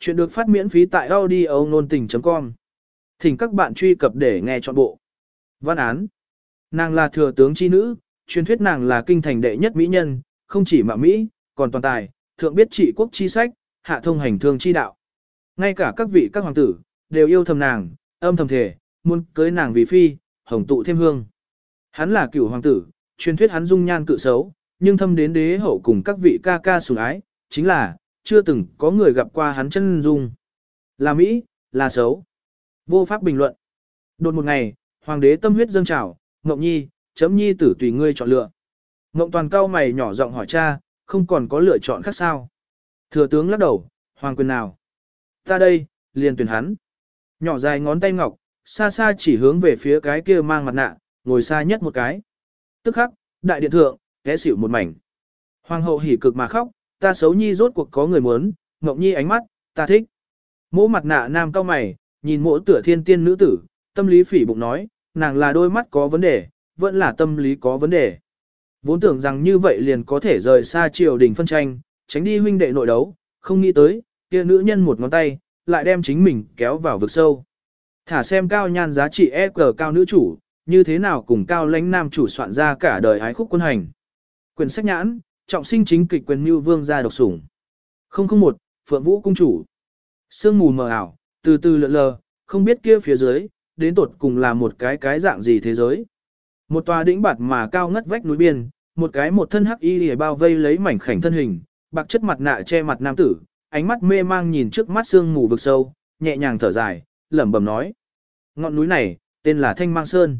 Chuyện được phát miễn phí tại audio nôn tình.com. Thỉnh các bạn truy cập để nghe trọn bộ. Văn án. Nàng là thừa tướng chi nữ, truyền thuyết nàng là kinh thành đệ nhất mỹ nhân, không chỉ mà Mỹ, còn toàn tài, thượng biết trị quốc chi sách, hạ thông hành thương chi đạo. Ngay cả các vị các hoàng tử, đều yêu thầm nàng, âm thầm thể, muốn cưới nàng vì phi, hồng tụ thêm hương. Hắn là cửu hoàng tử, truyền thuyết hắn dung nhan cự xấu, nhưng thâm đến đế hậu cùng các vị ca ca sủng ái, chính là, chưa từng có người gặp qua hắn chân dung. Là Mỹ, là xấu. Vô pháp bình luận. Đột một ngày, hoàng đế tâm huyết dâng trào, Ngọc Nhi, chấm Nhi tử tùy ngươi chọn lựa. Ngọc Toàn cao mày nhỏ giọng hỏi cha, không còn có lựa chọn khác sao. Thừa tướng lắc đầu, hoàng quyền nào? Ta đây, liền tuyển hắn. Nhỏ dài ngón tay ngọc, xa xa chỉ hướng về phía cái kia mang mặt nạ, ngồi xa nhất một cái. Tức khắc, đại điện thượng, té xỉu một mảnh. Hoàng hậu hỉ cực mà khóc, ta xấu nhi rốt cuộc có người muốn, Ngọc Nhi ánh mắt, ta thích. Mỗ mặt nạ nam cao mày, nhìn mỗ tựa thiên tiên nữ tử, tâm lý phỉ bụng nói, nàng là đôi mắt có vấn đề, vẫn là tâm lý có vấn đề. Vốn tưởng rằng như vậy liền có thể rời xa triều đình phân tranh, tránh đi huynh đệ nội đấu, không nghĩ tới, kia nữ nhân một ngón tay, lại đem chính mình kéo vào vực sâu. Thả xem cao nhan giá trị EQ cao nữ chủ, như thế nào cùng cao lãnh nam chủ soạn ra cả đời ái khúc quân hành. Quyền sách nhãn, trọng sinh chính kịch quyền mưu vương gia độc sủng. 001, Phượng Vũ cung chủ. Sương mù mờ ảo, từ từ lượn lờ, không biết kia phía dưới, đến tột cùng là một cái cái dạng gì thế giới. Một tòa đỉnh bạt mà cao ngất vách núi biên, một cái một thân hắc y lìa bao vây lấy mảnh khảnh thân hình, bạc chất mặt nạ che mặt nam tử, ánh mắt mê mang nhìn trước mắt sương mù vực sâu, nhẹ nhàng thở dài, lẩm bẩm nói. Ngọn núi này, tên là Thanh Mang Sơn.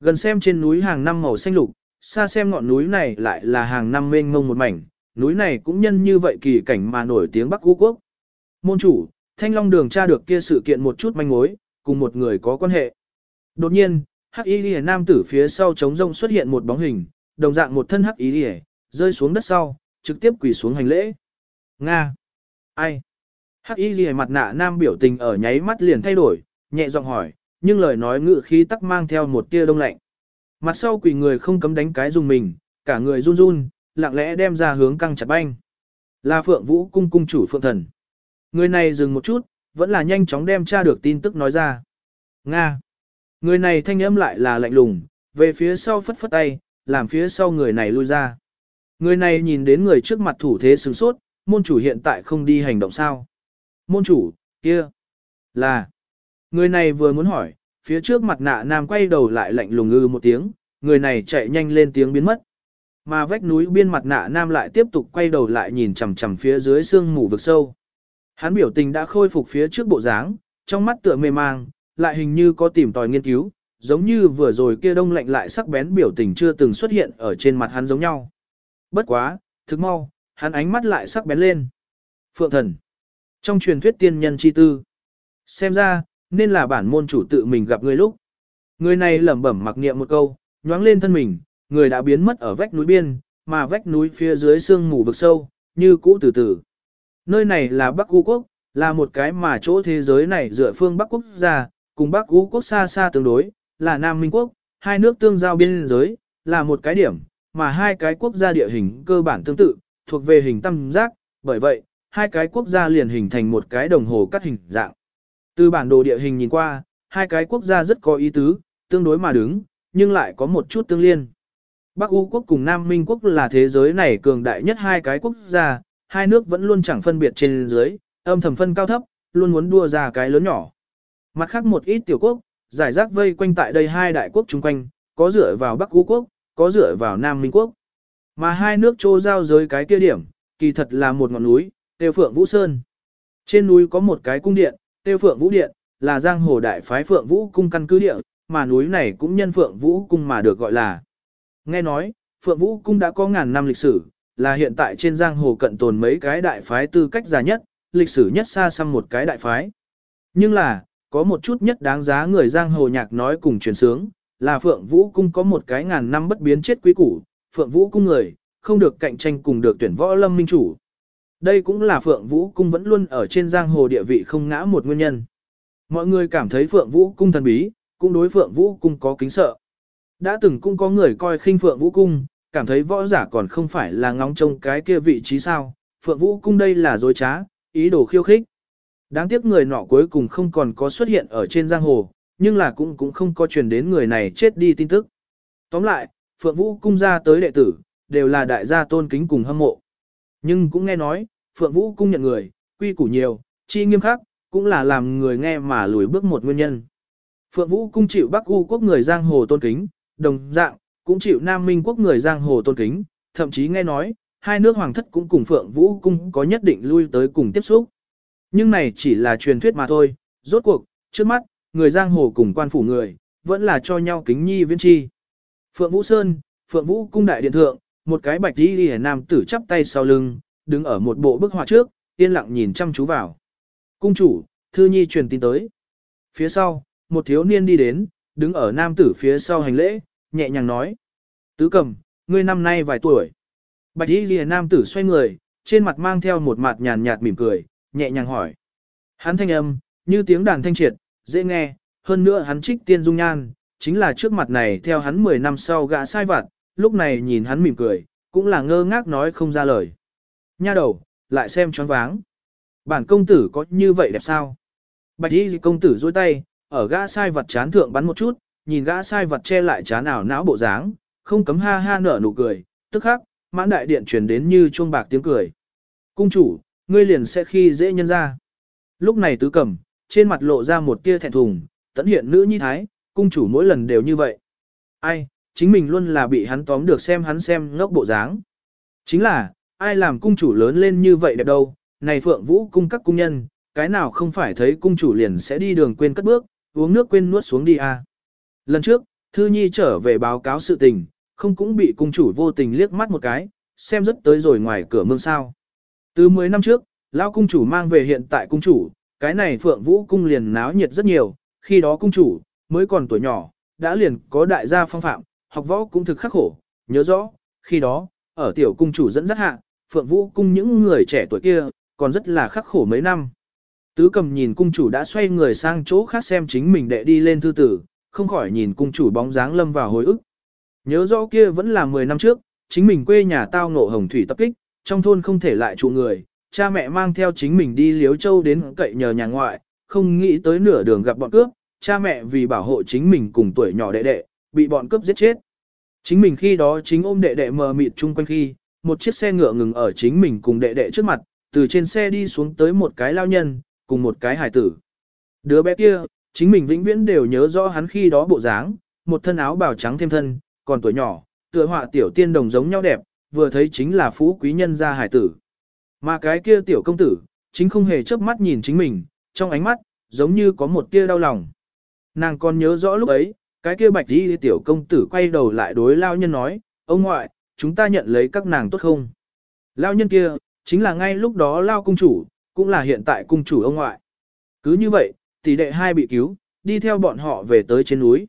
Gần xem trên núi hàng năm màu xanh lục, xa xem ngọn núi này lại là hàng năm mênh mông một mảnh, núi này cũng nhân như vậy kỳ cảnh mà nổi tiếng Bắc Vũ Quốc. Môn chủ, Thanh Long Đường tra được kia sự kiện một chút manh mối, cùng một người có quan hệ. Đột nhiên, Hắc Y Lìa nam tử phía sau trống rông xuất hiện một bóng hình, đồng dạng một thân Hắc Y Lìa, rơi xuống đất sau, trực tiếp quỳ xuống hành lễ. Nga. Ai? Hắc Y Lìa mặt nạ nam biểu tình ở nháy mắt liền thay đổi, nhẹ giọng hỏi, nhưng lời nói ngự khí tắc mang theo một tia đông lạnh. Mặt sau quỷ người không cấm đánh cái dùng mình, cả người run run, lặng lẽ đem ra hướng căng chặt banh. Là Phượng Vũ cung cung chủ Phượng Thần. Người này dừng một chút, vẫn là nhanh chóng đem tra được tin tức nói ra. Nga. Người này thanh âm lại là lạnh lùng, về phía sau phất phất tay, làm phía sau người này lui ra. Người này nhìn đến người trước mặt thủ thế sửng sốt, môn chủ hiện tại không đi hành động sao. Môn chủ, kia, là. Người này vừa muốn hỏi, phía trước mặt nạ nam quay đầu lại lạnh lùng ngư một tiếng, người này chạy nhanh lên tiếng biến mất. Mà vách núi biên mặt nạ nam lại tiếp tục quay đầu lại nhìn chằm chằm phía dưới sương mù vực sâu. Hắn biểu tình đã khôi phục phía trước bộ dáng, trong mắt tựa mê mang, lại hình như có tìm tòi nghiên cứu, giống như vừa rồi kia đông lạnh lại sắc bén biểu tình chưa từng xuất hiện ở trên mặt hắn giống nhau. Bất quá, thức mau, hắn ánh mắt lại sắc bén lên. Phượng thần. Trong truyền thuyết tiên nhân chi tư. Xem ra, nên là bản môn chủ tự mình gặp người lúc. Người này lẩm bẩm mặc niệm một câu, nhoáng lên thân mình, người đã biến mất ở vách núi biên, mà vách núi phía dưới sương mù vực sâu, như cũ từ từ. Nơi này là Bắc u Quốc, là một cái mà chỗ thế giới này dựa phương Bắc Quốc gia, cùng Bắc u Quốc xa xa tương đối, là Nam Minh Quốc, hai nước tương giao biên giới, là một cái điểm, mà hai cái quốc gia địa hình cơ bản tương tự, thuộc về hình tam giác, bởi vậy, hai cái quốc gia liền hình thành một cái đồng hồ cắt hình dạng. Từ bản đồ địa hình nhìn qua, hai cái quốc gia rất có ý tứ, tương đối mà đứng, nhưng lại có một chút tương liên. Bắc U quốc cùng Nam Minh quốc là thế giới này cường đại nhất hai cái quốc gia, hai nước vẫn luôn chẳng phân biệt trên dưới, âm thầm phân cao thấp, luôn muốn đua ra cái lớn nhỏ. Mặt khác một ít tiểu quốc, giải rác vây quanh tại đây hai đại quốc chung quanh, có dựa vào Bắc U quốc, có dựa vào Nam Minh quốc. Mà hai nước trô giao giới cái kia điểm, kỳ thật là một ngọn núi, tiêu phượng Vũ Sơn. Trên núi có một cái cung điện, tiêu phượng Vũ Điện, là giang hồ đại phái phượng Vũ cung căn cứ địa, mà núi này cũng nhân phượng Vũ cung mà được gọi là. Nghe nói, phượng Vũ cung đã có ngàn năm lịch sử, là hiện tại trên giang hồ cận tồn mấy cái đại phái tư cách già nhất, lịch sử nhất xa xăm một cái đại phái. Nhưng là, có một chút nhất đáng giá người giang hồ nhạc nói cùng truyền sướng, là Phượng Vũ Cung có một cái ngàn năm bất biến chết quý củ, Phượng Vũ Cung người, không được cạnh tranh cùng được tuyển võ lâm minh chủ. Đây cũng là Phượng Vũ Cung vẫn luôn ở trên giang hồ địa vị không ngã một nguyên nhân. Mọi người cảm thấy Phượng Vũ Cung thần bí, cũng đối Phượng Vũ Cung có kính sợ. Đã từng cũng có người coi khinh Phượng Vũ Cung, cảm thấy võ giả còn không phải là ngóng trông cái kia vị trí sao. Phượng Vũ Cung đây là dối trá, ý đồ khiêu khích. Đáng tiếc người nọ cuối cùng không còn có xuất hiện ở trên giang hồ, nhưng là cũng cũng không có truyền đến người này chết đi tin tức. Tóm lại, Phượng Vũ cung ra tới đệ tử, đều là đại gia tôn kính cùng hâm mộ. Nhưng cũng nghe nói, Phượng Vũ cung nhận người, quy củ nhiều, chi nghiêm khắc, cũng là làm người nghe mà lùi bước một nguyên nhân. Phượng Vũ cung chịu Bắc U quốc người giang hồ tôn kính, đồng dạng, cũng chịu Nam Minh quốc người giang hồ tôn kính, thậm chí nghe nói, hai nước hoàng thất cũng cùng Phượng Vũ cung có nhất định lui tới cùng tiếp xúc. Nhưng này chỉ là truyền thuyết mà thôi, rốt cuộc, trước mắt, người giang hồ cùng quan phủ người, vẫn là cho nhau kính nhi viên chi. Phượng Vũ Sơn, Phượng Vũ cung đại điện thượng, một cái bạch đi hề nam tử chắp tay sau lưng, đứng ở một bộ bức họa trước, yên lặng nhìn chăm chú vào. Cung chủ, thư nhi truyền tin tới. Phía sau, một thiếu niên đi đến, đứng ở nam tử phía sau hành lễ, nhẹ nhàng nói. Tứ cầm, ngươi năm nay vài tuổi. Bạch y ghi nam tử xoay người, trên mặt mang theo một mặt nhàn nhạt mỉm cười, nhẹ nhàng hỏi. Hắn thanh âm, như tiếng đàn thanh triệt, dễ nghe, hơn nữa hắn trích tiên dung nhan, chính là trước mặt này theo hắn 10 năm sau gã sai vặt, lúc này nhìn hắn mỉm cười, cũng là ngơ ngác nói không ra lời. Nha đầu, lại xem choáng váng. Bản công tử có như vậy đẹp sao? Bạch y công tử dôi tay, ở gã sai vật chán thượng bắn một chút, nhìn gã sai vật che lại chán ảo não bộ dáng, không cấm ha ha nở nụ cười, tức khắc, mãn đại điện truyền đến như chuông bạc tiếng cười. Cung chủ, ngươi liền sẽ khi dễ nhân ra. Lúc này tứ cầm, trên mặt lộ ra một tia thẹn thùng, tận hiện nữ nhi thái, cung chủ mỗi lần đều như vậy. Ai, chính mình luôn là bị hắn tóm được xem hắn xem ngốc bộ dáng. Chính là, ai làm cung chủ lớn lên như vậy đẹp đâu, này phượng vũ cung các cung nhân, cái nào không phải thấy cung chủ liền sẽ đi đường quên cất bước, uống nước quên nuốt xuống đi à. Lần trước, Thư Nhi trở về báo cáo sự tình, không cũng bị cung chủ vô tình liếc mắt một cái, xem rất tới rồi ngoài cửa mương sao. Từ 10 năm trước, lão cung chủ mang về hiện tại cung chủ, cái này Phượng Vũ cung liền náo nhiệt rất nhiều, khi đó cung chủ mới còn tuổi nhỏ, đã liền có đại gia phong phạm, học võ cũng thực khắc khổ, nhớ rõ, khi đó, ở tiểu cung chủ dẫn dắt hạ, Phượng Vũ cung những người trẻ tuổi kia, còn rất là khắc khổ mấy năm. Tứ cầm nhìn cung chủ đã xoay người sang chỗ khác xem chính mình đệ đi lên thư tử, không khỏi nhìn cung chủ bóng dáng lâm vào hồi ức. Nhớ rõ kia vẫn là 10 năm trước, chính mình quê nhà tao ngộ hồng thủy tập kích, trong thôn không thể lại trụ người, cha mẹ mang theo chính mình đi Liếu Châu đến cậy nhờ nhà ngoại, không nghĩ tới nửa đường gặp bọn cướp, cha mẹ vì bảo hộ chính mình cùng tuổi nhỏ đệ đệ, bị bọn cướp giết chết. Chính mình khi đó chính ôm đệ đệ mờ mịt chung quanh khi, một chiếc xe ngựa ngừng ở chính mình cùng đệ đệ trước mặt, từ trên xe đi xuống tới một cái lao nhân, cùng một cái hải tử. Đứa bé kia, chính mình vĩnh viễn đều nhớ rõ hắn khi đó bộ dáng, một thân áo bào trắng thêm thân, còn tuổi nhỏ, tựa họa tiểu tiên đồng giống nhau đẹp, vừa thấy chính là phú quý nhân gia hải tử. Mà cái kia tiểu công tử, chính không hề chớp mắt nhìn chính mình, trong ánh mắt, giống như có một tia đau lòng. Nàng còn nhớ rõ lúc ấy, cái kia bạch đi tiểu công tử quay đầu lại đối lao nhân nói, ông ngoại, chúng ta nhận lấy các nàng tốt không? Lao nhân kia, chính là ngay lúc đó lao cung chủ, cũng là hiện tại cung chủ ông ngoại. Cứ như vậy, tỷ đệ hai bị cứu, đi theo bọn họ về tới trên núi.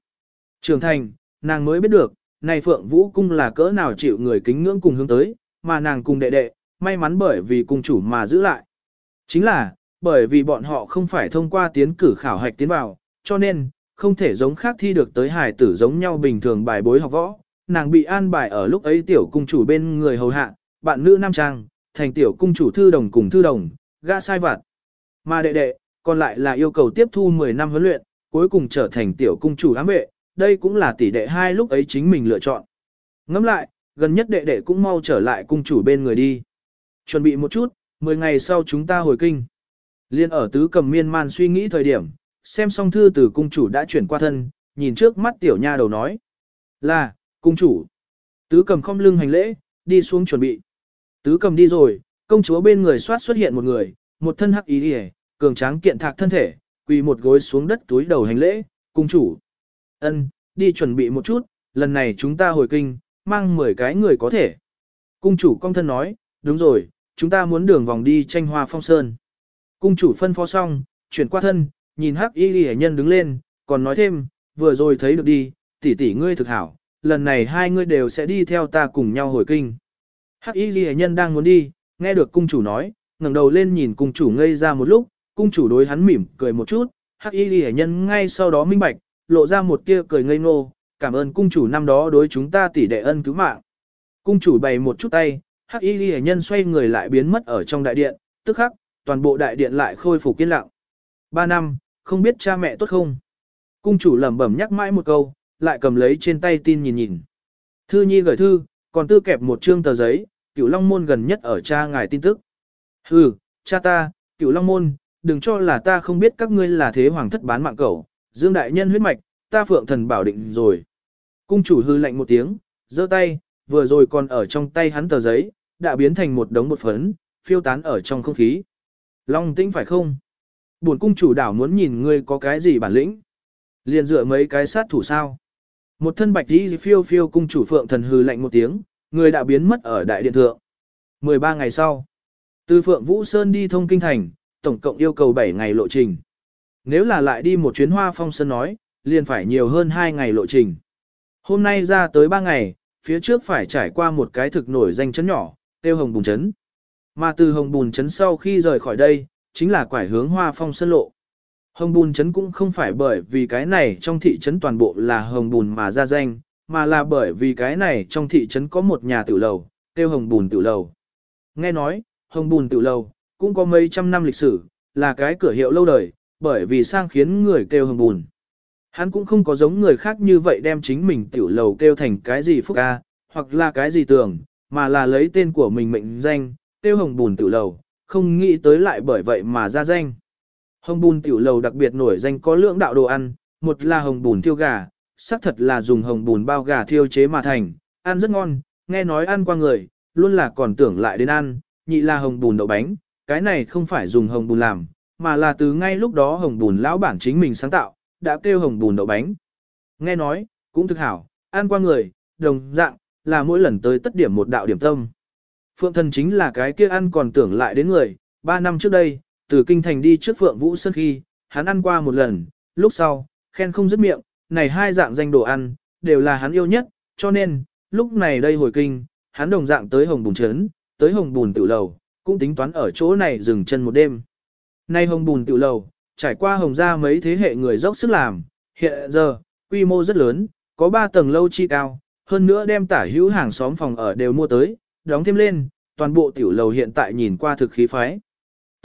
Trường thành, nàng mới biết được, này Phượng Vũ Cung là cỡ nào chịu người kính ngưỡng cùng hướng tới, mà nàng cùng đệ đệ, may mắn bởi vì cung chủ mà giữ lại. Chính là, bởi vì bọn họ không phải thông qua tiến cử khảo hạch tiến vào, cho nên, không thể giống khác thi được tới hài tử giống nhau bình thường bài bối học võ. Nàng bị an bài ở lúc ấy tiểu cung chủ bên người hầu hạ, bạn nữ nam trang, thành tiểu cung chủ thư đồng cùng thư đồng, gã sai vặt. Mà đệ đệ, còn lại là yêu cầu tiếp thu 10 năm huấn luyện, cuối cùng trở thành tiểu cung chủ ám vệ, đây cũng là tỷ đệ hai lúc ấy chính mình lựa chọn. Ngẫm lại, gần nhất đệ đệ cũng mau trở lại cung chủ bên người đi. Chuẩn bị một chút, 10 ngày sau chúng ta hồi kinh. Liên ở tứ cầm miên man suy nghĩ thời điểm, xem xong thư từ cung chủ đã chuyển qua thân, nhìn trước mắt tiểu nha đầu nói. Là, cung chủ. Tứ cầm không lưng hành lễ, đi xuống chuẩn bị. Tứ cầm đi rồi, công chúa bên người soát xuất hiện một người, một thân hắc ý đi cường tráng kiện thạc thân thể, quỳ một gối xuống đất túi đầu hành lễ, cung chủ. ân đi chuẩn bị một chút, lần này chúng ta hồi kinh, mang 10 cái người có thể. Cung chủ công thân nói, đúng rồi, chúng ta muốn đường vòng đi tranh hoa phong sơn. Cung chủ phân phó xong, chuyển qua thân, nhìn hắc y ghi nhân đứng lên, còn nói thêm, vừa rồi thấy được đi, tỷ tỷ ngươi thực hảo, lần này hai ngươi đều sẽ đi theo ta cùng nhau hồi kinh. Hắc y ghi nhân đang muốn đi, nghe được cung chủ nói, ngẩng đầu lên nhìn cung chủ ngây ra một lúc, cung chủ đối hắn mỉm cười một chút, hắc y ghi nhân ngay sau đó minh bạch, lộ ra một tia cười ngây ngô, cảm ơn cung chủ năm đó đối chúng ta tỷ đệ ân cứu mạng. Cung chủ bày một chút tay, hắc y ghi nhân xoay người lại biến mất ở trong đại điện, tức khắc, toàn bộ đại điện lại khôi phục yên lặng. Ba năm, không biết cha mẹ tốt không? Cung chủ lẩm bẩm nhắc mãi một câu, lại cầm lấy trên tay tin nhìn nhìn. Thư nhi gửi thư, còn tư kẹp một chương tờ giấy, cửu long môn gần nhất ở cha ngài tin tức. Hừ, cha ta, cửu long môn, đừng cho là ta không biết các ngươi là thế hoàng thất bán mạng cẩu, dương đại nhân huyết mạch, ta phượng thần bảo định rồi. Cung chủ hư lạnh một tiếng, giơ tay, vừa rồi còn ở trong tay hắn tờ giấy, đã biến thành một đống bột phấn, phiêu tán ở trong không khí. Long tĩnh phải không? Buồn cung chủ đảo muốn nhìn ngươi có cái gì bản lĩnh. Liền dựa mấy cái sát thủ sao. Một thân bạch đi phiêu phiêu cung chủ phượng thần hư lạnh một tiếng, người đã biến mất ở đại điện thượng. 13 ngày sau, từ Phượng Vũ Sơn đi thông kinh thành, tổng cộng yêu cầu 7 ngày lộ trình. Nếu là lại đi một chuyến hoa phong sơn nói, liền phải nhiều hơn 2 ngày lộ trình. Hôm nay ra tới 3 ngày, phía trước phải trải qua một cái thực nổi danh chấn nhỏ, tiêu hồng bùn chấn. Mà từ hồng bùn chấn sau khi rời khỏi đây, chính là quải hướng hoa phong sơn lộ. Hồng bùn Trấn cũng không phải bởi vì cái này trong thị trấn toàn bộ là hồng bùn mà ra danh, mà là bởi vì cái này trong thị trấn có một nhà tiểu lầu, tiêu hồng bùn tiểu lầu. Nghe nói, hồng bùn tiểu lầu, cũng có mấy trăm năm lịch sử, là cái cửa hiệu lâu đời, bởi vì sang khiến người kêu hồng bùn. Hắn cũng không có giống người khác như vậy đem chính mình tiểu lầu kêu thành cái gì phúc ca, hoặc là cái gì tưởng, mà là lấy tên của mình mệnh danh, tiêu hồng bùn tiểu lầu, không nghĩ tới lại bởi vậy mà ra danh. Hồng bùn tiểu lầu đặc biệt nổi danh có lượng đạo đồ ăn, một là hồng bùn thiêu gà, xác thật là dùng hồng bùn bao gà thiêu chế mà thành, ăn rất ngon, nghe nói ăn qua người, luôn là còn tưởng lại đến ăn, nhị là hồng bùn đậu bánh, cái này không phải dùng hồng bùn làm, mà là từ ngay lúc đó hồng bùn lão bản chính mình sáng tạo, đã kêu hồng bùn đậu bánh. Nghe nói, cũng thực hảo, ăn qua người, đồng dạng, là mỗi lần tới tất điểm một đạo điểm tâm. Phượng thần chính là cái kia ăn còn tưởng lại đến người, ba năm trước đây, từ kinh thành đi trước Phượng Vũ Sơn khi, hắn ăn qua một lần, lúc sau, khen không dứt miệng, này hai dạng danh đồ ăn, đều là hắn yêu nhất, cho nên, lúc này đây hồi kinh, hắn đồng dạng tới hồng bùn trấn, tới hồng bùn tự lầu, cũng tính toán ở chỗ này dừng chân một đêm. Nay hồng bùn tự lầu, trải qua hồng ra mấy thế hệ người dốc sức làm, hiện giờ, quy mô rất lớn, có 3 tầng lâu chi cao, hơn nữa đem tả hữu hàng xóm phòng ở đều mua tới, đóng thêm lên, toàn bộ tiểu lầu hiện tại nhìn qua thực khí phái.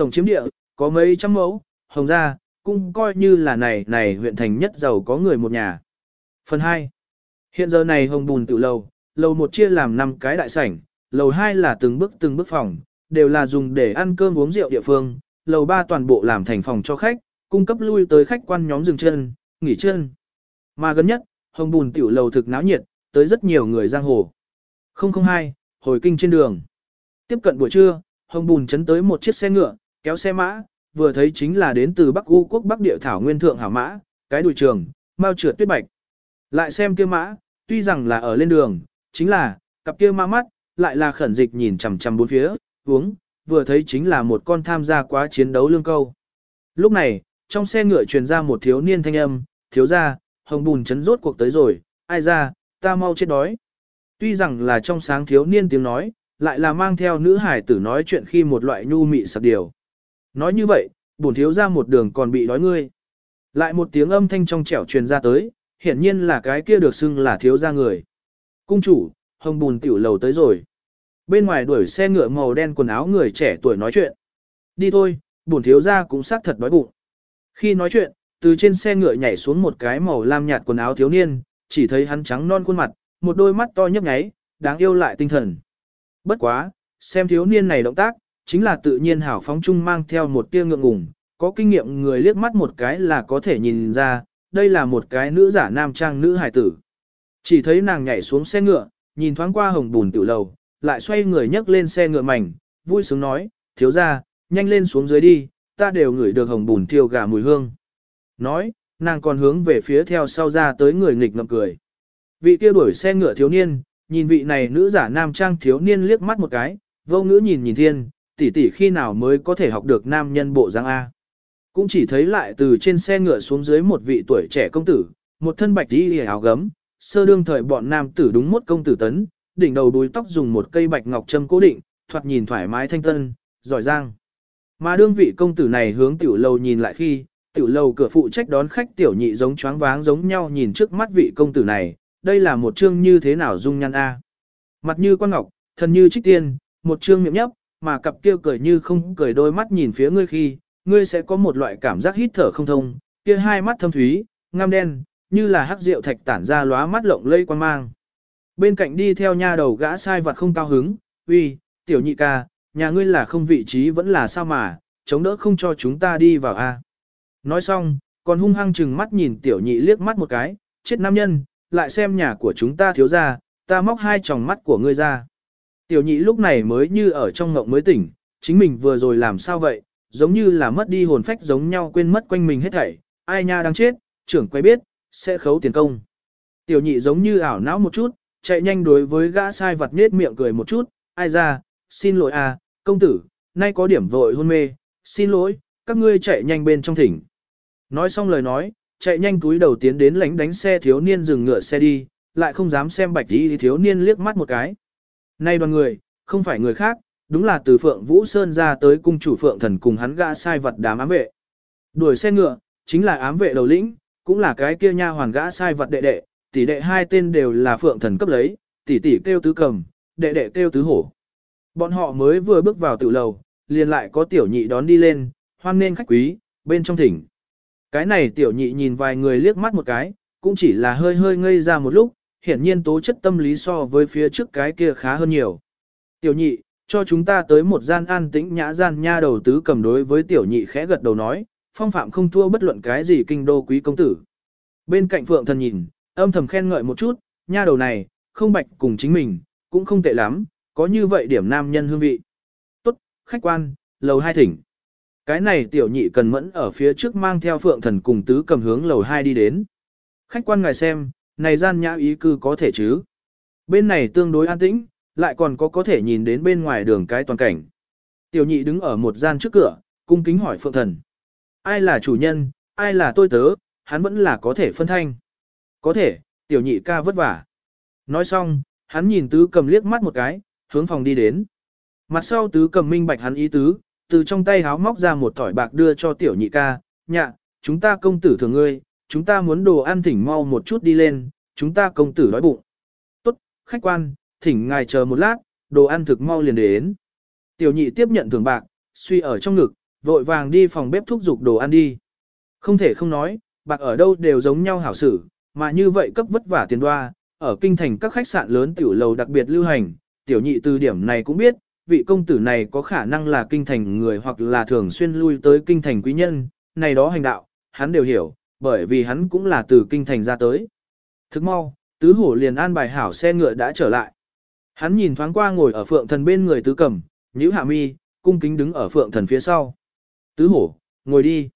Tổng chiếm địa, có mấy trăm mẫu, hồng ra, cũng coi như là này này huyện thành nhất giàu có người một nhà. Phần 2. Hiện giờ này hồng bùn tiểu lầu, lầu một chia làm 5 cái đại sảnh, lầu 2 là từng bước từng bước phòng, đều là dùng để ăn cơm uống rượu địa phương, lầu 3 toàn bộ làm thành phòng cho khách, cung cấp lui tới khách quan nhóm dừng chân, nghỉ chân. Mà gần nhất, hồng bùn tiểu lầu thực náo nhiệt, tới rất nhiều người giang hồ. 002, hồi kinh trên đường. Tiếp cận buổi trưa, hồng bùn chấn tới một chiếc xe ngựa, kéo xe mã, vừa thấy chính là đến từ Bắc U quốc Bắc địa thảo nguyên thượng hảo mã, cái đùi trường, mau trượt tuyết bạch. Lại xem kia mã, tuy rằng là ở lên đường, chính là, cặp kia mã mắt, lại là khẩn dịch nhìn chằm chằm bốn phía, uống, vừa thấy chính là một con tham gia quá chiến đấu lương câu. Lúc này, trong xe ngựa truyền ra một thiếu niên thanh âm, thiếu ra, hồng bùn chấn rốt cuộc tới rồi, ai ra, ta mau chết đói. Tuy rằng là trong sáng thiếu niên tiếng nói, lại là mang theo nữ hải tử nói chuyện khi một loại nhu mị sặc điều. Nói như vậy, bổn thiếu ra một đường còn bị đói ngươi. Lại một tiếng âm thanh trong trẻo truyền ra tới, hiển nhiên là cái kia được xưng là thiếu ra người. Cung chủ, hồng bùn tiểu lầu tới rồi. Bên ngoài đuổi xe ngựa màu đen quần áo người trẻ tuổi nói chuyện. Đi thôi, bổn thiếu ra cũng xác thật đói bụng. Khi nói chuyện, từ trên xe ngựa nhảy xuống một cái màu lam nhạt quần áo thiếu niên, chỉ thấy hắn trắng non khuôn mặt, một đôi mắt to nhấp nháy, đáng yêu lại tinh thần. Bất quá, xem thiếu niên này động tác, chính là tự nhiên hảo phóng trung mang theo một tia ngượng ngùng, có kinh nghiệm người liếc mắt một cái là có thể nhìn ra, đây là một cái nữ giả nam trang nữ hài tử. Chỉ thấy nàng nhảy xuống xe ngựa, nhìn thoáng qua hồng bùn tiểu lầu, lại xoay người nhấc lên xe ngựa mảnh, vui sướng nói, thiếu ra, nhanh lên xuống dưới đi, ta đều ngửi được hồng bùn thiêu gà mùi hương. Nói, nàng còn hướng về phía theo sau ra tới người nghịch ngậm cười. Vị kia đuổi xe ngựa thiếu niên, nhìn vị này nữ giả nam trang thiếu niên liếc mắt một cái, vô ngữ nhìn nhìn thiên, tỷ tỷ khi nào mới có thể học được nam nhân bộ dáng A. Cũng chỉ thấy lại từ trên xe ngựa xuống dưới một vị tuổi trẻ công tử, một thân bạch đi áo gấm, sơ đương thời bọn nam tử đúng mốt công tử tấn, đỉnh đầu đuôi tóc dùng một cây bạch ngọc châm cố định, thoạt nhìn thoải mái thanh tân, giỏi giang. Mà đương vị công tử này hướng tiểu lầu nhìn lại khi, tiểu lầu cửa phụ trách đón khách tiểu nhị giống choáng váng giống nhau nhìn trước mắt vị công tử này, đây là một chương như thế nào dung nhan a. Mặt như quan ngọc, thân như trích tiên, một chương miệng nhấp, mà cặp kia cười như không cười đôi mắt nhìn phía ngươi khi, ngươi sẽ có một loại cảm giác hít thở không thông, kia hai mắt thâm thúy, ngăm đen, như là hắc rượu thạch tản ra lóa mắt lộng lây quan mang. Bên cạnh đi theo nha đầu gã sai vật không cao hứng, uy, tiểu nhị ca, nhà ngươi là không vị trí vẫn là sao mà, chống đỡ không cho chúng ta đi vào a. Nói xong, còn hung hăng chừng mắt nhìn tiểu nhị liếc mắt một cái, chết nam nhân, lại xem nhà của chúng ta thiếu ra, ta móc hai tròng mắt của ngươi ra. Tiểu nhị lúc này mới như ở trong ngộng mới tỉnh, chính mình vừa rồi làm sao vậy, giống như là mất đi hồn phách giống nhau quên mất quanh mình hết thảy, ai nha đang chết, trưởng quay biết, sẽ khấu tiền công. Tiểu nhị giống như ảo não một chút, chạy nhanh đối với gã sai vật nết miệng cười một chút, ai ra, xin lỗi à, công tử, nay có điểm vội hôn mê, xin lỗi, các ngươi chạy nhanh bên trong thỉnh. Nói xong lời nói, chạy nhanh túi đầu tiến đến lánh đánh xe thiếu niên dừng ngựa xe đi, lại không dám xem bạch đi thiếu niên liếc mắt một cái. Nay đoàn người, không phải người khác, đúng là từ Phượng Vũ Sơn ra tới cung chủ Phượng Thần cùng hắn gã sai vật đám ám vệ. Đuổi xe ngựa, chính là ám vệ đầu lĩnh, cũng là cái kia nha hoàn gã sai vật đệ đệ, tỷ đệ hai tên đều là Phượng Thần cấp lấy, tỷ tỷ kêu tứ cầm, đệ đệ kêu tứ hổ. Bọn họ mới vừa bước vào tử lầu, liền lại có tiểu nhị đón đi lên, hoan nên khách quý, bên trong thỉnh. Cái này tiểu nhị nhìn vài người liếc mắt một cái, cũng chỉ là hơi hơi ngây ra một lúc, hiển nhiên tố chất tâm lý so với phía trước cái kia khá hơn nhiều. Tiểu nhị, cho chúng ta tới một gian an tĩnh nhã gian nha đầu tứ cầm đối với tiểu nhị khẽ gật đầu nói, phong phạm không thua bất luận cái gì kinh đô quý công tử. Bên cạnh phượng thần nhìn, âm thầm khen ngợi một chút, nha đầu này, không bạch cùng chính mình, cũng không tệ lắm, có như vậy điểm nam nhân hương vị. Tốt, khách quan, lầu hai thỉnh. Cái này tiểu nhị cần mẫn ở phía trước mang theo phượng thần cùng tứ cầm hướng lầu hai đi đến. Khách quan ngài xem, này gian nhã ý cư có thể chứ. Bên này tương đối an tĩnh, lại còn có có thể nhìn đến bên ngoài đường cái toàn cảnh. Tiểu nhị đứng ở một gian trước cửa, cung kính hỏi phượng thần. Ai là chủ nhân, ai là tôi tớ, hắn vẫn là có thể phân thanh. Có thể, tiểu nhị ca vất vả. Nói xong, hắn nhìn tứ cầm liếc mắt một cái, hướng phòng đi đến. Mặt sau tứ cầm minh bạch hắn ý tứ, từ trong tay háo móc ra một tỏi bạc đưa cho tiểu nhị ca, nhạ, chúng ta công tử thường ngươi, chúng ta muốn đồ ăn thỉnh mau một chút đi lên, chúng ta công tử đói bụng. Tốt, khách quan, thỉnh ngài chờ một lát, đồ ăn thực mau liền đến. Tiểu nhị tiếp nhận thưởng bạc, suy ở trong ngực, vội vàng đi phòng bếp thúc giục đồ ăn đi. Không thể không nói, bạc ở đâu đều giống nhau hảo xử, mà như vậy cấp vất vả tiền đoa, ở kinh thành các khách sạn lớn tiểu lầu đặc biệt lưu hành, tiểu nhị từ điểm này cũng biết, vị công tử này có khả năng là kinh thành người hoặc là thường xuyên lui tới kinh thành quý nhân, này đó hành đạo, hắn đều hiểu, bởi vì hắn cũng là từ kinh thành ra tới. Thức mau, tứ hổ liền an bài hảo xe ngựa đã trở lại. Hắn nhìn thoáng qua ngồi ở phượng thần bên người tứ cẩm, nhíu hạ mi, cung kính đứng ở phượng thần phía sau. Tứ hổ, ngồi đi.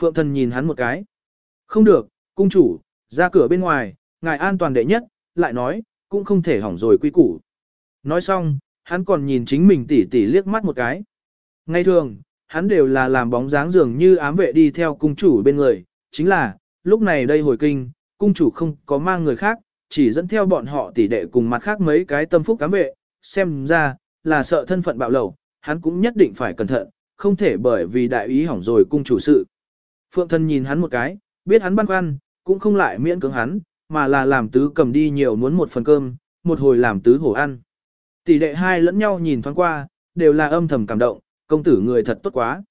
Phượng thần nhìn hắn một cái. Không được, cung chủ, ra cửa bên ngoài, ngài an toàn đệ nhất, lại nói, cũng không thể hỏng rồi quy củ. Nói xong, hắn còn nhìn chính mình tỉ tỉ liếc mắt một cái. Ngay thường, hắn đều là làm bóng dáng dường như ám vệ đi theo cung chủ bên người, chính là, lúc này đây hồi kinh, cung chủ không có mang người khác, chỉ dẫn theo bọn họ tỉ đệ cùng mặt khác mấy cái tâm phúc cám vệ, xem ra, là sợ thân phận bạo lầu, hắn cũng nhất định phải cẩn thận, không thể bởi vì đại ý hỏng rồi cung chủ sự. Phượng thân nhìn hắn một cái, biết hắn băn khoăn, cũng không lại miễn cưỡng hắn, mà là làm tứ cầm đi nhiều muốn một phần cơm, một hồi làm tứ hổ ăn. Tỷ đệ hai lẫn nhau nhìn thoáng qua, đều là âm thầm cảm động, công tử người thật tốt quá.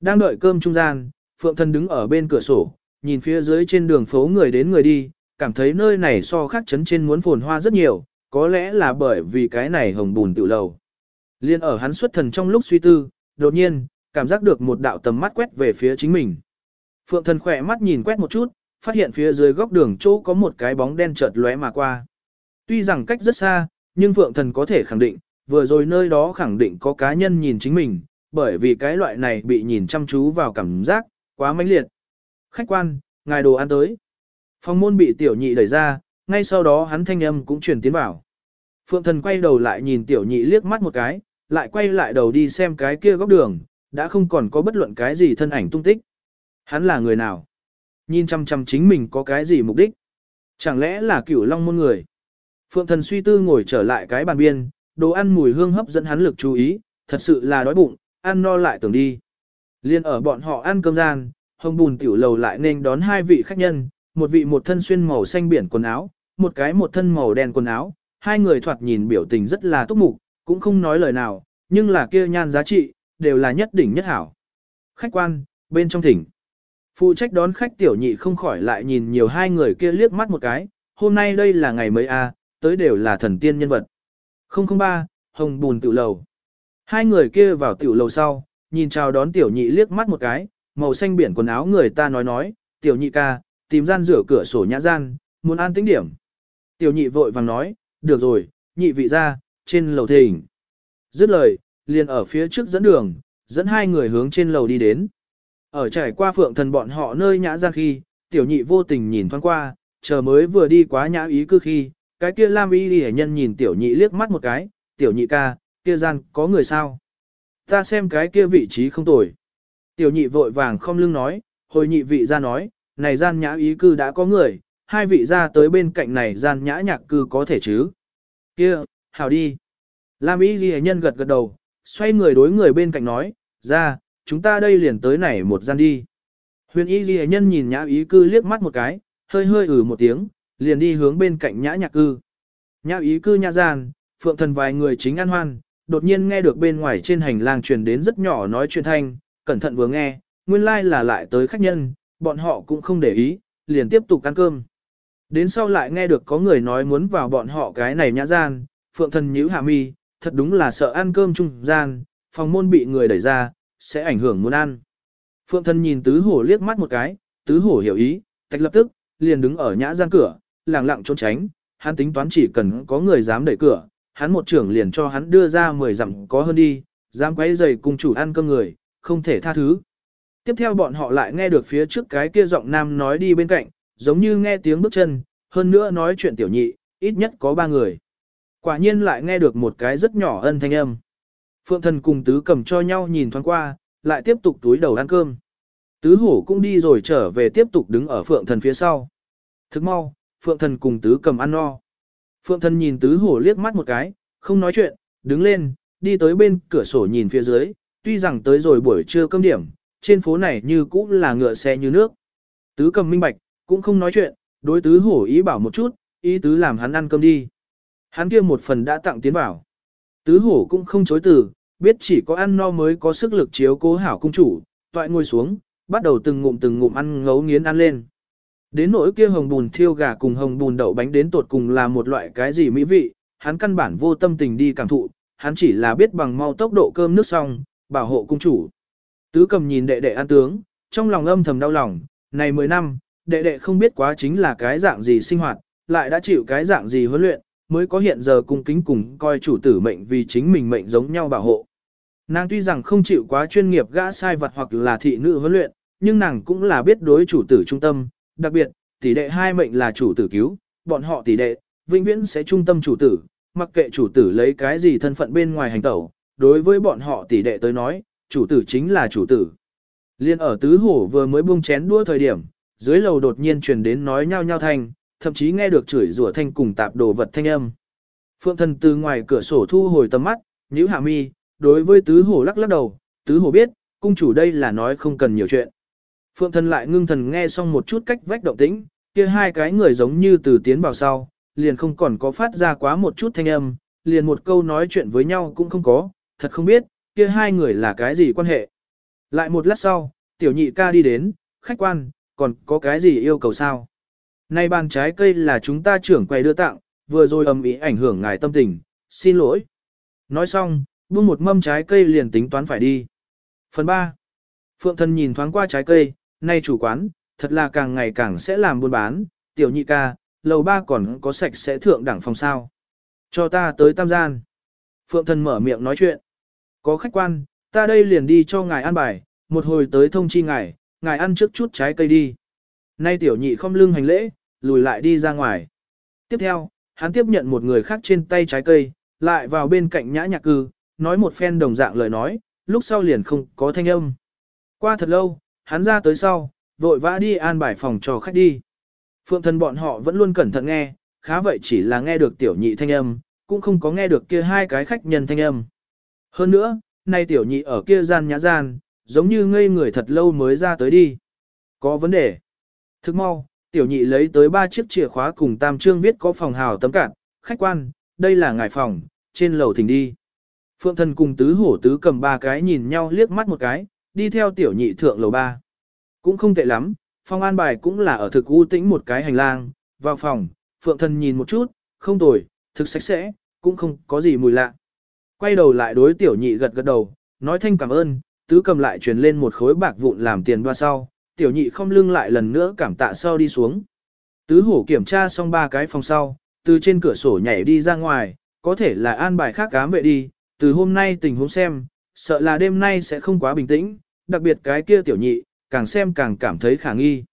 Đang đợi cơm trung gian, Phượng Thần đứng ở bên cửa sổ, nhìn phía dưới trên đường phố người đến người đi, cảm thấy nơi này so khác chấn trên muốn phồn hoa rất nhiều, có lẽ là bởi vì cái này hồng bùn tự lầu. Liên ở hắn xuất thần trong lúc suy tư, đột nhiên, cảm giác được một đạo tầm mắt quét về phía chính mình. Phượng Thần khỏe mắt nhìn quét một chút, phát hiện phía dưới góc đường chỗ có một cái bóng đen chợt lóe mà qua. Tuy rằng cách rất xa, nhưng Phượng Thần có thể khẳng định, vừa rồi nơi đó khẳng định có cá nhân nhìn chính mình, bởi vì cái loại này bị nhìn chăm chú vào cảm giác, quá mãnh liệt. Khách quan, ngài đồ ăn tới. Phòng môn bị tiểu nhị đẩy ra, ngay sau đó hắn thanh âm cũng truyền tiến vào. Phượng Thần quay đầu lại nhìn tiểu nhị liếc mắt một cái, lại quay lại đầu đi xem cái kia góc đường, đã không còn có bất luận cái gì thân ảnh tung tích. Hắn là người nào? Nhìn chăm chăm chính mình có cái gì mục đích? Chẳng lẽ là cửu long môn người? Phượng thần suy tư ngồi trở lại cái bàn biên, đồ ăn mùi hương hấp dẫn hắn lực chú ý, thật sự là đói bụng, ăn no lại tưởng đi. Liên ở bọn họ ăn cơm gian, hồng bùn tiểu lầu lại nên đón hai vị khách nhân, một vị một thân xuyên màu xanh biển quần áo, một cái một thân màu đen quần áo, hai người thoạt nhìn biểu tình rất là túc mục, cũng không nói lời nào, nhưng là kia nhan giá trị, đều là nhất đỉnh nhất hảo. Khách quan, bên trong thỉnh. Phụ trách đón khách tiểu nhị không khỏi lại nhìn nhiều hai người kia liếc mắt một cái, hôm nay đây là ngày mấy a, à, tới đều là thần tiên nhân vật. 003, Hồng Bùn tiểu lầu. Hai người kia vào tiểu lầu sau, nhìn chào đón tiểu nhị liếc mắt một cái, màu xanh biển quần áo người ta nói nói, tiểu nhị ca, tìm gian rửa cửa sổ nhã gian, muốn an tính điểm. Tiểu nhị vội vàng nói, được rồi, nhị vị ra, trên lầu thỉnh. Dứt lời, liền ở phía trước dẫn đường, dẫn hai người hướng trên lầu đi đến. Ở trải qua phượng thần bọn họ nơi nhã gian khi, tiểu nhị vô tình nhìn thoáng qua, chờ mới vừa đi quá nhã ý cư khi, cái kia lam y đi nhân nhìn tiểu nhị liếc mắt một cái, tiểu nhị ca, kia gian có người sao? Ta xem cái kia vị trí không tồi. Tiểu nhị vội vàng không lưng nói, hồi nhị vị ra nói, này gian nhã ý cư đã có người, hai vị ra tới bên cạnh này gian nhã nhạc cư có thể chứ. Kia, hảo đi. Lam y ghi nhân gật gật đầu, xoay người đối người bên cạnh nói, ra, chúng ta đây liền tới này một gian đi. Huyền y ghi nhân nhìn nhã ý cư liếc mắt một cái, hơi hơi ử một tiếng, liền đi hướng bên cạnh nhã nhạc cư. Nhã ý cư nhã gian, phượng thần vài người chính ăn hoan, đột nhiên nghe được bên ngoài trên hành lang truyền đến rất nhỏ nói chuyện thanh, cẩn thận vừa nghe, nguyên lai like là lại tới khách nhân, bọn họ cũng không để ý, liền tiếp tục ăn cơm. Đến sau lại nghe được có người nói muốn vào bọn họ cái này nhã gian, phượng thần nhíu hạ mi, thật đúng là sợ ăn cơm trung gian, phòng môn bị người đẩy ra, sẽ ảnh hưởng muốn ăn. Phượng thần nhìn tứ hổ liếc mắt một cái, tứ hổ hiểu ý, tạch lập tức, liền đứng ở nhã gian cửa, lặng lặng trốn tránh, hắn tính toán chỉ cần có người dám đẩy cửa, hắn một trưởng liền cho hắn đưa ra 10 dặm có hơn đi, dám quấy rầy cùng chủ ăn cơm người, không thể tha thứ. Tiếp theo bọn họ lại nghe được phía trước cái kia giọng nam nói đi bên cạnh, giống như nghe tiếng bước chân, hơn nữa nói chuyện tiểu nhị, ít nhất có ba người. Quả nhiên lại nghe được một cái rất nhỏ ân thanh âm. Phượng thần cùng tứ cầm cho nhau nhìn thoáng qua, lại tiếp tục túi đầu ăn cơm. Tứ hổ cũng đi rồi trở về tiếp tục đứng ở phượng thần phía sau. Thức mau, phượng thần cùng tứ cầm ăn no. Phượng thần nhìn tứ hổ liếc mắt một cái, không nói chuyện, đứng lên, đi tới bên cửa sổ nhìn phía dưới, tuy rằng tới rồi buổi trưa cơm điểm, trên phố này như cũ là ngựa xe như nước. Tứ cầm minh bạch, cũng không nói chuyện, đối tứ hổ ý bảo một chút, ý tứ làm hắn ăn cơm đi. Hắn kia một phần đã tặng tiến bảo. Tứ hổ cũng không chối từ, biết chỉ có ăn no mới có sức lực chiếu cố hảo cung chủ, toại ngồi xuống, bắt đầu từng ngụm từng ngụm ăn ngấu nghiến ăn lên. Đến nỗi kia hồng bùn thiêu gà cùng hồng bùn đậu bánh đến tột cùng là một loại cái gì mỹ vị, hắn căn bản vô tâm tình đi cảm thụ, hắn chỉ là biết bằng mau tốc độ cơm nước xong, bảo hộ cung chủ. Tứ cầm nhìn đệ đệ ăn tướng, trong lòng âm thầm đau lòng, này 10 năm, đệ đệ không biết quá chính là cái dạng gì sinh hoạt, lại đã chịu cái dạng gì huấn luyện, mới có hiện giờ cung kính cùng coi chủ tử mệnh vì chính mình mệnh giống nhau bảo hộ. Nàng tuy rằng không chịu quá chuyên nghiệp gã sai vật hoặc là thị nữ huấn luyện, nhưng nàng cũng là biết đối chủ tử trung tâm, đặc biệt, tỷ đệ hai mệnh là chủ tử cứu, bọn họ tỷ đệ, vĩnh viễn sẽ trung tâm chủ tử, mặc kệ chủ tử lấy cái gì thân phận bên ngoài hành tẩu, đối với bọn họ tỷ đệ tới nói, chủ tử chính là chủ tử. Liên ở tứ hổ vừa mới buông chén đua thời điểm, dưới lầu đột nhiên truyền đến nói nhau nhau thanh, thậm chí nghe được chửi rủa thanh cùng tạp đồ vật thanh âm. Phượng thần từ ngoài cửa sổ thu hồi tầm mắt, nhíu hạ mi, đối với tứ hổ lắc lắc đầu, tứ hổ biết, cung chủ đây là nói không cần nhiều chuyện. Phượng thần lại ngưng thần nghe xong một chút cách vách động tĩnh, kia hai cái người giống như từ tiến vào sau, liền không còn có phát ra quá một chút thanh âm, liền một câu nói chuyện với nhau cũng không có, thật không biết, kia hai người là cái gì quan hệ. Lại một lát sau, tiểu nhị ca đi đến, khách quan, còn có cái gì yêu cầu sao? Nay bàn trái cây là chúng ta trưởng quầy đưa tặng, vừa rồi ầm ý ảnh hưởng ngài tâm tình, xin lỗi. Nói xong, buông một mâm trái cây liền tính toán phải đi. Phần 3. Phượng thần nhìn thoáng qua trái cây, nay chủ quán, thật là càng ngày càng sẽ làm buôn bán, tiểu nhị ca, lầu ba còn có sạch sẽ thượng đẳng phòng sao. Cho ta tới tam gian. Phượng thần mở miệng nói chuyện. Có khách quan, ta đây liền đi cho ngài ăn bài, một hồi tới thông chi ngài, ngài ăn trước chút trái cây đi. Nay tiểu nhị không lưng hành lễ, lùi lại đi ra ngoài. Tiếp theo, hắn tiếp nhận một người khác trên tay trái cây, lại vào bên cạnh nhã nhạc cư, nói một phen đồng dạng lời nói, lúc sau liền không có thanh âm. Qua thật lâu, hắn ra tới sau, vội vã đi an bài phòng cho khách đi. Phượng thần bọn họ vẫn luôn cẩn thận nghe, khá vậy chỉ là nghe được tiểu nhị thanh âm, cũng không có nghe được kia hai cái khách nhân thanh âm. Hơn nữa, nay tiểu nhị ở kia gian nhã gian, giống như ngây người thật lâu mới ra tới đi. Có vấn đề. Thức mau, tiểu nhị lấy tới ba chiếc chìa khóa cùng tam trương viết có phòng hào tấm cạn, khách quan, đây là ngài phòng, trên lầu thỉnh đi. Phượng thần cùng tứ hổ tứ cầm ba cái nhìn nhau liếc mắt một cái, đi theo tiểu nhị thượng lầu ba. Cũng không tệ lắm, phòng an bài cũng là ở thực u tĩnh một cái hành lang, vào phòng, phượng thần nhìn một chút, không tồi, thực sạch sẽ, cũng không có gì mùi lạ. Quay đầu lại đối tiểu nhị gật gật đầu, nói thanh cảm ơn, tứ cầm lại truyền lên một khối bạc vụn làm tiền đoa sau, tiểu nhị không lưng lại lần nữa cảm tạ sau đi xuống. Tứ hổ kiểm tra xong ba cái phòng sau, từ trên cửa sổ nhảy đi ra ngoài, có thể là an bài khác cám vệ đi, từ hôm nay tình huống xem, sợ là đêm nay sẽ không quá bình tĩnh, đặc biệt cái kia tiểu nhị, càng xem càng cảm thấy khả nghi.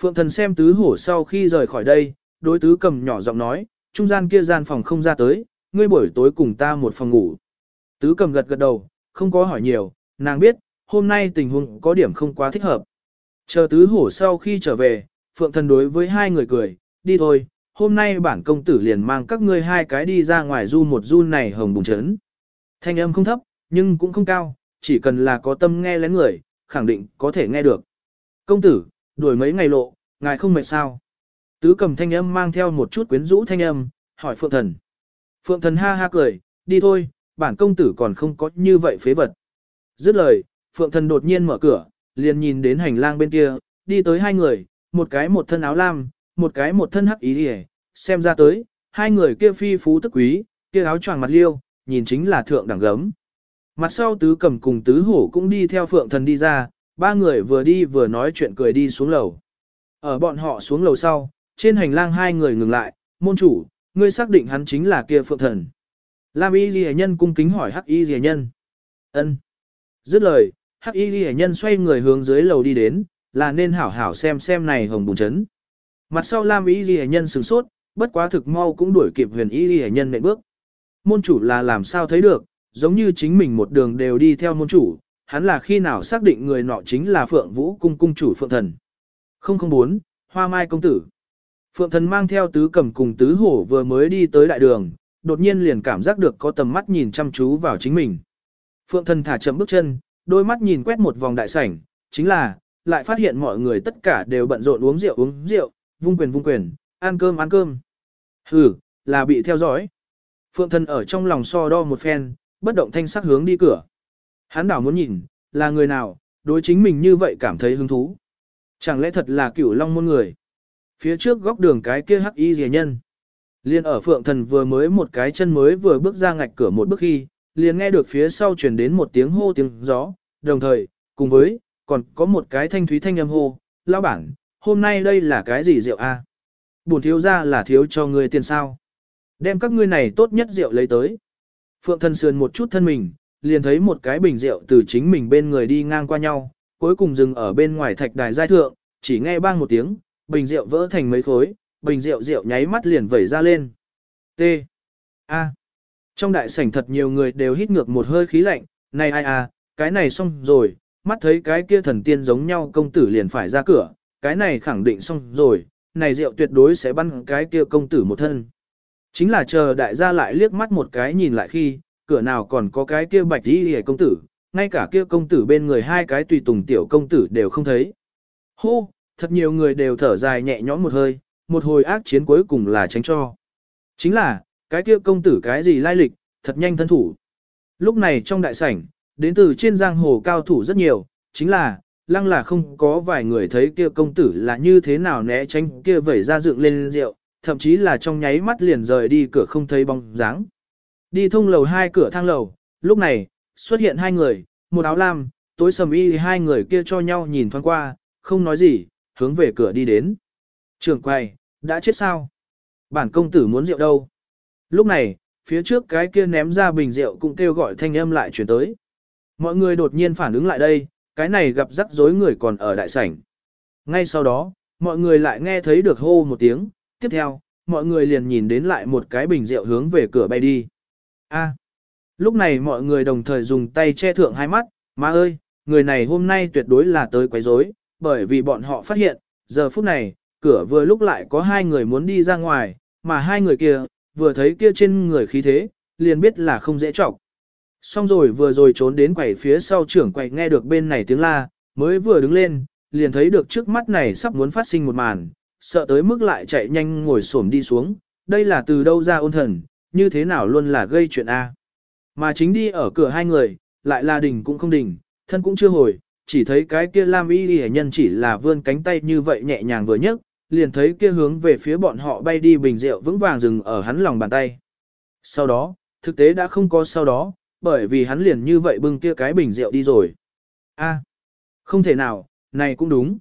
Phượng thần xem tứ hổ sau khi rời khỏi đây, đối tứ cầm nhỏ giọng nói, trung gian kia gian phòng không ra tới, ngươi buổi tối cùng ta một phòng ngủ. Tứ cầm gật gật đầu, không có hỏi nhiều, nàng biết, hôm nay tình huống có điểm không quá thích hợp. Chờ tứ hổ sau khi trở về, Phượng thần đối với hai người cười, đi thôi, hôm nay bản công tử liền mang các ngươi hai cái đi ra ngoài du một du này hồng bùng chấn. Thanh âm không thấp, nhưng cũng không cao, chỉ cần là có tâm nghe lén người, khẳng định có thể nghe được. Công tử, đuổi mấy ngày lộ, ngài không mệt sao? Tứ cầm thanh âm mang theo một chút quyến rũ thanh âm, hỏi Phượng Thần. Phượng Thần ha ha cười, đi thôi, bản công tử còn không có như vậy phế vật. Dứt lời, Phượng Thần đột nhiên mở cửa, liền nhìn đến hành lang bên kia, đi tới hai người, một cái một thân áo lam, một cái một thân hắc ý đi xem ra tới, hai người kia phi phú tức quý, kia áo choàng mặt liêu, nhìn chính là thượng đẳng gấm. Mặt sau tứ cầm cùng tứ hổ cũng đi theo phượng thần đi ra, ba người vừa đi vừa nói chuyện cười đi xuống lầu. Ở bọn họ xuống lầu sau, trên hành lang hai người ngừng lại, môn chủ, ngươi xác định hắn chính là kia phượng thần. Lam y ghi nhân cung kính hỏi hắc y ghi nhân. ân Dứt lời, hắc y ghi nhân xoay người hướng dưới lầu đi đến, là nên hảo hảo xem xem này hồng bùng chấn. Mặt sau Lam y ghi nhân sửng sốt, bất quá thực mau cũng đuổi kịp huyền y ghi nhân nệm bước. Môn chủ là làm sao thấy được, giống như chính mình một đường đều đi theo môn chủ, hắn là khi nào xác định người nọ chính là Phượng Vũ cung cung chủ Phượng Thần. 004, Hoa Mai công tử. Phượng Thần mang theo tứ cầm cùng tứ hổ vừa mới đi tới đại đường, đột nhiên liền cảm giác được có tầm mắt nhìn chăm chú vào chính mình. Phượng Thần thả chậm bước chân, đôi mắt nhìn quét một vòng đại sảnh, chính là, lại phát hiện mọi người tất cả đều bận rộn uống rượu uống rượu, vung quyền vung quyền, ăn cơm ăn cơm. Hừ, là bị theo dõi. Phượng Thần ở trong lòng so đo một phen, bất động thanh sắc hướng đi cửa. Hắn đảo muốn nhìn, là người nào, đối chính mình như vậy cảm thấy hứng thú. Chẳng lẽ thật là cửu long môn người? Phía trước góc đường cái kia hắc y rìa nhân. Liên ở phượng thần vừa mới một cái chân mới vừa bước ra ngạch cửa một bước khi, liền nghe được phía sau truyền đến một tiếng hô tiếng gió, đồng thời, cùng với, còn có một cái thanh thúy thanh âm hô, lão bản, hôm nay đây là cái gì rượu a? À? Bổn thiếu ra là thiếu cho người tiền sao? Đem các ngươi này tốt nhất rượu lấy tới. Phượng thần sườn một chút thân mình, liền thấy một cái bình rượu từ chính mình bên người đi ngang qua nhau, cuối cùng dừng ở bên ngoài thạch đài giai thượng, chỉ nghe bang một tiếng, bình rượu vỡ thành mấy khối, bình rượu rượu nháy mắt liền vẩy ra lên. T. A. Trong đại sảnh thật nhiều người đều hít ngược một hơi khí lạnh, này ai à, cái này xong rồi, mắt thấy cái kia thần tiên giống nhau công tử liền phải ra cửa, cái này khẳng định xong rồi, này rượu tuyệt đối sẽ bắn cái kia công tử một thân. Chính là chờ đại gia lại liếc mắt một cái nhìn lại khi, cửa nào còn có cái kia bạch đi hề công tử, ngay cả kia công tử bên người hai cái tùy tùng tiểu công tử đều không thấy. Hô, thật nhiều người đều thở dài nhẹ nhõm một hơi, một hồi ác chiến cuối cùng là tránh cho. Chính là, cái kia công tử cái gì lai lịch, thật nhanh thân thủ. Lúc này trong đại sảnh, đến từ trên giang hồ cao thủ rất nhiều, chính là, lăng là không có vài người thấy kia công tử là như thế nào né tránh kia vẩy ra dựng lên rượu, thậm chí là trong nháy mắt liền rời đi cửa không thấy bóng dáng. Đi thông lầu hai cửa thang lầu, lúc này, xuất hiện hai người, một áo lam, tối sầm y hai người kia cho nhau nhìn thoáng qua, không nói gì, hướng về cửa đi đến. Trưởng quay, đã chết sao? Bản công tử muốn rượu đâu? Lúc này, phía trước cái kia ném ra bình rượu cũng kêu gọi thanh âm lại chuyển tới. Mọi người đột nhiên phản ứng lại đây, cái này gặp rắc rối người còn ở đại sảnh. Ngay sau đó, mọi người lại nghe thấy được hô một tiếng, tiếp theo, mọi người liền nhìn đến lại một cái bình rượu hướng về cửa bay đi. A. lúc này mọi người đồng thời dùng tay che thượng hai mắt, má ơi, người này hôm nay tuyệt đối là tới quấy rối, bởi vì bọn họ phát hiện, giờ phút này, cửa vừa lúc lại có hai người muốn đi ra ngoài, mà hai người kia, vừa thấy kia trên người khí thế, liền biết là không dễ trọng. Xong rồi vừa rồi trốn đến quầy phía sau trưởng quầy nghe được bên này tiếng la, mới vừa đứng lên, liền thấy được trước mắt này sắp muốn phát sinh một màn, sợ tới mức lại chạy nhanh ngồi xổm đi xuống, đây là từ đâu ra ôn thần, như thế nào luôn là gây chuyện A. Mà chính đi ở cửa hai người, lại là đỉnh cũng không đỉnh, thân cũng chưa hồi, chỉ thấy cái kia Lam Y Y nhân chỉ là vươn cánh tay như vậy nhẹ nhàng vừa nhấc, liền thấy kia hướng về phía bọn họ bay đi bình rượu vững vàng dừng ở hắn lòng bàn tay. Sau đó, thực tế đã không có sau đó, bởi vì hắn liền như vậy bưng kia cái bình rượu đi rồi. A, không thể nào, này cũng đúng.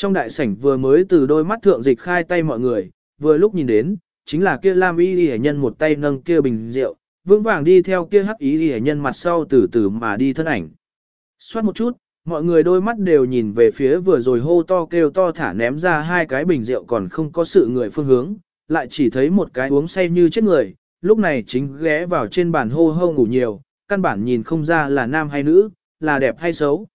Trong đại sảnh vừa mới từ đôi mắt thượng dịch khai tay mọi người, vừa lúc nhìn đến, chính là kia Lam Y Y nhân một tay nâng kia bình rượu, vững vàng đi theo kia Hắc Y Y nhân mặt sau từ từ mà đi thân ảnh. Xoát một chút, mọi người đôi mắt đều nhìn về phía vừa rồi hô to kêu to thả ném ra hai cái bình rượu còn không có sự người phương hướng, lại chỉ thấy một cái uống say như chết người, lúc này chính ghé vào trên bàn hô hô ngủ nhiều, căn bản nhìn không ra là nam hay nữ, là đẹp hay xấu.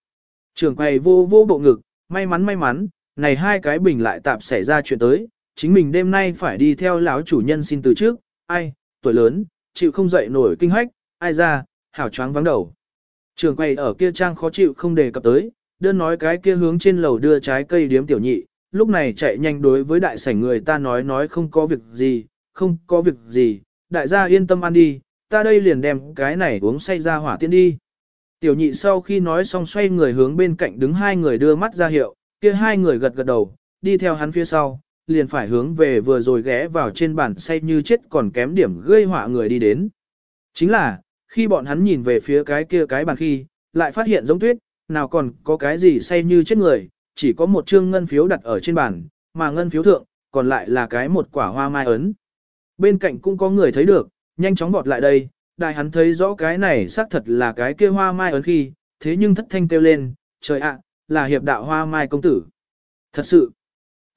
Trường quầy vô vô bộ ngực, may mắn may mắn, này hai cái bình lại tạp xảy ra chuyện tới, chính mình đêm nay phải đi theo lão chủ nhân xin từ trước, ai, tuổi lớn, chịu không dậy nổi kinh hách, ai ra, hảo choáng vắng đầu. Trường quay ở kia trang khó chịu không đề cập tới, đơn nói cái kia hướng trên lầu đưa trái cây điếm tiểu nhị, lúc này chạy nhanh đối với đại sảnh người ta nói nói không có việc gì, không có việc gì, đại gia yên tâm ăn đi, ta đây liền đem cái này uống say ra hỏa tiên đi. Tiểu nhị sau khi nói xong xoay người hướng bên cạnh đứng hai người đưa mắt ra hiệu, kia hai người gật gật đầu, đi theo hắn phía sau, liền phải hướng về vừa rồi ghé vào trên bàn say như chết còn kém điểm gây họa người đi đến. Chính là, khi bọn hắn nhìn về phía cái kia cái bàn khi, lại phát hiện giống tuyết, nào còn có cái gì say như chết người, chỉ có một trương ngân phiếu đặt ở trên bàn, mà ngân phiếu thượng, còn lại là cái một quả hoa mai ấn. Bên cạnh cũng có người thấy được, nhanh chóng vọt lại đây, đại hắn thấy rõ cái này xác thật là cái kia hoa mai ấn khi, thế nhưng thất thanh kêu lên, trời ạ, là hiệp đạo hoa mai công tử. Thật sự,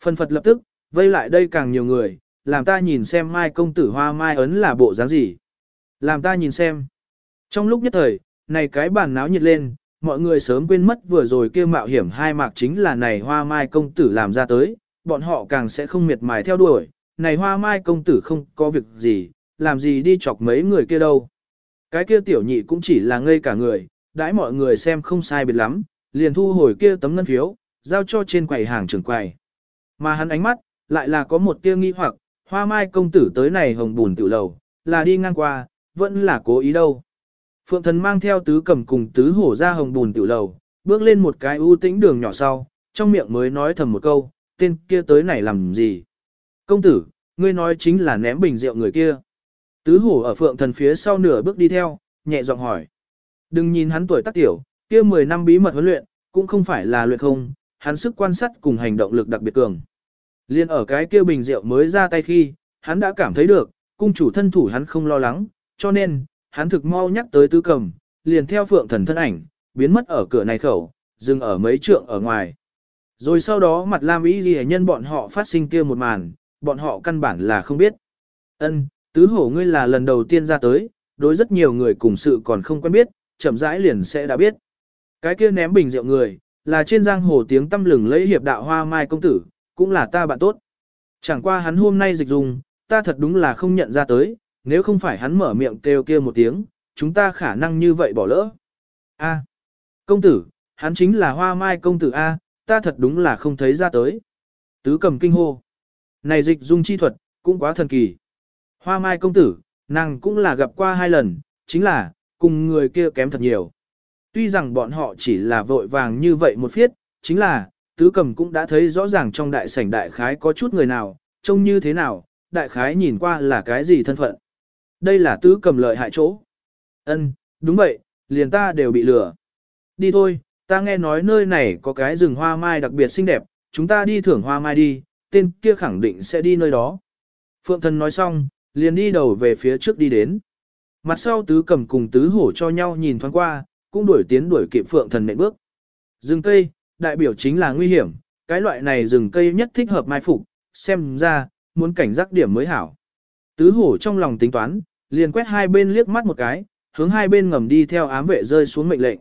phân phật lập tức, vây lại đây càng nhiều người, làm ta nhìn xem mai công tử hoa mai ấn là bộ dáng gì. Làm ta nhìn xem. Trong lúc nhất thời, này cái bàn náo nhiệt lên, mọi người sớm quên mất vừa rồi kia mạo hiểm hai mạc chính là này hoa mai công tử làm ra tới, bọn họ càng sẽ không miệt mài theo đuổi, này hoa mai công tử không có việc gì, làm gì đi chọc mấy người kia đâu. Cái kia tiểu nhị cũng chỉ là ngây cả người, đãi mọi người xem không sai biệt lắm, liền thu hồi kia tấm ngân phiếu, giao cho trên quầy hàng trưởng quầy. Mà hắn ánh mắt, lại là có một tia nghi hoặc, hoa mai công tử tới này hồng bùn tiểu lầu, là đi ngang qua, vẫn là cố ý đâu. Phượng thần mang theo tứ cầm cùng tứ hổ ra hồng bùn tiểu lầu, bước lên một cái ưu tĩnh đường nhỏ sau, trong miệng mới nói thầm một câu, tên kia tới này làm gì. Công tử, ngươi nói chính là ném bình rượu người kia. Tứ hổ ở phượng thần phía sau nửa bước đi theo, nhẹ giọng hỏi. Đừng nhìn hắn tuổi tác tiểu, kia 10 năm bí mật huấn luyện, cũng không phải là luyện không, hắn sức quan sát cùng hành động lực đặc biệt cường. Liên ở cái kia bình rượu mới ra tay khi, hắn đã cảm thấy được, cung chủ thân thủ hắn không lo lắng, cho nên, hắn thực mau nhắc tới tứ cầm, liền theo phượng thần thân ảnh, biến mất ở cửa này khẩu, dừng ở mấy trượng ở ngoài. Rồi sau đó mặt Lam ý Ghi nhân bọn họ phát sinh kia một màn, bọn họ căn bản là không biết. Ân, tứ hổ ngươi là lần đầu tiên ra tới, đối rất nhiều người cùng sự còn không quen biết, chậm rãi liền sẽ đã biết. Cái kia ném bình rượu người, là trên giang hồ tiếng tâm lừng lấy hiệp đạo hoa mai công tử, cũng là ta bạn tốt. Chẳng qua hắn hôm nay dịch dùng, ta thật đúng là không nhận ra tới, nếu không phải hắn mở miệng kêu kia một tiếng, chúng ta khả năng như vậy bỏ lỡ. A, công tử, hắn chính là hoa mai công tử A, ta thật đúng là không thấy ra tới. Tứ cầm kinh hô. Này dịch dung chi thuật, cũng quá thần kỳ. Hoa mai công tử, nàng cũng là gặp qua hai lần, chính là, cùng người kia kém thật nhiều. Tuy rằng bọn họ chỉ là vội vàng như vậy một phiết, chính là, tứ cầm cũng đã thấy rõ ràng trong đại sảnh đại khái có chút người nào, trông như thế nào, đại khái nhìn qua là cái gì thân phận. Đây là tứ cầm lợi hại chỗ. Ân, đúng vậy, liền ta đều bị lừa. Đi thôi, ta nghe nói nơi này có cái rừng hoa mai đặc biệt xinh đẹp, chúng ta đi thưởng hoa mai đi, tên kia khẳng định sẽ đi nơi đó. Phượng thần nói xong, liền đi đầu về phía trước đi đến. Mặt sau tứ cầm cùng tứ hổ cho nhau nhìn thoáng qua, cũng đuổi tiến đuổi kịp phượng thần nện bước. Rừng cây, đại biểu chính là nguy hiểm, cái loại này rừng cây nhất thích hợp mai phục, xem ra, muốn cảnh giác điểm mới hảo. Tứ hổ trong lòng tính toán, liền quét hai bên liếc mắt một cái, hướng hai bên ngầm đi theo ám vệ rơi xuống mệnh lệnh.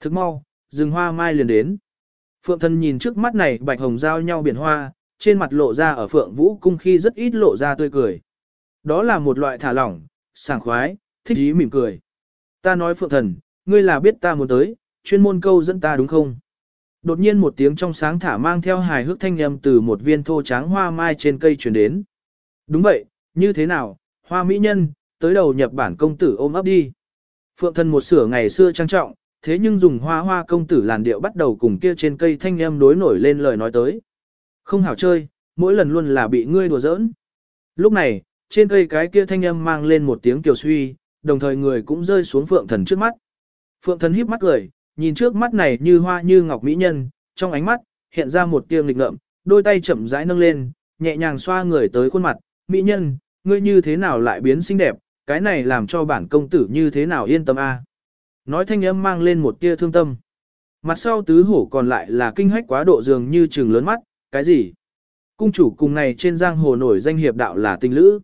Thức mau, rừng hoa mai liền đến. Phượng thần nhìn trước mắt này bạch hồng giao nhau biển hoa, trên mặt lộ ra ở phượng vũ cung khi rất ít lộ ra tươi cười. Đó là một loại thả lỏng, sảng khoái, thích ý mỉm cười. Ta nói phượng thần, ngươi là biết ta muốn tới, chuyên môn câu dẫn ta đúng không? Đột nhiên một tiếng trong sáng thả mang theo hài hước thanh âm từ một viên thô tráng hoa mai trên cây truyền đến. Đúng vậy, như thế nào, hoa mỹ nhân, tới đầu nhập bản công tử ôm ấp đi. Phượng thần một sửa ngày xưa trang trọng, thế nhưng dùng hoa hoa công tử làn điệu bắt đầu cùng kia trên cây thanh âm đối nổi lên lời nói tới. Không hảo chơi, mỗi lần luôn là bị ngươi đùa giỡn. Lúc này, trên cây cái kia thanh âm mang lên một tiếng kiều suy, đồng thời người cũng rơi xuống phượng thần trước mắt. Phượng thần híp mắt cười, nhìn trước mắt này như hoa như ngọc mỹ nhân, trong ánh mắt, hiện ra một tia nghịch ngợm, đôi tay chậm rãi nâng lên, nhẹ nhàng xoa người tới khuôn mặt, mỹ nhân, ngươi như thế nào lại biến xinh đẹp, cái này làm cho bản công tử như thế nào yên tâm a. Nói thanh âm mang lên một tia thương tâm. Mặt sau tứ hổ còn lại là kinh hách quá độ dường như trừng lớn mắt, cái gì? Cung chủ cùng này trên giang hồ nổi danh hiệp đạo là tình lữ.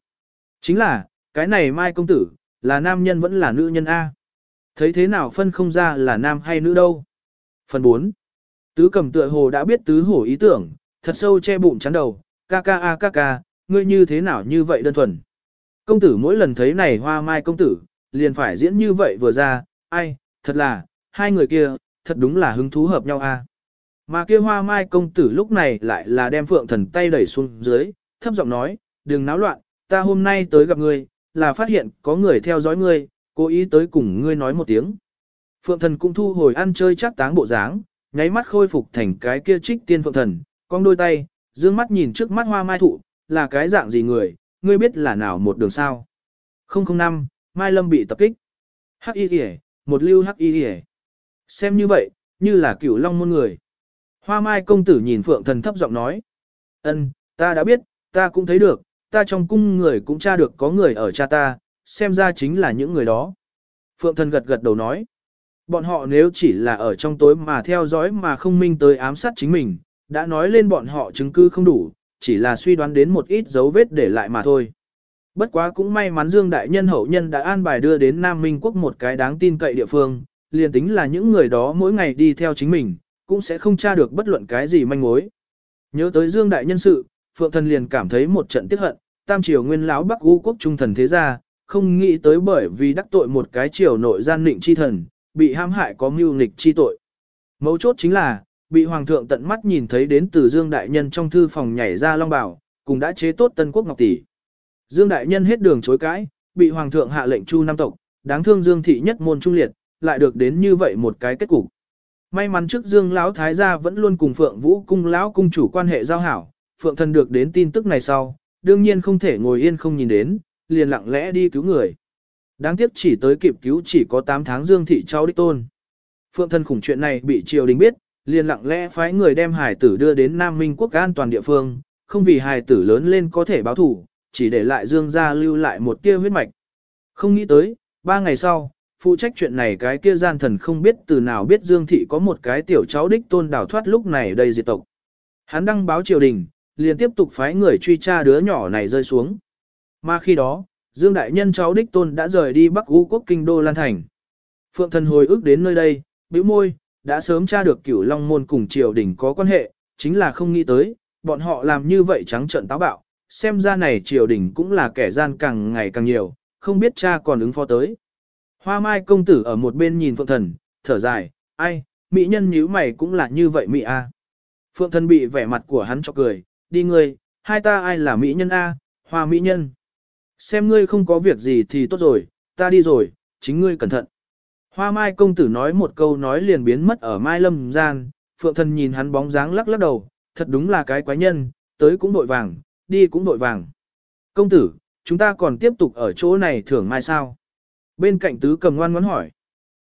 Chính là, cái này mai công tử, là nam nhân vẫn là nữ nhân A. Thấy thế nào phân không ra là nam hay nữ đâu. Phần 4. Tứ cầm tựa hồ đã biết tứ hổ ý tưởng, thật sâu che bụng chắn đầu, ca ca a ca ca, ngươi như thế nào như vậy đơn thuần. Công tử mỗi lần thấy này hoa mai công tử, liền phải diễn như vậy vừa ra, ai, thật là, hai người kia, thật đúng là hứng thú hợp nhau a. Mà kia hoa mai công tử lúc này lại là đem phượng thần tay đẩy xuống dưới, thấp giọng nói, đừng náo loạn, ta hôm nay tới gặp ngươi, là phát hiện có người theo dõi ngươi, cố ý tới cùng ngươi nói một tiếng. Phượng thần cũng thu hồi ăn chơi chắc táng bộ dáng, nháy mắt khôi phục thành cái kia trích tiên phượng thần, cong đôi tay, dương mắt nhìn trước mắt hoa mai thụ, là cái dạng gì người, ngươi biết là nào một đường sao. 005, Mai Lâm bị tập kích. Hắc y kìa, một lưu hắc y kìa. Xem như vậy, như là cửu long môn người. Hoa mai công tử nhìn phượng thần thấp giọng nói. ân, ta đã biết, ta cũng thấy được, ta trong cung người cũng tra được có người ở cha ta, xem ra chính là những người đó. Phượng thần gật gật đầu nói. Bọn họ nếu chỉ là ở trong tối mà theo dõi mà không minh tới ám sát chính mình, đã nói lên bọn họ chứng cứ không đủ, chỉ là suy đoán đến một ít dấu vết để lại mà thôi. Bất quá cũng may mắn Dương Đại Nhân hậu nhân đã an bài đưa đến Nam Minh Quốc một cái đáng tin cậy địa phương, liền tính là những người đó mỗi ngày đi theo chính mình, cũng sẽ không tra được bất luận cái gì manh mối. Nhớ tới Dương Đại Nhân sự, Phượng Thần liền cảm thấy một trận tiếc hận, tam triều nguyên lão Bắc U quốc trung thần thế gia, không nghĩ tới bởi vì đắc tội một cái triều nội gian định chi thần, bị hãm hại có mưu nghịch chi tội. Mấu chốt chính là, bị hoàng thượng tận mắt nhìn thấy đến từ Dương đại nhân trong thư phòng nhảy ra long bảo, cùng đã chế tốt Tân Quốc Ngọc tỷ. Dương đại nhân hết đường chối cãi, bị hoàng thượng hạ lệnh chu năm tộc, đáng thương Dương thị nhất môn trung liệt, lại được đến như vậy một cái kết cục. May mắn trước Dương lão thái gia vẫn luôn cùng Phượng Vũ cung lão cung chủ quan hệ giao hảo, Phượng thần được đến tin tức này sau, đương nhiên không thể ngồi yên không nhìn đến, liền lặng lẽ đi cứu người. Đáng tiếc chỉ tới kịp cứu chỉ có 8 tháng Dương thị cháu đích tôn. Phượng thần khủng chuyện này bị triều đình biết, liền lặng lẽ phái người đem hải tử đưa đến Nam Minh quốc an toàn địa phương, không vì hải tử lớn lên có thể báo thủ, chỉ để lại Dương gia lưu lại một tia huyết mạch. Không nghĩ tới, ba ngày sau, phụ trách chuyện này cái kia gian thần không biết từ nào biết Dương thị có một cái tiểu cháu đích tôn đảo thoát lúc này đầy diệt tộc. Hắn đăng báo triều đình, liền tiếp tục phái người truy tra đứa nhỏ này rơi xuống. Mà khi đó, Dương Đại Nhân cháu đích tôn đã rời đi Bắc U quốc kinh đô Lan Thành. Phượng thần hồi ức đến nơi đây, bĩu môi, đã sớm tra được cửu long môn cùng triều đình có quan hệ, chính là không nghĩ tới, bọn họ làm như vậy trắng trợn táo bạo, xem ra này triều đình cũng là kẻ gian càng ngày càng nhiều, không biết cha còn ứng phó tới. Hoa mai công tử ở một bên nhìn phượng thần, thở dài, ai, mỹ nhân nhíu mày cũng là như vậy mỹ a. Phượng thần bị vẻ mặt của hắn cho cười, đi ngươi, hai ta ai là mỹ nhân a, hoa mỹ nhân. Xem ngươi không có việc gì thì tốt rồi, ta đi rồi, chính ngươi cẩn thận. Hoa mai công tử nói một câu nói liền biến mất ở mai lâm gian, phượng thần nhìn hắn bóng dáng lắc lắc đầu, thật đúng là cái quái nhân, tới cũng đội vàng, đi cũng đội vàng. Công tử, chúng ta còn tiếp tục ở chỗ này thưởng mai sao? Bên cạnh tứ cầm ngoan ngoãn hỏi.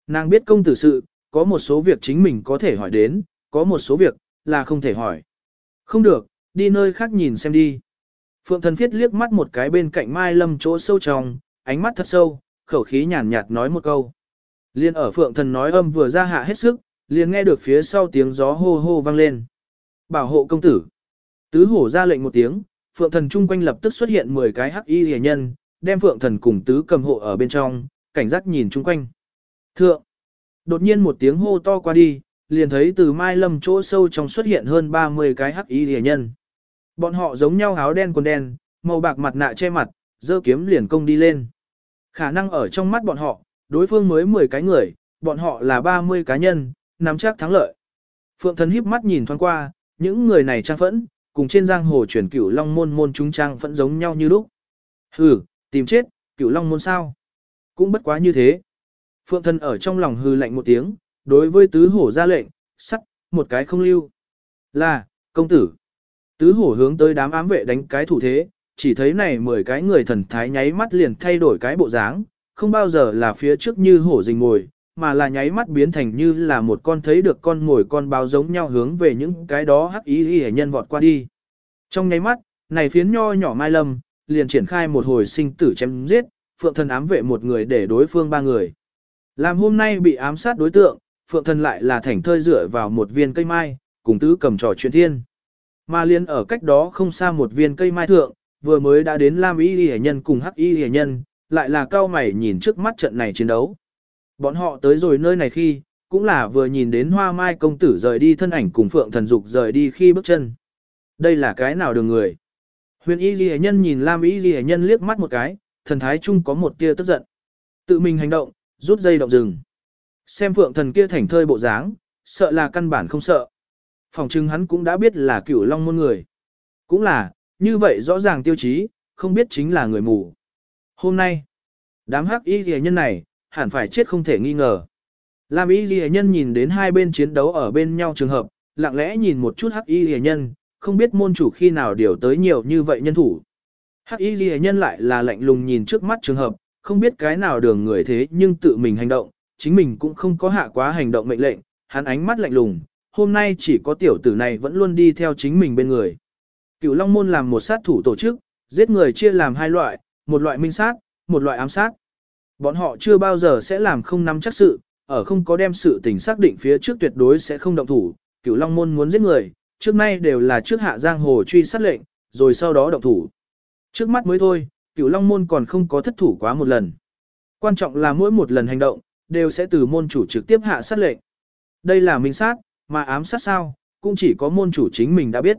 Nàng biết công tử sự, có một số việc chính mình có thể hỏi đến, có một số việc, là không thể hỏi. Không được, đi nơi khác nhìn xem đi. Phượng thần phiết liếc mắt một cái bên cạnh mai lâm chỗ sâu trong, ánh mắt thật sâu, khẩu khí nhàn nhạt nói một câu. Liên ở phượng thần nói âm vừa ra hạ hết sức, liền nghe được phía sau tiếng gió hô hô vang lên. Bảo hộ công tử. Tứ hổ ra lệnh một tiếng, phượng thần chung quanh lập tức xuất hiện 10 cái hắc y hề nhân, đem phượng thần cùng tứ cầm hộ ở bên trong, cảnh giác nhìn chung quanh. Thượng. Đột nhiên một tiếng hô to qua đi, liền thấy từ mai lâm chỗ sâu trong xuất hiện hơn 30 cái hắc y hề nhân. Bọn họ giống nhau áo đen quần đen, màu bạc mặt nạ che mặt, dơ kiếm liền công đi lên. Khả năng ở trong mắt bọn họ, đối phương mới 10 cái người, bọn họ là 30 cá nhân, nắm chắc thắng lợi. Phượng thần híp mắt nhìn thoáng qua, những người này trang phẫn, cùng trên giang hồ chuyển cửu long môn môn chúng trang phẫn giống nhau như lúc. Hừ, tìm chết, cửu long môn sao? Cũng bất quá như thế. Phượng thần ở trong lòng hư lạnh một tiếng, đối với tứ hổ ra lệnh, sắt, một cái không lưu. Là, công tử. Tứ hổ hướng tới đám ám vệ đánh cái thủ thế, chỉ thấy này 10 cái người thần thái nháy mắt liền thay đổi cái bộ dáng, không bao giờ là phía trước như hổ rình ngồi, mà là nháy mắt biến thành như là một con thấy được con ngồi con báo giống nhau hướng về những cái đó hắc ý y nhân vọt qua đi. Trong nháy mắt, này phiến nho nhỏ mai lâm, liền triển khai một hồi sinh tử chém giết, phượng thần ám vệ một người để đối phương ba người. Làm hôm nay bị ám sát đối tượng, phượng thần lại là thảnh thơi dựa vào một viên cây mai, cùng tứ cầm trò chuyện thiên. Mà liên ở cách đó không xa một viên cây mai thượng, vừa mới đã đến Lam Y Lì Nhân cùng Hắc Y Lì Nhân, lại là cao mày nhìn trước mắt trận này chiến đấu. Bọn họ tới rồi nơi này khi, cũng là vừa nhìn đến hoa mai công tử rời đi thân ảnh cùng phượng thần dục rời đi khi bước chân. Đây là cái nào đường người? Huyền Y Lì Nhân nhìn Lam Y Lì Nhân liếc mắt một cái, thần thái chung có một tia tức giận. Tự mình hành động, rút dây động rừng. Xem phượng thần kia thành thơi bộ dáng, sợ là căn bản không sợ. Phòng trưng hắn cũng đã biết là cửu long môn người. Cũng là, như vậy rõ ràng tiêu chí, không biết chính là người mù. Hôm nay, đám hắc y ghi nhân này, hẳn phải chết không thể nghi ngờ. Lam y ghi nhân nhìn đến hai bên chiến đấu ở bên nhau trường hợp, lặng lẽ nhìn một chút hắc y ghi nhân, không biết môn chủ khi nào điều tới nhiều như vậy nhân thủ. Hắc y ghi nhân lại là lạnh lùng nhìn trước mắt trường hợp, không biết cái nào đường người thế nhưng tự mình hành động, chính mình cũng không có hạ quá hành động mệnh lệnh, hắn ánh mắt lạnh lùng, hôm nay chỉ có tiểu tử này vẫn luôn đi theo chính mình bên người. Cửu Long Môn làm một sát thủ tổ chức, giết người chia làm hai loại, một loại minh sát, một loại ám sát. Bọn họ chưa bao giờ sẽ làm không nắm chắc sự, ở không có đem sự tình xác định phía trước tuyệt đối sẽ không động thủ. Cửu Long Môn muốn giết người, trước nay đều là trước hạ giang hồ truy sát lệnh, rồi sau đó động thủ. Trước mắt mới thôi, Cửu Long Môn còn không có thất thủ quá một lần. Quan trọng là mỗi một lần hành động, đều sẽ từ môn chủ trực tiếp hạ sát lệnh. Đây là minh sát, mà ám sát sao, cũng chỉ có môn chủ chính mình đã biết.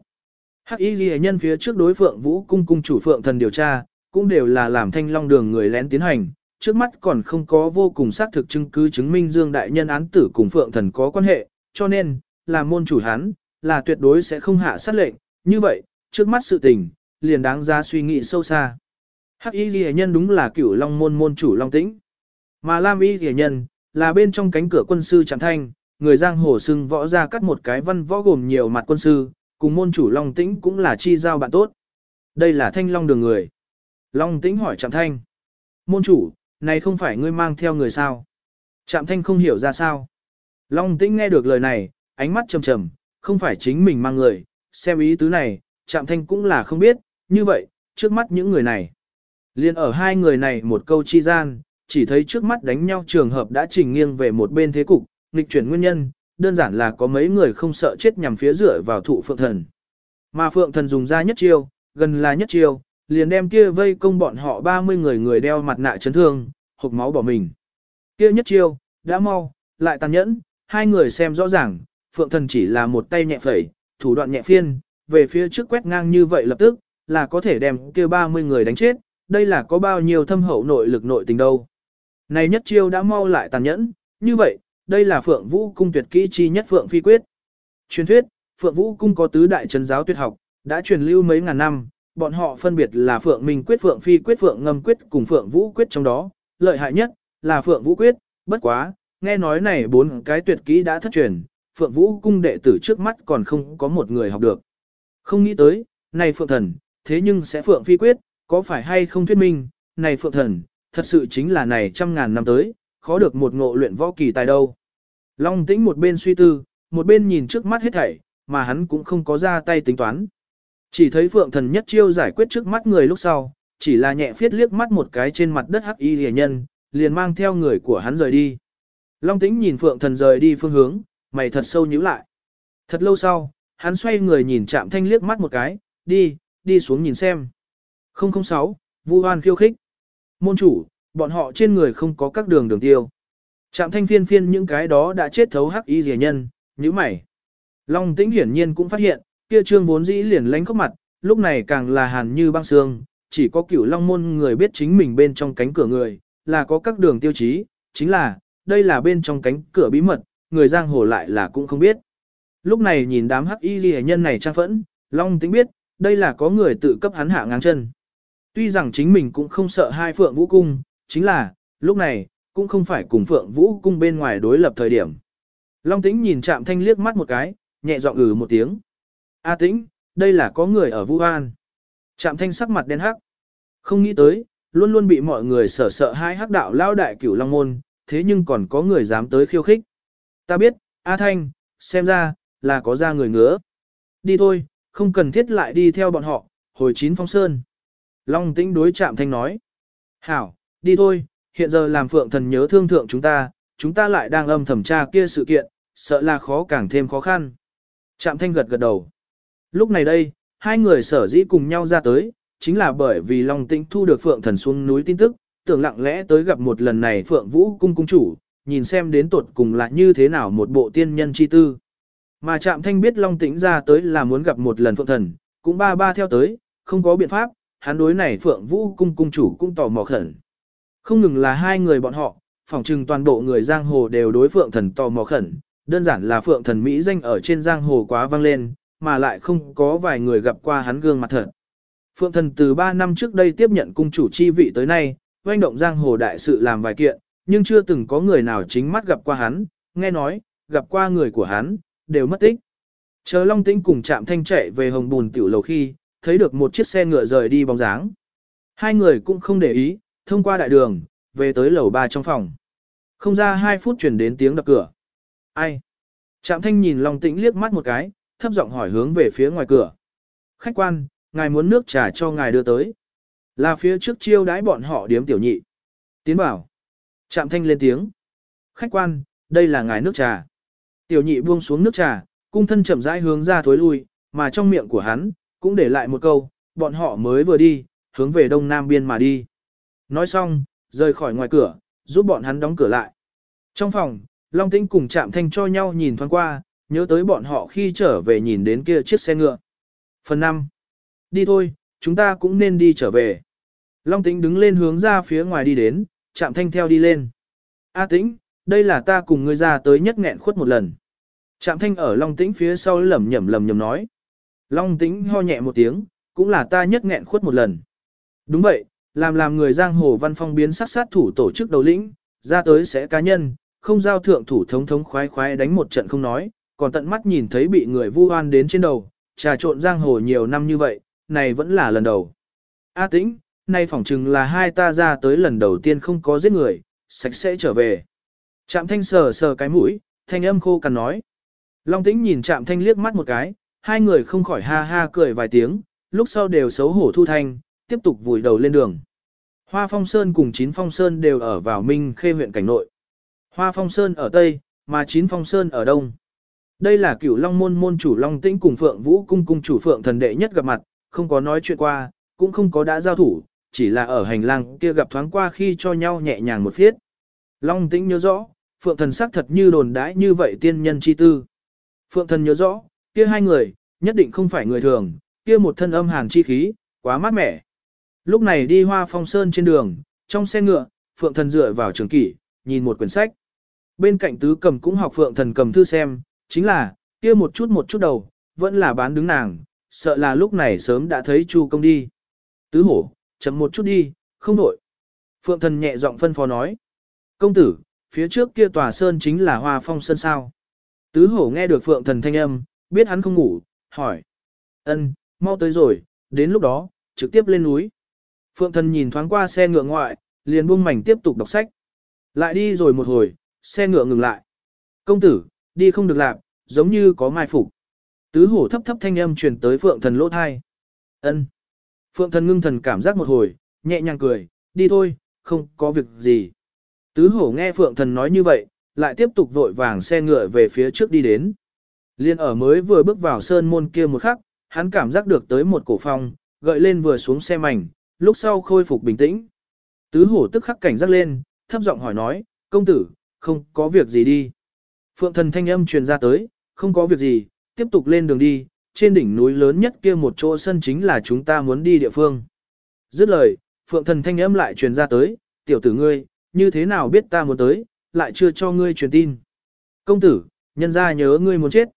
Hắc y ghi nhân phía trước đối phượng vũ cung cung chủ phượng thần điều tra, cũng đều là làm thanh long đường người lén tiến hành, trước mắt còn không có vô cùng xác thực chứng cứ chứng minh Dương Đại Nhân án tử cùng phượng thần có quan hệ, cho nên, là môn chủ hắn, là tuyệt đối sẽ không hạ sát lệnh, như vậy, trước mắt sự tình, liền đáng ra suy nghĩ sâu xa. Hắc y ghi nhân đúng là cửu long môn môn chủ long tĩnh, mà Lam y ghi nhân, là bên trong cánh cửa quân sư Trạm Thanh, người giang hồ xưng võ ra cắt một cái văn võ gồm nhiều mặt quân sư, cùng môn chủ Long Tĩnh cũng là chi giao bạn tốt. Đây là thanh long đường người. Long Tĩnh hỏi Trạm Thanh. Môn chủ, này không phải ngươi mang theo người sao? Trạm Thanh không hiểu ra sao. Long Tĩnh nghe được lời này, ánh mắt trầm trầm, không phải chính mình mang người, xem ý tứ này, Trạm Thanh cũng là không biết, như vậy, trước mắt những người này. Liên ở hai người này một câu chi gian, chỉ thấy trước mắt đánh nhau trường hợp đã chỉnh nghiêng về một bên thế cục, nghịch chuyển nguyên nhân, đơn giản là có mấy người không sợ chết nhằm phía dựa vào thụ phượng thần. Mà phượng thần dùng ra nhất chiêu, gần là nhất chiêu, liền đem kia vây công bọn họ 30 người người đeo mặt nạ chấn thương, hộc máu bỏ mình. Kia nhất chiêu, đã mau, lại tàn nhẫn, hai người xem rõ ràng, phượng thần chỉ là một tay nhẹ phẩy, thủ đoạn nhẹ phiên, về phía trước quét ngang như vậy lập tức, là có thể đem kia 30 người đánh chết, đây là có bao nhiêu thâm hậu nội lực nội tình đâu. Này nhất chiêu đã mau lại tàn nhẫn, như vậy, đây là Phượng Vũ cung tuyệt kỹ chi nhất Phượng Phi Quyết. Truyền thuyết, Phượng Vũ cung có tứ đại trấn giáo tuyệt học, đã truyền lưu mấy ngàn năm, bọn họ phân biệt là Phượng Minh Quyết, Phượng Phi Quyết, Phượng Ngâm Quyết cùng Phượng Vũ Quyết trong đó, lợi hại nhất là Phượng Vũ Quyết, bất quá, nghe nói này bốn cái tuyệt kỹ đã thất truyền, Phượng Vũ cung đệ tử trước mắt còn không có một người học được. Không nghĩ tới, này Phượng Thần, thế nhưng sẽ Phượng Phi Quyết, có phải hay không thuyết minh, này Phượng Thần, thật sự chính là này trăm ngàn năm tới, khó được một ngộ luyện võ kỳ tài đâu. Long tĩnh một bên suy tư, một bên nhìn trước mắt hết thảy, mà hắn cũng không có ra tay tính toán. Chỉ thấy phượng thần nhất chiêu giải quyết trước mắt người lúc sau, chỉ là nhẹ phiết liếc mắt một cái trên mặt đất hắc y rìa nhân, liền mang theo người của hắn rời đi. Long tĩnh nhìn phượng thần rời đi phương hướng, mày thật sâu nhíu lại. Thật lâu sau, hắn xoay người nhìn chạm thanh liếc mắt một cái, đi, đi xuống nhìn xem. 006, Vu Hoan khiêu khích. Môn chủ, bọn họ trên người không có các đường đường tiêu. Trạm thanh phiên phiên những cái đó đã chết thấu hắc y rẻ nhân, như mày. Long tĩnh hiển nhiên cũng phát hiện, kia trương vốn dĩ liền lánh khóc mặt, lúc này càng là hàn như băng xương, chỉ có cửu long môn người biết chính mình bên trong cánh cửa người, là có các đường tiêu chí, chính là, đây là bên trong cánh cửa bí mật, người giang hồ lại là cũng không biết. Lúc này nhìn đám hắc y rẻ nhân này trang phẫn, long tĩnh biết, đây là có người tự cấp hắn hạ ngang chân. Tuy rằng chính mình cũng không sợ hai phượng vũ cung, chính là, lúc này, cũng không phải cùng Phượng Vũ cung bên ngoài đối lập thời điểm. Long tĩnh nhìn trạm thanh liếc mắt một cái, nhẹ giọng ừ một tiếng. A tĩnh, đây là có người ở Vũ An. trạm thanh sắc mặt đen hắc. Không nghĩ tới, luôn luôn bị mọi người sợ sợ hai hắc đạo lao đại cửu long môn, thế nhưng còn có người dám tới khiêu khích. Ta biết, A Thanh, xem ra, là có ra người ngứa. Đi thôi, không cần thiết lại đi theo bọn họ, hồi chín phong sơn. Long tĩnh đối trạm thanh nói. Hảo, đi thôi, hiện giờ làm phượng thần nhớ thương thượng chúng ta, chúng ta lại đang âm thẩm tra kia sự kiện, sợ là khó càng thêm khó khăn. Trạm thanh gật gật đầu. Lúc này đây, hai người sở dĩ cùng nhau ra tới, chính là bởi vì Long Tĩnh thu được Phượng Thần xuống núi tin tức, tưởng lặng lẽ tới gặp một lần này Phượng Vũ cung cung chủ, nhìn xem đến tuột cùng là như thế nào một bộ tiên nhân chi tư. Mà Trạm Thanh biết Long Tĩnh ra tới là muốn gặp một lần Phượng Thần, cũng ba ba theo tới, không có biện pháp, hắn đối này Phượng Vũ cung cung chủ cũng tò mò khẩn. Không ngừng là hai người bọn họ, phỏng chừng toàn bộ người giang hồ đều đối Phượng Thần tò mò khẩn, đơn giản là Phượng Thần Mỹ danh ở trên giang hồ quá vang lên, mà lại không có vài người gặp qua hắn gương mặt thật. Phượng Thần từ 3 năm trước đây tiếp nhận cung chủ chi vị tới nay, doanh động giang hồ đại sự làm vài kiện, nhưng chưa từng có người nào chính mắt gặp qua hắn, nghe nói, gặp qua người của hắn, đều mất tích. Chờ Long Tĩnh cùng chạm thanh chạy về hồng bùn tiểu lầu khi, thấy được một chiếc xe ngựa rời đi bóng dáng. Hai người cũng không để ý, thông qua đại đường, về tới lầu ba trong phòng. Không ra hai phút chuyển đến tiếng đập cửa. Ai? Trạm thanh nhìn Long Tĩnh liếc mắt một cái, thấp giọng hỏi hướng về phía ngoài cửa. Khách quan, ngài muốn nước trà cho ngài đưa tới. Là phía trước chiêu đãi bọn họ điếm tiểu nhị. Tiến bảo. Trạm thanh lên tiếng. Khách quan, đây là ngài nước trà. Tiểu nhị buông xuống nước trà, cung thân chậm rãi hướng ra thối lui, mà trong miệng của hắn, cũng để lại một câu, bọn họ mới vừa đi, hướng về đông nam biên mà đi. Nói xong, rời khỏi ngoài cửa, giúp bọn hắn đóng cửa lại. Trong phòng, Long Tĩnh cùng Trạm thanh cho nhau nhìn thoáng qua, nhớ tới bọn họ khi trở về nhìn đến kia chiếc xe ngựa. Phần 5. Đi thôi, chúng ta cũng nên đi trở về. Long Tĩnh đứng lên hướng ra phía ngoài đi đến, Trạm thanh theo đi lên. A à, Tĩnh, đây là ta cùng ngươi ra tới nhất nghẹn khuất một lần. Trạm thanh ở Long Tĩnh phía sau lẩm nhẩm lẩm nhẩm nói. Long Tĩnh ho nhẹ một tiếng, cũng là ta nhất nghẹn khuất một lần. Đúng vậy, làm làm người giang hồ văn phong biến sát sát thủ tổ chức đầu lĩnh, ra tới sẽ cá nhân, không giao thượng thủ thống thống khoái khoái đánh một trận không nói, còn tận mắt nhìn thấy bị người vu oan đến trên đầu, trà trộn giang hồ nhiều năm như vậy, này vẫn là lần đầu. A tĩnh, nay phỏng chừng là hai ta ra tới lần đầu tiên không có giết người, sạch sẽ trở về. Trạm thanh sờ sờ cái mũi, thanh âm khô cằn nói. Long tĩnh nhìn trạm thanh liếc mắt một cái, hai người không khỏi ha ha cười vài tiếng, lúc sau đều xấu hổ thu thanh, tiếp tục vùi đầu lên đường. Hoa Phong Sơn cùng Chín Phong Sơn đều ở vào Minh Khê huyện cảnh nội. Hoa Phong Sơn ở Tây, mà Chín Phong Sơn ở Đông. Đây là cửu Long Môn môn chủ Long Tĩnh cùng Phượng Vũ cung cung chủ Phượng thần đệ nhất gặp mặt, không có nói chuyện qua, cũng không có đã giao thủ, chỉ là ở hành lang kia gặp thoáng qua khi cho nhau nhẹ nhàng một phiết. Long Tĩnh nhớ rõ, Phượng thần sắc thật như đồn đãi như vậy tiên nhân chi tư. Phượng thần nhớ rõ, kia hai người, nhất định không phải người thường, kia một thân âm hàn chi khí, quá mát mẻ. Lúc này đi hoa phong sơn trên đường, trong xe ngựa, Phượng thần dựa vào trường kỷ, nhìn một quyển sách. Bên cạnh tứ cầm cũng học Phượng thần cầm thư xem, chính là, kia một chút một chút đầu, vẫn là bán đứng nàng, sợ là lúc này sớm đã thấy Chu công đi. Tứ hổ, chậm một chút đi, không đổi. Phượng thần nhẹ giọng phân phó nói. Công tử, phía trước kia tòa sơn chính là hoa phong sơn sao. Tứ hổ nghe được Phượng thần thanh âm, biết hắn không ngủ, hỏi. ân, mau tới rồi, đến lúc đó, trực tiếp lên núi. Phượng thần nhìn thoáng qua xe ngựa ngoại, liền buông mảnh tiếp tục đọc sách. Lại đi rồi một hồi, xe ngựa ngừng lại. Công tử, đi không được làm, giống như có mai phục. Tứ hổ thấp thấp thanh âm truyền tới Phượng thần lỗ thai. Ân. Phượng thần ngưng thần cảm giác một hồi, nhẹ nhàng cười, đi thôi, không có việc gì. Tứ hổ nghe Phượng thần nói như vậy, lại tiếp tục vội vàng xe ngựa về phía trước đi đến. Liên ở mới vừa bước vào sơn môn kia một khắc, hắn cảm giác được tới một cổ phong, gợi lên vừa xuống xe mảnh, lúc sau khôi phục bình tĩnh. Tứ hổ tức khắc cảnh giác lên, thấp giọng hỏi nói, công tử, không có việc gì đi. Phượng thần thanh âm truyền ra tới, không có việc gì, tiếp tục lên đường đi, trên đỉnh núi lớn nhất kia một chỗ sân chính là chúng ta muốn đi địa phương. Dứt lời, phượng thần thanh âm lại truyền ra tới, tiểu tử ngươi, như thế nào biết ta muốn tới, lại chưa cho ngươi truyền tin. Công tử, nhân ra nhớ ngươi muốn chết.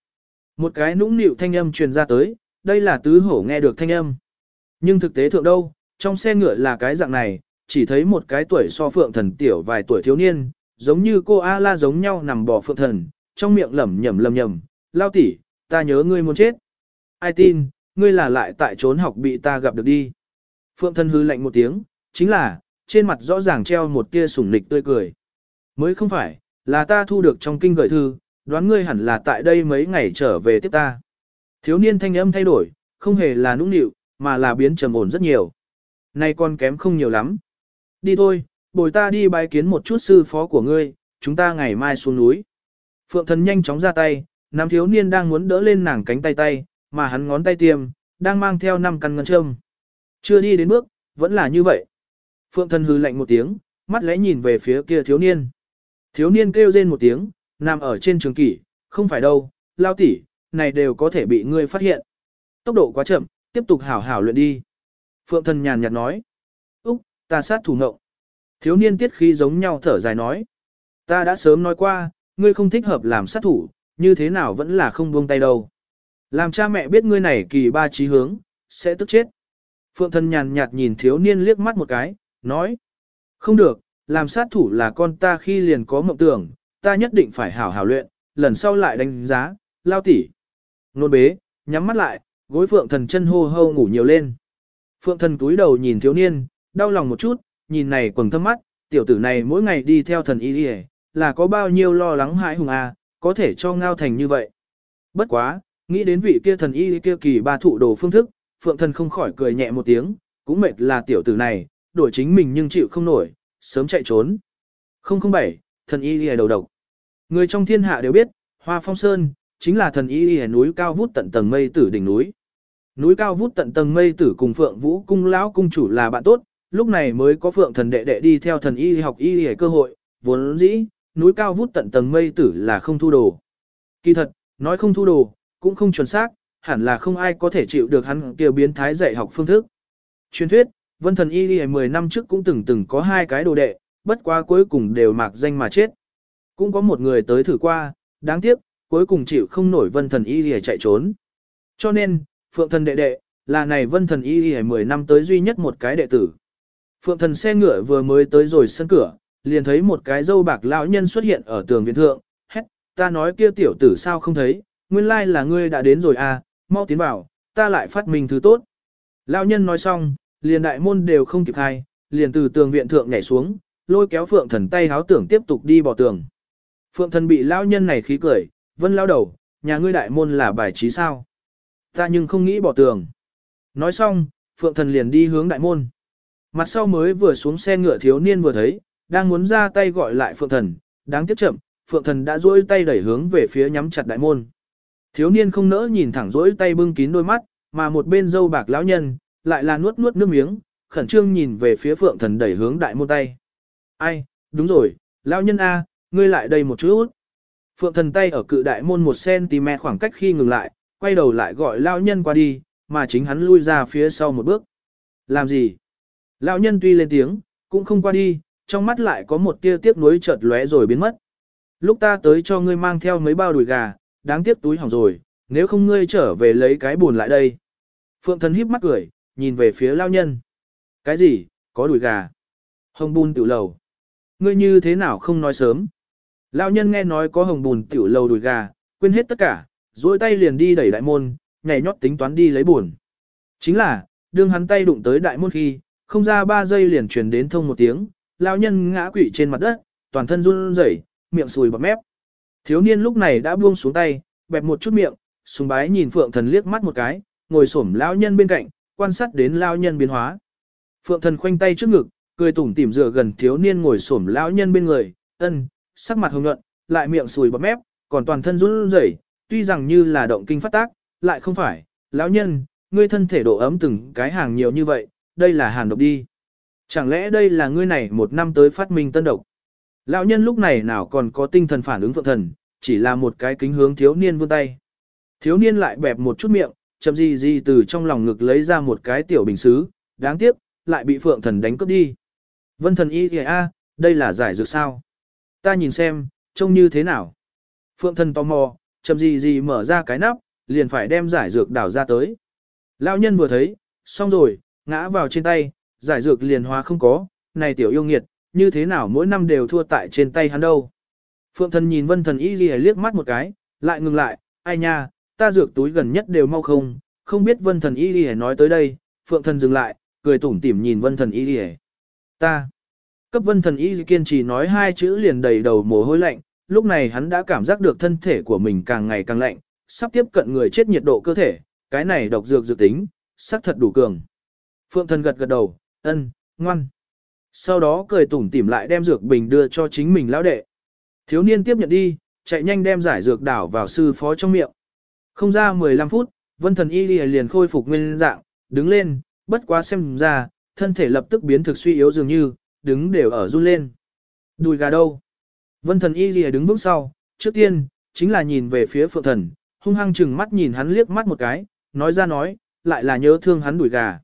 Một cái nũng nịu thanh âm truyền ra tới, đây là tứ hổ nghe được thanh âm. Nhưng thực tế thượng đâu, trong xe ngựa là cái dạng này, chỉ thấy một cái tuổi so phượng thần tiểu vài tuổi thiếu niên, giống như cô A-la giống nhau nằm bò phượng thần, trong miệng lẩm nhẩm lẩm nhẩm, lao tỉ, ta nhớ ngươi muốn chết. Ai tin, ngươi là lại tại trốn học bị ta gặp được đi. Phượng thân hư lạnh một tiếng, chính là, trên mặt rõ ràng treo một tia sủng nịch tươi cười. Mới không phải, là ta thu được trong kinh gửi thư, đoán ngươi hẳn là tại đây mấy ngày trở về tiếp ta. Thiếu niên thanh âm thay đổi, không hề là nũng nịu, mà là biến trầm ổn rất nhiều. Nay con kém không nhiều lắm. Đi thôi, bồi ta đi bái kiến một chút sư phó của ngươi, chúng ta ngày mai xuống núi. Phượng thần nhanh chóng ra tay, nam thiếu niên đang muốn đỡ lên nàng cánh tay tay, mà hắn ngón tay tiêm, đang mang theo năm căn ngân châm. Chưa đi đến bước, vẫn là như vậy. Phượng thần hư lạnh một tiếng, mắt lẽ nhìn về phía kia thiếu niên. Thiếu niên kêu rên một tiếng, nằm ở trên trường kỷ, không phải đâu, lao tỉ, này đều có thể bị ngươi phát hiện. Tốc độ quá chậm, tiếp tục hảo hảo luyện đi. Phượng thần nhàn nhạt nói. Úc, ta sát thủ ngộng. Thiếu niên tiết khí giống nhau thở dài nói. Ta đã sớm nói qua, ngươi không thích hợp làm sát thủ, như thế nào vẫn là không buông tay đâu. Làm cha mẹ biết ngươi này kỳ ba trí hướng, sẽ tức chết. Phượng thần nhàn nhạt nhìn thiếu niên liếc mắt một cái, nói. Không được, làm sát thủ là con ta khi liền có mộng tưởng, ta nhất định phải hảo hảo luyện, lần sau lại đánh giá, lao tỉ. Nôn bế, nhắm mắt lại, gối phượng thần chân hô hô ngủ nhiều lên. Phượng thần túi đầu nhìn thiếu niên, đau lòng một chút, nhìn này quầng thâm mắt, tiểu tử này mỗi ngày đi theo thần y đi là có bao nhiêu lo lắng hãi hùng à, có thể cho ngao thành như vậy. Bất quá, nghĩ đến vị kia thần y kia kỳ ba thụ đồ phương thức, phượng thần không khỏi cười nhẹ một tiếng, cũng mệt là tiểu tử này, đổi chính mình nhưng chịu không nổi, sớm chạy trốn. 007, thần y lìa đầu độc. Người trong thiên hạ đều biết, Hoa Phong Sơn, chính là thần y lìa núi cao vút tận tầng mây tử đỉnh núi. Núi cao vút tận tầng mây tử cùng Phượng Vũ cung lão cung chủ là bạn tốt, lúc này mới có Phượng thần đệ đệ đi theo thần y học y lìa cơ hội, vốn dĩ, núi cao vút tận tầng mây tử là không thu đồ. Kỳ thật, nói không thu đồ, cũng không chuẩn xác, hẳn là không ai có thể chịu được hắn kia biến thái dạy học phương thức. Truyền thuyết, Vân thần y hệ 10 năm trước cũng từng từng có hai cái đồ đệ, bất quá cuối cùng đều mạc danh mà chết. Cũng có một người tới thử qua, đáng tiếc, cuối cùng chịu không nổi vân thần y hệ chạy trốn. Cho nên, phượng thần đệ đệ, là này vân thần y y 10 năm tới duy nhất một cái đệ tử. Phượng thần xe ngựa vừa mới tới rồi sân cửa, liền thấy một cái dâu bạc lão nhân xuất hiện ở tường viện thượng, hét, ta nói kia tiểu tử sao không thấy, nguyên lai là ngươi đã đến rồi à, mau tiến vào, ta lại phát minh thứ tốt. Lão nhân nói xong, liền đại môn đều không kịp khai, liền từ tường viện thượng nhảy xuống, lôi kéo phượng thần tay háo tưởng tiếp tục đi bỏ tường. Phượng thần bị lão nhân này khí cười, vân lão đầu, nhà ngươi đại môn là bài trí sao? Ta nhưng không nghĩ bỏ tường. Nói xong, phượng thần liền đi hướng đại môn. Mặt sau mới vừa xuống xe ngựa thiếu niên vừa thấy, đang muốn ra tay gọi lại phượng thần, đáng tiếc chậm, phượng thần đã duỗi tay đẩy hướng về phía nhắm chặt đại môn. Thiếu niên không nỡ nhìn thẳng duỗi tay bưng kín đôi mắt, mà một bên dâu bạc lão nhân, lại là nuốt nuốt nước miếng, khẩn trương nhìn về phía phượng thần đẩy hướng đại môn tay. Ai, đúng rồi, lão nhân A, ngươi lại đây một chút. Phượng thần tay ở cự đại môn 1cm khoảng cách khi ngừng lại, quay đầu lại gọi lão nhân qua đi, mà chính hắn lui ra phía sau một bước. Làm gì? Lão nhân tuy lên tiếng, cũng không qua đi, trong mắt lại có một tia tiếc nuối chợt lóe rồi biến mất. Lúc ta tới cho ngươi mang theo mấy bao đùi gà, đáng tiếc túi hỏng rồi, nếu không ngươi trở về lấy cái buồn lại đây. Phượng thần híp mắt cười, nhìn về phía lao nhân. Cái gì, có đùi gà. Hồng bùn tiểu lầu. Ngươi như thế nào không nói sớm. Lao nhân nghe nói có hồng bùn tiểu lầu đùi gà, quên hết tất cả, duỗi tay liền đi đẩy đại môn, nhảy nhót tính toán đi lấy buồn. Chính là, đương hắn tay đụng tới đại môn khi, không ra ba giây liền truyền đến thông một tiếng, lão nhân ngã quỵ trên mặt đất, toàn thân run rẩy, miệng sùi bọt mép. Thiếu niên lúc này đã buông xuống tay, bẹp một chút miệng, sùng bái nhìn phượng thần liếc mắt một cái, ngồi xổm lão nhân bên cạnh, quan sát đến lão nhân biến hóa. Phượng thần khoanh tay trước ngực, cười tủm tỉm dựa gần thiếu niên ngồi xổm lão nhân bên người, ân, sắc mặt hồng nhuận, lại miệng sùi bọt mép, còn toàn thân run rẩy, tuy rằng như là động kinh phát tác, lại không phải, lão nhân, ngươi thân thể độ ấm từng cái hàng nhiều như vậy, đây là hàn độc đi. Chẳng lẽ đây là ngươi này một năm tới phát minh tân độc? Lão nhân lúc này nào còn có tinh thần phản ứng phượng thần, chỉ là một cái kính hướng thiếu niên vươn tay. Thiếu niên lại bẹp một chút miệng, chậm gì gì từ trong lòng ngực lấy ra một cái tiểu bình xứ, đáng tiếc, lại bị phượng thần đánh cướp đi. Vân thần y kìa a, đây là giải dược sao? Ta nhìn xem, trông như thế nào? Phượng thần tò mò, chậm gì gì mở ra cái nắp, liền phải đem giải dược đảo ra tới. Lão nhân vừa thấy, xong rồi, ngã vào trên tay, giải dược liền hóa không có, này tiểu yêu nghiệt, như thế nào mỗi năm đều thua tại trên tay hắn đâu. Phượng thần nhìn vân thần y ghi liếc mắt một cái, lại ngừng lại, ai nha, ta dược túi gần nhất đều mau không, không biết vân thần y ghi nói tới đây, phượng thần dừng lại, cười tủm tỉm nhìn vân thần y ghi Ta. Cấp vân thần y kiên trì nói hai chữ liền đầy đầu mồ hôi lạnh, lúc này hắn đã cảm giác được thân thể của mình càng ngày càng lạnh, sắp tiếp cận người chết nhiệt độ cơ thể, cái này độc dược dự tính, sắc thật đủ cường. Phượng thần gật gật đầu, ân, ngoan. Sau đó cười tủm tỉm lại đem dược bình đưa cho chính mình lão đệ. Thiếu niên tiếp nhận đi, chạy nhanh đem giải dược đảo vào sư phó trong miệng. Không ra 15 phút, vân thần y liền khôi phục nguyên dạng, đứng lên, bất quá xem ra, thân thể lập tức biến thực suy yếu dường như, đứng đều ở run lên. Đùi gà đâu? Vân thần y lìa đứng vững sau, trước tiên, chính là nhìn về phía phượng thần, hung hăng chừng mắt nhìn hắn liếc mắt một cái, nói ra nói, lại là nhớ thương hắn đùi gà.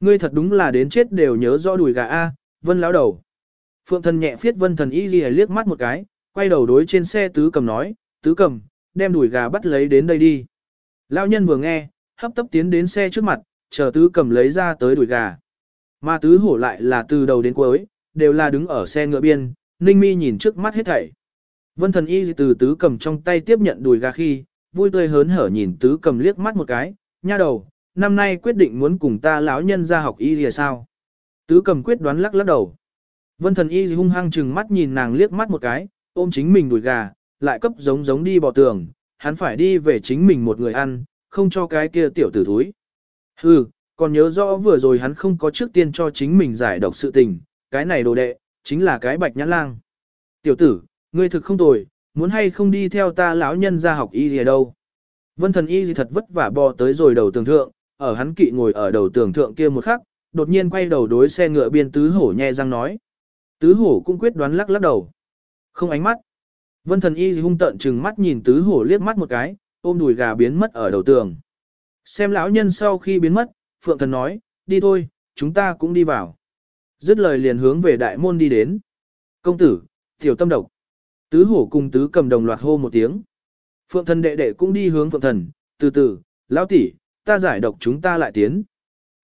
Ngươi thật đúng là đến chết đều nhớ rõ đùi gà A, vân lão đầu. Phượng thần nhẹ phiết vân thần y lìa liếc mắt một cái, quay đầu đối trên xe tứ cầm nói, tứ cầm, đem đùi gà bắt lấy đến đây đi. Lão nhân vừa nghe, hấp tấp tiến đến xe trước mặt, chờ tứ cầm lấy ra tới đùi gà. Mà tứ hổ lại là từ đầu đến cuối, đều là đứng ở xe ngựa biên, ninh mi nhìn trước mắt hết thảy. Vân thần y từ tứ cầm trong tay tiếp nhận đùi gà khi, vui tươi hớn hở nhìn tứ cầm liếc mắt một cái, nha đầu, năm nay quyết định muốn cùng ta lão nhân ra học y thì sao? Tứ cầm quyết đoán lắc lắc đầu. Vân thần y hung hăng chừng mắt nhìn nàng liếc mắt một cái, ôm chính mình đùi gà, lại cấp giống giống đi bỏ tường, hắn phải đi về chính mình một người ăn, không cho cái kia tiểu tử thúi. Hừ, còn nhớ rõ vừa rồi hắn không có trước tiên cho chính mình giải độc sự tình, cái này đồ đệ, chính là cái bạch nhãn lang. Tiểu tử, ngươi thực không tồi, muốn hay không đi theo ta lão nhân ra học y gì đâu. Vân thần y gì thật vất vả bò tới rồi đầu tường thượng, ở hắn kỵ ngồi ở đầu tường thượng kia một khắc, đột nhiên quay đầu đối xe ngựa biên tứ hổ nhe răng nói. Tứ hổ cũng quyết đoán lắc lắc đầu. Không ánh mắt. Vân thần y hung tận chừng mắt nhìn tứ hổ liếc mắt một cái, ôm đùi gà biến mất ở đầu tường. Xem lão nhân sau khi biến mất, phượng thần nói, đi thôi, chúng ta cũng đi vào. Dứt lời liền hướng về đại môn đi đến. Công tử, tiểu tâm độc. Tứ hổ cùng tứ cầm đồng loạt hô một tiếng. Phượng thần đệ đệ cũng đi hướng phượng thần, từ từ, lão tỷ, ta giải độc chúng ta lại tiến.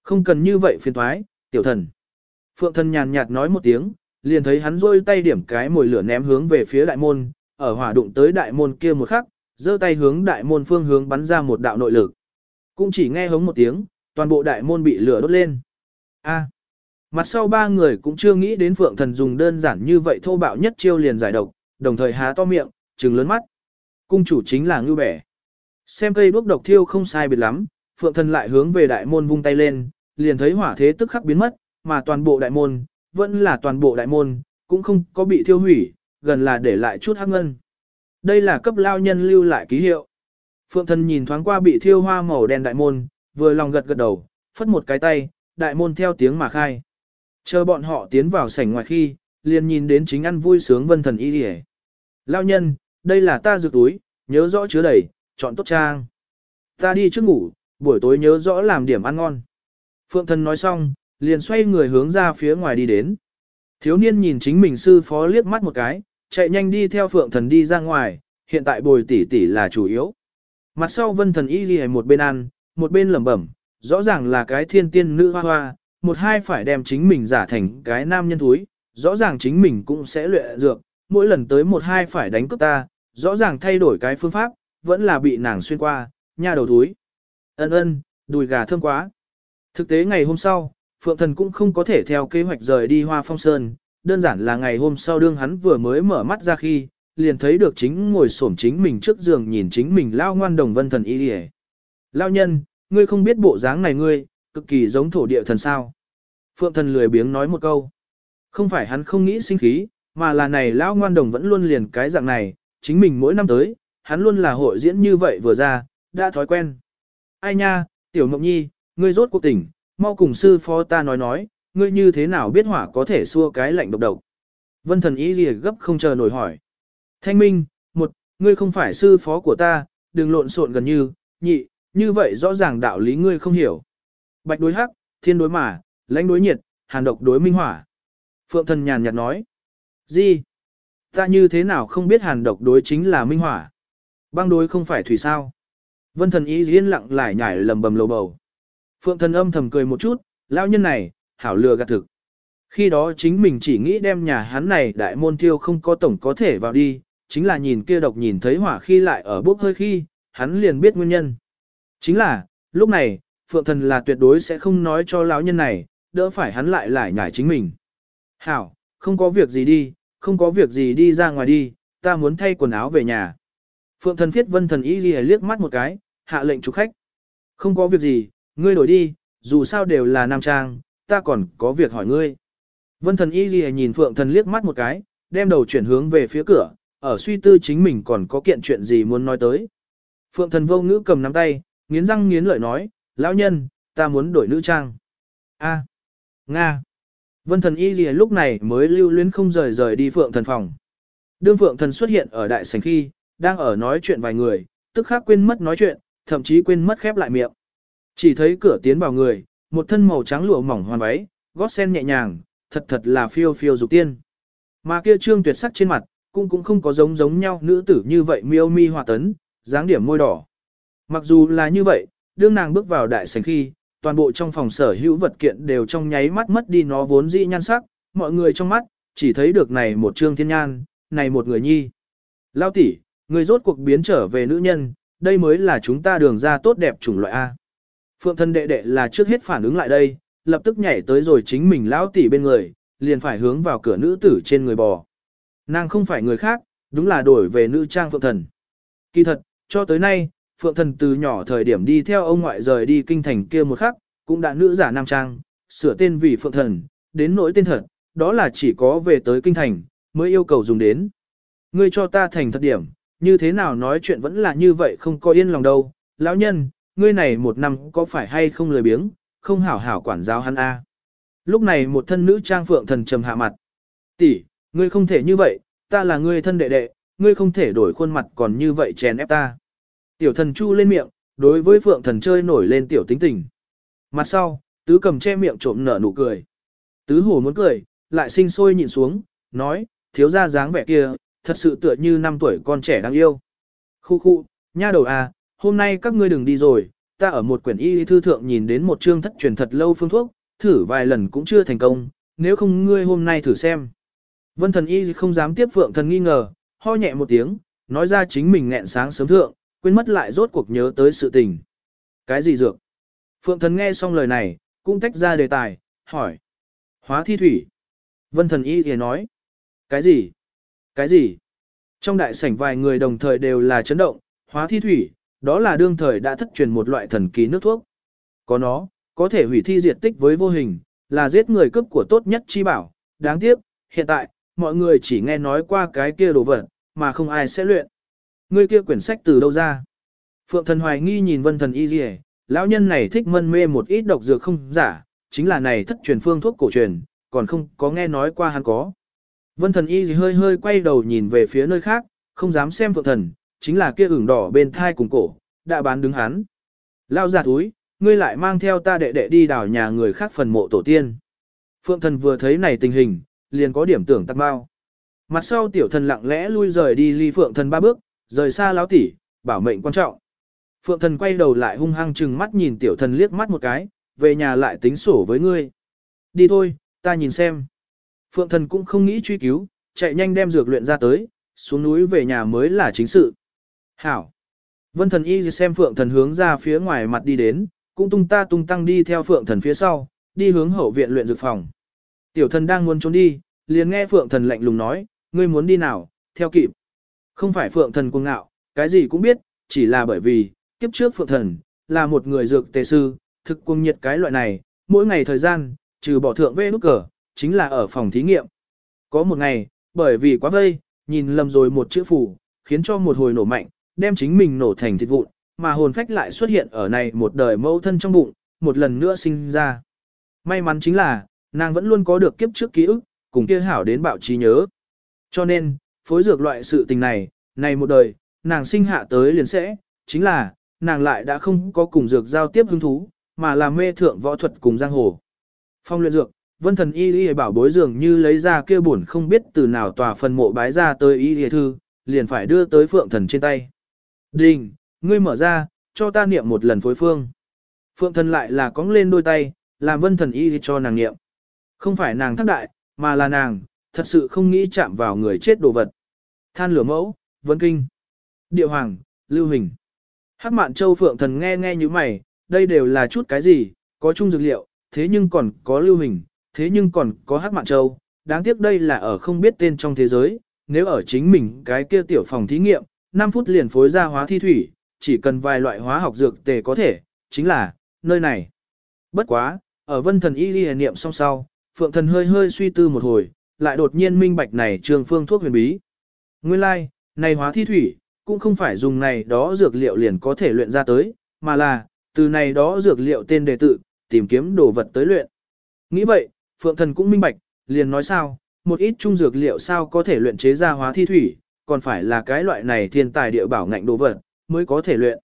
Không cần như vậy phiền thoái, tiểu thần. Phượng thần nhàn nhạt nói một tiếng, liền thấy hắn rôi tay điểm cái mồi lửa ném hướng về phía đại môn, ở hỏa đụng tới đại môn kia một khắc, giơ tay hướng đại môn phương hướng bắn ra một đạo nội lực. Cũng chỉ nghe hống một tiếng, toàn bộ đại môn bị lửa đốt lên. A. Mặt sau ba người cũng chưa nghĩ đến Phượng Thần dùng đơn giản như vậy thô bạo nhất chiêu liền giải độc, đồng thời há to miệng, trừng lớn mắt. Cung chủ chính là Ngưu Bẻ. Xem cây đuốc độc thiêu không sai biệt lắm, Phượng Thần lại hướng về đại môn vung tay lên, liền thấy hỏa thế tức khắc biến mất, mà toàn bộ đại môn, vẫn là toàn bộ đại môn, cũng không có bị thiêu hủy, gần là để lại chút hắc ngân. Đây là cấp lao nhân lưu lại ký hiệu. Phượng Thần nhìn thoáng qua bị thiêu hoa màu đen đại môn, vừa lòng gật gật đầu, phất một cái tay, đại môn theo tiếng mà khai. Chờ bọn họ tiến vào sảnh ngoài khi, liền nhìn đến chính ăn vui sướng vân thần y đi Lao nhân, đây là ta dược túi, nhớ rõ chứa đầy, chọn tốt trang. Ta đi trước ngủ, buổi tối nhớ rõ làm điểm ăn ngon. Phượng thần nói xong, liền xoay người hướng ra phía ngoài đi đến. Thiếu niên nhìn chính mình sư phó liếc mắt một cái, chạy nhanh đi theo phượng thần đi ra ngoài, hiện tại bồi tỷ tỷ là chủ yếu. Mặt sau vân thần y gì một bên ăn, một bên lẩm bẩm, rõ ràng là cái thiên tiên nữ hoa hoa, một hai phải đem chính mình giả thành cái nam nhân thúi, rõ ràng chính mình cũng sẽ luyện dược, mỗi lần tới một hai phải đánh cướp ta, rõ ràng thay đổi cái phương pháp, vẫn là bị nàng xuyên qua, nha đầu thúi. Ân ân, đùi gà thơm quá. Thực tế ngày hôm sau, Phượng Thần cũng không có thể theo kế hoạch rời đi Hoa Phong Sơn, đơn giản là ngày hôm sau đương hắn vừa mới mở mắt ra khi, liền thấy được chính ngồi xổm chính mình trước giường nhìn chính mình lao ngoan đồng vân thần y đi Lao nhân, ngươi không biết bộ dáng này ngươi, cực kỳ giống thổ địa thần sao. Phượng thần lười biếng nói một câu. Không phải hắn không nghĩ sinh khí, mà là này lão ngoan đồng vẫn luôn liền cái dạng này, chính mình mỗi năm tới, hắn luôn là hội diễn như vậy vừa ra, đã thói quen. Ai nha, tiểu mộng nhi, ngươi rốt cuộc tỉnh, mau cùng sư phó ta nói nói, ngươi như thế nào biết hỏa có thể xua cái lạnh độc độc. Vân thần ý gì gấp không chờ nổi hỏi. Thanh minh, một, ngươi không phải sư phó của ta, đừng lộn xộn gần như, nhị, như vậy rõ ràng đạo lý ngươi không hiểu. Bạch đối hắc, thiên đối mà, lãnh đối nhiệt, hàn độc đối minh hỏa. Phượng thần nhàn nhạt nói. Gì? Ta như thế nào không biết hàn độc đối chính là minh hỏa? Băng đối không phải thủy sao? Vân thần ý yên lặng lại nhảy lầm bầm lầu bầu. Phượng thần âm thầm cười một chút, lão nhân này, hảo lừa gạt thực. Khi đó chính mình chỉ nghĩ đem nhà hắn này đại môn tiêu không có tổng có thể vào đi, chính là nhìn kia độc nhìn thấy hỏa khi lại ở bốc hơi khi, hắn liền biết nguyên nhân. Chính là, lúc này, Phượng Thần là tuyệt đối sẽ không nói cho lão nhân này, đỡ phải hắn lại lại nhảy chính mình. Hảo, không có việc gì đi, không có việc gì đi ra ngoài đi, ta muốn thay quần áo về nhà. Phượng Thần Thiết vân thần y ghi liếc mắt một cái, hạ lệnh chủ khách. Không có việc gì, ngươi đổi đi, dù sao đều là nam trang, ta còn có việc hỏi ngươi. Vân thần y ghi nhìn Phượng Thần liếc mắt một cái, đem đầu chuyển hướng về phía cửa, ở suy tư chính mình còn có kiện chuyện gì muốn nói tới. Phượng Thần vô ngữ cầm nắm tay, nghiến răng nghiến lợi nói, lão nhân, ta muốn đổi nữ trang. A, Nga. Vân thần y gì lúc này mới lưu luyến không rời rời đi Phượng Thần phòng. Đương Phượng Thần xuất hiện ở đại sảnh khi, đang ở nói chuyện vài người, tức khắc quên mất nói chuyện, thậm chí quên mất khép lại miệng. Chỉ thấy cửa tiến vào người, một thân màu trắng lụa mỏng hoàn váy, gót sen nhẹ nhàng, thật thật là phiêu phiêu dục tiên. Mà kia trương tuyệt sắc trên mặt, cũng cũng không có giống giống nhau nữ tử như vậy miêu mi hòa tấn, dáng điểm môi đỏ. Mặc dù là như vậy, đương nàng bước vào đại sảnh khi, toàn bộ trong phòng sở hữu vật kiện đều trong nháy mắt mất đi nó vốn dĩ nhan sắc, mọi người trong mắt, chỉ thấy được này một trương thiên nhan, này một người nhi. Lao tỷ, người rốt cuộc biến trở về nữ nhân, đây mới là chúng ta đường ra tốt đẹp chủng loại A. Phượng thân đệ đệ là trước hết phản ứng lại đây, lập tức nhảy tới rồi chính mình lão tỷ bên người, liền phải hướng vào cửa nữ tử trên người bò. Nàng không phải người khác, đúng là đổi về nữ trang phượng thần. Kỳ thật, cho tới nay, phượng thần từ nhỏ thời điểm đi theo ông ngoại rời đi kinh thành kia một khắc, cũng đã nữ giả nam trang, sửa tên vì phượng thần, đến nỗi tên thật, đó là chỉ có về tới kinh thành, mới yêu cầu dùng đến. Ngươi cho ta thành thật điểm, như thế nào nói chuyện vẫn là như vậy không có yên lòng đâu, lão nhân, ngươi này một năm có phải hay không lười biếng, không hảo hảo quản giáo hắn a. Lúc này một thân nữ trang phượng thần trầm hạ mặt. Tỷ, ngươi không thể như vậy, ta là ngươi thân đệ đệ, ngươi không thể đổi khuôn mặt còn như vậy chèn ép ta. Tiểu thần chu lên miệng, đối với phượng thần chơi nổi lên tiểu tính tình. Mặt sau, tứ cầm che miệng trộm nở nụ cười. Tứ hồ muốn cười, lại sinh sôi nhìn xuống, nói, thiếu ra dáng vẻ kia, thật sự tựa như năm tuổi con trẻ đáng yêu. Khu khu, nha đầu à, hôm nay các ngươi đừng đi rồi, ta ở một quyển y thư thượng nhìn đến một chương thất truyền thật lâu phương thuốc, thử vài lần cũng chưa thành công, nếu không ngươi hôm nay thử xem. Vân thần y không dám tiếp phượng thần nghi ngờ, ho nhẹ một tiếng, nói ra chính mình nghẹn sáng sớm thượng, quên mất lại rốt cuộc nhớ tới sự tình. Cái gì dược? Phượng thần nghe xong lời này, cũng tách ra đề tài, hỏi. Hóa thi thủy. Vân thần y thì nói. Cái gì? Cái gì? Trong đại sảnh vài người đồng thời đều là chấn động, hóa thi thủy, đó là đương thời đã thất truyền một loại thần kỳ nước thuốc. Có nó, có thể hủy thi diệt tích với vô hình, là giết người cướp của tốt nhất chi bảo. Đáng tiếc, hiện tại, mọi người chỉ nghe nói qua cái kia đồ vật, mà không ai sẽ luyện. Ngươi kia quyển sách từ đâu ra? Phượng thần hoài nghi nhìn vân thần y dì lão nhân này thích mân mê một ít độc dược không giả, chính là này thất truyền phương thuốc cổ truyền, còn không có nghe nói qua hắn có. Vân thần y gì hơi hơi quay đầu nhìn về phía nơi khác, không dám xem phượng thần, chính là kia ửng đỏ bên thai cùng cổ, đã bán đứng hắn. Lao giả túi, ngươi lại mang theo ta đệ đệ đi đào nhà người khác phần mộ tổ tiên. Phượng thần vừa thấy này tình hình, liền có điểm tưởng tắc bao. Mặt sau tiểu thần lặng lẽ lui rời đi ly phượng thần ba bước, rời xa lão tỷ, bảo mệnh quan trọng. Phượng thần quay đầu lại hung hăng chừng mắt nhìn tiểu thần liếc mắt một cái, về nhà lại tính sổ với ngươi. Đi thôi, ta nhìn xem. Phượng thần cũng không nghĩ truy cứu, chạy nhanh đem dược luyện ra tới, xuống núi về nhà mới là chính sự. Hảo. Vân thần y xem phượng thần hướng ra phía ngoài mặt đi đến, cũng tung ta tung tăng đi theo phượng thần phía sau, đi hướng hậu viện luyện dược phòng. Tiểu thần đang muốn trốn đi, liền nghe phượng thần lạnh lùng nói, ngươi muốn đi nào, theo kịp. Không phải phượng thần cuồng ngạo, cái gì cũng biết, chỉ là bởi vì, kiếp trước phượng thần, là một người dược tề sư, thực cuồng nhiệt cái loại này, mỗi ngày thời gian, trừ bỏ thượng vê nút cờ, chính là ở phòng thí nghiệm. Có một ngày, bởi vì quá vây, nhìn lầm rồi một chữ phủ, khiến cho một hồi nổ mạnh, đem chính mình nổ thành thịt vụn, mà hồn phách lại xuất hiện ở này một đời mẫu thân trong bụng, một lần nữa sinh ra. May mắn chính là, nàng vẫn luôn có được kiếp trước ký ức, cùng kia hảo đến bạo trí nhớ. Cho nên, phối dược loại sự tình này, này một đời, nàng sinh hạ tới liền sẽ, chính là, nàng lại đã không có cùng dược giao tiếp hứng thú, mà là mê thượng võ thuật cùng giang hồ. Phong luyện dược, vân thần y y bảo bối dường như lấy ra kia buồn không biết từ nào tòa phần mộ bái ra tới y y thư, liền phải đưa tới phượng thần trên tay. Đình, ngươi mở ra, cho ta niệm một lần phối phương. Phượng thần lại là cóng lên đôi tay, làm vân thần y cho nàng niệm. Không phải nàng thắc đại, mà là nàng, thật sự không nghĩ chạm vào người chết đồ vật. Than lửa mẫu. Vân Kinh, Địa Hoàng, Lưu Hình. Hắc Mạn Châu Phượng Thần nghe nghe như mày, đây đều là chút cái gì, có chung dược liệu, thế nhưng còn có Lưu Hình, thế nhưng còn có Hắc Mạn Châu, đáng tiếc đây là ở không biết tên trong thế giới, nếu ở chính mình cái kia tiểu phòng thí nghiệm, 5 phút liền phối ra hóa thi thủy, chỉ cần vài loại hóa học dược tề có thể, chính là, nơi này. Bất quá, ở vân thần y ghi niệm song sau, phượng thần hơi hơi suy tư một hồi, lại đột nhiên minh bạch này trường phương thuốc huyền bí. Nguyên lai, like, này hóa thi thủy, cũng không phải dùng này đó dược liệu liền có thể luyện ra tới, mà là, từ này đó dược liệu tên đề tự, tìm kiếm đồ vật tới luyện. Nghĩ vậy, phượng thần cũng minh bạch, liền nói sao, một ít trung dược liệu sao có thể luyện chế ra hóa thi thủy, còn phải là cái loại này thiên tài địa bảo ngạnh đồ vật, mới có thể luyện.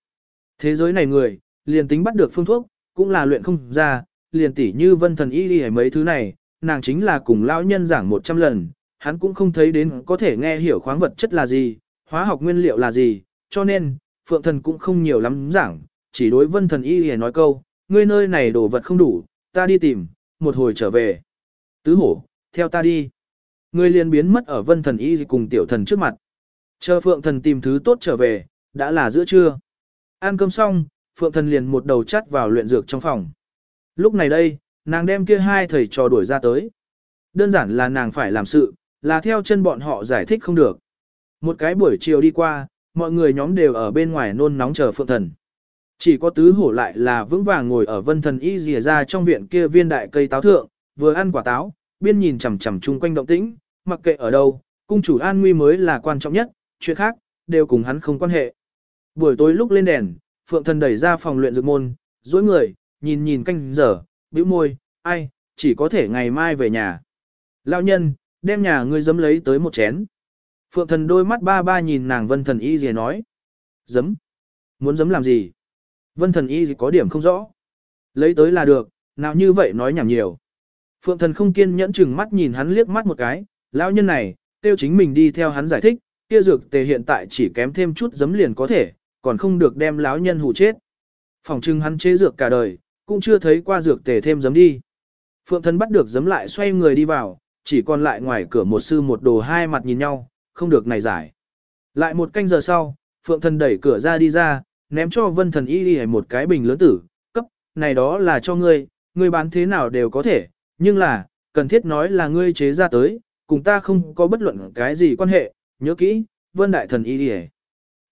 Thế giới này người, liền tính bắt được phương thuốc, cũng là luyện không ra, liền tỉ như vân thần y đi mấy thứ này, nàng chính là cùng lão nhân giảng 100 lần, hắn cũng không thấy đến có thể nghe hiểu khoáng vật chất là gì, hóa học nguyên liệu là gì, cho nên, phượng thần cũng không nhiều lắm giảng, chỉ đối vân thần y hề nói câu, ngươi nơi này đồ vật không đủ, ta đi tìm, một hồi trở về. Tứ hổ, theo ta đi. Ngươi liền biến mất ở vân thần y cùng tiểu thần trước mặt. Chờ phượng thần tìm thứ tốt trở về, đã là giữa trưa. Ăn cơm xong, phượng thần liền một đầu chắt vào luyện dược trong phòng. Lúc này đây, nàng đem kia hai thầy trò đuổi ra tới. Đơn giản là nàng phải làm sự, là theo chân bọn họ giải thích không được. Một cái buổi chiều đi qua, mọi người nhóm đều ở bên ngoài nôn nóng chờ phượng thần. Chỉ có tứ hổ lại là vững vàng ngồi ở vân thần y rìa ra trong viện kia viên đại cây táo thượng, vừa ăn quả táo, biên nhìn chằm chằm chung quanh động tĩnh, mặc kệ ở đâu, cung chủ an nguy mới là quan trọng nhất, chuyện khác, đều cùng hắn không quan hệ. Buổi tối lúc lên đèn, Phượng Thần đẩy ra phòng luyện dược môn, dối người, nhìn nhìn canh giờ, bĩu môi, ai, chỉ có thể ngày mai về nhà. Lão nhân, đem nhà ngươi dấm lấy tới một chén. Phượng Thần đôi mắt ba ba nhìn nàng Vân Thần Y gì nói. Dấm? Muốn dấm làm gì? Vân Thần Y gì có điểm không rõ. Lấy tới là được, nào như vậy nói nhảm nhiều. Phượng Thần không kiên nhẫn chừng mắt nhìn hắn liếc mắt một cái, lão nhân này, tiêu chính mình đi theo hắn giải thích, kia dược tề hiện tại chỉ kém thêm chút giấm liền có thể, còn không được đem lão nhân hù chết. Phòng trưng hắn chế dược cả đời, cũng chưa thấy qua dược tề thêm giấm đi. Phượng Thần bắt được giấm lại xoay người đi vào, chỉ còn lại ngoài cửa một sư một đồ hai mặt nhìn nhau, không được này giải. Lại một canh giờ sau, Phượng thần đẩy cửa ra đi ra, ném cho vân thần y đi một cái bình lớn tử, cấp, này đó là cho ngươi, ngươi bán thế nào đều có thể, nhưng là, cần thiết nói là ngươi chế ra tới, cùng ta không có bất luận cái gì quan hệ, nhớ kỹ, vân đại thần y đi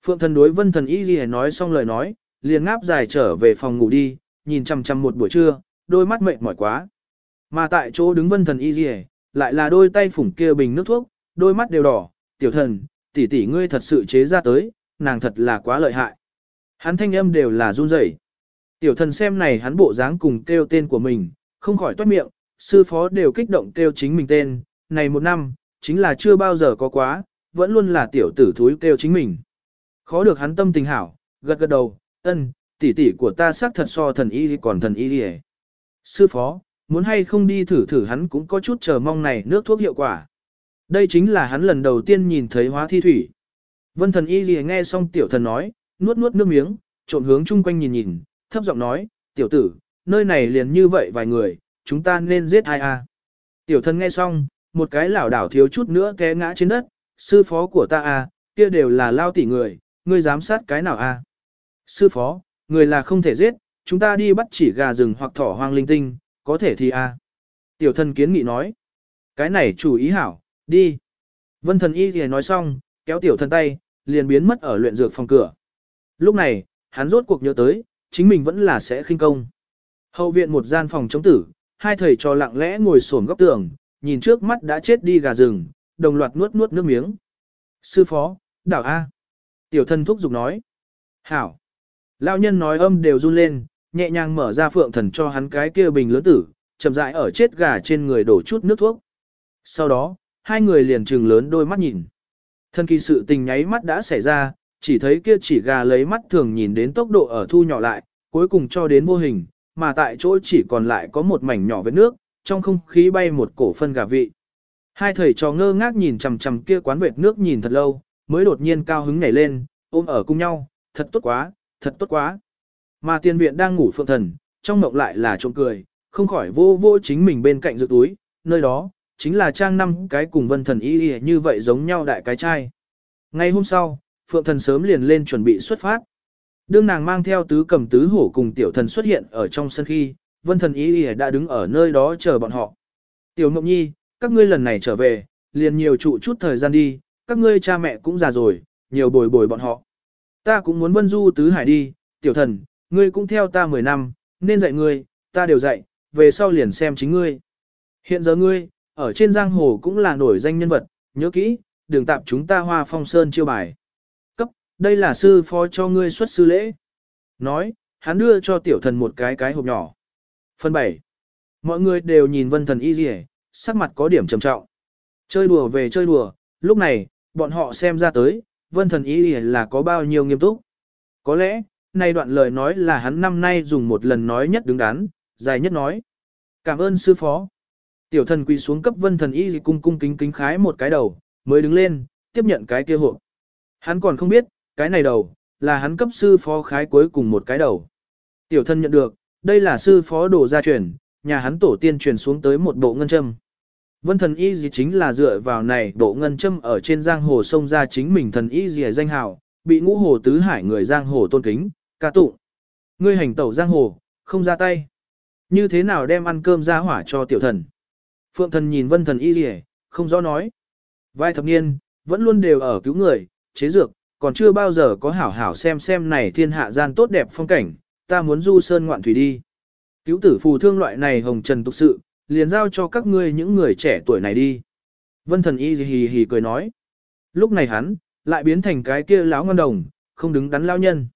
Phượng thần đối vân thần y đi nói xong lời nói, liền ngáp dài trở về phòng ngủ đi, nhìn chăm chăm một buổi trưa, đôi mắt mệt mỏi quá. Mà tại chỗ đứng vân thần y đi lại là đôi tay phủng kia bình nước thuốc, đôi mắt đều đỏ, tiểu thần, tỷ tỷ ngươi thật sự chế ra tới, nàng thật là quá lợi hại. Hắn thanh âm đều là run rẩy. Tiểu thần xem này hắn bộ dáng cùng kêu tên của mình, không khỏi toát miệng, sư phó đều kích động kêu chính mình tên, này một năm, chính là chưa bao giờ có quá, vẫn luôn là tiểu tử thúi kêu chính mình. Khó được hắn tâm tình hảo, gật gật đầu, ân, tỷ tỷ của ta xác thật so thần y còn thần y đi Sư phó, muốn hay không đi thử thử hắn cũng có chút chờ mong này nước thuốc hiệu quả. Đây chính là hắn lần đầu tiên nhìn thấy hóa thi thủy. Vân thần y gì nghe xong tiểu thần nói, nuốt nuốt nước miếng, trộn hướng chung quanh nhìn nhìn, thấp giọng nói, tiểu tử, nơi này liền như vậy vài người, chúng ta nên giết ai a? Tiểu thần nghe xong, một cái lảo đảo thiếu chút nữa té ngã trên đất, sư phó của ta a, kia đều là lao tỷ người, ngươi giám sát cái nào a? Sư phó, người là không thể giết, chúng ta đi bắt chỉ gà rừng hoặc thỏ hoang linh tinh, có thể thì a. Tiểu thần kiến nghị nói, cái này chủ ý hảo, đi. Vân thần y thì nói xong, kéo tiểu thần tay, liền biến mất ở luyện dược phòng cửa. Lúc này, hắn rốt cuộc nhớ tới, chính mình vẫn là sẽ khinh công. Hậu viện một gian phòng chống tử, hai thầy trò lặng lẽ ngồi xổm góc tường, nhìn trước mắt đã chết đi gà rừng, đồng loạt nuốt nuốt nước miếng. Sư phó, đảo A. Tiểu thần thúc giục nói. Hảo. Lão nhân nói âm đều run lên, nhẹ nhàng mở ra phượng thần cho hắn cái kia bình lớn tử, chậm rãi ở chết gà trên người đổ chút nước thuốc. Sau đó, hai người liền trừng lớn đôi mắt nhìn. Thân kỳ sự tình nháy mắt đã xảy ra, chỉ thấy kia chỉ gà lấy mắt thường nhìn đến tốc độ ở thu nhỏ lại, cuối cùng cho đến vô hình, mà tại chỗ chỉ còn lại có một mảnh nhỏ vết nước, trong không khí bay một cổ phân gà vị. Hai thầy trò ngơ ngác nhìn chằm chằm kia quán vệt nước nhìn thật lâu, mới đột nhiên cao hứng nhảy lên, ôm ở cùng nhau, thật tốt quá, thật tốt quá. Mà tiên viện đang ngủ phượng thần, trong mộng lại là trộm cười, không khỏi vô vô chính mình bên cạnh dự túi, nơi đó, chính là trang năm cái cùng vân thần y như vậy giống nhau đại cái trai Ngày hôm sau, Phượng Thần sớm liền lên chuẩn bị xuất phát. Đương nàng mang theo tứ cầm tứ hổ cùng tiểu thần xuất hiện ở trong sân khi, Vân Thần y y đã đứng ở nơi đó chờ bọn họ. Tiểu Ngọc Nhi, các ngươi lần này trở về, liền nhiều trụ chút thời gian đi, các ngươi cha mẹ cũng già rồi, nhiều bồi bồi bọn họ. Ta cũng muốn vân du tứ hải đi, tiểu thần, ngươi cũng theo ta 10 năm, nên dạy ngươi, ta đều dạy, về sau liền xem chính ngươi. Hiện giờ ngươi, ở trên giang hồ cũng là nổi danh nhân vật, nhớ kỹ, đừng tạp chúng ta hoa phong sơn chiêu bài. Cấp, đây là sư phó cho ngươi xuất sư lễ. Nói, hắn đưa cho tiểu thần một cái cái hộp nhỏ. Phần 7. Mọi người đều nhìn vân thần y dì sắc mặt có điểm trầm trọng. Chơi đùa về chơi đùa, lúc này, bọn họ xem ra tới, vân thần y dì là có bao nhiêu nghiêm túc. Có lẽ, này đoạn lời nói là hắn năm nay dùng một lần nói nhất đứng đắn, dài nhất nói. Cảm ơn sư phó. Tiểu thần quỳ xuống cấp vân thần y cung cung kính kính khái một cái đầu, mới đứng lên, tiếp nhận cái kia hộp. Hắn còn không biết, cái này đầu, là hắn cấp sư phó khái cuối cùng một cái đầu. Tiểu thần nhận được, đây là sư phó đồ gia truyền, nhà hắn tổ tiên truyền xuống tới một bộ ngân châm. Vân thần y gì chính là dựa vào này bộ ngân châm ở trên giang hồ sông ra chính mình thần y gì danh hào, bị ngũ hồ tứ hải người giang hồ tôn kính, ca tụng. Ngươi hành tẩu giang hồ, không ra tay. Như thế nào đem ăn cơm ra hỏa cho tiểu thần? Phượng thần nhìn vân thần y rỉ, không rõ nói. Vai thập niên, vẫn luôn đều ở cứu người, chế dược, còn chưa bao giờ có hảo hảo xem xem này thiên hạ gian tốt đẹp phong cảnh, ta muốn du sơn ngoạn thủy đi. Cứu tử phù thương loại này hồng trần tục sự, liền giao cho các ngươi những người trẻ tuổi này đi. Vân thần y hì hì cười nói. Lúc này hắn, lại biến thành cái kia láo ngon đồng, không đứng đắn lao nhân.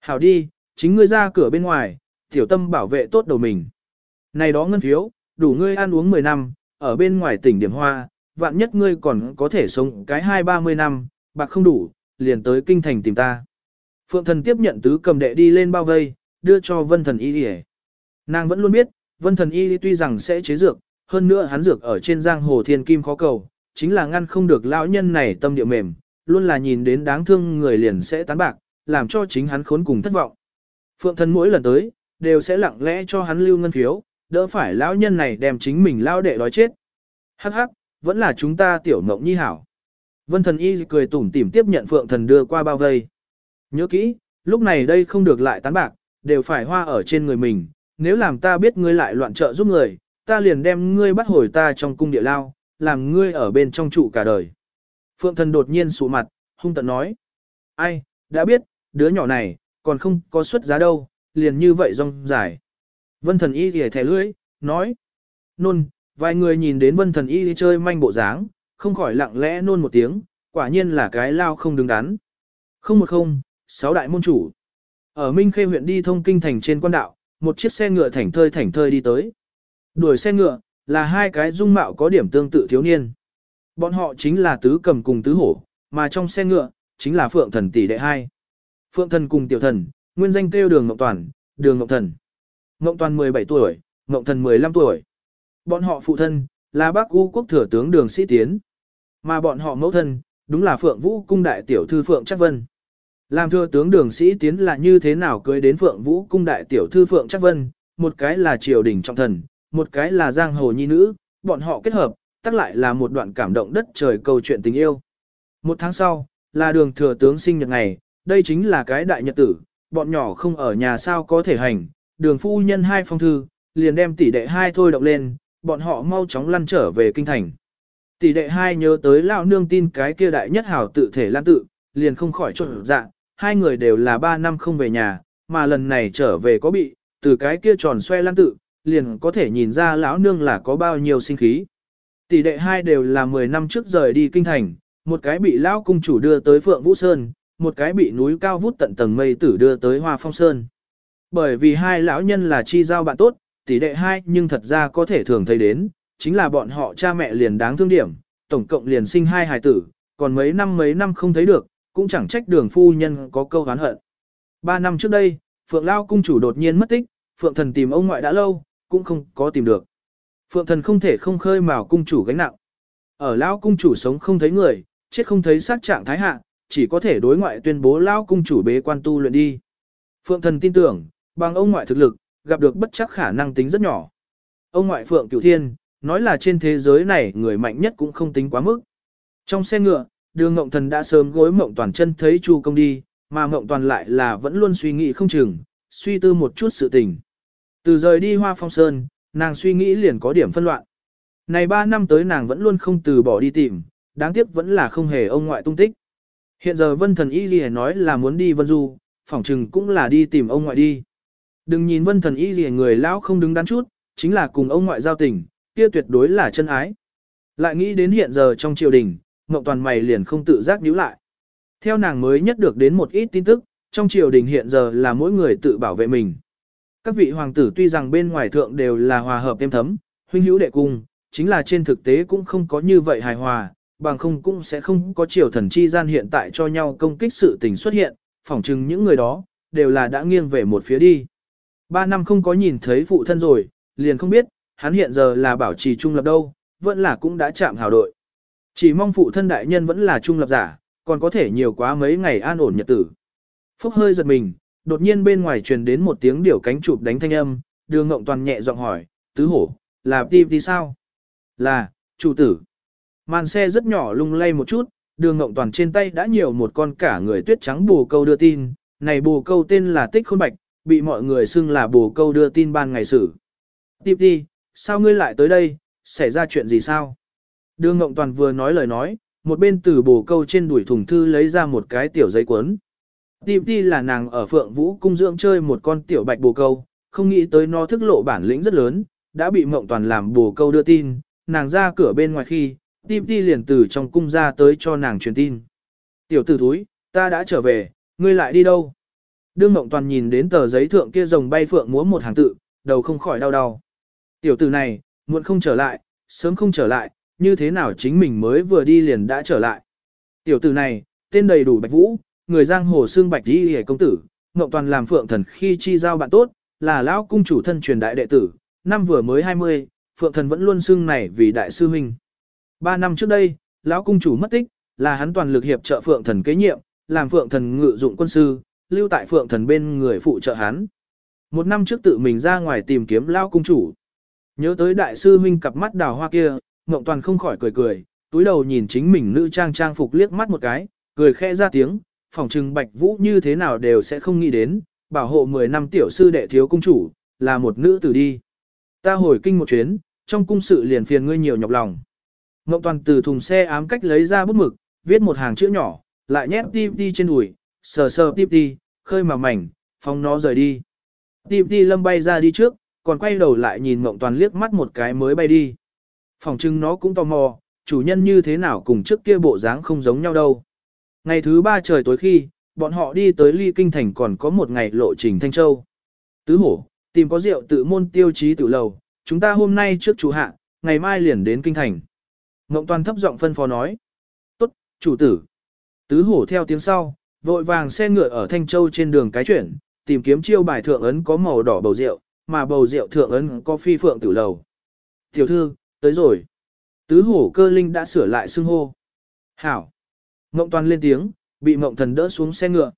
Hảo đi, chính ngươi ra cửa bên ngoài, tiểu tâm bảo vệ tốt đầu mình. Này đó ngân phiếu, đủ ngươi ăn uống 10 năm, ở bên ngoài tỉnh điểm hoa, vạn nhất ngươi còn có thể sống cái hai ba mươi năm, bạc không đủ, liền tới kinh thành tìm ta. Phượng thần tiếp nhận tứ cầm đệ đi lên bao vây, đưa cho vân thần y đi Nàng vẫn luôn biết, vân thần y tuy rằng sẽ chế dược, hơn nữa hắn dược ở trên giang hồ thiên kim khó cầu, chính là ngăn không được lão nhân này tâm địa mềm, luôn là nhìn đến đáng thương người liền sẽ tán bạc, làm cho chính hắn khốn cùng thất vọng. Phượng thần mỗi lần tới, đều sẽ lặng lẽ cho hắn lưu ngân phiếu, đỡ phải lão nhân này đem chính mình lao đệ đói chết. Hắc hắc, vẫn là chúng ta tiểu mộng nhi hảo. Vân thần y cười tủm tỉm tiếp nhận phượng thần đưa qua bao vây. Nhớ kỹ, lúc này đây không được lại tán bạc, đều phải hoa ở trên người mình, nếu làm ta biết ngươi lại loạn trợ giúp người, ta liền đem ngươi bắt hồi ta trong cung địa lao, làm ngươi ở bên trong trụ cả đời. Phượng thần đột nhiên sụ mặt, hung tận nói. Ai, đã biết, đứa nhỏ này, còn không có xuất giá đâu, liền như vậy rong dài. Vân thần y thì thẻ lưỡi, nói. Nôn, vài người nhìn đến vân thần y đi chơi manh bộ dáng, không khỏi lặng lẽ nôn một tiếng, quả nhiên là cái lao không đứng đắn. Không một không, sáu đại môn chủ. Ở Minh Khê huyện đi thông kinh thành trên quan đạo, một chiếc xe ngựa thảnh thơi thảnh thơi đi tới. Đuổi xe ngựa, là hai cái dung mạo có điểm tương tự thiếu niên. Bọn họ chính là tứ cầm cùng tứ hổ, mà trong xe ngựa, chính là phượng thần tỷ đệ hai. Phượng thần cùng tiểu thần, nguyên danh kêu đường Ngọc Toàn, đường Ngọc Thần. Ngọc Toàn 17 tuổi, Ngọc Thần 15 tuổi. Bọn họ phụ thân, là bác U quốc thừa tướng đường sĩ tiến. Mà bọn họ mẫu thân, đúng là Phượng Vũ cung đại tiểu thư Phượng Chắc Vân. Làm thừa tướng đường sĩ tiến là như thế nào cưới đến Phượng Vũ cung đại tiểu thư Phượng Chắc Vân, một cái là triều đình trọng thần, một cái là giang hồ nhi nữ, bọn họ kết hợp, tắc lại là một đoạn cảm động đất trời câu chuyện tình yêu. Một tháng sau, là đường thừa tướng sinh nhật ngày, đây chính là cái đại nhật tử, bọn nhỏ không ở nhà sao có thể hành, đường phu nhân hai phong thư, liền đem tỷ đệ hai thôi động lên, bọn họ mau chóng lăn trở về kinh thành. Tỷ đệ hai nhớ tới lão nương tin cái kia đại nhất hảo tự thể lan tự, liền không khỏi trộn dạ, hai người đều là ba năm không về nhà, mà lần này trở về có bị, từ cái kia tròn xoe lan tự, liền có thể nhìn ra lão nương là có bao nhiêu sinh khí. Tỷ đệ hai đều là 10 năm trước rời đi kinh thành, một cái bị lão cung chủ đưa tới Phượng Vũ Sơn, một cái bị núi cao vút tận tầng mây tử đưa tới Hoa Phong Sơn. Bởi vì hai lão nhân là chi giao bạn tốt, tỷ đệ hai nhưng thật ra có thể thường thấy đến, chính là bọn họ cha mẹ liền đáng thương điểm, tổng cộng liền sinh hai hài tử, còn mấy năm mấy năm không thấy được, cũng chẳng trách đường phu nhân có câu hán hận. Ba năm trước đây, Phượng Lao cung chủ đột nhiên mất tích, Phượng thần tìm ông ngoại đã lâu, cũng không có tìm được. Phượng thần không thể không khơi mào cung chủ gánh nặng. Ở Lao cung chủ sống không thấy người, chết không thấy xác trạng thái hạ, chỉ có thể đối ngoại tuyên bố Lao cung chủ bế quan tu luyện đi. Phượng thần tin tưởng, bằng ông ngoại thực lực, gặp được bất chắc khả năng tính rất nhỏ. Ông ngoại Phượng Cửu Thiên, nói là trên thế giới này người mạnh nhất cũng không tính quá mức. Trong xe ngựa, đường Ngộng Thần đã sớm gối Mộng Toàn chân thấy Chu công đi, mà Ngộng Toàn lại là vẫn luôn suy nghĩ không chừng, suy tư một chút sự tình. Từ rời đi Hoa Phong Sơn, nàng suy nghĩ liền có điểm phân loạn. Này 3 năm tới nàng vẫn luôn không từ bỏ đi tìm, đáng tiếc vẫn là không hề ông ngoại tung tích. Hiện giờ Vân Thần Y gì nói là muốn đi Vân Du, phỏng chừng cũng là đi tìm ông ngoại đi. Đừng nhìn Vân Thần Y gì người lão không đứng đắn chút, chính là cùng ông ngoại giao tình, kia tuyệt đối là chân ái. Lại nghĩ đến hiện giờ trong triều đình, Ngọc Toàn mày liền không tự giác nhíu lại. Theo nàng mới nhất được đến một ít tin tức, trong triều đình hiện giờ là mỗi người tự bảo vệ mình. Các vị hoàng tử tuy rằng bên ngoài thượng đều là hòa hợp êm thấm, huynh hữu đệ cung, chính là trên thực tế cũng không có như vậy hài hòa, bằng không cũng sẽ không có triều thần chi gian hiện tại cho nhau công kích sự tình xuất hiện, phỏng chừng những người đó, đều là đã nghiêng về một phía đi. Ba năm không có nhìn thấy phụ thân rồi, liền không biết, hắn hiện giờ là bảo trì trung lập đâu, vẫn là cũng đã chạm hào đội. Chỉ mong phụ thân đại nhân vẫn là trung lập giả, còn có thể nhiều quá mấy ngày an ổn nhật tử. Phúc hơi giật mình, đột nhiên bên ngoài truyền đến một tiếng điểu cánh chụp đánh thanh âm, đường ngộng toàn nhẹ giọng hỏi, tứ hổ, là đi đi sao? Là, chủ tử. Màn xe rất nhỏ lung lay một chút, đường ngộng toàn trên tay đã nhiều một con cả người tuyết trắng bù câu đưa tin, này bù câu tên là tích khôn bạch, bị mọi người xưng là bù câu đưa tin ban ngày sử. Tiếp đi, sao ngươi lại tới đây, xảy ra chuyện gì sao? Đường ngộng toàn vừa nói lời nói, một bên từ bù câu trên đuổi thùng thư lấy ra một cái tiểu giấy cuốn. Tiếp đi là nàng ở phượng vũ cung dưỡng chơi một con tiểu bạch bù câu, không nghĩ tới nó thức lộ bản lĩnh rất lớn, đã bị mộng toàn làm bù câu đưa tin, nàng ra cửa bên ngoài khi, Tim Ti liền từ trong cung ra tới cho nàng truyền tin. Tiểu tử thúi, ta đã trở về, ngươi lại đi đâu? Đương Mộng Toàn nhìn đến tờ giấy thượng kia rồng bay phượng múa một hàng tự, đầu không khỏi đau đau. Tiểu tử này, muộn không trở lại, sớm không trở lại, như thế nào chính mình mới vừa đi liền đã trở lại. Tiểu tử này, tên đầy đủ Bạch Vũ, người giang hồ xương Bạch Đi Hề công tử, Mộng Toàn làm phượng thần khi chi giao bạn tốt, là lão cung chủ thân truyền đại đệ tử, năm vừa mới 20, phượng thần vẫn luôn xưng này vì đại sư huynh. Ba năm trước đây, lão cung chủ mất tích, là hắn toàn lực hiệp trợ phượng thần kế nhiệm, làm phượng thần ngự dụng quân sư, lưu tại phượng thần bên người phụ trợ hắn. Một năm trước tự mình ra ngoài tìm kiếm lão cung chủ. Nhớ tới đại sư huynh cặp mắt đào hoa kia, Ngộng Toàn không khỏi cười cười, túi đầu nhìn chính mình nữ trang trang phục liếc mắt một cái, cười khẽ ra tiếng, phòng trừng Bạch Vũ như thế nào đều sẽ không nghĩ đến, bảo hộ 10 năm tiểu sư đệ thiếu cung chủ, là một nữ tử đi. Ta hồi kinh một chuyến, trong cung sự liền phiền ngươi nhiều nhọc lòng. Ngộng toàn từ thùng xe ám cách lấy ra bút mực, viết một hàng chữ nhỏ, lại nhét tiếp đi trên đùi, sờ sờ tiếp đi, khơi mà mảnh, phóng nó rời đi. Tiếp đi lâm bay ra đi trước, còn quay đầu lại nhìn Ngộng toàn liếc mắt một cái mới bay đi. Phòng trưng nó cũng tò mò, chủ nhân như thế nào cùng trước kia bộ dáng không giống nhau đâu. Ngày thứ ba trời tối khi, bọn họ đi tới ly kinh thành còn có một ngày lộ trình Thanh Châu. Tứ hổ, tìm có rượu tự môn tiêu chí tự lầu, chúng ta hôm nay trước chủ hạ, ngày mai liền đến kinh thành. Ngộng toàn thấp giọng phân phó nói. Tốt, chủ tử. Tứ hổ theo tiếng sau, vội vàng xe ngựa ở Thanh Châu trên đường cái chuyển, tìm kiếm chiêu bài thượng ấn có màu đỏ bầu rượu, mà bầu rượu thượng ấn có phi phượng tử lầu. Tiểu thư, tới rồi. Tứ hổ cơ linh đã sửa lại xưng hô. Hảo. Ngộng toàn lên tiếng, bị mộng thần đỡ xuống xe ngựa.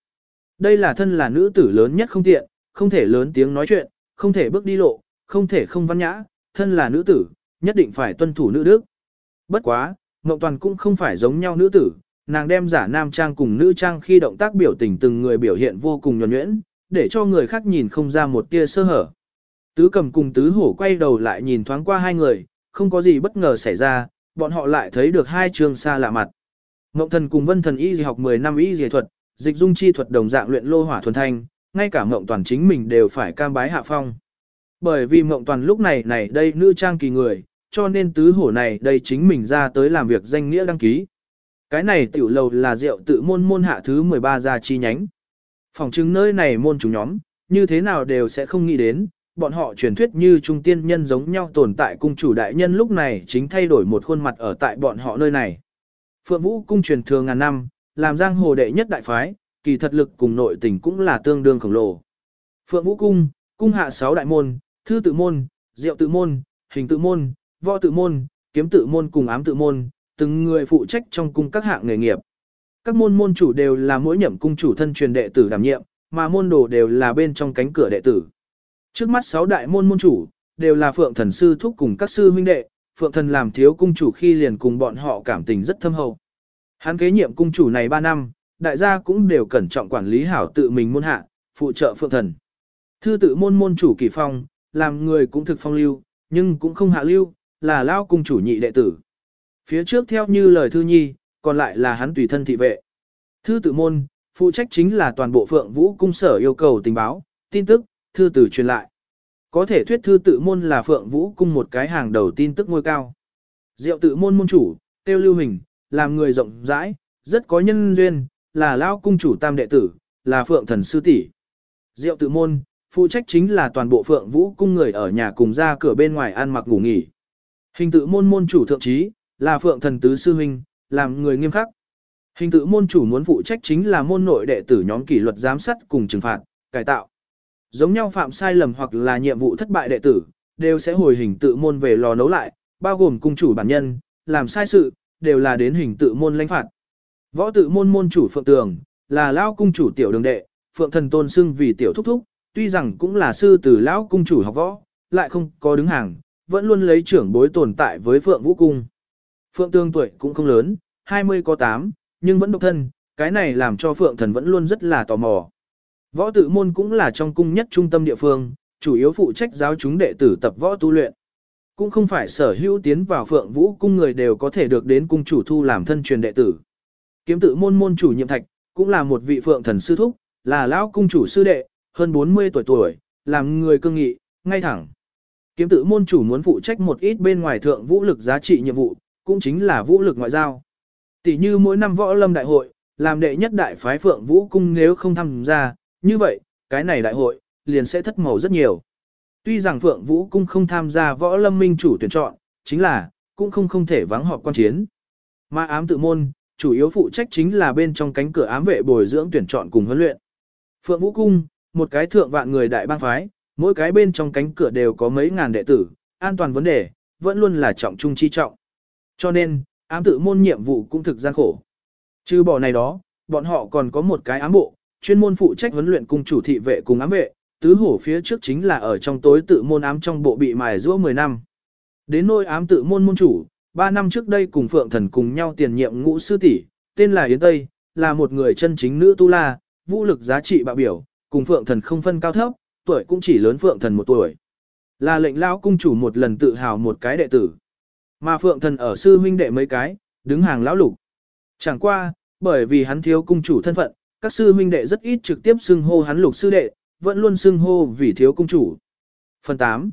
Đây là thân là nữ tử lớn nhất không tiện, không thể lớn tiếng nói chuyện, không thể bước đi lộ, không thể không văn nhã, thân là nữ tử, nhất định phải tuân thủ nữ đức. Bất quá, Ngộng Toàn cũng không phải giống nhau nữ tử, nàng đem giả nam trang cùng nữ trang khi động tác biểu tình từng người biểu hiện vô cùng nhuần nhuyễn, để cho người khác nhìn không ra một tia sơ hở. Tứ cầm cùng tứ hổ quay đầu lại nhìn thoáng qua hai người, không có gì bất ngờ xảy ra, bọn họ lại thấy được hai trường xa lạ mặt. Ngộng thần cùng vân thần y học 10 năm y dì thuật, dịch dung chi thuật đồng dạng luyện lô hỏa thuần thanh, ngay cả Ngộng toàn chính mình đều phải cam bái hạ phong. Bởi vì Ngộng toàn lúc này này đây nữ trang kỳ người, cho nên tứ hổ này đây chính mình ra tới làm việc danh nghĩa đăng ký. Cái này tiểu lầu là rượu tự môn môn hạ thứ 13 gia chi nhánh. Phòng chứng nơi này môn chủ nhóm, như thế nào đều sẽ không nghĩ đến, bọn họ truyền thuyết như trung tiên nhân giống nhau tồn tại cung chủ đại nhân lúc này chính thay đổi một khuôn mặt ở tại bọn họ nơi này. Phượng Vũ cung truyền thường ngàn năm, làm giang hồ đệ nhất đại phái, kỳ thật lực cùng nội tình cũng là tương đương khổng lồ. Phượng Vũ cung, cung hạ sáu đại môn, thư tự môn, diệu tự môn, hình tự môn, võ tự môn, kiếm tự môn cùng ám tự môn, từng người phụ trách trong cung các hạng nghề nghiệp. Các môn môn chủ đều là mỗi nhậm cung chủ thân truyền đệ tử đảm nhiệm, mà môn đồ đều là bên trong cánh cửa đệ tử. Trước mắt sáu đại môn môn chủ, đều là phượng thần sư thúc cùng các sư huynh đệ, phượng thần làm thiếu cung chủ khi liền cùng bọn họ cảm tình rất thâm hậu. Hắn kế nhiệm cung chủ này 3 năm, đại gia cũng đều cẩn trọng quản lý hảo tự mình môn hạ, phụ trợ phượng thần. Thư tự môn môn chủ kỳ phong, làm người cũng thực phong lưu, nhưng cũng không hạ lưu, là lao cung chủ nhị đệ tử. Phía trước theo như lời thư nhi, còn lại là hắn tùy thân thị vệ. Thư tự môn, phụ trách chính là toàn bộ phượng vũ cung sở yêu cầu tình báo, tin tức, thư tử truyền lại. Có thể thuyết thư tự môn là phượng vũ cung một cái hàng đầu tin tức ngôi cao. Diệu tự môn môn chủ, tiêu lưu hình, làm người rộng rãi, rất có nhân duyên, là lao cung chủ tam đệ tử, là phượng thần sư tỷ. Diệu tự môn, phụ trách chính là toàn bộ phượng vũ cung người ở nhà cùng ra cửa bên ngoài ăn mặc ngủ nghỉ. Hình tự môn môn chủ thượng trí, là phượng thần tứ sư huynh, làm người nghiêm khắc. Hình tự môn chủ muốn phụ trách chính là môn nội đệ tử nhóm kỷ luật giám sát cùng trừng phạt, cải tạo. Giống nhau phạm sai lầm hoặc là nhiệm vụ thất bại đệ tử, đều sẽ hồi hình tự môn về lò nấu lại, bao gồm cung chủ bản nhân, làm sai sự, đều là đến hình tự môn lãnh phạt. Võ tự môn môn chủ Phượng Tường, là lao cung chủ tiểu đường đệ, Phượng thần tôn xưng vì tiểu thúc thúc, tuy rằng cũng là sư từ lão cung chủ học võ, lại không có đứng hàng, vẫn luôn lấy trưởng bối tồn tại với Phượng Vũ Cung. Phượng Tương tuổi cũng không lớn, 20 có 8, nhưng vẫn độc thân, cái này làm cho Phượng Thần vẫn luôn rất là tò mò. Võ tự môn cũng là trong cung nhất trung tâm địa phương, chủ yếu phụ trách giáo chúng đệ tử tập võ tu luyện. Cũng không phải sở hữu tiến vào Phượng Vũ cung người đều có thể được đến cung chủ thu làm thân truyền đệ tử. Kiếm tự môn môn chủ nhiệm thạch, cũng là một vị Phượng thần sư thúc, là lão cung chủ sư đệ, hơn 40 tuổi tuổi, làm người cương nghị, ngay thẳng. Kiếm tự môn chủ muốn phụ trách một ít bên ngoài thượng vũ lực giá trị nhiệm vụ, cũng chính là vũ lực ngoại giao. Tỷ như mỗi năm võ lâm đại hội, làm đệ nhất đại phái phượng vũ cung nếu không tham gia, như vậy, cái này đại hội, liền sẽ thất màu rất nhiều. Tuy rằng phượng vũ cung không tham gia võ lâm minh chủ tuyển chọn, chính là, cũng không không thể vắng họp quan chiến. Mà ám tự môn, chủ yếu phụ trách chính là bên trong cánh cửa ám vệ bồi dưỡng tuyển chọn cùng huấn luyện. Phượng Vũ Cung, một cái thượng vạn người đại bang phái, mỗi cái bên trong cánh cửa đều có mấy ngàn đệ tử, an toàn vấn đề, vẫn luôn là trọng trung chi trọng. Cho nên, ám tự môn nhiệm vụ cũng thực gian khổ. Trừ bỏ này đó, bọn họ còn có một cái ám bộ, chuyên môn phụ trách huấn luyện cùng chủ thị vệ cùng ám vệ, tứ hổ phía trước chính là ở trong tối tự môn ám trong bộ bị mài giũa 10 năm. Đến nôi ám tự môn môn chủ, 3 năm trước đây cùng Phượng Thần cùng nhau tiền nhiệm ngũ sư tỷ, tên là Yến Tây, là một người chân chính nữ tu la, vũ lực giá trị bạo biểu, cùng Phượng Thần không phân cao thấp, tuổi cũng chỉ lớn Phượng Thần một tuổi. Là lệnh lão cung chủ một lần tự hào một cái đệ tử. Mà Phượng Thần ở sư huynh đệ mấy cái, đứng hàng lão lục. Chẳng qua, bởi vì hắn thiếu cung chủ thân phận, các sư huynh đệ rất ít trực tiếp xưng hô hắn lục sư đệ, vẫn luôn xưng hô vì thiếu cung chủ. Phần 8.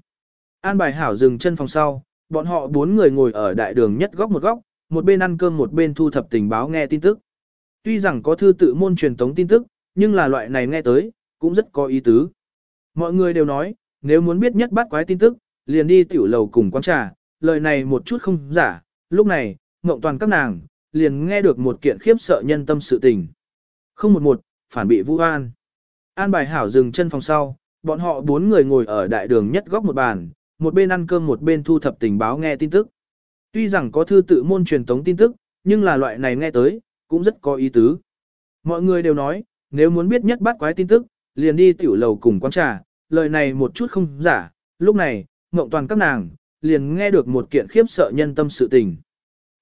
An bài hảo dừng chân phòng sau, bọn họ bốn người ngồi ở đại đường nhất góc một góc, một bên ăn cơm một bên thu thập tình báo nghe tin tức. Tuy rằng có thư tự môn truyền tống tin tức, nhưng là loại này nghe tới, cũng rất có ý tứ. Mọi người đều nói, nếu muốn biết nhất bát quái tin tức, liền đi tiểu lầu cùng quán trà, lời này một chút không giả, lúc này, ngộng toàn các nàng, liền nghe được một kiện khiếp sợ nhân tâm sự tình. Không một một, phản bị vũ an. An bài hảo dừng chân phòng sau, bọn họ bốn người ngồi ở đại đường nhất góc một bàn, một bên ăn cơm một bên thu thập tình báo nghe tin tức. Tuy rằng có thư tự môn truyền tống tin tức, nhưng là loại này nghe tới, cũng rất có ý tứ. Mọi người đều nói, nếu muốn biết nhất bát quái tin tức, liền đi tiểu lầu cùng quán trà, lời này một chút không giả, lúc này, ngộng toàn các nàng, liền nghe được một kiện khiếp sợ nhân tâm sự tình.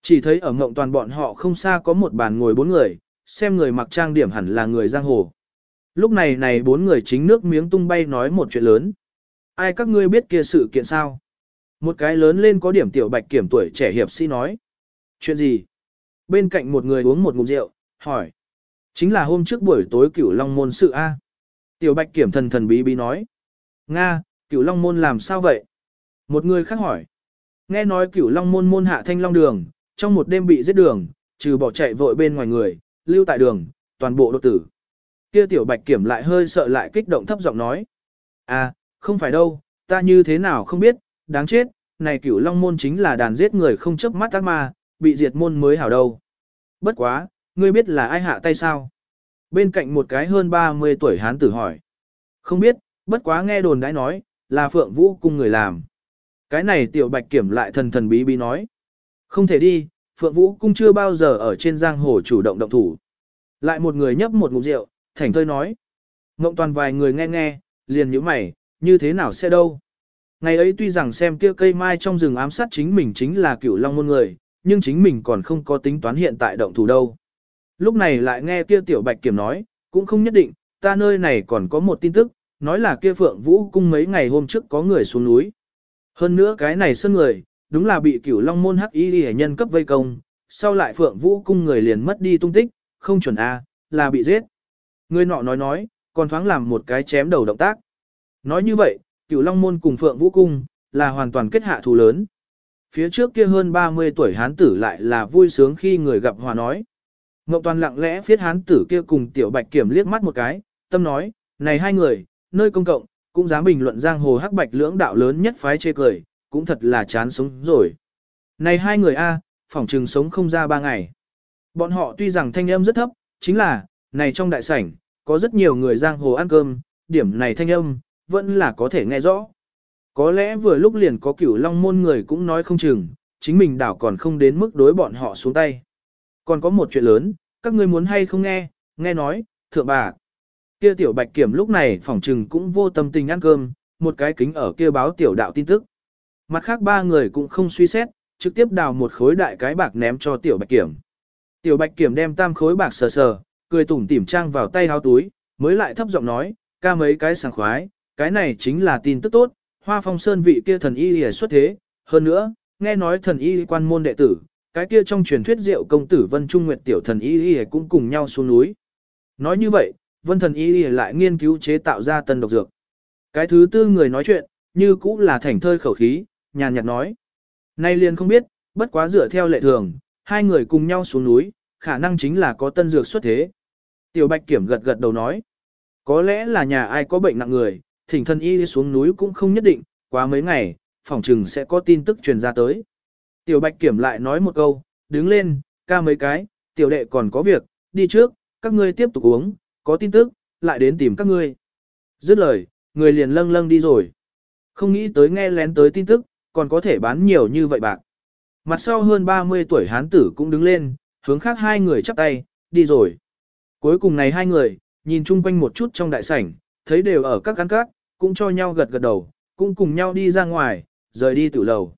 Chỉ thấy ở ngộng toàn bọn họ không xa có một bàn ngồi bốn người, xem người mặc trang điểm hẳn là người giang hồ. Lúc này này bốn người chính nước miếng tung bay nói một chuyện lớn. Ai các ngươi biết kia sự kiện sao? Một cái lớn lên có điểm tiểu bạch kiểm tuổi trẻ hiệp sĩ nói. Chuyện gì? Bên cạnh một người uống một ngụm rượu, hỏi. Chính là hôm trước buổi tối cửu long môn sự A. Tiểu bạch kiểm thần thần bí bí nói. Nga, cửu long môn làm sao vậy? Một người khác hỏi. Nghe nói cửu long môn môn hạ thanh long đường, trong một đêm bị giết đường, trừ bỏ chạy vội bên ngoài người, lưu tại đường, toàn bộ đột tử. Kia tiểu bạch kiểm lại hơi sợ lại kích động thấp giọng nói. À, không phải đâu, ta như thế nào không biết, đáng chết, này cửu long môn chính là đàn giết người không chấp mắt ác ma, bị diệt môn mới hảo đâu. Bất quá, ngươi biết là ai hạ tay sao? Bên cạnh một cái hơn 30 tuổi hán tử hỏi. Không biết, bất quá nghe đồn đãi nói, là Phượng Vũ cung người làm. Cái này tiểu bạch kiểm lại thần thần bí bí nói. Không thể đi, Phượng Vũ cung chưa bao giờ ở trên giang hồ chủ động động thủ. Lại một người nhấp một ngụm rượu, thành thơi nói. Ngộng toàn vài người nghe nghe, liền nhíu mày, như thế nào sẽ đâu. Ngày ấy tuy rằng xem kia cây mai trong rừng ám sát chính mình chính là cửu long môn người, nhưng chính mình còn không có tính toán hiện tại động thủ đâu. Lúc này lại nghe kia tiểu bạch kiểm nói, cũng không nhất định, ta nơi này còn có một tin tức, nói là kia phượng vũ cung mấy ngày hôm trước có người xuống núi. Hơn nữa cái này sân người, đúng là bị cửu long môn hắc y hệ nhân cấp vây công, sau lại phượng vũ cung người liền mất đi tung tích, không chuẩn A, là bị giết. Người nọ nói nói, còn thoáng làm một cái chém đầu động tác. Nói như vậy, cửu long môn cùng phượng vũ cung, là hoàn toàn kết hạ thù lớn. Phía trước kia hơn 30 tuổi hán tử lại là vui sướng khi người gặp hòa nói. Ngọc Toàn lặng lẽ phiết hán tử kia cùng tiểu bạch kiểm liếc mắt một cái, tâm nói, này hai người, nơi công cộng, cũng dám bình luận giang hồ hắc bạch lưỡng đạo lớn nhất phái chê cười, cũng thật là chán sống rồi. Này hai người A, phỏng trừng sống không ra ba ngày. Bọn họ tuy rằng thanh âm rất thấp, chính là, này trong đại sảnh, có rất nhiều người giang hồ ăn cơm, điểm này thanh âm, vẫn là có thể nghe rõ. Có lẽ vừa lúc liền có cửu long môn người cũng nói không chừng, chính mình đảo còn không đến mức đối bọn họ xuống tay. Còn có một chuyện lớn, các ngươi muốn hay không nghe, nghe nói, thượng bà. Kia tiểu bạch kiểm lúc này phỏng trừng cũng vô tâm tình ăn cơm, một cái kính ở kia báo tiểu đạo tin tức. Mặt khác ba người cũng không suy xét, trực tiếp đào một khối đại cái bạc ném cho tiểu bạch kiểm. Tiểu bạch kiểm đem tam khối bạc sờ sờ, cười tủm tỉm trang vào tay háo túi, mới lại thấp giọng nói, ca mấy cái sảng khoái, cái này chính là tin tức tốt, hoa phong sơn vị kia thần y lìa xuất thế, hơn nữa, nghe nói thần y quan môn đệ tử, cái kia trong truyền thuyết diệu công tử Vân Trung Nguyệt tiểu thần y lìa cũng cùng nhau xuống núi. Nói như vậy, Vân thần y lại nghiên cứu chế tạo ra tân độc dược. Cái thứ tư người nói chuyện, như cũng là thảnh thơi khẩu khí, nhàn nhạt nói. Nay liền không biết, bất quá dựa theo lệ thường, hai người cùng nhau xuống núi, khả năng chính là có tân dược xuất thế. Tiểu Bạch Kiểm gật gật đầu nói. Có lẽ là nhà ai có bệnh nặng người, thỉnh thân y xuống núi cũng không nhất định, quá mấy ngày, phòng trừng sẽ có tin tức truyền ra tới. Tiểu Bạch Kiểm lại nói một câu, đứng lên, ca mấy cái, tiểu đệ còn có việc, đi trước, các ngươi tiếp tục uống, có tin tức, lại đến tìm các ngươi. Dứt lời, người liền lâng lâng đi rồi. Không nghĩ tới nghe lén tới tin tức, còn có thể bán nhiều như vậy bạc. Mặt sau hơn 30 tuổi hán tử cũng đứng lên, hướng khác hai người chắp tay, đi rồi. Cuối cùng này hai người, nhìn chung quanh một chút trong đại sảnh, thấy đều ở các căn cát, cũng cho nhau gật gật đầu, cũng cùng nhau đi ra ngoài, rời đi tử lầu.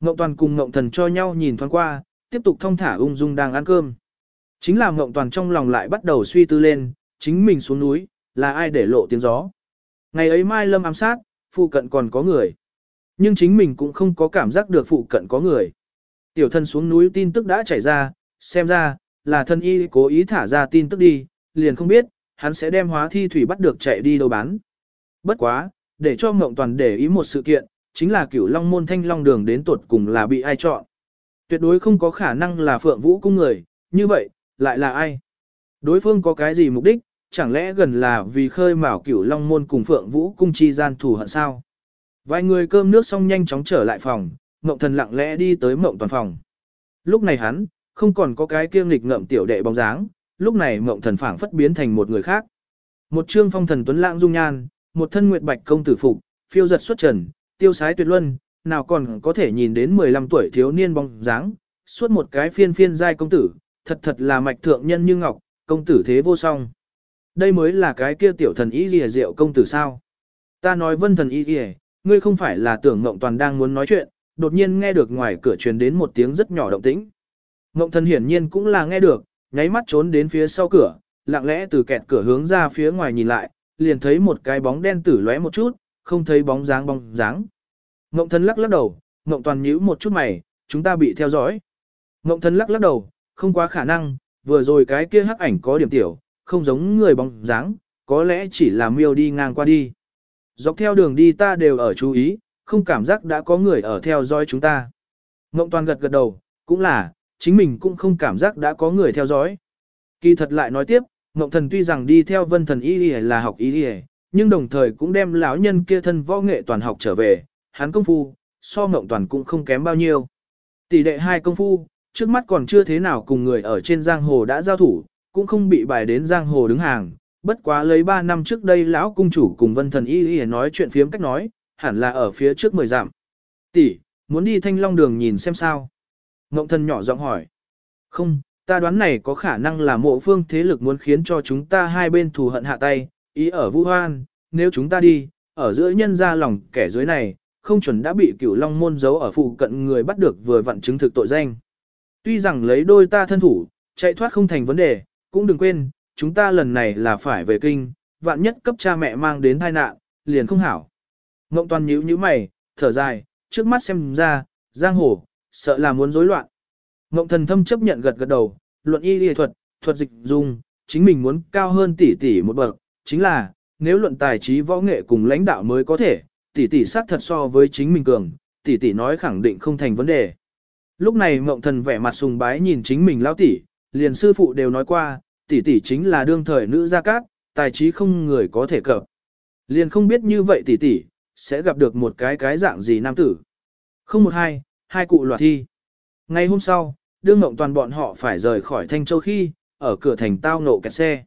Ngộng Toàn cùng Ngộng Thần cho nhau nhìn thoáng qua, tiếp tục thông thả ung dung đang ăn cơm. Chính là Ngộng Toàn trong lòng lại bắt đầu suy tư lên, chính mình xuống núi, là ai để lộ tiếng gió. Ngày ấy Mai Lâm ám sát, phụ cận còn có người. Nhưng chính mình cũng không có cảm giác được phụ cận có người. Tiểu thân xuống núi tin tức đã chảy ra, xem ra, là thân y cố ý thả ra tin tức đi, liền không biết, hắn sẽ đem hóa thi thủy bắt được chạy đi đâu bán. Bất quá, để cho Ngộng Toàn để ý một sự kiện, chính là cửu long môn thanh long đường đến tuột cùng là bị ai chọn. Tuyệt đối không có khả năng là phượng vũ cung người, như vậy, lại là ai? Đối phương có cái gì mục đích, chẳng lẽ gần là vì khơi mào cửu long môn cùng phượng vũ cung chi gian thủ hận sao? Vài người cơm nước xong nhanh chóng trở lại phòng, mộng Thần lặng lẽ đi tới Mộng Toàn phòng. Lúc này hắn, không còn có cái kiêng nghịch ngậm tiểu đệ bóng dáng, lúc này Mộng Thần phảng phất biến thành một người khác. Một trương phong thần tuấn lãng dung nhan, một thân nguyệt bạch công tử phục, phiêu giật xuất trần, tiêu sái tuyệt luân, nào còn có thể nhìn đến 15 tuổi thiếu niên bóng dáng, suốt một cái phiên phiên giai công tử, thật thật là mạch thượng nhân như ngọc, công tử thế vô song. Đây mới là cái kia tiểu thần y lìa rượu công tử sao. Ta nói vân thần y lìa, ngươi không phải là tưởng Ngộng Toàn đang muốn nói chuyện, đột nhiên nghe được ngoài cửa truyền đến một tiếng rất nhỏ động tĩnh. Ngộng Thần hiển nhiên cũng là nghe được, nháy mắt trốn đến phía sau cửa, lặng lẽ từ kẹt cửa hướng ra phía ngoài nhìn lại, liền thấy một cái bóng đen tử lóe một chút, không thấy bóng dáng bóng dáng. Ngộng Thần lắc lắc đầu, Ngộng Toàn nhíu một chút mày, chúng ta bị theo dõi. Ngộng Thần lắc lắc đầu, không quá khả năng, vừa rồi cái kia hắc ảnh có điểm tiểu, không giống người bóng dáng, có lẽ chỉ là miêu đi ngang qua đi. Dọc theo đường đi ta đều ở chú ý, không cảm giác đã có người ở theo dõi chúng ta. Ngộng toàn gật gật đầu, cũng là, chính mình cũng không cảm giác đã có người theo dõi. Kỳ thật lại nói tiếp, Ngộng thần tuy rằng đi theo vân thần y là học y nhưng đồng thời cũng đem lão nhân kia thân võ nghệ toàn học trở về, hắn công phu, so Ngộng toàn cũng không kém bao nhiêu. Tỷ đệ hai công phu, trước mắt còn chưa thế nào cùng người ở trên giang hồ đã giao thủ, cũng không bị bài đến giang hồ đứng hàng, bất quá lấy 3 năm trước đây lão cung chủ cùng vân thần y y nói chuyện phiếm cách nói, hẳn là ở phía trước 10 dặm. Tỷ, muốn đi thanh long đường nhìn xem sao. Ngộng thần nhỏ giọng hỏi. Không, ta đoán này có khả năng là mộ phương thế lực muốn khiến cho chúng ta hai bên thù hận hạ tay, ý ở vũ hoan, nếu chúng ta đi, ở giữa nhân ra lòng kẻ dưới này, không chuẩn đã bị cửu long môn giấu ở phụ cận người bắt được vừa vặn chứng thực tội danh. Tuy rằng lấy đôi ta thân thủ, chạy thoát không thành vấn đề, cũng đừng quên, chúng ta lần này là phải về kinh, vạn nhất cấp cha mẹ mang đến tai nạn, liền không hảo. Ngộng toàn nhíu nhíu mày, thở dài, trước mắt xem ra, giang hồ, sợ là muốn rối loạn. Ngộng thần thâm chấp nhận gật gật đầu, luận y y thuật, thuật dịch dung, chính mình muốn cao hơn tỷ tỷ một bậc, chính là, nếu luận tài trí võ nghệ cùng lãnh đạo mới có thể, tỷ tỷ sát thật so với chính mình cường, tỷ tỷ nói khẳng định không thành vấn đề. Lúc này Ngộng Thần vẻ mặt sùng bái nhìn chính mình lao tỷ, liền sư phụ đều nói qua, tỷ tỷ chính là đương thời nữ gia cát, tài trí không người có thể cập. Liền không biết như vậy tỷ tỷ sẽ gặp được một cái cái dạng gì nam tử. Không một hai, hai cụ loạt thi. Ngày hôm sau, đương Ngộng toàn bọn họ phải rời khỏi Thanh Châu khi, ở cửa thành tao nộ kẹt xe.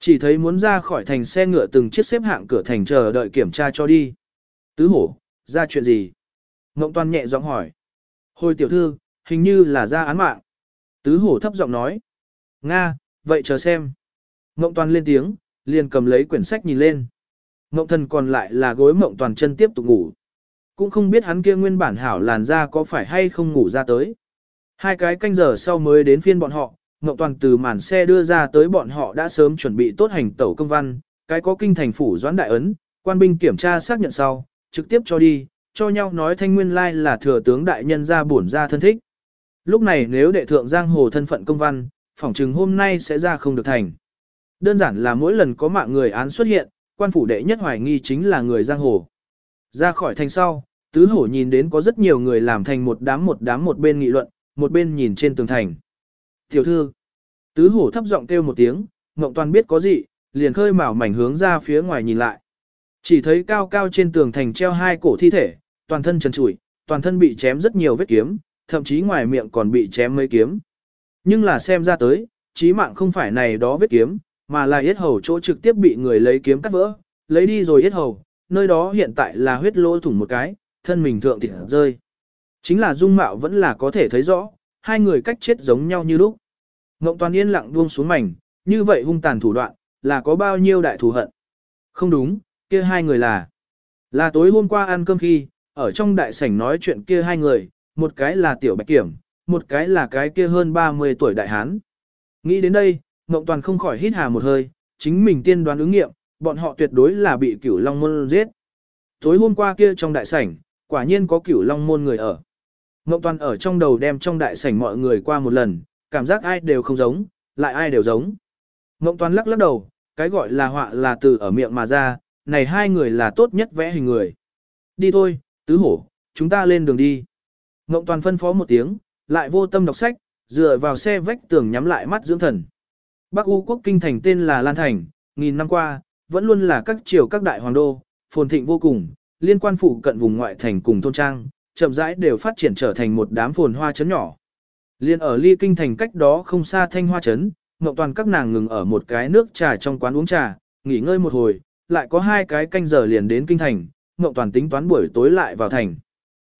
Chỉ thấy muốn ra khỏi thành xe ngựa từng chiếc xếp hạng cửa thành chờ đợi kiểm tra cho đi. Tứ hổ, ra chuyện gì? Ngộng toàn nhẹ giọng hỏi. Hồi tiểu thư, hình như là ra án mạng. Tứ hổ thấp giọng nói. Nga, vậy chờ xem. Mộng toàn lên tiếng, liền cầm lấy quyển sách nhìn lên. Mộng thần còn lại là gối mộng toàn chân tiếp tục ngủ. Cũng không biết hắn kia nguyên bản hảo làn da có phải hay không ngủ ra tới. Hai cái canh giờ sau mới đến phiên bọn họ, mộng toàn từ màn xe đưa ra tới bọn họ đã sớm chuẩn bị tốt hành tẩu công văn, cái có kinh thành phủ doãn đại ấn, quan binh kiểm tra xác nhận sau, trực tiếp cho đi, cho nhau nói thanh nguyên lai là thừa tướng đại nhân ra bổn ra thân thích. Lúc này nếu đệ thượng giang hồ thân phận công văn, phỏng chừng hôm nay sẽ ra không được thành. Đơn giản là mỗi lần có mạng người án xuất hiện, quan phủ đệ nhất hoài nghi chính là người giang hồ. Ra khỏi thành sau, tứ hổ nhìn đến có rất nhiều người làm thành một đám một đám một bên nghị luận, một bên nhìn trên tường thành. Tiểu thư, tứ hổ thấp giọng kêu một tiếng, Ngộng Toàn biết có gì, liền khơi mào mảnh hướng ra phía ngoài nhìn lại. Chỉ thấy cao cao trên tường thành treo hai cổ thi thể, toàn thân trần trụi, toàn thân bị chém rất nhiều vết kiếm, thậm chí ngoài miệng còn bị chém mấy kiếm. Nhưng là xem ra tới, chí mạng không phải này đó vết kiếm, mà là yết hầu chỗ trực tiếp bị người lấy kiếm cắt vỡ, lấy đi rồi yết hầu, nơi đó hiện tại là huyết lỗ thủng một cái, thân mình thượng thịt rơi. Chính là dung mạo vẫn là có thể thấy rõ, hai người cách chết giống nhau như lúc. Ngộng toàn yên lặng buông xuống mảnh, như vậy hung tàn thủ đoạn, là có bao nhiêu đại thù hận. Không đúng, kia hai người là. Là tối hôm qua ăn cơm khi, ở trong đại sảnh nói chuyện kia hai người, một cái là tiểu bạch kiểm, một cái là cái kia hơn 30 tuổi đại hán. Nghĩ đến đây, Ngộng Toàn không khỏi hít hà một hơi, chính mình tiên đoán ứng nghiệm, bọn họ tuyệt đối là bị cửu long môn giết. Tối hôm qua kia trong đại sảnh, quả nhiên có cửu long môn người ở. Ngộng Toàn ở trong đầu đem trong đại sảnh mọi người qua một lần, cảm giác ai đều không giống, lại ai đều giống. Ngộng Toàn lắc lắc đầu, cái gọi là họa là từ ở miệng mà ra, này hai người là tốt nhất vẽ hình người. Đi thôi, tứ hổ, chúng ta lên đường đi. Ngộng Toàn phân phó một tiếng, lại vô tâm đọc sách, dựa vào xe vách tường nhắm lại mắt dưỡng thần. Bắc U quốc kinh thành tên là Lan Thành, nghìn năm qua, vẫn luôn là các triều các đại hoàng đô, phồn thịnh vô cùng, liên quan phụ cận vùng ngoại thành cùng thôn trang, chậm rãi đều phát triển trở thành một đám phồn hoa chấn nhỏ. Liên ở ly kinh thành cách đó không xa thanh hoa chấn, Ngọc Toàn các nàng ngừng ở một cái nước trà trong quán uống trà, nghỉ ngơi một hồi, lại có hai cái canh giờ liền đến kinh thành, Ngọc Toàn tính toán buổi tối lại vào thành.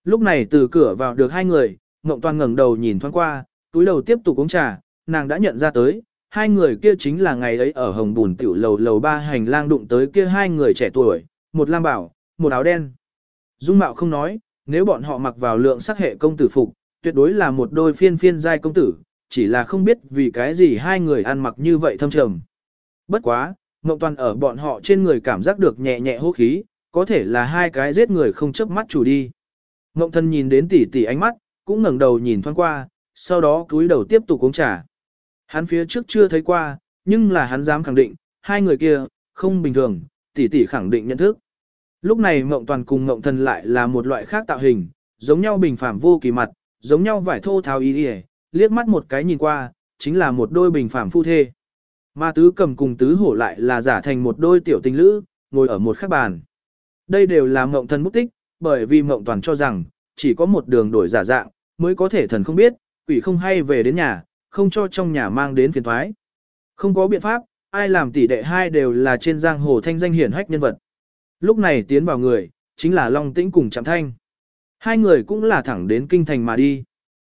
Lúc này từ cửa vào được hai người, Ngọc Toàn ngẩng đầu nhìn thoáng qua, túi đầu tiếp tục uống trà, nàng đã nhận ra tới, hai người kia chính là ngày ấy ở hồng bùn tiểu lầu lầu ba hành lang đụng tới kia hai người trẻ tuổi, một lam bảo, một áo đen. Dung mạo không nói, nếu bọn họ mặc vào lượng sắc hệ công tử phục, tuyệt đối là một đôi phiên phiên giai công tử, chỉ là không biết vì cái gì hai người ăn mặc như vậy thâm trầm. Bất quá, Ngộng Toàn ở bọn họ trên người cảm giác được nhẹ nhẹ hô khí, có thể là hai cái giết người không chớp mắt chủ đi. Ngộng Thân nhìn đến tỷ tỷ ánh mắt, cũng ngẩng đầu nhìn thoáng qua, sau đó cúi đầu tiếp tục uống trà. Hắn phía trước chưa thấy qua, nhưng là hắn dám khẳng định, hai người kia, không bình thường, tỷ tỷ khẳng định nhận thức. Lúc này Ngộng Toàn cùng Ngộng Thần lại là một loại khác tạo hình, giống nhau bình phàm vô kỳ mặt, giống nhau vải thô tháo ý đi liếc mắt một cái nhìn qua, chính là một đôi bình phàm phu thê. Ma tứ cầm cùng tứ hổ lại là giả thành một đôi tiểu tình lữ, ngồi ở một khắc bàn. Đây đều là Ngộng Thần mục tích, bởi vì Mộng Toàn cho rằng, chỉ có một đường đổi giả dạng, mới có thể thần không biết, quỷ không hay về đến nhà, không cho trong nhà mang đến phiền thoái. Không có biện pháp, ai làm tỷ đệ hai đều là trên giang hồ thanh danh hiển hách nhân vật. Lúc này tiến vào người, chính là Long Tĩnh cùng Trạm Thanh. Hai người cũng là thẳng đến kinh thành mà đi.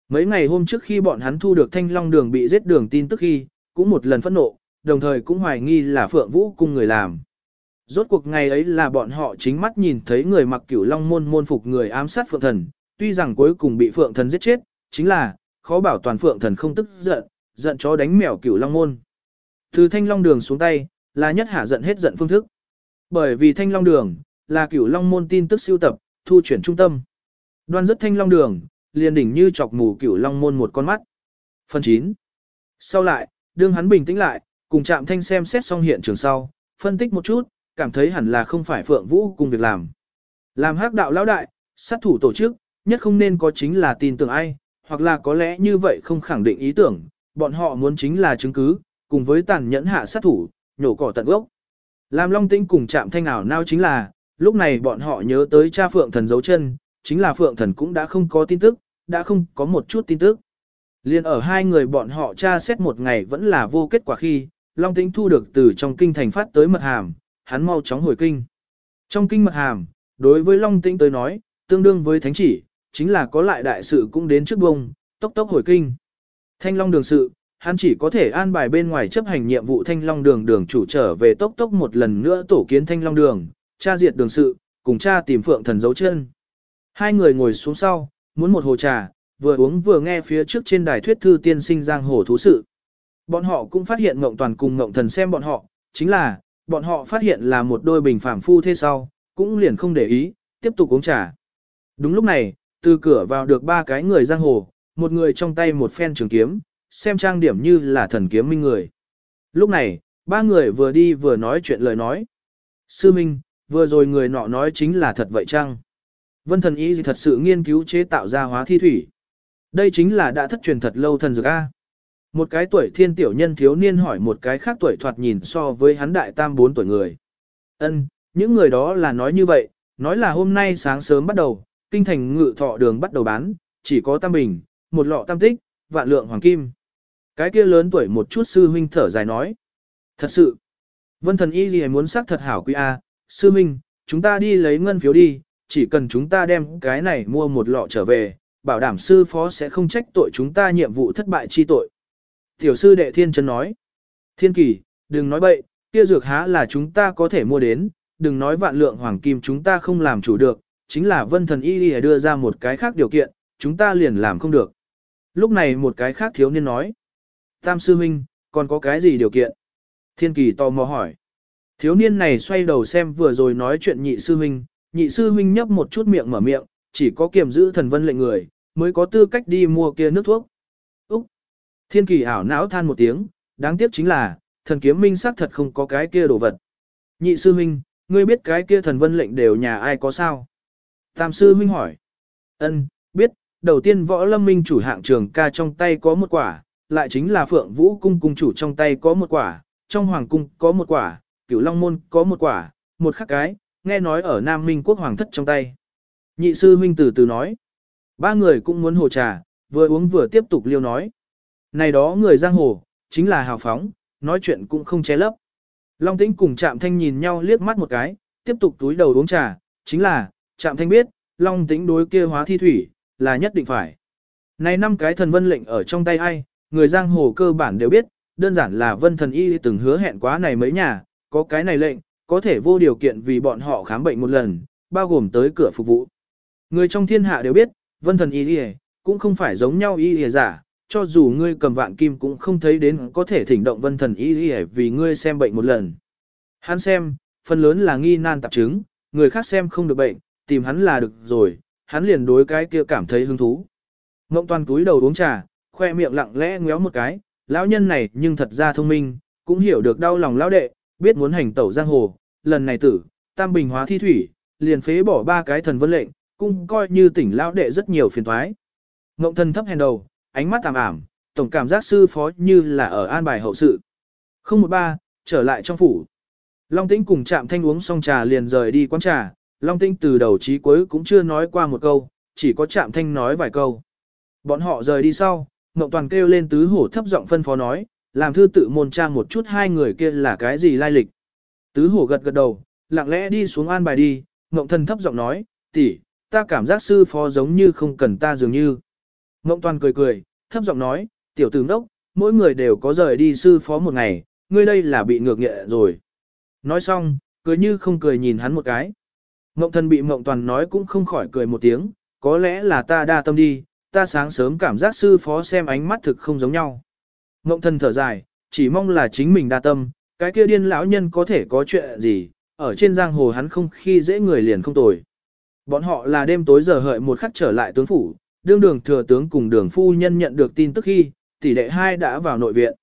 Mấy ngày hôm trước khi bọn hắn thu được thanh long đường bị giết đường tin tức khi, cũng một lần phẫn nộ, đồng thời cũng hoài nghi là Phượng Vũ cùng người làm. Rốt cuộc ngày ấy là bọn họ chính mắt nhìn thấy người mặc cửu long môn môn phục người ám sát Phượng Thần, tuy rằng cuối cùng bị Phượng Thần giết chết, chính là, khó bảo toàn phượng thần không tức giận, giận chó đánh mèo cửu long môn. Từ thanh long đường xuống tay, là nhất hạ giận hết giận phương thức. Bởi vì thanh long đường, là cửu long môn tin tức siêu tập, thu chuyển trung tâm. Đoan rất thanh long đường, liền đỉnh như chọc mù cửu long môn một con mắt. Phần 9. Sau lại, đương hắn bình tĩnh lại, cùng chạm thanh xem xét xong hiện trường sau, phân tích một chút, cảm thấy hẳn là không phải Phượng Vũ cùng việc làm. Làm hắc đạo lão đại, sát thủ tổ chức, nhất không nên có chính là tin tưởng ai, hoặc là có lẽ như vậy không khẳng định ý tưởng, bọn họ muốn chính là chứng cứ, cùng với tàn nhẫn hạ sát thủ, nhổ cỏ tận gốc. Làm Long Tĩnh cùng chạm thanh ảo nao chính là, lúc này bọn họ nhớ tới cha Phượng Thần dấu chân, chính là Phượng Thần cũng đã không có tin tức, đã không có một chút tin tức. Liên ở hai người bọn họ tra xét một ngày vẫn là vô kết quả khi, Long Tĩnh thu được từ trong kinh thành phát tới mật hàm, hắn mau chóng hồi kinh. Trong kinh mật hàm, đối với Long Tĩnh tới nói, tương đương với thánh chỉ, chính là có lại đại sự cũng đến trước bông, tốc tốc hồi kinh. Thanh Long đường sự, hắn chỉ có thể an bài bên ngoài chấp hành nhiệm vụ Thanh Long đường đường chủ trở về tốc tốc một lần nữa tổ kiến Thanh Long đường, cha diệt đường sự, cùng cha tìm phượng thần dấu chân. Hai người ngồi xuống sau, muốn một hồ trà, vừa uống vừa nghe phía trước trên đài thuyết thư tiên sinh giang hồ thú sự. Bọn họ cũng phát hiện Ngộng Toàn cùng Ngộng Thần xem bọn họ, chính là, bọn họ phát hiện là một đôi bình phàm phu thế sau, cũng liền không để ý, tiếp tục uống trà. Đúng lúc này, từ cửa vào được ba cái người giang hồ, một người trong tay một phen trường kiếm, xem trang điểm như là thần kiếm minh người. Lúc này, ba người vừa đi vừa nói chuyện lời nói. Sư Minh, vừa rồi người nọ nói chính là thật vậy chăng? Vân thần ý gì thật sự nghiên cứu chế tạo ra hóa thi thủy. Đây chính là đã thất truyền thật lâu thần dược A. Một cái tuổi thiên tiểu nhân thiếu niên hỏi một cái khác tuổi thoạt nhìn so với hắn đại tam bốn tuổi người. Ân, những người đó là nói như vậy, nói là hôm nay sáng sớm bắt đầu, kinh thành ngự thọ đường bắt đầu bán, chỉ có tam bình, một lọ tam tích, vạn lượng hoàng kim. Cái kia lớn tuổi một chút sư huynh thở dài nói. Thật sự, vân thần y gì muốn xác thật hảo quý A, sư huynh, chúng ta đi lấy ngân phiếu đi, chỉ cần chúng ta đem cái này mua một lọ trở về, bảo đảm sư phó sẽ không trách tội chúng ta nhiệm vụ thất bại chi tội. Tiểu sư đệ thiên chân nói. Thiên kỳ, đừng nói bậy, kia dược há là chúng ta có thể mua đến, đừng nói vạn lượng hoàng kim chúng ta không làm chủ được, chính là vân thần y đi đưa ra một cái khác điều kiện, chúng ta liền làm không được. Lúc này một cái khác thiếu niên nói. Tam sư huynh, còn có cái gì điều kiện? Thiên kỳ tò mò hỏi. Thiếu niên này xoay đầu xem vừa rồi nói chuyện nhị sư huynh, nhị sư huynh nhấp một chút miệng mở miệng, chỉ có kiềm giữ thần vân lệnh người, mới có tư cách đi mua kia nước thuốc. Thiên kỳ ảo não than một tiếng, đáng tiếc chính là, thần kiếm minh xác thật không có cái kia đồ vật. Nhị sư huynh, ngươi biết cái kia thần vân lệnh đều nhà ai có sao? Tam sư huynh hỏi. Ân, biết, đầu tiên võ lâm minh chủ hạng trường ca trong tay có một quả, lại chính là phượng vũ cung cung chủ trong tay có một quả, trong hoàng cung có một quả, cửu long môn có một quả, một khắc cái, nghe nói ở Nam Minh quốc hoàng thất trong tay. Nhị sư huynh từ từ nói. Ba người cũng muốn hồ trà, vừa uống vừa tiếp tục liêu nói. Này đó người giang hồ, chính là hào phóng, nói chuyện cũng không che lấp. Long tĩnh cùng chạm thanh nhìn nhau liếc mắt một cái, tiếp tục túi đầu uống trà, chính là, chạm thanh biết, long tĩnh đối kia hóa thi thủy, là nhất định phải. Này năm cái thần vân lệnh ở trong tay ai, người giang hồ cơ bản đều biết, đơn giản là vân thần y từng hứa hẹn quá này mấy nhà, có cái này lệnh, có thể vô điều kiện vì bọn họ khám bệnh một lần, bao gồm tới cửa phục vụ. Người trong thiên hạ đều biết, vân thần y y cũng không phải giống nhau y y giả, cho dù ngươi cầm vạn kim cũng không thấy đến có thể thỉnh động vân thần y y vì ngươi xem bệnh một lần. Hắn xem, phần lớn là nghi nan tạp chứng, người khác xem không được bệnh, tìm hắn là được rồi, hắn liền đối cái kia cảm thấy hứng thú. Ngộng toàn túi đầu uống trà, khoe miệng lặng lẽ ngéo một cái, lão nhân này nhưng thật ra thông minh, cũng hiểu được đau lòng lão đệ, biết muốn hành tẩu giang hồ, lần này tử, tam bình hóa thi thủy, liền phế bỏ ba cái thần vân lệnh, cũng coi như tỉnh lão đệ rất nhiều phiền thoái. Ngộng thần thấp hèn đầu, ánh mắt tạm ảm, tổng cảm giác sư phó như là ở an bài hậu sự. Không một ba, trở lại trong phủ. Long tĩnh cùng Trạm thanh uống xong trà liền rời đi quán trà, Long tĩnh từ đầu chí cuối cũng chưa nói qua một câu, chỉ có Trạm thanh nói vài câu. Bọn họ rời đi sau, Ngộng Toàn kêu lên tứ hổ thấp giọng phân phó nói, làm thư tự môn trang một chút hai người kia là cái gì lai lịch. Tứ hổ gật gật đầu, lặng lẽ đi xuống an bài đi, Ngộng Thần thấp giọng nói, tỷ, ta cảm giác sư phó giống như không cần ta dường như. Ngộng Toàn cười cười, thấp giọng nói, tiểu tử đốc, mỗi người đều có rời đi sư phó một ngày, ngươi đây là bị ngược nghệ rồi. Nói xong, cười như không cười nhìn hắn một cái. Ngộng Thần bị Ngộng Toàn nói cũng không khỏi cười một tiếng, có lẽ là ta đa tâm đi, ta sáng sớm cảm giác sư phó xem ánh mắt thực không giống nhau. Ngộng thần thở dài, chỉ mong là chính mình đa tâm, cái kia điên lão nhân có thể có chuyện gì, ở trên giang hồ hắn không khi dễ người liền không tồi. Bọn họ là đêm tối giờ hợi một khắc trở lại tướng phủ, đương đường thừa tướng cùng đường phu nhân nhận được tin tức khi, tỷ đệ hai đã vào nội viện.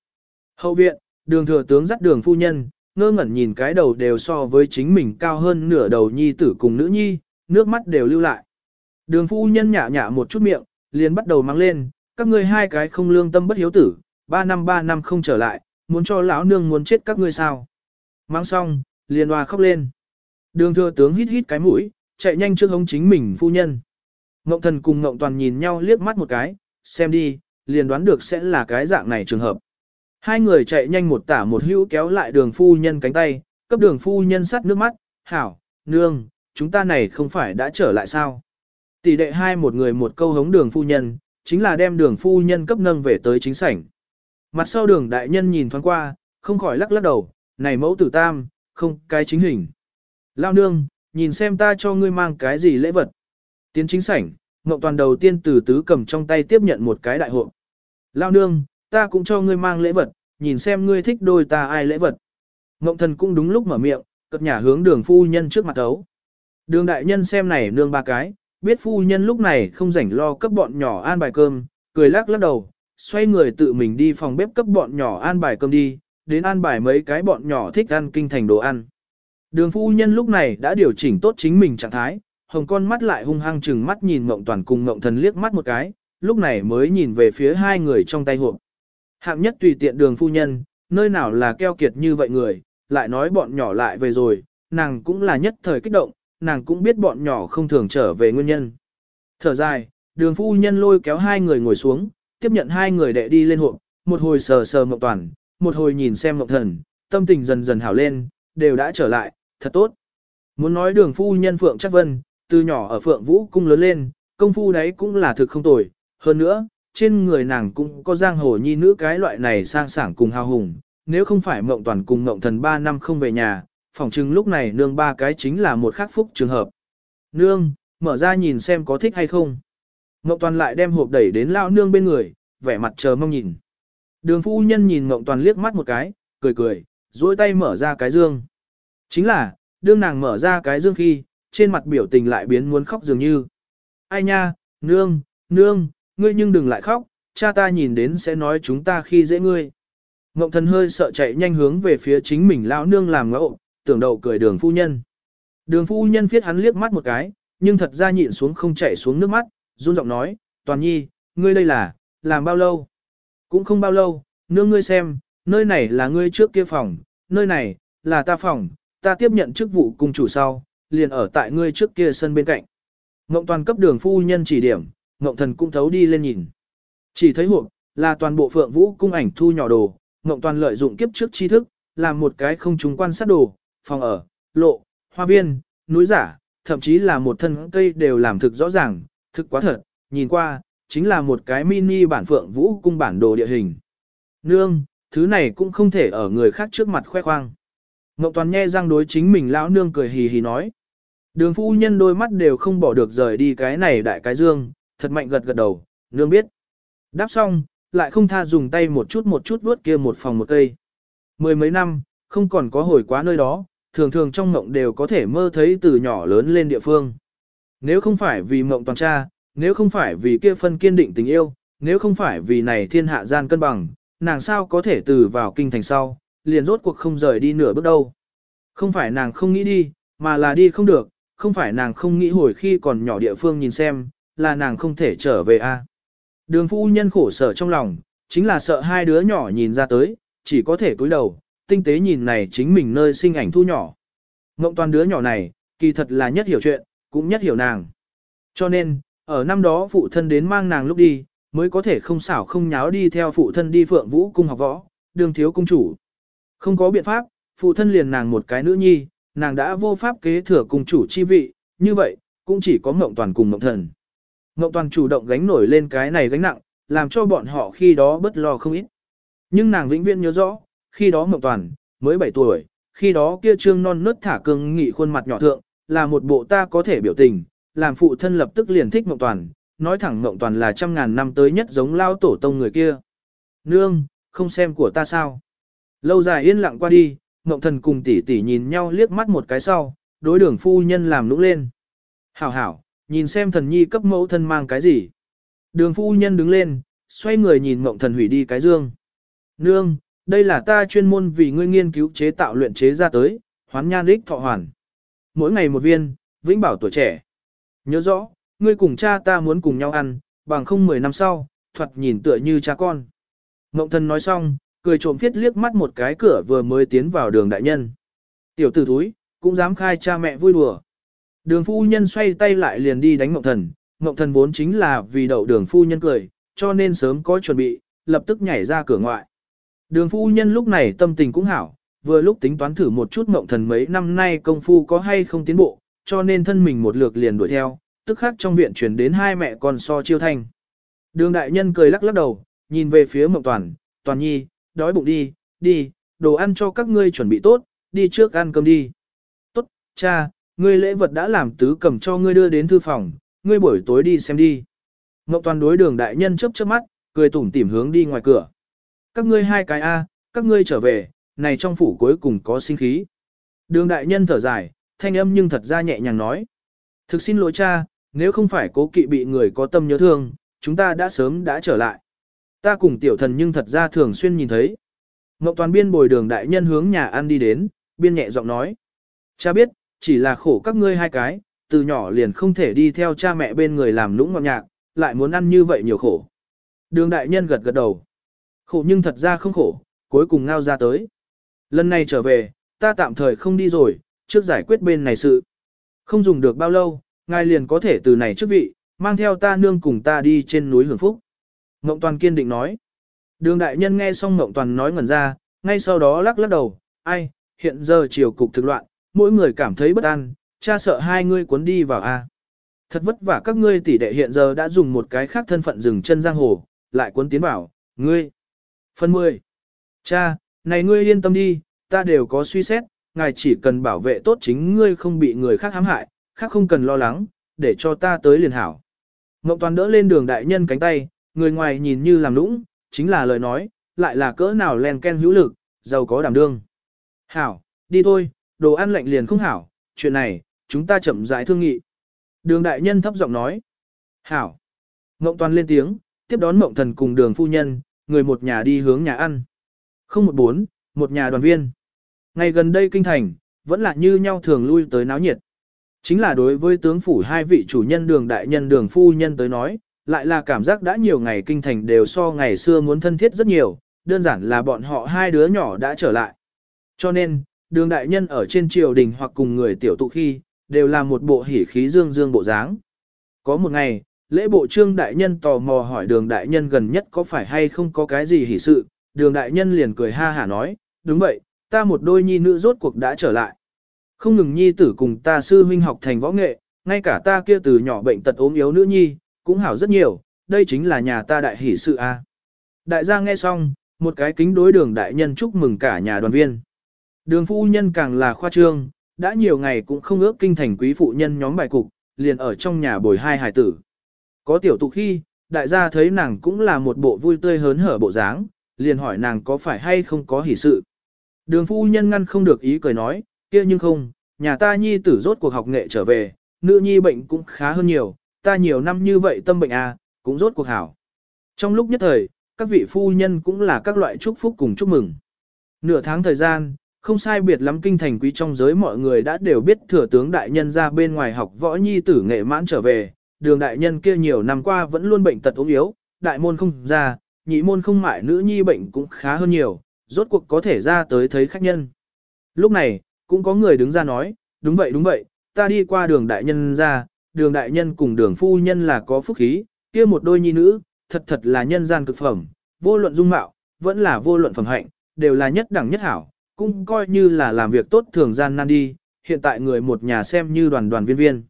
Hậu viện, đường thừa tướng dắt đường phu nhân, ngơ ngẩn nhìn cái đầu đều so với chính mình cao hơn nửa đầu nhi tử cùng nữ nhi, nước mắt đều lưu lại. Đường phu nhân nhả nhả một chút miệng, liền bắt đầu mang lên, các ngươi hai cái không lương tâm bất hiếu tử, ba năm ba năm không trở lại, muốn cho lão nương muốn chết các ngươi sao. Mang xong, liền hoa khóc lên. Đường thừa tướng hít hít cái mũi, chạy nhanh trước hống chính mình phu nhân. Ngộng thần cùng ngộng toàn nhìn nhau liếc mắt một cái, xem đi, liền đoán được sẽ là cái dạng này trường hợp. Hai người chạy nhanh một tả một hữu kéo lại đường phu nhân cánh tay, cấp đường phu nhân sắt nước mắt, hảo, nương, chúng ta này không phải đã trở lại sao. Tỷ đệ hai một người một câu hống đường phu nhân, chính là đem đường phu nhân cấp nâng về tới chính sảnh. Mặt sau đường đại nhân nhìn thoáng qua, không khỏi lắc lắc đầu, này mẫu tử tam, không cái chính hình. Lao nương, nhìn xem ta cho ngươi mang cái gì lễ vật. Tiến chính sảnh, Ngọc Toàn đầu tiên từ tứ cầm trong tay tiếp nhận một cái đại hộp. Lao nương, ta cũng cho ngươi mang lễ vật, nhìn xem ngươi thích đôi ta ai lễ vật. Ngộng Thần cũng đúng lúc mở miệng, cất nhà hướng đường phu nhân trước mặt ấu. Đường đại nhân xem này nương ba cái, biết phu nhân lúc này không rảnh lo cấp bọn nhỏ an bài cơm, cười lắc lắc đầu, xoay người tự mình đi phòng bếp cấp bọn nhỏ an bài cơm đi, đến an bài mấy cái bọn nhỏ thích ăn kinh thành đồ ăn. Đường phu nhân lúc này đã điều chỉnh tốt chính mình trạng thái, hồng con mắt lại hung hăng chừng mắt nhìn mộng toàn cùng mộng thần liếc mắt một cái, lúc này mới nhìn về phía hai người trong tay hộp. Hạng nhất tùy tiện đường phu nhân, nơi nào là keo kiệt như vậy người, lại nói bọn nhỏ lại về rồi, nàng cũng là nhất thời kích động, nàng cũng biết bọn nhỏ không thường trở về nguyên nhân. Thở dài, đường phu nhân lôi kéo hai người ngồi xuống, tiếp nhận hai người đệ đi lên hộp, một hồi sờ sờ mộng toàn, một hồi nhìn xem mộng thần, tâm tình dần dần hảo lên, đều đã trở lại, thật tốt. Muốn nói đường phu nhân Phượng Chắc Vân, từ nhỏ ở Phượng Vũ cung lớn lên, công phu đấy cũng là thực không tồi, hơn nữa, trên người nàng cũng có giang hồ nhi nữ cái loại này sang sảng cùng hào hùng, nếu không phải mộng toàn cùng mộng thần 3 năm không về nhà, phỏng chừng lúc này nương ba cái chính là một khắc phúc trường hợp. Nương, mở ra nhìn xem có thích hay không. Mộng toàn lại đem hộp đẩy đến lao nương bên người, vẻ mặt chờ mong nhìn. Đường phu nhân nhìn mộng toàn liếc mắt một cái, cười cười, duỗi tay mở ra cái dương. Chính là, đương nàng mở ra cái dương khi, trên mặt biểu tình lại biến muốn khóc dường như. Ai nha, nương, nương, ngươi nhưng đừng lại khóc, cha ta nhìn đến sẽ nói chúng ta khi dễ ngươi. Ngộng thần hơi sợ chạy nhanh hướng về phía chính mình lão nương làm ngẫu, tưởng đầu cười đường phu nhân. Đường phu nhân phiết hắn liếc mắt một cái, nhưng thật ra nhịn xuống không chảy xuống nước mắt, run giọng nói, toàn nhi, ngươi đây là, làm bao lâu? Cũng không bao lâu, nương ngươi xem, nơi này là ngươi trước kia phòng, nơi này, là ta phòng, ta tiếp nhận chức vụ cùng chủ sau, liền ở tại ngươi trước kia sân bên cạnh. Ngộng toàn cấp đường phu nhân chỉ điểm, ngộng thần cũng thấu đi lên nhìn. Chỉ thấy hộp, là toàn bộ phượng vũ cung ảnh thu nhỏ đồ, ngộng toàn lợi dụng kiếp trước tri thức, làm một cái không trùng quan sát đồ, phòng ở, lộ, hoa viên, núi giả, thậm chí là một thân cây đều làm thực rõ ràng, thực quá thật, nhìn qua, chính là một cái mini bản phượng vũ cung bản đồ địa hình. Nương, thứ này cũng không thể ở người khác trước mặt khoe khoang. Ngộng Toàn nghe răng đối chính mình lão nương cười hì hì nói. Đường phu nhân đôi mắt đều không bỏ được rời đi cái này đại cái dương, thật mạnh gật gật đầu, nương biết. Đáp xong, lại không tha dùng tay một chút một chút vuốt kia một phòng một cây. Mười mấy năm, không còn có hồi quá nơi đó, thường thường trong mộng đều có thể mơ thấy từ nhỏ lớn lên địa phương. Nếu không phải vì mộng toàn cha, nếu không phải vì kia phân kiên định tình yêu, nếu không phải vì này thiên hạ gian cân bằng, nàng sao có thể từ vào kinh thành sau, liền rốt cuộc không rời đi nửa bước đâu. Không phải nàng không nghĩ đi, mà là đi không được, không phải nàng không nghĩ hồi khi còn nhỏ địa phương nhìn xem, là nàng không thể trở về a. Đường phu nhân khổ sở trong lòng, chính là sợ hai đứa nhỏ nhìn ra tới, chỉ có thể cúi đầu, tinh tế nhìn này chính mình nơi sinh ảnh thu nhỏ. Ngộng toàn đứa nhỏ này, kỳ thật là nhất hiểu chuyện, cũng nhất hiểu nàng. Cho nên, ở năm đó phụ thân đến mang nàng lúc đi, mới có thể không xảo không nháo đi theo phụ thân đi phượng vũ cung học võ, đường thiếu cung chủ. Không có biện pháp, phụ thân liền nàng một cái nữ nhi, nàng đã vô pháp kế thừa cùng chủ chi vị, như vậy, cũng chỉ có Ngộng Toàn cùng Ngộng Thần. Ngộng Toàn chủ động gánh nổi lên cái này gánh nặng, làm cho bọn họ khi đó bất lo không ít. Nhưng nàng vĩnh viễn nhớ rõ, khi đó Ngộng Toàn, mới 7 tuổi, khi đó kia trương non nớt thả cương nghị khuôn mặt nhỏ thượng, là một bộ ta có thể biểu tình, làm phụ thân lập tức liền thích Ngộng Toàn, nói thẳng Ngộng Toàn là trăm ngàn năm tới nhất giống lao tổ tông người kia. Nương, không xem của ta sao. Lâu dài yên lặng qua đi, Ngộng Thần cùng tỷ tỷ nhìn nhau liếc mắt một cái sau, đối đường phu nhân làm nũng lên. Hảo hảo, nhìn xem thần nhi cấp mẫu thân mang cái gì. Đường phu nhân đứng lên, xoay người nhìn Ngộng Thần hủy đi cái dương. Nương, đây là ta chuyên môn vì ngươi nghiên cứu chế tạo luyện chế ra tới, hoán nhan đích thọ hoàn. Mỗi ngày một viên, vĩnh bảo tuổi trẻ. Nhớ rõ, ngươi cùng cha ta muốn cùng nhau ăn, bằng không 10 năm sau, thuật nhìn tựa như cha con. Ngộng thần nói xong, cười trộm viết liếc mắt một cái cửa vừa mới tiến vào đường đại nhân. Tiểu tử thúi, cũng dám khai cha mẹ vui đùa. Đường phu nhân xoay tay lại liền đi đánh mộng thần, mộng thần vốn chính là vì đậu đường phu nhân cười, cho nên sớm có chuẩn bị, lập tức nhảy ra cửa ngoại. Đường phu nhân lúc này tâm tình cũng hảo, vừa lúc tính toán thử một chút mộng thần mấy năm nay công phu có hay không tiến bộ, cho nên thân mình một lượt liền đuổi theo, tức khắc trong viện truyền đến hai mẹ con so chiêu thanh. Đường đại nhân cười lắc lắc đầu, nhìn về phía Mộng Toàn, Toàn Nhi, đói bụng đi, đi, đồ ăn cho các ngươi chuẩn bị tốt, đi trước ăn cơm đi. Tốt, cha, ngươi lễ vật đã làm tứ cầm cho ngươi đưa đến thư phòng, ngươi buổi tối đi xem đi. Ngọc Toàn đối đường đại nhân chớp chớp mắt, cười tủm tỉm hướng đi ngoài cửa. Các ngươi hai cái A, các ngươi trở về, này trong phủ cuối cùng có sinh khí. Đường đại nhân thở dài, thanh âm nhưng thật ra nhẹ nhàng nói. Thực xin lỗi cha, nếu không phải cố kỵ bị người có tâm nhớ thương, chúng ta đã sớm đã trở lại. Ta cùng tiểu thần nhưng thật ra thường xuyên nhìn thấy. Ngọc toàn biên bồi đường đại nhân hướng nhà ăn đi đến, biên nhẹ giọng nói. Cha biết, chỉ là khổ các ngươi hai cái, từ nhỏ liền không thể đi theo cha mẹ bên người làm nũng ngọt nhạc, lại muốn ăn như vậy nhiều khổ. Đường đại nhân gật gật đầu. Khổ nhưng thật ra không khổ, cuối cùng ngao ra tới. Lần này trở về, ta tạm thời không đi rồi, trước giải quyết bên này sự. Không dùng được bao lâu, ngài liền có thể từ này chức vị, mang theo ta nương cùng ta đi trên núi hưởng phúc. Ngộng Toàn kiên định nói. Đường đại nhân nghe xong Ngộng Toàn nói ngẩn ra, ngay sau đó lắc lắc đầu, ai, hiện giờ chiều cục thực loạn, mỗi người cảm thấy bất an, cha sợ hai ngươi cuốn đi vào a. Thật vất vả các ngươi tỷ đệ hiện giờ đã dùng một cái khác thân phận dừng chân giang hồ, lại cuốn tiến vào, ngươi. Phần 10. Cha, này ngươi yên tâm đi, ta đều có suy xét, ngài chỉ cần bảo vệ tốt chính ngươi không bị người khác hãm hại, khác không cần lo lắng, để cho ta tới liền hảo. Ngộng Toàn đỡ lên đường đại nhân cánh tay, người ngoài nhìn như làm nũng, chính là lời nói, lại là cỡ nào len ken hữu lực, giàu có đảm đương. Hảo, đi thôi, đồ ăn lạnh liền không hảo, chuyện này, chúng ta chậm rãi thương nghị. Đường đại nhân thấp giọng nói. Hảo. Ngộng Toàn lên tiếng, tiếp đón Mộng Thần cùng đường phu nhân, người một nhà đi hướng nhà ăn. Không một bốn, một nhà đoàn viên. Ngày gần đây kinh thành, vẫn là như nhau thường lui tới náo nhiệt. Chính là đối với tướng phủ hai vị chủ nhân đường đại nhân đường phu nhân tới nói, lại là cảm giác đã nhiều ngày kinh thành đều so ngày xưa muốn thân thiết rất nhiều, đơn giản là bọn họ hai đứa nhỏ đã trở lại. Cho nên, đường đại nhân ở trên triều đình hoặc cùng người tiểu tụ khi, đều là một bộ hỉ khí dương dương bộ dáng. Có một ngày, lễ bộ trương đại nhân tò mò hỏi đường đại nhân gần nhất có phải hay không có cái gì hỉ sự, đường đại nhân liền cười ha hả nói, đúng vậy, ta một đôi nhi nữ rốt cuộc đã trở lại. Không ngừng nhi tử cùng ta sư huynh học thành võ nghệ, ngay cả ta kia từ nhỏ bệnh tật ốm yếu nữ nhi, cũng hảo rất nhiều, đây chính là nhà ta đại hỷ sự a. Đại gia nghe xong, một cái kính đối đường đại nhân chúc mừng cả nhà đoàn viên. Đường phu nhân càng là khoa trương, đã nhiều ngày cũng không ước kinh thành quý phụ nhân nhóm bài cục, liền ở trong nhà bồi hai hài tử. Có tiểu tụ khi, đại gia thấy nàng cũng là một bộ vui tươi hớn hở bộ dáng, liền hỏi nàng có phải hay không có hỷ sự. Đường phu nhân ngăn không được ý cười nói, kia nhưng không, nhà ta nhi tử rốt cuộc học nghệ trở về, nữ nhi bệnh cũng khá hơn nhiều, ta nhiều năm như vậy tâm bệnh à, cũng rốt cuộc hảo. Trong lúc nhất thời, các vị phu nhân cũng là các loại chúc phúc cùng chúc mừng. Nửa tháng thời gian, không sai biệt lắm kinh thành quý trong giới mọi người đã đều biết thừa tướng đại nhân ra bên ngoài học võ nhi tử nghệ mãn trở về, đường đại nhân kia nhiều năm qua vẫn luôn bệnh tật ốm yếu, đại môn không ra, nhị môn không mại nữ nhi bệnh cũng khá hơn nhiều, rốt cuộc có thể ra tới thấy khách nhân. Lúc này, cũng có người đứng ra nói, đúng vậy đúng vậy, ta đi qua đường đại nhân ra, đường đại nhân cùng đường phu nhân là có phúc khí, kia một đôi nhi nữ, thật thật là nhân gian cực phẩm, vô luận dung mạo, vẫn là vô luận phẩm hạnh, đều là nhất đẳng nhất hảo, cũng coi như là làm việc tốt thường gian nan đi, hiện tại người một nhà xem như đoàn đoàn viên viên.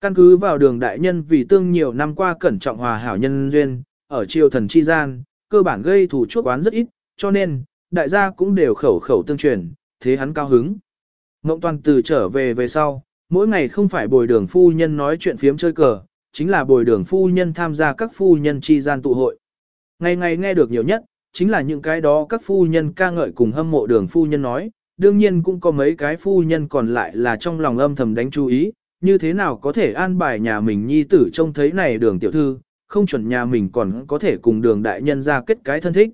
Căn cứ vào đường đại nhân vì tương nhiều năm qua cẩn trọng hòa hảo nhân duyên, ở triều thần chi gian, cơ bản gây thủ chuốc oán rất ít, cho nên, đại gia cũng đều khẩu khẩu tương truyền, thế hắn cao hứng. Ngộng toàn từ trở về về sau, mỗi ngày không phải bồi đường phu nhân nói chuyện phiếm chơi cờ, chính là bồi đường phu nhân tham gia các phu nhân chi gian tụ hội. Ngày ngày nghe được nhiều nhất, chính là những cái đó các phu nhân ca ngợi cùng hâm mộ đường phu nhân nói, đương nhiên cũng có mấy cái phu nhân còn lại là trong lòng âm thầm đánh chú ý, như thế nào có thể an bài nhà mình nhi tử trông thấy này đường tiểu thư, không chuẩn nhà mình còn có thể cùng đường đại nhân ra kết cái thân thích.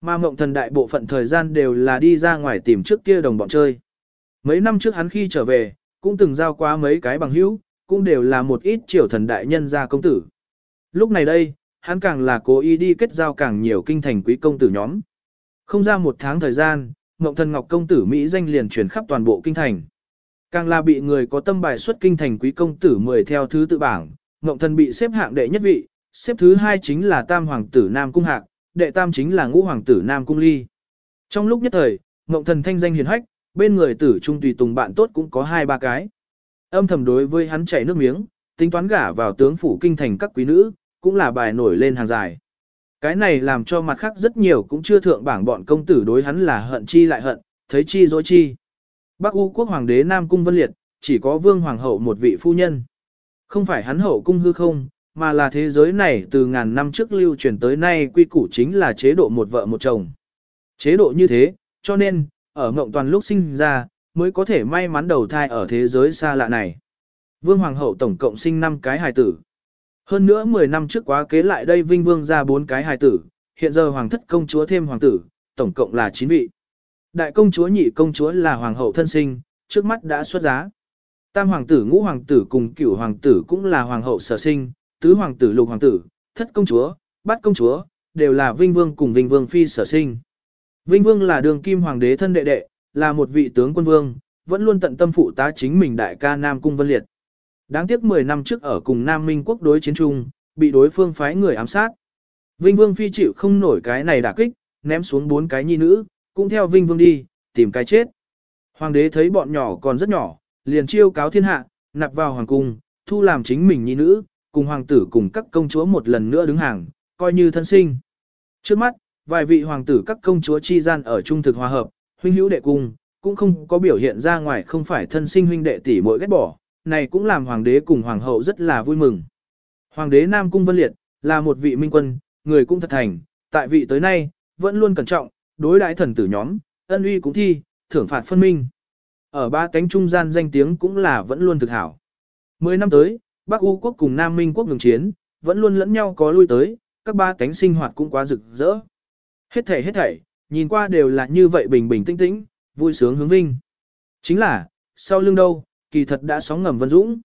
Mà mộng thần đại bộ phận thời gian đều là đi ra ngoài tìm trước kia đồng bọn chơi. Mấy năm trước hắn khi trở về, cũng từng giao qua mấy cái bằng hữu, cũng đều là một ít triều thần đại nhân gia công tử. Lúc này đây, hắn càng là cố ý đi kết giao càng nhiều kinh thành quý công tử nhóm. Không ra một tháng thời gian, Ngộng Thần Ngọc công tử Mỹ danh liền truyền khắp toàn bộ kinh thành. Càng là bị người có tâm bài xuất kinh thành quý công tử 10 theo thứ tự bảng, Ngộng Thần bị xếp hạng đệ nhất vị, xếp thứ hai chính là Tam Hoàng tử Nam Cung Hạc, đệ tam chính là Ngũ Hoàng tử Nam Cung Ly. Trong lúc nhất thời, Ngộng Thần thanh danh hiền hách, bên người tử trung tùy tùng bạn tốt cũng có hai ba cái. Âm thầm đối với hắn chảy nước miếng, tính toán gả vào tướng phủ kinh thành các quý nữ, cũng là bài nổi lên hàng dài. Cái này làm cho mặt khác rất nhiều cũng chưa thượng bảng bọn công tử đối hắn là hận chi lại hận, thấy chi dối chi. Bắc U quốc hoàng đế Nam Cung Vân Liệt, chỉ có vương hoàng hậu một vị phu nhân. Không phải hắn hậu cung hư không, mà là thế giới này từ ngàn năm trước lưu truyền tới nay quy củ chính là chế độ một vợ một chồng. Chế độ như thế, cho nên, ở ngộng toàn lúc sinh ra, mới có thể may mắn đầu thai ở thế giới xa lạ này. Vương Hoàng hậu tổng cộng sinh 5 cái hài tử. Hơn nữa 10 năm trước quá kế lại đây Vinh Vương ra 4 cái hài tử, hiện giờ Hoàng thất công chúa thêm hoàng tử, tổng cộng là 9 vị. Đại công chúa nhị công chúa là Hoàng hậu thân sinh, trước mắt đã xuất giá. Tam hoàng tử ngũ hoàng tử cùng cửu hoàng tử cũng là Hoàng hậu sở sinh, tứ hoàng tử lục hoàng tử, thất công chúa, bát công chúa, đều là Vinh Vương cùng Vinh Vương phi sở sinh. Vinh Vương là đường kim hoàng đế thân đệ đệ, là một vị tướng quân vương, vẫn luôn tận tâm phụ tá chính mình đại ca Nam Cung Vân Liệt. Đáng tiếc 10 năm trước ở cùng Nam Minh quốc đối chiến chung, bị đối phương phái người ám sát. Vinh Vương phi chịu không nổi cái này đả kích, ném xuống bốn cái nhi nữ, cũng theo Vinh Vương đi, tìm cái chết. Hoàng đế thấy bọn nhỏ còn rất nhỏ, liền chiêu cáo thiên hạ, nạp vào hoàng cung, thu làm chính mình nhi nữ, cùng hoàng tử cùng các công chúa một lần nữa đứng hàng, coi như thân sinh. Trước mắt, vài vị hoàng tử các công chúa chi gian ở trung thực hòa hợp, huynh hữu đệ cung, cũng không có biểu hiện ra ngoài không phải thân sinh huynh đệ tỷ muội ghét bỏ, này cũng làm hoàng đế cùng hoàng hậu rất là vui mừng. Hoàng đế Nam Cung Vân Liệt, là một vị minh quân, người cũng thật thành, tại vị tới nay, vẫn luôn cẩn trọng, đối đãi thần tử nhóm, ân uy cũng thi, thưởng phạt phân minh. Ở ba cánh trung gian danh tiếng cũng là vẫn luôn thực hảo. Mười năm tới, Bắc U quốc cùng Nam Minh quốc ngừng chiến, vẫn luôn lẫn nhau có lui tới, các ba cánh sinh hoạt cũng quá rực rỡ. Hết thảy hết thảy, nhìn qua đều là như vậy bình bình tĩnh tĩnh, vui sướng hướng vinh. Chính là, sau lưng đâu, kỳ thật đã sóng ngầm vân dũng.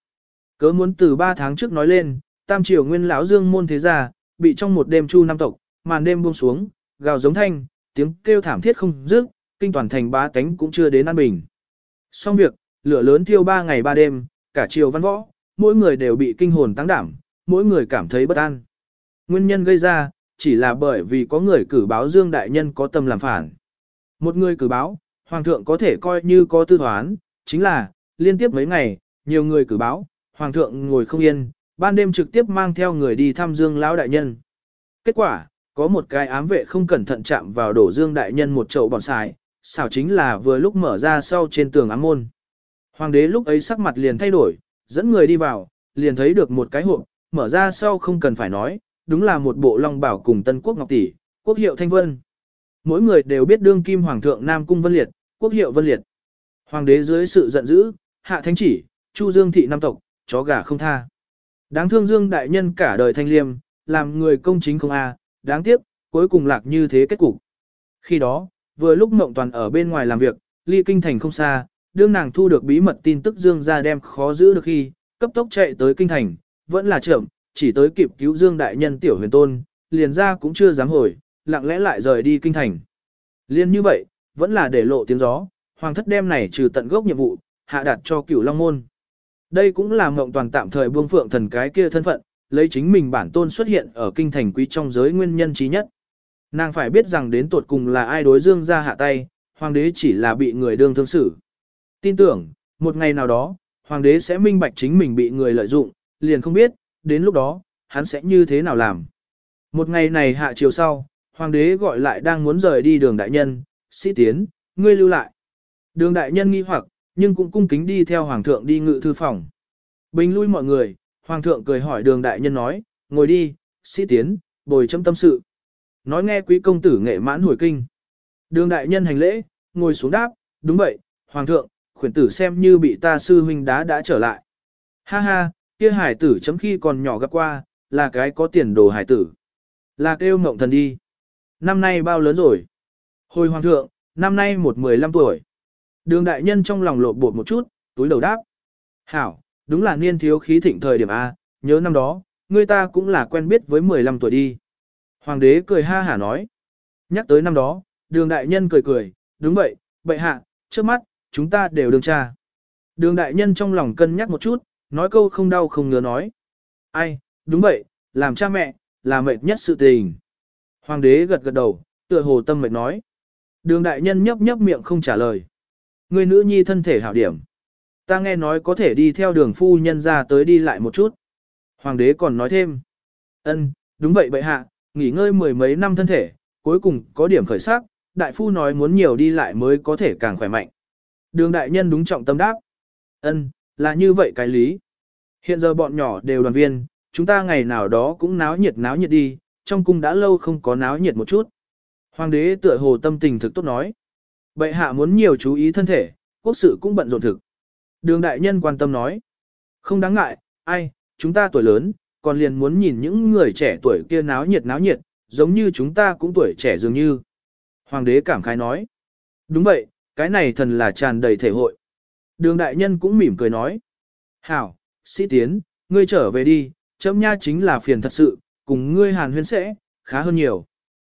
Cớ muốn từ 3 tháng trước nói lên, tam triều nguyên lão dương môn thế gia, bị trong một đêm chu năm tộc, màn đêm buông xuống, gào giống thanh, tiếng kêu thảm thiết không dứt, kinh toàn thành ba tánh cũng chưa đến an bình. Xong việc, lửa lớn thiêu 3 ngày 3 đêm, cả triều văn võ, mỗi người đều bị kinh hồn tăng đảm, mỗi người cảm thấy bất an. Nguyên nhân gây ra, chỉ là bởi vì có người cử báo Dương Đại Nhân có tâm làm phản. Một người cử báo, Hoàng thượng có thể coi như có tư thoán, chính là, liên tiếp mấy ngày, nhiều người cử báo, Hoàng thượng ngồi không yên, ban đêm trực tiếp mang theo người đi thăm Dương Lão Đại Nhân. Kết quả, có một cái ám vệ không cẩn thận chạm vào đổ Dương Đại Nhân một chậu bòn xài, xảo chính là vừa lúc mở ra sau trên tường ám môn. Hoàng đế lúc ấy sắc mặt liền thay đổi, dẫn người đi vào, liền thấy được một cái hộp, mở ra sau không cần phải nói, đúng là một bộ long bảo cùng tân quốc ngọc tỷ, quốc hiệu thanh vân. Mỗi người đều biết đương kim hoàng thượng Nam Cung Vân Liệt, quốc hiệu Vân Liệt. Hoàng đế dưới sự giận dữ, hạ thánh chỉ, chu dương thị nam tộc, chó gà không tha. Đáng thương dương đại nhân cả đời thanh liêm, làm người công chính không a, đáng tiếc, cuối cùng lạc như thế kết cục. Khi đó, vừa lúc Mộng Toàn ở bên ngoài làm việc, ly kinh thành không xa, đương nàng thu được bí mật tin tức Dương ra đem khó giữ được khi, cấp tốc chạy tới kinh thành, vẫn là chậm, chỉ tới kịp cứu Dương đại nhân tiểu huyền tôn, liền ra cũng chưa dám hồi, lặng lẽ lại rời đi kinh thành. Liên như vậy, vẫn là để lộ tiếng gió, hoàng thất đem này trừ tận gốc nhiệm vụ, hạ đặt cho cửu long môn. Đây cũng là mộng toàn tạm thời buông phượng thần cái kia thân phận, lấy chính mình bản tôn xuất hiện ở kinh thành quý trong giới nguyên nhân trí nhất. Nàng phải biết rằng đến tuột cùng là ai đối dương ra hạ tay, hoàng đế chỉ là bị người đương thương xử. Tin tưởng, một ngày nào đó, hoàng đế sẽ minh bạch chính mình bị người lợi dụng, liền không biết, đến lúc đó, hắn sẽ như thế nào làm. Một ngày này hạ chiều sau, hoàng đế gọi lại đang muốn rời đi đường đại nhân, sĩ tiến, ngươi lưu lại. Đường đại nhân nghi hoặc, nhưng cũng cung kính đi theo hoàng thượng đi ngự thư phòng. Bình lui mọi người, hoàng thượng cười hỏi đường đại nhân nói, ngồi đi, sĩ tiến, bồi chấm tâm sự. Nói nghe quý công tử nghệ mãn hồi kinh. Đường đại nhân hành lễ, ngồi xuống đáp, đúng vậy, hoàng thượng, khuyển tử xem như bị ta sư huynh đá đã trở lại. Ha ha, kia hải tử chấm khi còn nhỏ gặp qua, là cái có tiền đồ hải tử. Là kêu mộng thần đi. Năm nay bao lớn rồi? Hồi hoàng thượng, năm nay một mười lăm tuổi. Đường đại nhân trong lòng lộn bột một chút, túi đầu đáp. Hảo, đúng là niên thiếu khí thịnh thời điểm A, nhớ năm đó, người ta cũng là quen biết với 15 tuổi đi. Hoàng đế cười ha hả nói. Nhắc tới năm đó, đường đại nhân cười cười, đúng vậy, bệ hạ, trước mắt, chúng ta đều đương cha. Đường đại nhân trong lòng cân nhắc một chút, nói câu không đau không ngứa nói. Ai, đúng vậy, làm cha mẹ, là mệt nhất sự tình. Hoàng đế gật gật đầu, tựa hồ tâm mệt nói. Đường đại nhân nhấp nhấp miệng không trả lời. Người nữ nhi thân thể hảo điểm. Ta nghe nói có thể đi theo đường phu nhân ra tới đi lại một chút. Hoàng đế còn nói thêm. ân, đúng vậy bệ hạ, nghỉ ngơi mười mấy năm thân thể, cuối cùng có điểm khởi sắc, đại phu nói muốn nhiều đi lại mới có thể càng khỏe mạnh. Đường đại nhân đúng trọng tâm đáp. ân, là như vậy cái lý. Hiện giờ bọn nhỏ đều đoàn viên, chúng ta ngày nào đó cũng náo nhiệt náo nhiệt đi, trong cung đã lâu không có náo nhiệt một chút. Hoàng đế tựa hồ tâm tình thực tốt nói. Bệ hạ muốn nhiều chú ý thân thể, quốc sự cũng bận rộn thực. Đường đại nhân quan tâm nói. Không đáng ngại, ai, chúng ta tuổi lớn, còn liền muốn nhìn những người trẻ tuổi kia náo nhiệt náo nhiệt, giống như chúng ta cũng tuổi trẻ dường như. Hoàng đế cảm khái nói. Đúng vậy, cái này thần là tràn đầy thể hội. Đường đại nhân cũng mỉm cười nói. Hảo, sĩ tiến, ngươi trở về đi, chấm nha chính là phiền thật sự, cùng ngươi hàn huyên sẽ, khá hơn nhiều.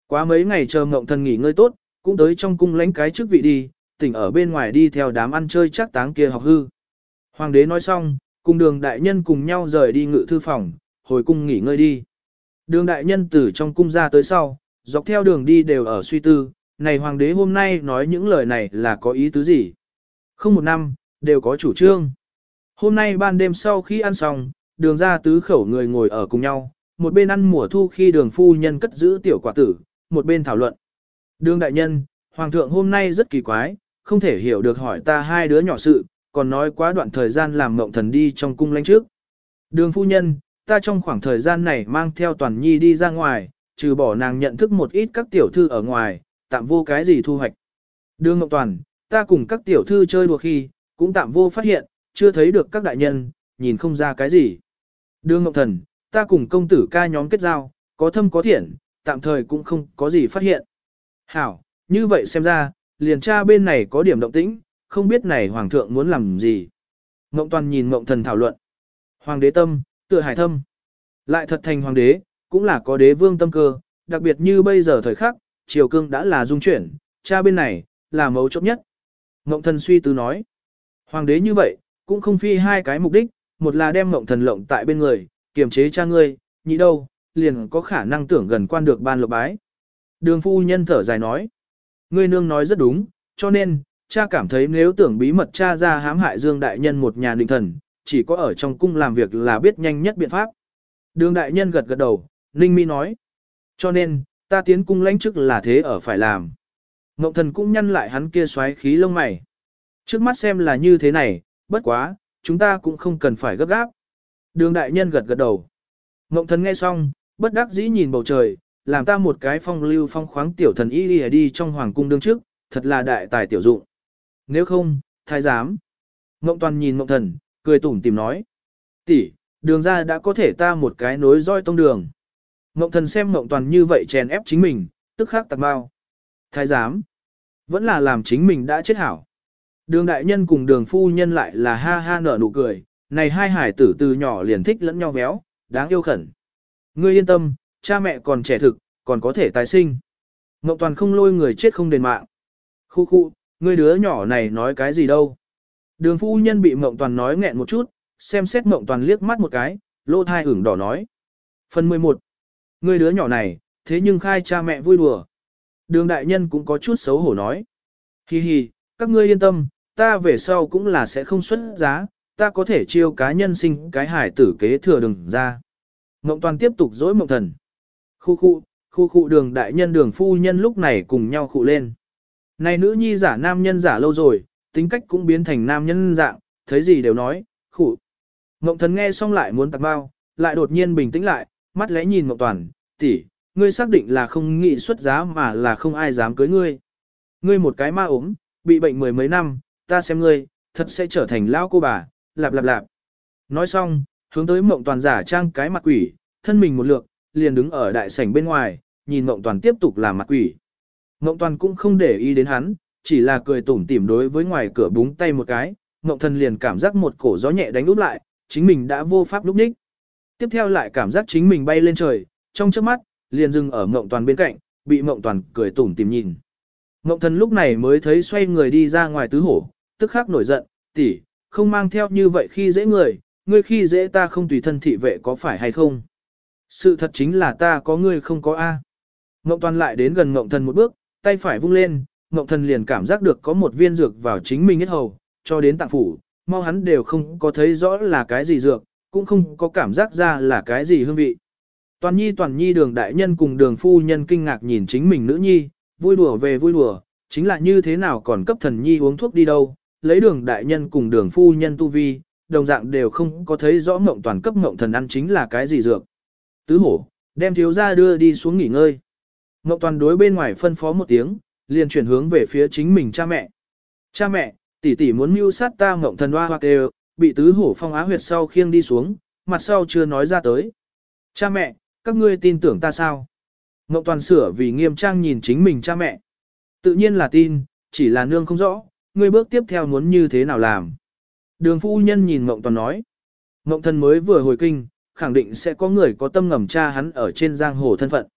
Quá mấy ngày chờ ngộng thần nghỉ ngơi tốt, cũng tới trong cung lãnh cái chức vị đi, tỉnh ở bên ngoài đi theo đám ăn chơi chắc táng kia học hư. Hoàng đế nói xong, cùng đường đại nhân cùng nhau rời đi ngự thư phòng, hồi cung nghỉ ngơi đi. Đường đại nhân từ trong cung ra tới sau, dọc theo đường đi đều ở suy tư, này hoàng đế hôm nay nói những lời này là có ý tứ gì? Không một năm, đều có chủ trương. Hôm nay ban đêm sau khi ăn xong, đường ra tứ khẩu người ngồi ở cùng nhau, một bên ăn mùa thu khi đường phu nhân cất giữ tiểu quả tử, một bên thảo luận. Đường đại nhân, hoàng thượng hôm nay rất kỳ quái, không thể hiểu được hỏi ta hai đứa nhỏ sự, còn nói quá đoạn thời gian làm mộng thần đi trong cung lãnh trước. Đường phu nhân, ta trong khoảng thời gian này mang theo toàn nhi đi ra ngoài, trừ bỏ nàng nhận thức một ít các tiểu thư ở ngoài, tạm vô cái gì thu hoạch. Đường Ngọc Toàn, ta cùng các tiểu thư chơi đùa khi, cũng tạm vô phát hiện, chưa thấy được các đại nhân, nhìn không ra cái gì. Đường Ngọc Thần, ta cùng công tử ca nhóm kết giao, có thâm có thiện, tạm thời cũng không có gì phát hiện. Hảo, như vậy xem ra, liền tra bên này có điểm động tĩnh, không biết này hoàng thượng muốn làm gì. Ngộng toàn nhìn ngộng thần thảo luận. Hoàng đế tâm, tựa hải thâm. Lại thật thành hoàng đế, cũng là có đế vương tâm cơ, đặc biệt như bây giờ thời khắc, triều cương đã là dung chuyển, cha bên này, là mấu chốt nhất. Ngộng thần suy tư nói. Hoàng đế như vậy, cũng không phi hai cái mục đích, một là đem ngộng thần lộng tại bên người, kiềm chế cha ngươi, nhị đâu, liền có khả năng tưởng gần quan được ban lộc bái. Đường phu nhân thở dài nói. Ngươi nương nói rất đúng, cho nên, cha cảm thấy nếu tưởng bí mật cha ra hãm hại Dương Đại Nhân một nhà định thần, chỉ có ở trong cung làm việc là biết nhanh nhất biện pháp. Đường Đại Nhân gật gật đầu, Ninh Mi nói. Cho nên, ta tiến cung lãnh chức là thế ở phải làm. Ngộng thần cũng nhăn lại hắn kia xoáy khí lông mày. Trước mắt xem là như thế này, bất quá, chúng ta cũng không cần phải gấp gáp. Đường Đại Nhân gật gật đầu. Ngộng thần nghe xong, bất đắc dĩ nhìn bầu trời, làm ta một cái phong lưu phong khoáng tiểu thần y đi, đi trong hoàng cung đương trước, thật là đại tài tiểu dụng. Nếu không, thái giám. Ngộng toàn nhìn ngộng thần, cười tủm tìm nói. tỷ, đường ra đã có thể ta một cái nối roi tông đường. Ngộng thần xem ngộng toàn như vậy chèn ép chính mình, tức khắc tạc bao. Thái giám. Vẫn là làm chính mình đã chết hảo. Đường đại nhân cùng đường phu nhân lại là ha ha nở nụ cười, này hai hải tử từ nhỏ liền thích lẫn nhau véo, đáng yêu khẩn. Ngươi yên tâm, cha mẹ còn trẻ thực, còn có thể tái sinh. Ngọc toàn không lôi người chết không đền mạng. Khu khu, ngươi đứa nhỏ này nói cái gì đâu. Đường phu nhân bị Ngọc Toàn nói nghẹn một chút, xem xét Ngọc Toàn liếc mắt một cái, lô thai ửng đỏ nói. Phần 11. Ngươi đứa nhỏ này, thế nhưng khai cha mẹ vui đùa. Đường đại nhân cũng có chút xấu hổ nói. Hi hi, các ngươi yên tâm, ta về sau cũng là sẽ không xuất giá, ta có thể chiêu cá nhân sinh cái hải tử kế thừa đừng ra. Mộng Toàn tiếp tục dối Mộng Thần. Khu khu, khu khu đường đại nhân đường phu nhân lúc này cùng nhau khụ lên. Này nữ nhi giả nam nhân giả lâu rồi, tính cách cũng biến thành nam nhân dạng, thấy gì đều nói, khụ. Mộng thần nghe xong lại muốn tạc bao, lại đột nhiên bình tĩnh lại, mắt lẽ nhìn mộng toàn, tỷ, ngươi xác định là không nghĩ xuất giá mà là không ai dám cưới ngươi. Ngươi một cái ma ốm, bị bệnh mười mấy năm, ta xem ngươi, thật sẽ trở thành lão cô bà, lạp lạp lạp. Nói xong, hướng tới mộng toàn giả trang cái mặt quỷ, thân mình một lượt, liền đứng ở đại sảnh bên ngoài, nhìn mộng toàn tiếp tục làm mặt quỷ. Mộng toàn cũng không để ý đến hắn, chỉ là cười tủm tỉm đối với ngoài cửa búng tay một cái, mộng thần liền cảm giác một cổ gió nhẹ đánh úp lại, chính mình đã vô pháp lúc ních. Tiếp theo lại cảm giác chính mình bay lên trời, trong chớp mắt, liền dừng ở mộng toàn bên cạnh, bị mộng toàn cười tủm tỉm nhìn. Mộng thần lúc này mới thấy xoay người đi ra ngoài tứ hổ, tức khắc nổi giận, tỷ, không mang theo như vậy khi dễ người, ngươi khi dễ ta không tùy thân thị vệ có phải hay không? Sự thật chính là ta có ngươi không có A. Ngộng toàn lại đến gần ngộng thần một bước, tay phải vung lên, ngộng thần liền cảm giác được có một viên dược vào chính mình hết hầu, cho đến tạng phủ, mau hắn đều không có thấy rõ là cái gì dược, cũng không có cảm giác ra là cái gì hương vị. Toàn nhi toàn nhi đường đại nhân cùng đường phu nhân kinh ngạc nhìn chính mình nữ nhi, vui đùa về vui đùa, chính là như thế nào còn cấp thần nhi uống thuốc đi đâu, lấy đường đại nhân cùng đường phu nhân tu vi, đồng dạng đều không có thấy rõ mộng toàn cấp mộng thần ăn chính là cái gì dược. Tứ hổ, đem thiếu gia đưa đi xuống nghỉ ngơi. Mộng toàn đối bên ngoài phân phó một tiếng, liền chuyển hướng về phía chính mình cha mẹ. Cha mẹ, tỷ tỷ muốn mưu sát ta mộng thần hoa hoặc đều, bị tứ hổ phong á huyệt sau khiêng đi xuống, mặt sau chưa nói ra tới. Cha mẹ, các ngươi tin tưởng ta sao? Mộng toàn sửa vì nghiêm trang nhìn chính mình cha mẹ. Tự nhiên là tin, chỉ là nương không rõ, ngươi bước tiếp theo muốn như thế nào làm. Đường phu nhân nhìn Mộng Toàn nói. Mộng thần mới vừa hồi kinh, khẳng định sẽ có người có tâm ngầm tra hắn ở trên giang hồ thân phận.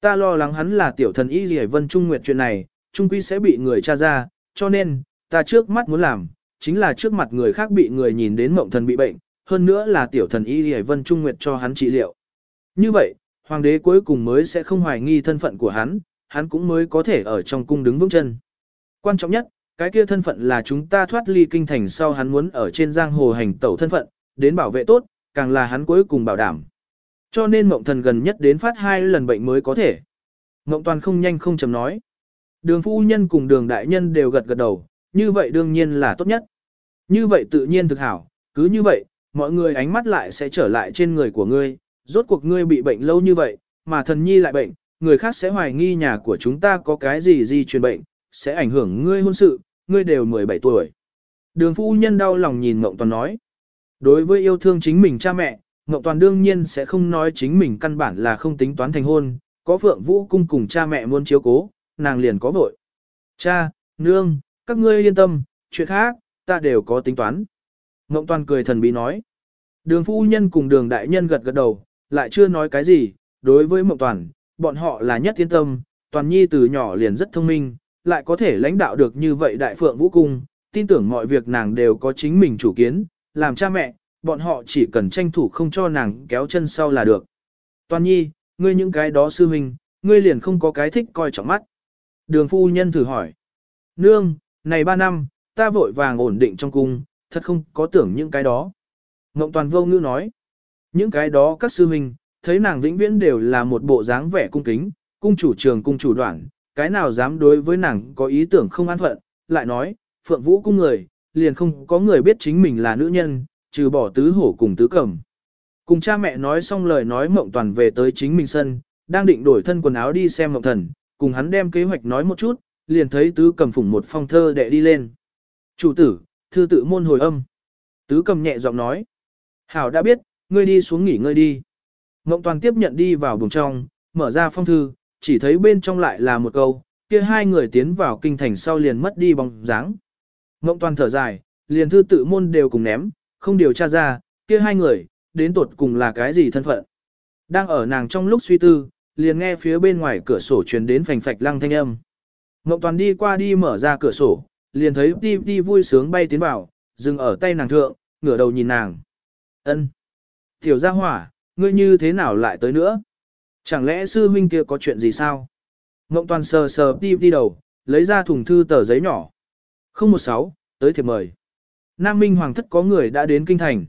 Ta lo lắng hắn là tiểu thần y gì vân trung nguyệt chuyện này, trung quy sẽ bị người tra ra, cho nên, ta trước mắt muốn làm, chính là trước mặt người khác bị người nhìn đến mộng thần bị bệnh, hơn nữa là tiểu thần y gì vân trung nguyệt cho hắn trị liệu. Như vậy, hoàng đế cuối cùng mới sẽ không hoài nghi thân phận của hắn, hắn cũng mới có thể ở trong cung đứng vững chân. Quan trọng nhất, cái kia thân phận là chúng ta thoát ly kinh thành sau hắn muốn ở trên giang hồ hành tẩu thân phận, đến bảo vệ tốt, càng là hắn cuối cùng bảo đảm. Cho nên mộng thần gần nhất đến phát hai lần bệnh mới có thể. Mộng toàn không nhanh không chầm nói. Đường phu nhân cùng đường đại nhân đều gật gật đầu, như vậy đương nhiên là tốt nhất. Như vậy tự nhiên thực hảo, cứ như vậy, mọi người ánh mắt lại sẽ trở lại trên người của ngươi, rốt cuộc ngươi bị bệnh lâu như vậy, mà thần nhi lại bệnh, người khác sẽ hoài nghi nhà của chúng ta có cái gì di truyền bệnh, sẽ ảnh hưởng ngươi hôn sự, ngươi đều 17 tuổi. Đường phu nhân đau lòng nhìn Ngộng Toàn nói. Đối với yêu thương chính mình cha mẹ, Ngộng Toàn đương nhiên sẽ không nói chính mình căn bản là không tính toán thành hôn, có Phượng Vũ cung cùng cha mẹ muốn chiếu cố, nàng liền có vội. Cha, nương, các ngươi yên tâm, chuyện khác, ta đều có tính toán. Ngộng Toàn cười thần bí nói. Đường phu nhân cùng đường đại nhân gật gật đầu, lại chưa nói cái gì, đối với Mộng Toàn, bọn họ là nhất yên tâm, Toàn Nhi từ nhỏ liền rất thông minh, lại có thể lãnh đạo được như vậy đại phượng vũ cung, tin tưởng mọi việc nàng đều có chính mình chủ kiến, làm cha mẹ, bọn họ chỉ cần tranh thủ không cho nàng kéo chân sau là được. Toàn nhi, ngươi những cái đó sư huynh, ngươi liền không có cái thích coi trọng mắt. Đường phu nhân thử hỏi. Nương, này ba năm, ta vội vàng ổn định trong cung, thật không có tưởng những cái đó. Ngộng toàn vô ngữ nói. Những cái đó các sư huynh, thấy nàng vĩnh viễn đều là một bộ dáng vẻ cung kính, cung chủ trường cung chủ đoạn, cái nào dám đối với nàng có ý tưởng không an phận, lại nói, phượng vũ cung người, liền không có người biết chính mình là nữ nhân, trừ bỏ tứ hổ cùng tứ cầm. Cùng cha mẹ nói xong lời nói mộng toàn về tới chính mình sân, đang định đổi thân quần áo đi xem mộng thần, cùng hắn đem kế hoạch nói một chút, liền thấy tứ cầm phủng một phong thơ đệ đi lên. Chủ tử, thư tự môn hồi âm. Tứ cầm nhẹ giọng nói. Hảo đã biết, ngươi đi xuống nghỉ ngơi đi. Mộng toàn tiếp nhận đi vào buồng trong, mở ra phong thư, chỉ thấy bên trong lại là một câu, kia hai người tiến vào kinh thành sau liền mất đi bóng dáng. Ngộng toàn thở dài, liền thư tự môn đều cùng ném, không điều tra ra, kia hai người, đến tột cùng là cái gì thân phận. Đang ở nàng trong lúc suy tư, liền nghe phía bên ngoài cửa sổ truyền đến phành phạch lăng thanh âm. Ngộng toàn đi qua đi mở ra cửa sổ, liền thấy đi đi vui sướng bay tiến vào, dừng ở tay nàng thượng, ngửa đầu nhìn nàng. ân Tiểu gia hỏa, ngươi như thế nào lại tới nữa? Chẳng lẽ sư huynh kia có chuyện gì sao? Ngộng toàn sờ sờ đi đi đầu, lấy ra thùng thư tờ giấy nhỏ. 016, tới thiệp mời. Nam Minh Hoàng thất có người đã đến kinh thành.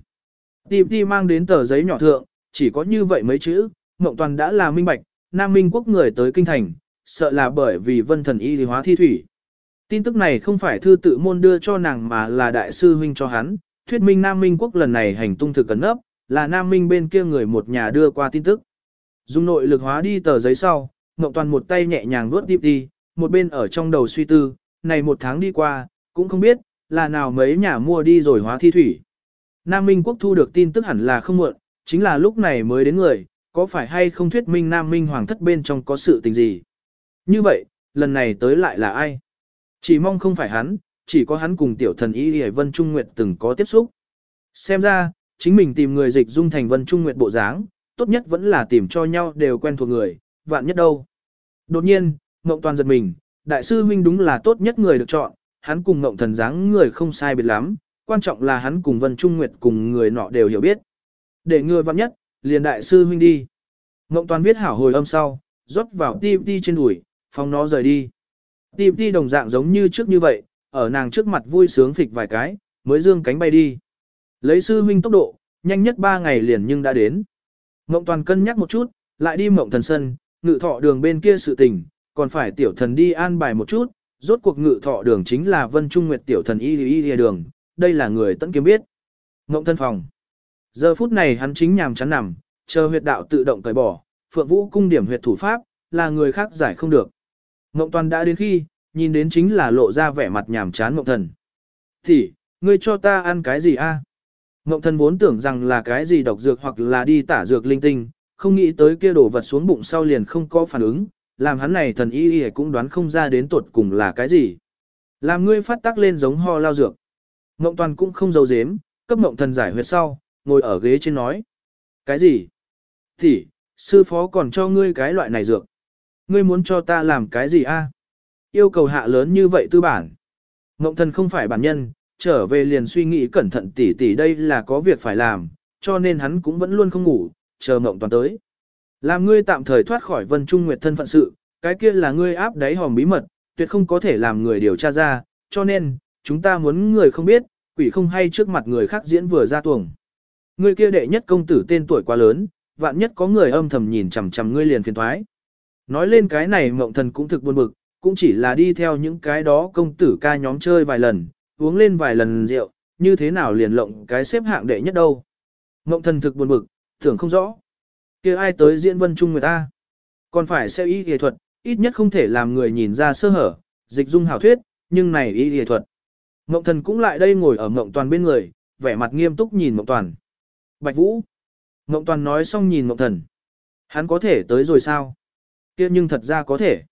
Tiệp đi mang đến tờ giấy nhỏ thượng, chỉ có như vậy mấy chữ, Ngộng toàn đã là minh bạch, Nam Minh quốc người tới kinh thành, sợ là bởi vì vân thần y lý hóa thi thủy. Tin tức này không phải thư tự môn đưa cho nàng mà là đại sư huynh cho hắn, thuyết minh Nam Minh quốc lần này hành tung thực cẩn ấp, là Nam Minh bên kia người một nhà đưa qua tin tức. Dùng nội lực hóa đi tờ giấy sau, Ngộng Toàn một tay nhẹ nhàng vuốt tiếp đi, một bên ở trong đầu suy tư, này một tháng đi qua, cũng không biết, là nào mấy nhà mua đi rồi hóa thi thủy. Nam Minh quốc thu được tin tức hẳn là không muộn, chính là lúc này mới đến người, có phải hay không thuyết minh Nam Minh hoàng thất bên trong có sự tình gì. Như vậy, lần này tới lại là ai? Chỉ mong không phải hắn, chỉ có hắn cùng tiểu thần Y Hải Vân Trung Nguyệt từng có tiếp xúc. Xem ra, chính mình tìm người dịch dung thành Vân Trung Nguyệt bộ dáng, tốt nhất vẫn là tìm cho nhau đều quen thuộc người, vạn nhất đâu. Đột nhiên, Ngộng Toàn giật mình, đại sư huynh đúng là tốt nhất người được chọn, hắn cùng Ngộng Thần dáng người không sai biệt lắm, quan trọng là hắn cùng Vân Trung Nguyệt cùng người nọ đều hiểu biết. Để người vạn nhất, liền đại sư huynh đi. Ngộng Toàn viết hảo hồi âm sau, rót vào ti ti trên đùi, phòng nó rời đi. Ti ti đồng dạng giống như trước như vậy, ở nàng trước mặt vui sướng phịch vài cái, mới dương cánh bay đi. Lấy sư huynh tốc độ, nhanh nhất 3 ngày liền nhưng đã đến. Mộng toàn cân nhắc một chút, lại đi mộng thần sân, ngự thọ đường bên kia sự tình, còn phải tiểu thần đi an bài một chút, rốt cuộc ngự thọ đường chính là vân trung nguyệt tiểu thần y y y đường, đây là người tận kiếm biết. Mộng thân phòng. Giờ phút này hắn chính nhàm chán nằm, chờ huyệt đạo tự động cởi bỏ, phượng vũ cung điểm huyệt thủ pháp, là người khác giải không được. Mộng toàn đã đến khi, nhìn đến chính là lộ ra vẻ mặt nhàm chán mộng thần. Thì, ngươi cho ta ăn cái gì a? Ngộng thần vốn tưởng rằng là cái gì độc dược hoặc là đi tả dược linh tinh, không nghĩ tới kia đổ vật xuống bụng sau liền không có phản ứng, làm hắn này thần y y cũng đoán không ra đến tuột cùng là cái gì. Làm ngươi phát tác lên giống ho lao dược. Ngộng toàn cũng không giấu dếm, cấp ngộng thần giải huyệt sau, ngồi ở ghế trên nói. Cái gì? Thì, sư phó còn cho ngươi cái loại này dược. Ngươi muốn cho ta làm cái gì a? Yêu cầu hạ lớn như vậy tư bản. Ngộng thần không phải bản nhân, trở về liền suy nghĩ cẩn thận tỉ tỉ đây là có việc phải làm, cho nên hắn cũng vẫn luôn không ngủ, chờ mộng toàn tới. Làm ngươi tạm thời thoát khỏi Vân Trung Nguyệt thân phận sự, cái kia là ngươi áp đáy hòm bí mật, tuyệt không có thể làm người điều tra ra, cho nên, chúng ta muốn người không biết, quỷ không hay trước mặt người khác diễn vừa ra tuồng. Ngươi kia đệ nhất công tử tên tuổi quá lớn, vạn nhất có người âm thầm nhìn chằm chằm ngươi liền phiền thoái. Nói lên cái này mộng thần cũng thực buồn bực, cũng chỉ là đi theo những cái đó công tử ca nhóm chơi vài lần, uống lên vài lần rượu, như thế nào liền lộng cái xếp hạng đệ nhất đâu. Mộng thần thực buồn bực, tưởng không rõ. kia ai tới diễn vân chung người ta. Còn phải xem ý nghệ thuật, ít nhất không thể làm người nhìn ra sơ hở, dịch dung hảo thuyết, nhưng này ý nghệ thuật. Mộng thần cũng lại đây ngồi ở mộng toàn bên người, vẻ mặt nghiêm túc nhìn mộng toàn. Bạch Vũ. Mộng toàn nói xong nhìn mộng thần. Hắn có thể tới rồi sao? kia nhưng thật ra có thể.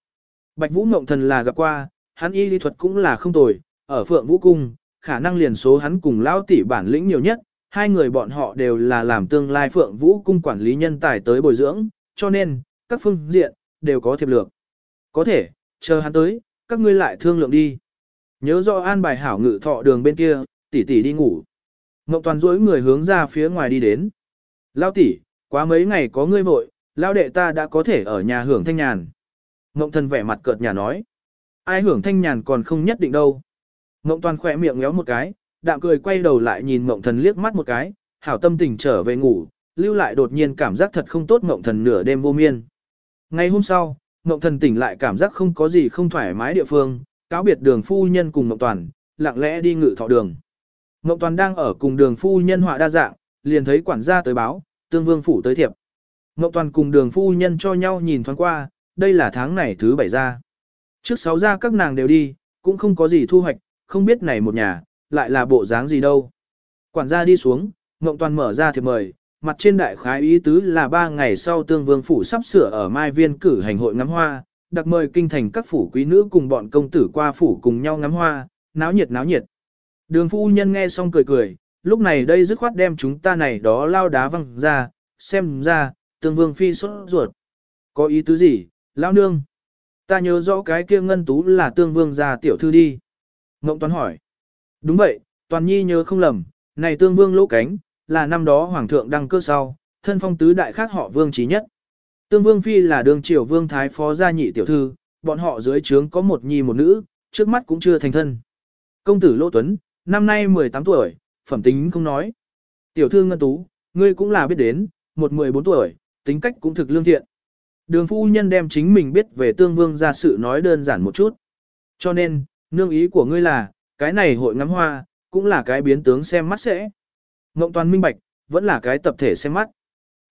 Bạch Vũ Mộng Thần là gặp qua, hắn y lý thuật cũng là không tồi, ở Phượng Vũ Cung, khả năng liền số hắn cùng lão tỷ bản lĩnh nhiều nhất, hai người bọn họ đều là làm tương lai Phượng Vũ Cung quản lý nhân tài tới bồi dưỡng, cho nên, các phương diện, đều có thiệp lược. Có thể, chờ hắn tới, các ngươi lại thương lượng đi. Nhớ rõ an bài hảo ngự thọ đường bên kia, tỷ tỷ đi ngủ. Ngọc Toàn duỗi người hướng ra phía ngoài đi đến. Lão tỷ, quá mấy ngày có ngươi vội, lão đệ ta đã có thể ở nhà hưởng thanh nhàn. Ngộng thần vẻ mặt cợt nhà nói. Ai hưởng thanh nhàn còn không nhất định đâu. Ngộng toàn khỏe miệng ngéo một cái, đạm cười quay đầu lại nhìn ngộng thần liếc mắt một cái, hảo tâm tình trở về ngủ, lưu lại đột nhiên cảm giác thật không tốt ngộng thần nửa đêm vô miên. Ngày hôm sau, ngộng thần tỉnh lại cảm giác không có gì không thoải mái địa phương, cáo biệt đường phu nhân cùng ngộng toàn, lặng lẽ đi ngự thọ đường. Ngộng toàn đang ở cùng đường phu nhân họa đa dạng, liền thấy quản gia tới báo, tương vương phủ tới thiệp. Ngộng toàn cùng đường phu nhân cho nhau nhìn thoáng qua, đây là tháng này thứ bảy ra. Trước sáu ra các nàng đều đi, cũng không có gì thu hoạch, không biết này một nhà, lại là bộ dáng gì đâu. Quản gia đi xuống, Ngộng Toàn mở ra thiệp mời, mặt trên đại khái ý tứ là ba ngày sau tương vương phủ sắp sửa ở Mai Viên cử hành hội ngắm hoa, đặc mời kinh thành các phủ quý nữ cùng bọn công tử qua phủ cùng nhau ngắm hoa, náo nhiệt náo nhiệt. Đường phu nhân nghe xong cười cười, lúc này đây dứt khoát đem chúng ta này đó lao đá văng ra, xem ra, tương vương phi sốt ruột. Có ý tứ gì, Lão nương, ta nhớ rõ cái kia ngân tú là tương vương gia tiểu thư đi. Ngộng toán hỏi. Đúng vậy, toàn nhi nhớ không lầm, này tương vương lỗ cánh, là năm đó hoàng thượng đăng cơ sau, thân phong tứ đại khác họ vương trí nhất. Tương vương phi là đường triều vương thái phó gia nhị tiểu thư, bọn họ dưới trướng có một nhi một nữ, trước mắt cũng chưa thành thân. Công tử Lỗ Tuấn, năm nay 18 tuổi, phẩm tính không nói. Tiểu thư Ngân Tú, ngươi cũng là biết đến, một 14 tuổi, tính cách cũng thực lương thiện. Đường phu nhân đem chính mình biết về tương vương gia sự nói đơn giản một chút. Cho nên, nương ý của ngươi là, cái này hội ngắm hoa, cũng là cái biến tướng xem mắt sẽ. Ngộng toàn minh bạch, vẫn là cái tập thể xem mắt.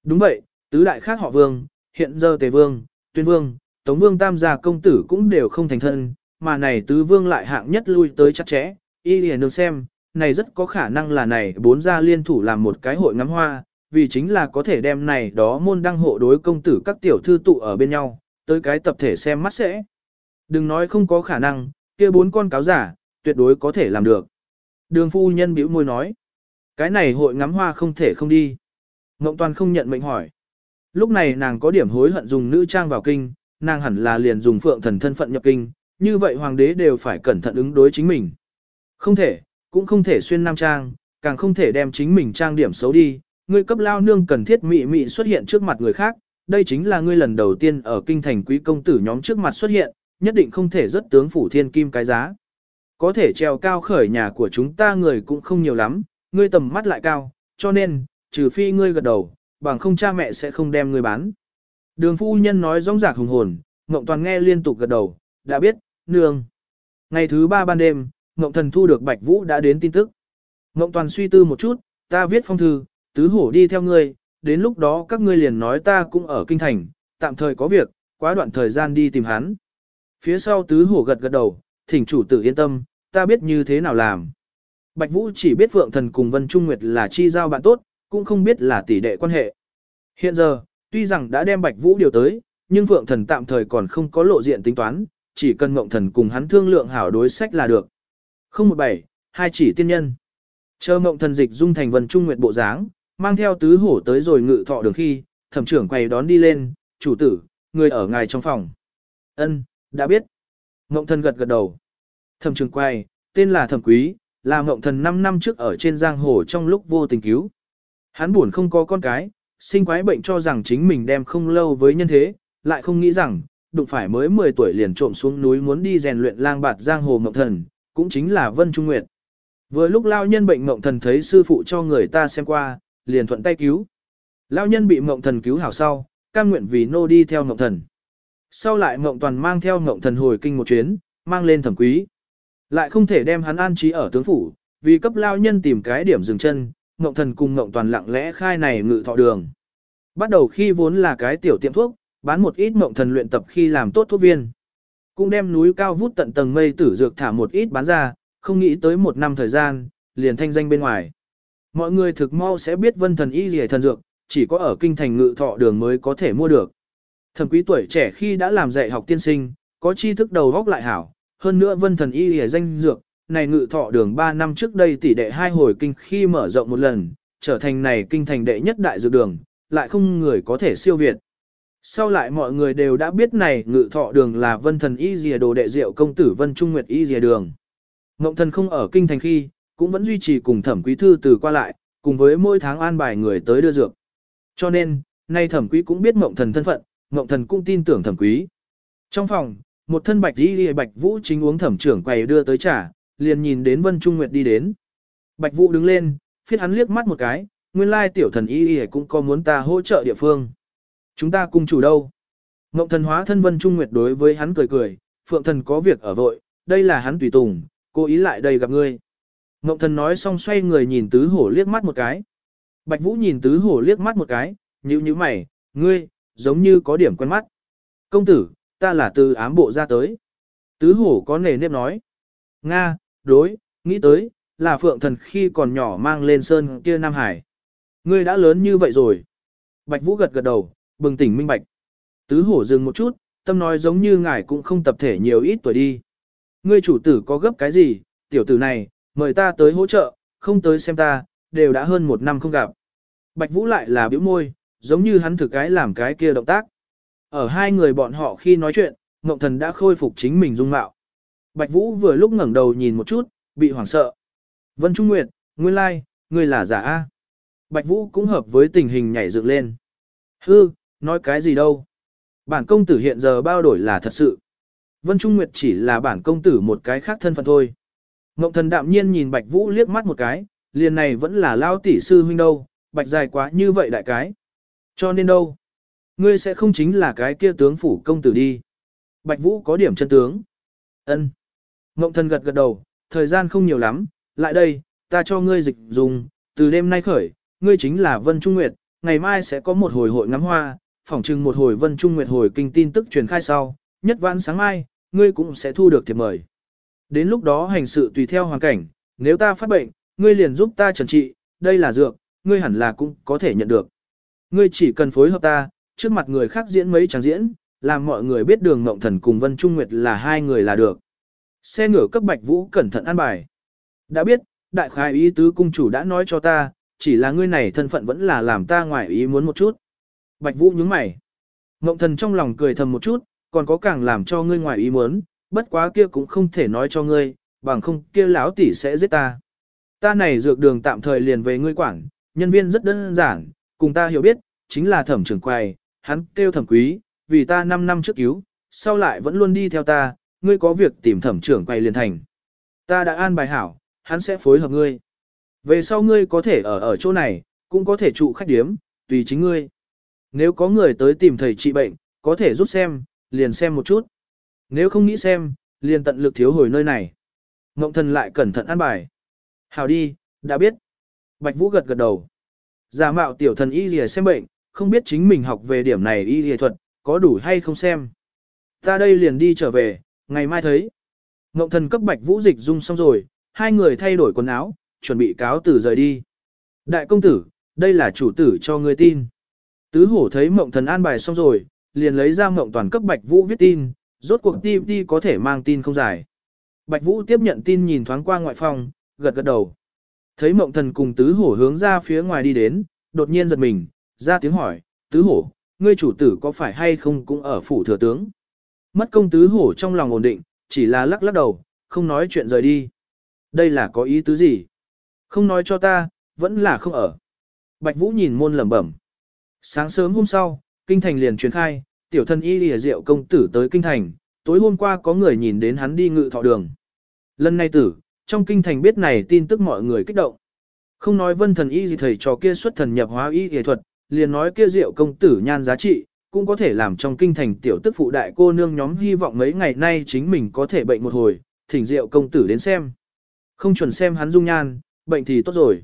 Đúng vậy, tứ đại khác họ vương, hiện giờ tề vương, tuyên vương, tống vương tam gia công tử cũng đều không thành thân, mà này tứ vương lại hạng nhất lui tới chắc chẽ, y liền nương xem, này rất có khả năng là này bốn gia liên thủ làm một cái hội ngắm hoa, vì chính là có thể đem này đó môn đăng hộ đối công tử các tiểu thư tụ ở bên nhau, tới cái tập thể xem mắt sẽ. Đừng nói không có khả năng, kia bốn con cáo giả, tuyệt đối có thể làm được. Đường phu nhân bĩu môi nói, cái này hội ngắm hoa không thể không đi. Ngộng toàn không nhận mệnh hỏi. Lúc này nàng có điểm hối hận dùng nữ trang vào kinh, nàng hẳn là liền dùng phượng thần thân phận nhập kinh, như vậy hoàng đế đều phải cẩn thận ứng đối chính mình. Không thể, cũng không thể xuyên nam trang, càng không thể đem chính mình trang điểm xấu đi, ngươi cấp lao nương cần thiết mị mị xuất hiện trước mặt người khác, đây chính là ngươi lần đầu tiên ở kinh thành quý công tử nhóm trước mặt xuất hiện, nhất định không thể rất tướng phủ thiên kim cái giá. Có thể treo cao khởi nhà của chúng ta người cũng không nhiều lắm, ngươi tầm mắt lại cao, cho nên, trừ phi ngươi gật đầu, bằng không cha mẹ sẽ không đem ngươi bán. Đường phu nhân nói rong rạc hùng hồn, Ngộng Toàn nghe liên tục gật đầu, đã biết, nương. Ngày thứ ba ban đêm, Ngộng Thần thu được Bạch Vũ đã đến tin tức. Ngộng Toàn suy tư một chút, ta viết phong thư, tứ hổ đi theo ngươi, đến lúc đó các ngươi liền nói ta cũng ở kinh thành, tạm thời có việc, quá đoạn thời gian đi tìm hắn. Phía sau tứ hổ gật gật đầu, thỉnh chủ tử yên tâm, ta biết như thế nào làm. Bạch Vũ chỉ biết Phượng Thần cùng Vân Trung Nguyệt là chi giao bạn tốt, cũng không biết là tỷ đệ quan hệ. Hiện giờ, tuy rằng đã đem Bạch Vũ điều tới, nhưng Phượng Thần tạm thời còn không có lộ diện tính toán, chỉ cần Ngộng Thần cùng hắn thương lượng hảo đối sách là được. 017, hai chỉ tiên nhân. Chờ Ngộng Thần dịch dung thành Vân Trung Nguyệt bộ dáng, mang theo tứ hổ tới rồi ngự thọ đường khi, thẩm trưởng quay đón đi lên, chủ tử, người ở ngài trong phòng. Ân, đã biết. Ngộng Thần gật gật đầu. Thẩm trường quay, tên là Thẩm Quý, là Ngộng Thần 5 năm trước ở trên giang hồ trong lúc vô tình cứu. Hắn buồn không có con cái, sinh quái bệnh cho rằng chính mình đem không lâu với nhân thế, lại không nghĩ rằng, đụng phải mới 10 tuổi liền trộm xuống núi muốn đi rèn luyện lang bạt giang hồ ngộng thần, cũng chính là Vân Trung Nguyệt. Vừa lúc lao nhân bệnh ngộng thần thấy sư phụ cho người ta xem qua, liền thuận tay cứu. Lao nhân bị ngộng thần cứu hảo sau, cam nguyện vì nô đi theo ngộng thần. Sau lại mộng toàn mang theo mộng thần hồi kinh một chuyến, mang lên thẩm quý. Lại không thể đem hắn an trí ở tướng phủ, vì cấp lao nhân tìm cái điểm dừng chân, mộng Thần cùng mộng Toàn lặng lẽ khai này ngự thọ đường. Bắt đầu khi vốn là cái tiểu tiệm thuốc, bán một ít mộng Thần luyện tập khi làm tốt thuốc viên. Cũng đem núi cao vút tận tầng mây tử dược thả một ít bán ra, không nghĩ tới một năm thời gian, liền thanh danh bên ngoài. Mọi người thực mau sẽ biết vân thần y rỉa thần dược, chỉ có ở kinh thành ngự thọ đường mới có thể mua được. Thẩm quý tuổi trẻ khi đã làm dạy học tiên sinh, có tri thức đầu góc lại hảo, hơn nữa vân thần y hề danh dược, này ngự thọ đường 3 năm trước đây tỷ đệ hai hồi kinh khi mở rộng một lần, trở thành này kinh thành đệ nhất đại dược đường, lại không người có thể siêu việt. Sau lại mọi người đều đã biết này ngự thọ đường là vân thần y dìa đồ đệ diệu công tử vân trung nguyệt y dìa đường. Ngộng thần không ở kinh thành khi, cũng vẫn duy trì cùng thẩm quý thư từ qua lại, cùng với mỗi tháng an bài người tới đưa dược. Cho nên, nay thẩm quý cũng biết ngộng thần thân phận, Ngộng thần cũng tin tưởng thẩm quý. Trong phòng, một thân bạch y bạch vũ chính uống thẩm trưởng quầy đưa tới trà, liền nhìn đến Vân Trung Nguyệt đi đến. Bạch Vũ đứng lên, phiết hắn liếc mắt một cái, nguyên lai tiểu thần y y cũng có muốn ta hỗ trợ địa phương. Chúng ta cùng chủ đâu? Ngộng thần hóa thân Vân Trung Nguyệt đối với hắn cười cười, phượng thần có việc ở vội, đây là hắn tùy tùng, cố ý lại đây gặp ngươi. Ngộng thần nói xong xoay người nhìn tứ hổ liếc mắt một cái. Bạch Vũ nhìn tứ hổ liếc mắt một cái, nhíu nhíu mày, ngươi, giống như có điểm quen mắt. Công tử, ta là từ ám bộ ra tới. Tứ hổ có nề nếp nói. Nga, đối, nghĩ tới, là phượng thần khi còn nhỏ mang lên sơn kia Nam Hải. Ngươi đã lớn như vậy rồi. Bạch Vũ gật gật đầu, bừng tỉnh minh bạch. Tứ hổ dừng một chút, tâm nói giống như ngài cũng không tập thể nhiều ít tuổi đi. Ngươi chủ tử có gấp cái gì, tiểu tử này, mời ta tới hỗ trợ, không tới xem ta, đều đã hơn một năm không gặp. Bạch Vũ lại là biểu môi, giống như hắn thực cái làm cái kia động tác. Ở hai người bọn họ khi nói chuyện, Ngộng Thần đã khôi phục chính mình dung mạo. Bạch Vũ vừa lúc ngẩng đầu nhìn một chút, bị hoảng sợ. Vân Trung Nguyệt, nguyên lai, like, ngươi là giả A. Bạch Vũ cũng hợp với tình hình nhảy dựng lên. Hư, nói cái gì đâu. Bản công tử hiện giờ bao đổi là thật sự. Vân Trung Nguyệt chỉ là bản công tử một cái khác thân phận thôi. Ngộng thần đạm nhiên nhìn Bạch Vũ liếc mắt một cái, liền này vẫn là lao tỷ sư huynh đâu, Bạch dài quá như vậy đại cái. Cho nên đâu? Ngươi sẽ không chính là cái kia tướng phủ công tử đi. Bạch Vũ có điểm chân tướng. Ân. Ngộng thần gật gật đầu, thời gian không nhiều lắm, lại đây, ta cho ngươi dịch dùng, từ đêm nay khởi, ngươi chính là Vân Trung Nguyệt, ngày mai sẽ có một hồi hội ngắm hoa, phỏng chừng một hồi Vân Trung Nguyệt hồi kinh tin tức truyền khai sau, nhất vãn sáng mai, ngươi cũng sẽ thu được thiệp mời. Đến lúc đó hành sự tùy theo hoàn cảnh, nếu ta phát bệnh, ngươi liền giúp ta trần trị, đây là dược, ngươi hẳn là cũng có thể nhận được. Ngươi chỉ cần phối hợp ta, trước mặt người khác diễn mấy tràng diễn, làm mọi người biết đường Ngộng Thần cùng Vân Trung Nguyệt là hai người là được. Xe ngựa cấp Bạch Vũ cẩn thận an bài. Đã biết, đại Khai ý tứ cung chủ đã nói cho ta, chỉ là ngươi này thân phận vẫn là làm ta ngoài ý muốn một chút. Bạch Vũ nhướng mày. Ngộng Thần trong lòng cười thầm một chút, còn có càng làm cho ngươi ngoài ý muốn, bất quá kia cũng không thể nói cho ngươi, bằng không kia lão tỷ sẽ giết ta. Ta này dược đường tạm thời liền về ngươi quản, nhân viên rất đơn giản, cùng ta hiểu biết, chính là thẩm trưởng quầy, hắn kêu thẩm quý, vì ta 5 năm trước cứu, sau lại vẫn luôn đi theo ta, ngươi có việc tìm thẩm trưởng quầy liền thành. Ta đã an bài hảo, hắn sẽ phối hợp ngươi. Về sau ngươi có thể ở ở chỗ này, cũng có thể trụ khách điếm, tùy chính ngươi. Nếu có người tới tìm thầy trị bệnh, có thể giúp xem, liền xem một chút. Nếu không nghĩ xem, liền tận lực thiếu hồi nơi này. Ngộng thần lại cẩn thận an bài. Hảo đi, đã biết. Bạch Vũ gật gật đầu. Giả mạo tiểu thần y lìa xem bệnh, không biết chính mình học về điểm này y lìa thuật, có đủ hay không xem. Ta đây liền đi trở về, ngày mai thấy. Ngộng thần cấp Bạch Vũ dịch dung xong rồi, hai người thay đổi quần áo, chuẩn bị cáo tử rời đi. Đại công tử, đây là chủ tử cho người tin. Tứ hổ thấy mộng thần an bài xong rồi, liền lấy ra mộng toàn cấp Bạch Vũ viết tin, rốt cuộc ti ti có thể mang tin không dài. Bạch Vũ tiếp nhận tin nhìn thoáng qua ngoại phòng, gật gật đầu. Thấy mộng thần cùng tứ hổ hướng ra phía ngoài đi đến, đột nhiên giật mình, ra tiếng hỏi, tứ hổ, ngươi chủ tử có phải hay không cũng ở phủ thừa tướng. Mất công tứ hổ trong lòng ổn định, chỉ là lắc lắc đầu, không nói chuyện rời đi. Đây là có ý tứ gì? Không nói cho ta, vẫn là không ở. Bạch Vũ nhìn môn lẩm bẩm. Sáng sớm hôm sau, kinh thành liền truyền khai, tiểu thân y lìa rượu công tử tới kinh thành, tối hôm qua có người nhìn đến hắn đi ngự thọ đường. Lần này tử, trong kinh thành biết này tin tức mọi người kích động. Không nói vân thần y gì thầy trò kia xuất thần nhập hóa y y thuật, liền nói kia rượu công tử nhan giá trị, cũng có thể làm trong kinh thành tiểu tức phụ đại cô nương nhóm hy vọng mấy ngày nay chính mình có thể bệnh một hồi, thỉnh rượu công tử đến xem. Không chuẩn xem hắn dung nhan, bệnh thì tốt rồi.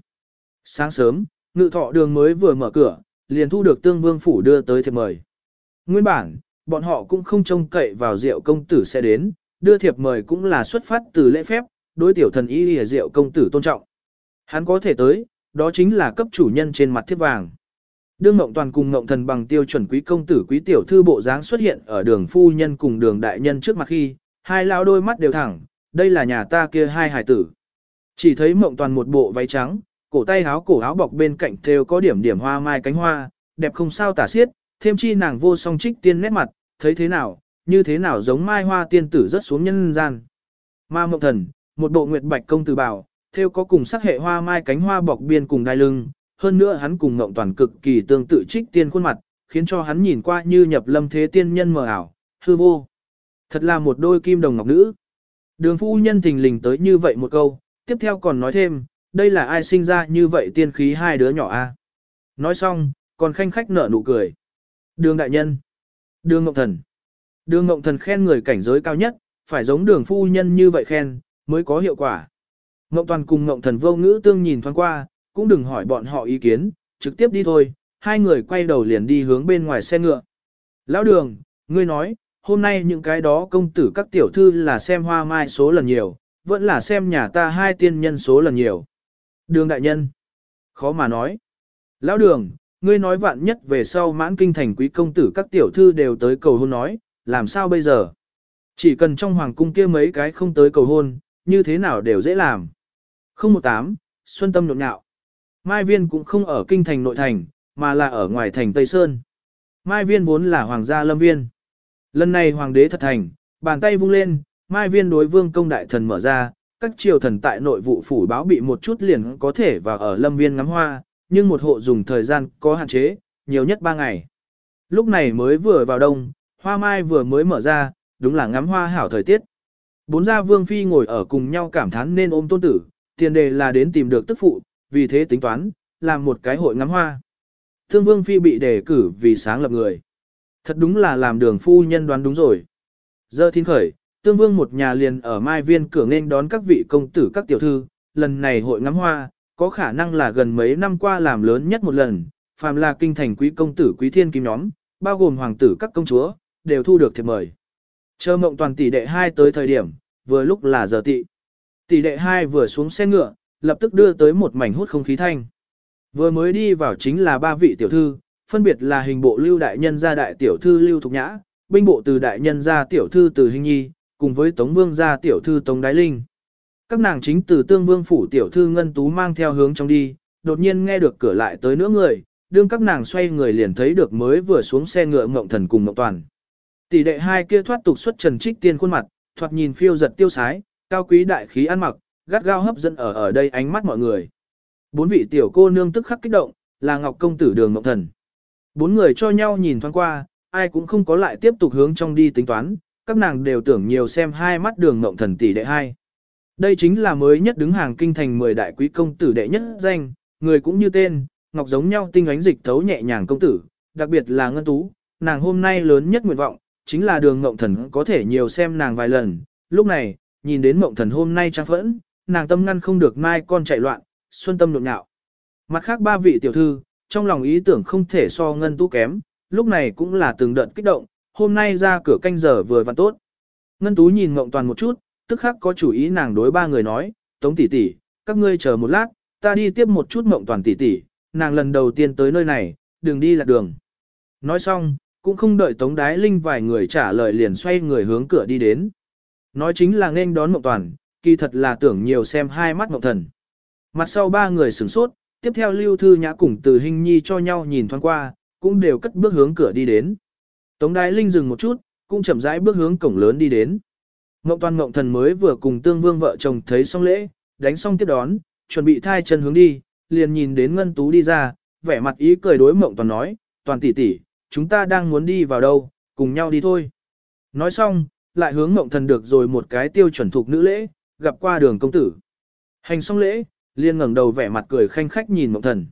Sáng sớm, ngự thọ đường mới vừa mở cửa, liền thu được tương vương phủ đưa tới thiệp mời. Nguyên bản, bọn họ cũng không trông cậy vào rượu công tử sẽ đến, đưa thiệp mời cũng là xuất phát từ lễ phép, đối tiểu thần y lìa rượu công tử tôn trọng. Hắn có thể tới, đó chính là cấp chủ nhân trên mặt thiếp vàng. Đương Ngộng Toàn cùng Ngộng Thần bằng tiêu chuẩn quý công tử quý tiểu thư bộ dáng xuất hiện ở đường phu nhân cùng đường đại nhân trước mặt khi, hai lao đôi mắt đều thẳng, đây là nhà ta kia hai hải tử. Chỉ thấy Ngộng Toàn một bộ váy trắng, cổ tay áo cổ áo bọc bên cạnh thêu có điểm điểm hoa mai cánh hoa, đẹp không sao tả xiết, thêm chi nàng vô song trích tiên nét mặt, thấy thế nào, như thế nào giống mai hoa tiên tử rất xuống nhân gian. Ma Ngộng Thần, một bộ nguyệt bạch công tử bảo, theo có cùng sắc hệ hoa mai cánh hoa bọc biên cùng đai lưng, hơn nữa hắn cùng ngộng toàn cực kỳ tương tự trích tiên khuôn mặt, khiến cho hắn nhìn qua như nhập lâm thế tiên nhân mờ ảo, hư vô. Thật là một đôi kim đồng ngọc nữ. Đường phu nhân thình lình tới như vậy một câu, tiếp theo còn nói thêm, đây là ai sinh ra như vậy tiên khí hai đứa nhỏ a? Nói xong, còn khanh khách nở nụ cười. Đường đại nhân. Đường ngộng thần. Đường ngộng thần khen người cảnh giới cao nhất, phải giống đường phu nhân như vậy khen, mới có hiệu quả. Ngộng toàn cùng ngộng thần vô ngữ tương nhìn thoáng qua, cũng đừng hỏi bọn họ ý kiến, trực tiếp đi thôi, hai người quay đầu liền đi hướng bên ngoài xe ngựa. Lão đường, ngươi nói, hôm nay những cái đó công tử các tiểu thư là xem hoa mai số lần nhiều, vẫn là xem nhà ta hai tiên nhân số lần nhiều. Đường đại nhân, khó mà nói. Lão đường, ngươi nói vạn nhất về sau mãn kinh thành quý công tử các tiểu thư đều tới cầu hôn nói, làm sao bây giờ? Chỉ cần trong hoàng cung kia mấy cái không tới cầu hôn, như thế nào đều dễ làm. 018, Xuân Tâm nhộn nhạo. Mai Viên cũng không ở kinh thành nội thành, mà là ở ngoài thành Tây Sơn. Mai Viên vốn là hoàng gia lâm viên. Lần này hoàng đế thật thành, bàn tay vung lên, Mai Viên đối vương công đại thần mở ra, các triều thần tại nội vụ phủ báo bị một chút liền có thể vào ở lâm viên ngắm hoa, nhưng một hộ dùng thời gian có hạn chế, nhiều nhất 3 ngày. Lúc này mới vừa vào đông, hoa mai vừa mới mở ra, đúng là ngắm hoa hảo thời tiết. Bốn gia vương phi ngồi ở cùng nhau cảm thán nên ôm tôn tử, tiền đề là đến tìm được tức phụ, vì thế tính toán, làm một cái hội ngắm hoa. Thương vương phi bị đề cử vì sáng lập người. Thật đúng là làm đường phu nhân đoán đúng rồi. Giờ thiên khởi, tương vương một nhà liền ở mai viên cửa nên đón các vị công tử các tiểu thư, lần này hội ngắm hoa, có khả năng là gần mấy năm qua làm lớn nhất một lần, phàm là kinh thành quý công tử quý thiên kim nhóm, bao gồm hoàng tử các công chúa, đều thu được thiệp mời. Chờ mộng toàn tỷ đệ hai tới thời điểm, vừa lúc là giờ tị. Tỷ đệ hai vừa xuống xe ngựa, lập tức đưa tới một mảnh hút không khí thanh. Vừa mới đi vào chính là ba vị tiểu thư, phân biệt là hình bộ lưu đại nhân gia đại tiểu thư lưu thục nhã, binh bộ từ đại nhân gia tiểu thư từ hình nhi, cùng với tống vương gia tiểu thư tống đái linh. Các nàng chính từ tương vương phủ tiểu thư ngân tú mang theo hướng trong đi, đột nhiên nghe được cửa lại tới nữa người, đương các nàng xoay người liền thấy được mới vừa xuống xe ngựa mộng thần cùng mộng toàn. Tỷ đệ hai kia thoát tục xuất trần trích tiên khuôn mặt, thoạt nhìn phiêu giật tiêu sái, cao quý đại khí ăn mặc, gắt gao hấp dẫn ở ở đây ánh mắt mọi người. Bốn vị tiểu cô nương tức khắc kích động, là Ngọc công tử Đường Ngọc Thần. Bốn người cho nhau nhìn thoáng qua, ai cũng không có lại tiếp tục hướng trong đi tính toán, các nàng đều tưởng nhiều xem hai mắt Đường Ngọc Thần tỷ đệ hai. Đây chính là mới nhất đứng hàng kinh thành 10 đại quý công tử đệ nhất danh, người cũng như tên, ngọc giống nhau tinh ánh dịch thấu nhẹ nhàng công tử, đặc biệt là ngân tú, nàng hôm nay lớn nhất nguyện vọng, chính là đường mộng thần có thể nhiều xem nàng vài lần, lúc này, nhìn đến mộng thần hôm nay trang phẫn, nàng tâm ngăn không được mai con chạy loạn, xuân tâm nụn nhạo. Mặt khác ba vị tiểu thư, trong lòng ý tưởng không thể so ngân tú kém, lúc này cũng là từng đợt kích động, hôm nay ra cửa canh giờ vừa vặn tốt. Ngân tú nhìn mộng toàn một chút, tức khắc có chủ ý nàng đối ba người nói, tống tỷ tỷ, các ngươi chờ một lát, ta đi tiếp một chút mộng toàn tỷ tỷ, nàng lần đầu tiên tới nơi này, đừng đi lạc đường. Nói xong, cũng không đợi tống đái linh vài người trả lời liền xoay người hướng cửa đi đến. Nói chính là nên đón mộng toàn, kỳ thật là tưởng nhiều xem hai mắt mộng thần. Mặt sau ba người sửng sốt, tiếp theo lưu thư nhã cùng từ hình nhi cho nhau nhìn thoáng qua, cũng đều cất bước hướng cửa đi đến. Tống đái linh dừng một chút, cũng chậm rãi bước hướng cổng lớn đi đến. Mộng toàn mộng thần mới vừa cùng tương vương vợ chồng thấy xong lễ, đánh xong tiếp đón, chuẩn bị thai chân hướng đi, liền nhìn đến ngân tú đi ra, vẻ mặt ý cười đối mộng toàn nói, toàn tỷ tỷ, chúng ta đang muốn đi vào đâu, cùng nhau đi thôi. Nói xong, lại hướng mộng thần được rồi một cái tiêu chuẩn thuộc nữ lễ, gặp qua đường công tử. Hành xong lễ, liền ngẩng đầu vẻ mặt cười khanh khách nhìn mộng thần.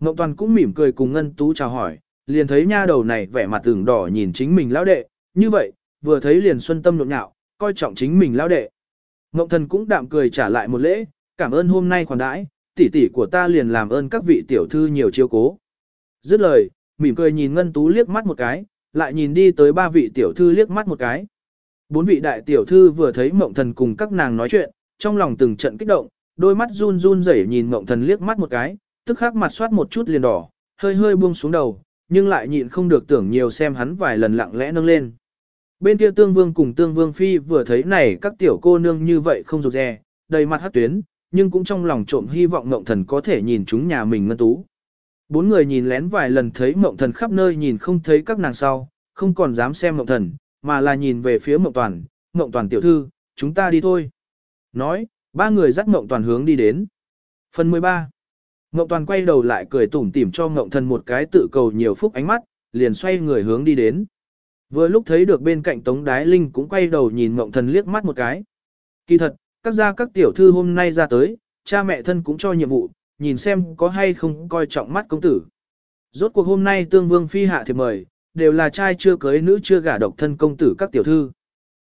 Mộng toàn cũng mỉm cười cùng ngân tú chào hỏi, liền thấy nha đầu này vẻ mặt tưởng đỏ nhìn chính mình lão đệ, như vậy, vừa thấy liền xuân tâm nhộn nhạo, coi trọng chính mình lão đệ. Ngộng thần cũng đạm cười trả lại một lễ, cảm ơn hôm nay khoản đãi, tỷ tỷ của ta liền làm ơn các vị tiểu thư nhiều chiêu cố. Dứt lời, mỉm cười nhìn Ngân Tú liếc mắt một cái, lại nhìn đi tới ba vị tiểu thư liếc mắt một cái. Bốn vị đại tiểu thư vừa thấy mộng thần cùng các nàng nói chuyện, trong lòng từng trận kích động, đôi mắt run run rẩy nhìn mộng thần liếc mắt một cái, tức khắc mặt soát một chút liền đỏ, hơi hơi buông xuống đầu, nhưng lại nhịn không được tưởng nhiều xem hắn vài lần lặng lẽ nâng lên. Bên kia tương vương cùng tương vương phi vừa thấy này các tiểu cô nương như vậy không rụt rè, đầy mặt hát tuyến, nhưng cũng trong lòng trộm hy vọng Ngộng thần có thể nhìn chúng nhà mình ngân tú. Bốn người nhìn lén vài lần thấy mộng thần khắp nơi nhìn không thấy các nàng sau, không còn dám xem mộng thần, mà là nhìn về phía mộng toàn, mộng toàn tiểu thư, chúng ta đi thôi. Nói, ba người dắt mộng toàn hướng đi đến. Phần 13 Mộng toàn quay đầu lại cười tủm tỉm cho mộng thần một cái tự cầu nhiều phúc ánh mắt, liền xoay người hướng đi đến. Vừa lúc thấy được bên cạnh Tống Đái Linh cũng quay đầu nhìn Mộng Thần liếc mắt một cái. Kỳ thật, các gia các tiểu thư hôm nay ra tới, cha mẹ thân cũng cho nhiệm vụ, nhìn xem có hay không coi trọng mắt công tử. Rốt cuộc hôm nay tương vương phi hạ thì mời, đều là trai chưa cưới nữ chưa gả độc thân công tử các tiểu thư.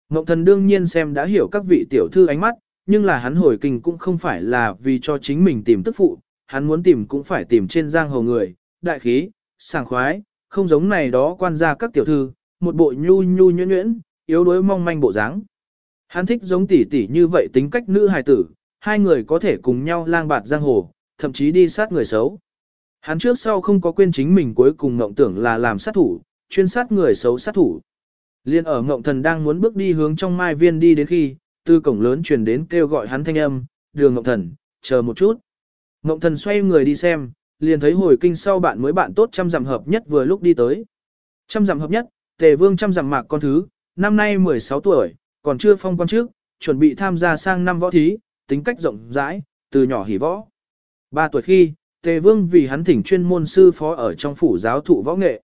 Ngộng thần đương nhiên xem đã hiểu các vị tiểu thư ánh mắt, nhưng là hắn hồi kinh cũng không phải là vì cho chính mình tìm tức phụ, hắn muốn tìm cũng phải tìm trên giang hồ người, đại khí, sảng khoái, không giống này đó quan gia các tiểu thư, một bộ nhu nhu nhuyễn nhuyễn, yếu đuối mong manh bộ dáng. Hắn thích giống tỷ tỷ như vậy tính cách nữ hài tử, hai người có thể cùng nhau lang bạt giang hồ, thậm chí đi sát người xấu. Hắn trước sau không có quên chính mình cuối cùng ngộng tưởng là làm sát thủ, chuyên sát người xấu sát thủ. Liên ở ngộng thần đang muốn bước đi hướng trong mai viên đi đến khi, từ cổng lớn truyền đến kêu gọi hắn thanh âm, đường ngộng thần, chờ một chút. Ngộng thần xoay người đi xem, liền thấy hồi kinh sau bạn mới bạn tốt trăm dặm hợp nhất vừa lúc đi tới. Trăm dặm hợp nhất, tề vương trăm dặm mạc con thứ, năm nay 16 tuổi, còn chưa phong quan trước, chuẩn bị tham gia sang năm võ thí, tính cách rộng rãi, từ nhỏ hỉ võ. Ba tuổi khi, Tề Vương vì hắn thỉnh chuyên môn sư phó ở trong phủ giáo thụ võ nghệ.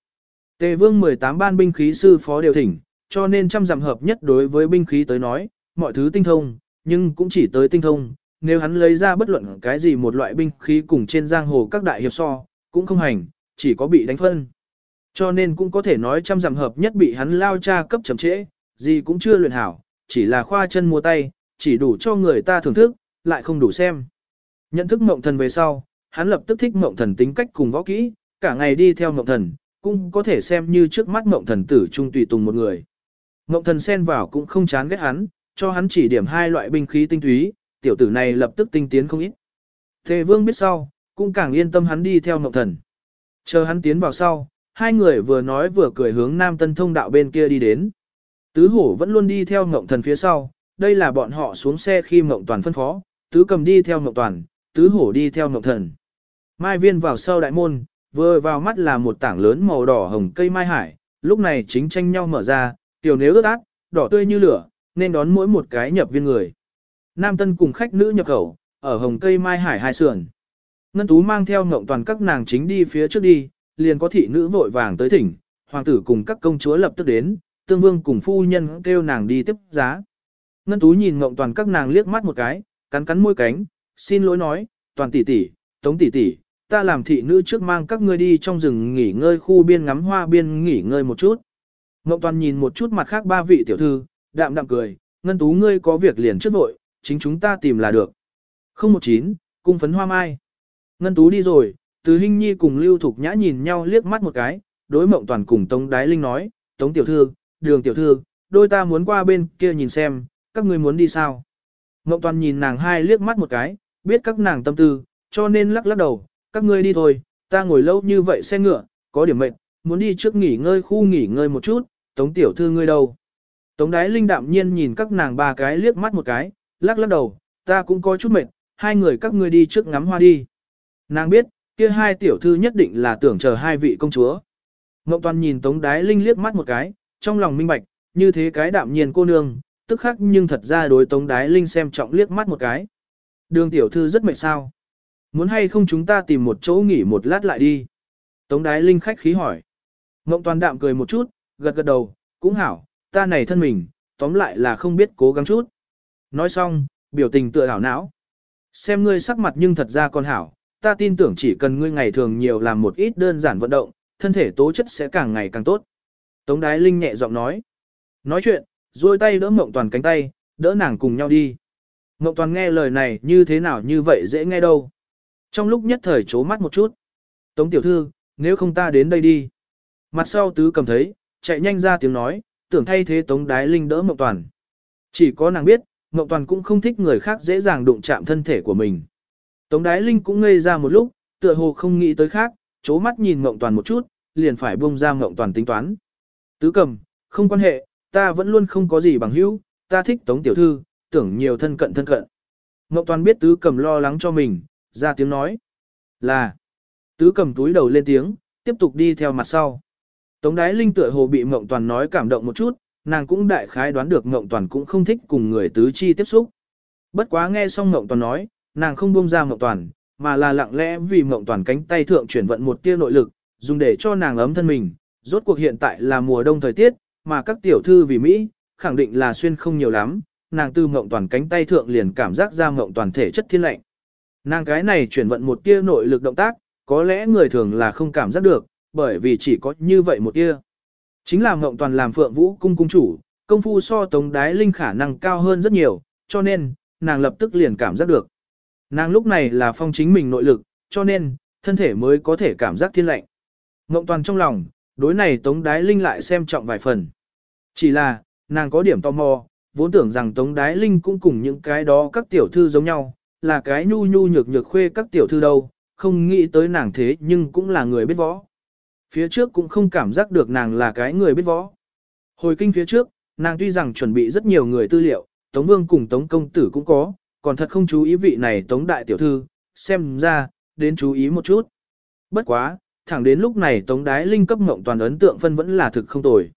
Tề Vương 18 ban binh khí sư phó đều thỉnh, cho nên trăm dặm hợp nhất đối với binh khí tới nói, mọi thứ tinh thông, nhưng cũng chỉ tới tinh thông. Nếu hắn lấy ra bất luận cái gì một loại binh khí cùng trên giang hồ các đại hiệp so, cũng không hành, chỉ có bị đánh phân. Cho nên cũng có thể nói trăm dặm hợp nhất bị hắn lao cha cấp chậm trễ, gì cũng chưa luyện hảo, chỉ là khoa chân mua tay, chỉ đủ cho người ta thưởng thức, lại không đủ xem. Nhận thức mộng thần về sau, hắn lập tức thích mộng thần tính cách cùng võ kỹ, cả ngày đi theo mộng thần, cũng có thể xem như trước mắt mộng thần tử trung tùy tùng một người. Mộng thần xen vào cũng không chán ghét hắn, cho hắn chỉ điểm hai loại binh khí tinh túy, tiểu tử này lập tức tinh tiến không ít. Thề vương biết sau, cũng càng yên tâm hắn đi theo mộng thần. Chờ hắn tiến vào sau, hai người vừa nói vừa cười hướng nam tân thông đạo bên kia đi đến. Tứ hổ vẫn luôn đi theo mộng thần phía sau, đây là bọn họ xuống xe khi mộng toàn phân phó, tứ cầm đi theo mộng toàn, tứ hổ đi theo ngọc thần. Mai viên vào sau đại môn, vừa vào mắt là một tảng lớn màu đỏ hồng cây mai hải, lúc này chính tranh nhau mở ra, tiểu nếu ướt át, đỏ tươi như lửa, nên đón mỗi một cái nhập viên người. Nam tân cùng khách nữ nhập khẩu, ở hồng cây mai hải hai sườn. Ngân tú mang theo ngộng toàn các nàng chính đi phía trước đi, liền có thị nữ vội vàng tới thỉnh, hoàng tử cùng các công chúa lập tức đến, tương vương cùng phu nhân kêu nàng đi tiếp giá. Ngân tú nhìn ngộng toàn các nàng liếc mắt một cái, cắn cắn môi cánh, xin lỗi nói, toàn tỷ tỷ, tống tỷ tỷ, ta làm thị nữ trước mang các ngươi đi trong rừng nghỉ ngơi khu biên ngắm hoa biên nghỉ ngơi một chút. ngọc toàn nhìn một chút mặt khác ba vị tiểu thư, đạm đạm cười, ngân tú ngươi có việc liền trước vội, chính chúng ta tìm là được. 019, cung phấn hoa mai. Ngân tú đi rồi, từ Hinh Nhi cùng Lưu Thục Nhã nhìn nhau liếc mắt một cái, đối mộng toàn cùng Tống Đái Linh nói, Tống tiểu thư, đường tiểu thư, đôi ta muốn qua bên kia nhìn xem, các ngươi muốn đi sao. Mộng toàn nhìn nàng hai liếc mắt một cái, biết các nàng tâm tư, cho nên lắc lắc đầu, các ngươi đi thôi, ta ngồi lâu như vậy xe ngựa, có điểm mệt, muốn đi trước nghỉ ngơi khu nghỉ ngơi một chút, Tống tiểu thư ngươi đâu. Tống đái linh đạm nhiên nhìn các nàng ba cái liếc mắt một cái, lắc lắc đầu, ta cũng có chút mệt, hai người các ngươi đi trước ngắm hoa đi. Nàng biết, kia hai tiểu thư nhất định là tưởng chờ hai vị công chúa. Ngộng toàn nhìn Tống Đái Linh liếc mắt một cái, trong lòng minh bạch, như thế cái đạm nhiên cô nương, tức khắc nhưng thật ra đối Tống Đái Linh xem trọng liếc mắt một cái. Đường tiểu thư rất mệt sao. Muốn hay không chúng ta tìm một chỗ nghỉ một lát lại đi. Tống Đái Linh khách khí hỏi. Ngộng toàn đạm cười một chút, gật gật đầu, cũng hảo, ta này thân mình, tóm lại là không biết cố gắng chút. Nói xong, biểu tình tựa hảo não. Xem ngươi sắc mặt nhưng thật ra còn hảo, ta tin tưởng chỉ cần ngươi ngày thường nhiều làm một ít đơn giản vận động, thân thể tố chất sẽ càng ngày càng tốt. Tống Đái Linh nhẹ giọng nói. Nói chuyện, duỗi tay đỡ Mộng Toàn cánh tay, đỡ nàng cùng nhau đi. Mộng Toàn nghe lời này như thế nào như vậy dễ nghe đâu. Trong lúc nhất thời chố mắt một chút. Tống Tiểu Thư, nếu không ta đến đây đi. Mặt sau tứ cầm thấy, chạy nhanh ra tiếng nói, tưởng thay thế Tống Đái Linh đỡ Mộng Toàn. Chỉ có nàng biết, Mộng Toàn cũng không thích người khác dễ dàng đụng chạm thân thể của mình. Tống Đái Linh cũng ngây ra một lúc, tựa hồ không nghĩ tới khác, chố mắt nhìn Mộng Toàn một chút, liền phải buông ra Mộng Toàn tính toán. Tứ cầm, không quan hệ, ta vẫn luôn không có gì bằng hữu, ta thích Tống Tiểu Thư, tưởng nhiều thân cận thân cận. Ngọc Toàn biết Tứ cầm lo lắng cho mình, ra tiếng nói. Là, Tứ cầm túi đầu lên tiếng, tiếp tục đi theo mặt sau. Tống Đái Linh tựa hồ bị Ngọc Toàn nói cảm động một chút, nàng cũng đại khái đoán được Ngọc Toàn cũng không thích cùng người tứ chi tiếp xúc. Bất quá nghe xong Ngọc Toàn nói, nàng không buông ra Ngọc Toàn, mà là lặng lẽ vì Ngọc Toàn cánh tay thượng chuyển vận một tia nội lực, dùng để cho nàng ấm thân mình. Rốt cuộc hiện tại là mùa đông thời tiết, mà các tiểu thư vì Mỹ, khẳng định là xuyên không nhiều lắm, nàng tư Mộng Toàn cánh tay thượng liền cảm giác ra Mộng Toàn thể chất thiên lạnh. Nàng cái này chuyển vận một tia nội lực động tác, có lẽ người thường là không cảm giác được, bởi vì chỉ có như vậy một tia. Chính là Mộng Toàn làm Phượng Vũ cung cung chủ, công phu so Tống Đái Linh khả năng cao hơn rất nhiều, cho nên, nàng lập tức liền cảm giác được. Nàng lúc này là phong chính mình nội lực, cho nên, thân thể mới có thể cảm giác thiên lạnh. Mộng Toàn trong lòng, đối này Tống Đái Linh lại xem trọng vài phần. Chỉ là, nàng có điểm tò mò, vốn tưởng rằng Tống Đái Linh cũng cùng những cái đó các tiểu thư giống nhau, là cái nhu nhu nhược nhược khuê các tiểu thư đâu, không nghĩ tới nàng thế nhưng cũng là người biết võ phía trước cũng không cảm giác được nàng là cái người biết võ. Hồi kinh phía trước, nàng tuy rằng chuẩn bị rất nhiều người tư liệu, Tống Vương cùng Tống Công Tử cũng có, còn thật không chú ý vị này Tống Đại Tiểu Thư, xem ra, đến chú ý một chút. Bất quá, thẳng đến lúc này Tống Đái Linh cấp Ngộng Toàn ấn tượng phân vẫn là thực không tồi.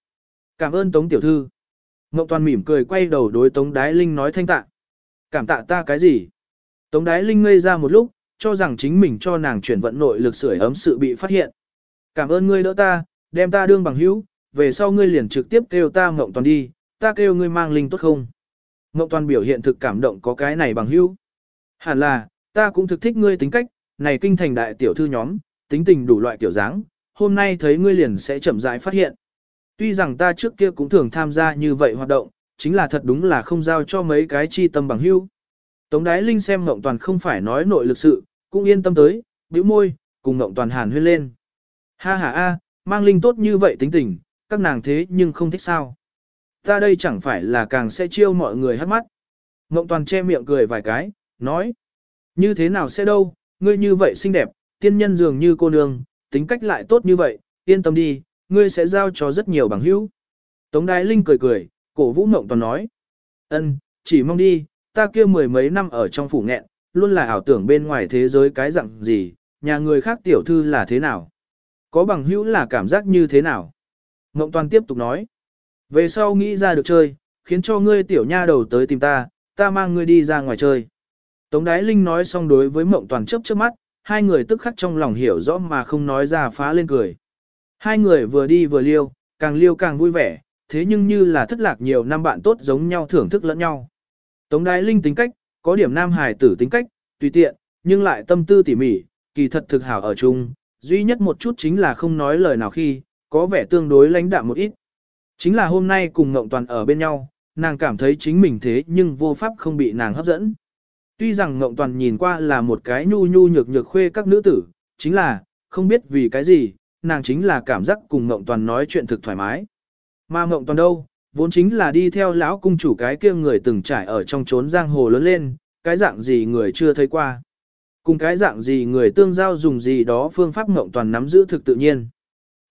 Cảm ơn Tống Tiểu Thư. Ngộng Toàn mỉm cười quay đầu đối Tống Đái Linh nói thanh tạ. Cảm tạ ta cái gì? Tống Đái Linh ngây ra một lúc, cho rằng chính mình cho nàng chuyển vận nội lực sưởi ấm sự bị phát hiện. Cảm ơn ngươi đỡ ta, đem ta đương bằng hữu, về sau ngươi liền trực tiếp kêu ta Ngộng Toàn đi, ta kêu ngươi mang linh tốt không? Ngộng Toàn biểu hiện thực cảm động có cái này bằng hữu. Hẳn là, ta cũng thực thích ngươi tính cách, này kinh thành đại tiểu thư nhóm, tính tình đủ loại kiểu dáng, hôm nay thấy ngươi liền sẽ chậm rãi phát hiện. Tuy rằng ta trước kia cũng thường tham gia như vậy hoạt động, chính là thật đúng là không giao cho mấy cái chi tâm bằng hữu. Tống Đái Linh xem Ngộng Toàn không phải nói nội lực sự, cũng yên tâm tới, bĩu môi, cùng Ngộng Toàn hàn huyên lên. Ha ha a, mang Linh tốt như vậy tính tình, các nàng thế nhưng không thích sao. Ta đây chẳng phải là càng sẽ chiêu mọi người hát mắt. Ngộng Toàn che miệng cười vài cái, nói. Như thế nào sẽ đâu, ngươi như vậy xinh đẹp, tiên nhân dường như cô nương, tính cách lại tốt như vậy, yên tâm đi, ngươi sẽ giao cho rất nhiều bằng hữu. Tống Đái Linh cười cười, cổ vũ Mộng Toàn nói. ân, chỉ mong đi, ta kia mười mấy năm ở trong phủ nghẹn, luôn là ảo tưởng bên ngoài thế giới cái dạng gì, nhà người khác tiểu thư là thế nào. Có bằng hữu là cảm giác như thế nào. Mộng Toàn tiếp tục nói. Về sau nghĩ ra được chơi, khiến cho ngươi tiểu nha đầu tới tìm ta, ta mang ngươi đi ra ngoài chơi. Tống Đái Linh nói xong đối với Mộng Toàn chớp chớp mắt, hai người tức khắc trong lòng hiểu rõ mà không nói ra phá lên cười. Hai người vừa đi vừa liêu, càng liêu càng vui vẻ, thế nhưng như là thất lạc nhiều năm bạn tốt giống nhau thưởng thức lẫn nhau. Tống Đái Linh tính cách, có điểm nam hài tử tính cách, tùy tiện, nhưng lại tâm tư tỉ mỉ, kỳ thật thực hảo ở chung, duy nhất một chút chính là không nói lời nào khi, có vẻ tương đối lãnh đạm một ít. Chính là hôm nay cùng Ngộng Toàn ở bên nhau, nàng cảm thấy chính mình thế nhưng vô pháp không bị nàng hấp dẫn. Tuy rằng Ngộng Toàn nhìn qua là một cái nhu nhu nhược nhược khuê các nữ tử, chính là, không biết vì cái gì, nàng chính là cảm giác cùng Ngộng Toàn nói chuyện thực thoải mái. Mà Ngộng Toàn đâu, vốn chính là đi theo lão cung chủ cái kia người từng trải ở trong chốn giang hồ lớn lên, cái dạng gì người chưa thấy qua. Cùng cái dạng gì người tương giao dùng gì đó phương pháp Ngộng Toàn nắm giữ thực tự nhiên.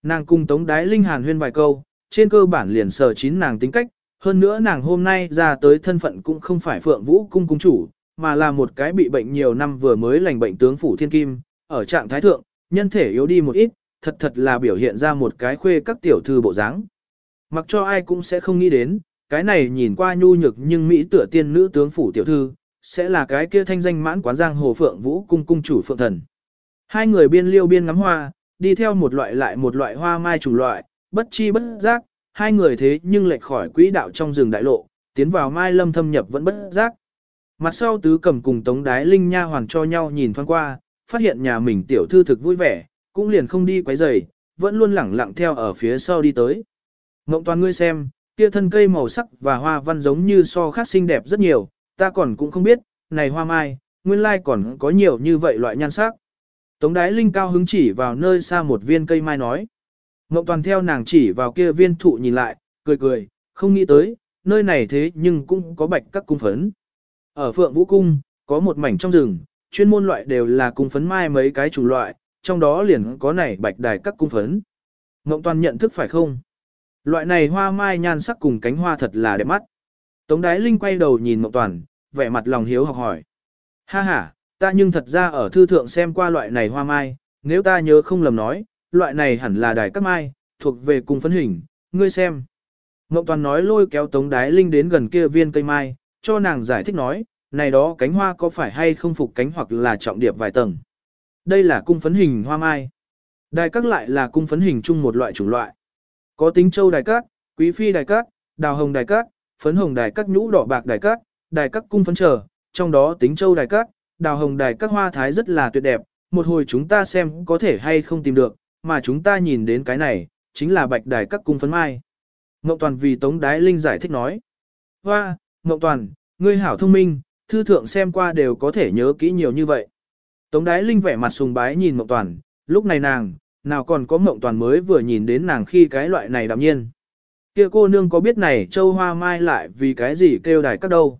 Nàng cùng Tống Đái Linh Hàn huyên vài câu, trên cơ bản liền sở chín nàng tính cách, hơn nữa nàng hôm nay ra tới thân phận cũng không phải Phượng Vũ cung cung chủ, mà là một cái bị bệnh nhiều năm vừa mới lành bệnh tướng phủ thiên kim, ở trạng thái thượng, nhân thể yếu đi một ít, thật thật là biểu hiện ra một cái khuê các tiểu thư bộ dáng. Mặc cho ai cũng sẽ không nghĩ đến, cái này nhìn qua nhu nhược nhưng Mỹ tựa tiên nữ tướng phủ tiểu thư, sẽ là cái kia thanh danh mãn quán giang hồ phượng vũ cung cung chủ phượng thần. Hai người biên liêu biên ngắm hoa, đi theo một loại lại một loại hoa mai chủng loại, bất chi bất giác, hai người thế nhưng lệch khỏi quỹ đạo trong rừng đại lộ, tiến vào mai lâm thâm nhập vẫn bất giác. Mặt sau tứ cầm cùng tống đái linh nha hoàng cho nhau nhìn thoáng qua, phát hiện nhà mình tiểu thư thực vui vẻ, cũng liền không đi quấy rầy, vẫn luôn lẳng lặng theo ở phía sau đi tới. Ngộng toàn ngươi xem, kia thân cây màu sắc và hoa văn giống như so khác xinh đẹp rất nhiều, ta còn cũng không biết, này hoa mai, nguyên lai còn có nhiều như vậy loại nhan sắc. Tống đái linh cao hứng chỉ vào nơi xa một viên cây mai nói. Ngộng toàn theo nàng chỉ vào kia viên thụ nhìn lại, cười cười, không nghĩ tới, nơi này thế nhưng cũng có bạch các cung phấn. Ở Phượng Vũ Cung, có một mảnh trong rừng, chuyên môn loại đều là cung phấn mai mấy cái chủng loại, trong đó liền có này bạch đài các cung phấn. Ngộng toàn nhận thức phải không? Loại này hoa mai nhan sắc cùng cánh hoa thật là đẹp mắt. Tống Đái Linh quay đầu nhìn Ngộng toàn, vẻ mặt lòng hiếu học hỏi. Ha ha, ta nhưng thật ra ở thư thượng xem qua loại này hoa mai, nếu ta nhớ không lầm nói, loại này hẳn là đài các mai, thuộc về cung phấn hình, ngươi xem. Ngộng toàn nói lôi kéo Tống Đái Linh đến gần kia viên cây mai, cho nàng giải thích nói, này đó cánh hoa có phải hay không phục cánh hoặc là trọng điệp vài tầng. Đây là cung phấn hình hoa mai. Đài các lại là cung phấn hình chung một loại chủng loại. Có tính châu đài các, quý phi đài các, đào hồng đài các, phấn hồng đài các nhũ đỏ bạc đài các, đài các cung phấn trở, trong đó tính châu đài các, đào hồng đài các hoa thái rất là tuyệt đẹp, một hồi chúng ta xem có thể hay không tìm được, mà chúng ta nhìn đến cái này, chính là bạch đài các cung phấn mai. Ngọc Toàn vì Tống Đái Linh giải thích nói. Hoa, Ngộng Toàn, ngươi hảo thông minh, thư thượng xem qua đều có thể nhớ kỹ nhiều như vậy. Tống Đái Linh vẻ mặt sùng bái nhìn Ngộng Toàn, lúc này nàng, nào còn có Ngộng Toàn mới vừa nhìn đến nàng khi cái loại này đạm nhiên. Kia cô nương có biết này châu hoa mai lại vì cái gì kêu đài các đâu.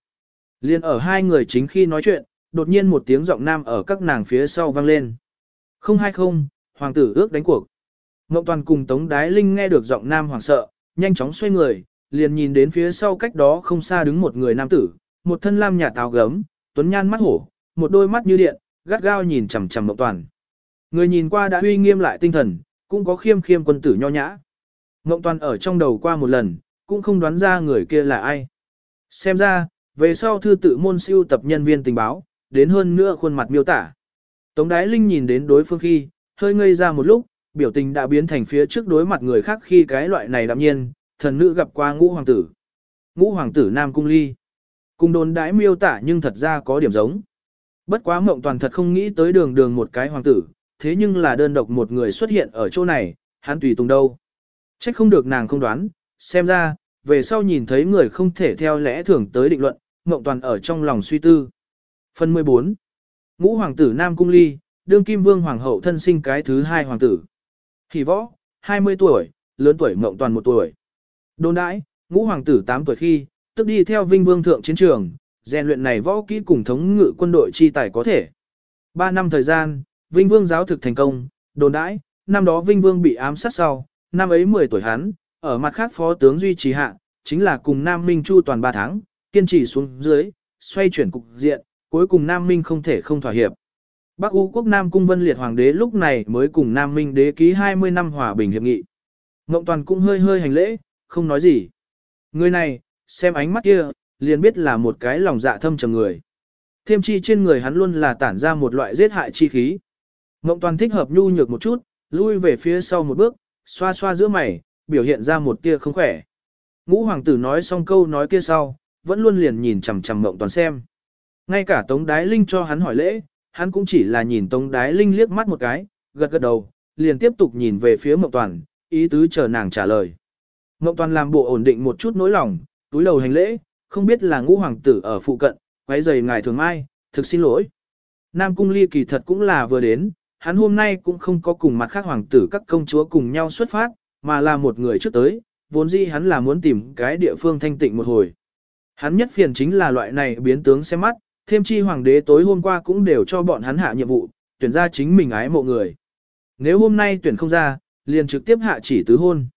Liên ở hai người chính khi nói chuyện, đột nhiên một tiếng giọng nam ở các nàng phía sau vang lên. Không hay không, hoàng tử ước đánh cuộc. Ngộng Toàn cùng Tống Đái Linh nghe được giọng nam hoàng sợ, nhanh chóng xoay người, liền nhìn đến phía sau cách đó không xa đứng một người nam tử, một thân lam nhà táo gấm, tuấn nhan mắt hổ, một đôi mắt như điện, gắt gao nhìn chằm chằm Mộng Toàn. Người nhìn qua đã uy nghiêm lại tinh thần, cũng có khiêm khiêm quân tử nho nhã. Mộng Toàn ở trong đầu qua một lần, cũng không đoán ra người kia là ai. Xem ra, về sau thư tự môn siêu tập nhân viên tình báo, đến hơn nữa khuôn mặt miêu tả. Tống Đái Linh nhìn đến đối phương khi, hơi ngây ra một lúc, biểu tình đã biến thành phía trước đối mặt người khác khi cái loại này đạm nhiên, thần nữ gặp qua ngũ hoàng tử. Ngũ hoàng tử Nam Cung Ly. Cùng đồn đãi miêu tả nhưng thật ra có điểm giống. Bất quá mộng toàn thật không nghĩ tới đường đường một cái hoàng tử, thế nhưng là đơn độc một người xuất hiện ở chỗ này, hắn tùy tùng đâu. Trách không được nàng không đoán, xem ra, về sau nhìn thấy người không thể theo lẽ thường tới định luận, mộng toàn ở trong lòng suy tư. Phần 14. Ngũ hoàng tử Nam Cung Ly, đương kim vương hoàng hậu thân sinh cái thứ hai hoàng tử. Hỷ võ, 20 tuổi, lớn tuổi mộng toàn một tuổi. Đôn đãi, ngũ hoàng tử 8 tuổi khi, tức đi theo vinh vương thượng chiến trường, rèn luyện này võ kỹ cùng thống ngự quân đội chi tài có thể. 3 năm thời gian, vinh vương giáo thực thành công, đồn đãi, năm đó vinh vương bị ám sát sau, năm ấy 10 tuổi hắn, ở mặt khác phó tướng duy trì hạ, chính là cùng Nam Minh Chu toàn 3 tháng, kiên trì xuống dưới, xoay chuyển cục diện, cuối cùng Nam Minh không thể không thỏa hiệp. Bắc U quốc Nam Cung Vân Liệt Hoàng đế lúc này mới cùng Nam Minh đế ký 20 năm hòa bình hiệp nghị. Ngộng Toàn cũng hơi hơi hành lễ, không nói gì. Người này, xem ánh mắt kia, liền biết là một cái lòng dạ thâm trầm người. Thêm chi trên người hắn luôn là tản ra một loại giết hại chi khí. Ngộng Toàn thích hợp nhu nhược một chút, lui về phía sau một bước, xoa xoa giữa mày, biểu hiện ra một tia không khỏe. Ngũ hoàng tử nói xong câu nói kia sau, vẫn luôn liền nhìn chằm chằm Mộng Toàn xem. Ngay cả Tống Đái Linh cho hắn hỏi lễ, hắn cũng chỉ là nhìn Tống Đái Linh liếc mắt một cái, gật gật đầu, liền tiếp tục nhìn về phía Mộng Toàn, ý tứ chờ nàng trả lời. Ngộng Toàn làm bộ ổn định một chút nỗi lòng, túi đầu hành lễ, không biết là ngũ hoàng tử ở phụ cận, quấy giày ngài thường mai, thực xin lỗi. Nam Cung Ly kỳ thật cũng là vừa đến, hắn hôm nay cũng không có cùng mặt khác hoàng tử các công chúa cùng nhau xuất phát, mà là một người trước tới, vốn dĩ hắn là muốn tìm cái địa phương thanh tịnh một hồi. Hắn nhất phiền chính là loại này biến tướng xem mắt, thêm chi hoàng đế tối hôm qua cũng đều cho bọn hắn hạ nhiệm vụ, tuyển ra chính mình ái mộ người. Nếu hôm nay tuyển không ra, liền trực tiếp hạ chỉ tứ hôn.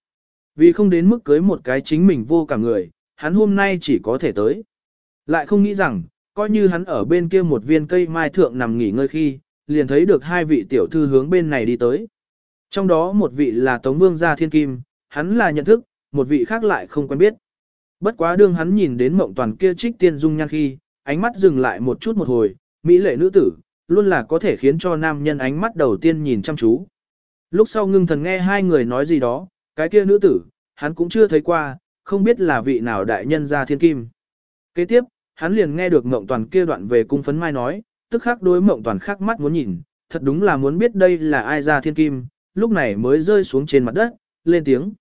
Vì không đến mức cưới một cái chính mình vô cả người, hắn hôm nay chỉ có thể tới. Lại không nghĩ rằng, coi như hắn ở bên kia một viên cây mai thượng nằm nghỉ ngơi khi, liền thấy được hai vị tiểu thư hướng bên này đi tới. Trong đó một vị là Tống Vương Gia Thiên Kim, hắn là nhận thức, một vị khác lại không quen biết. Bất quá đương hắn nhìn đến mộng toàn kia trích tiên dung nhan khi, ánh mắt dừng lại một chút một hồi, mỹ lệ nữ tử, luôn là có thể khiến cho nam nhân ánh mắt đầu tiên nhìn chăm chú. Lúc sau ngưng thần nghe hai người nói gì đó, cái kia nữ tử, hắn cũng chưa thấy qua, không biết là vị nào đại nhân ra thiên kim. Kế tiếp, hắn liền nghe được mộng toàn kia đoạn về cung phấn mai nói, tức khắc đối mộng toàn khắc mắt muốn nhìn, thật đúng là muốn biết đây là ai ra thiên kim, lúc này mới rơi xuống trên mặt đất, lên tiếng.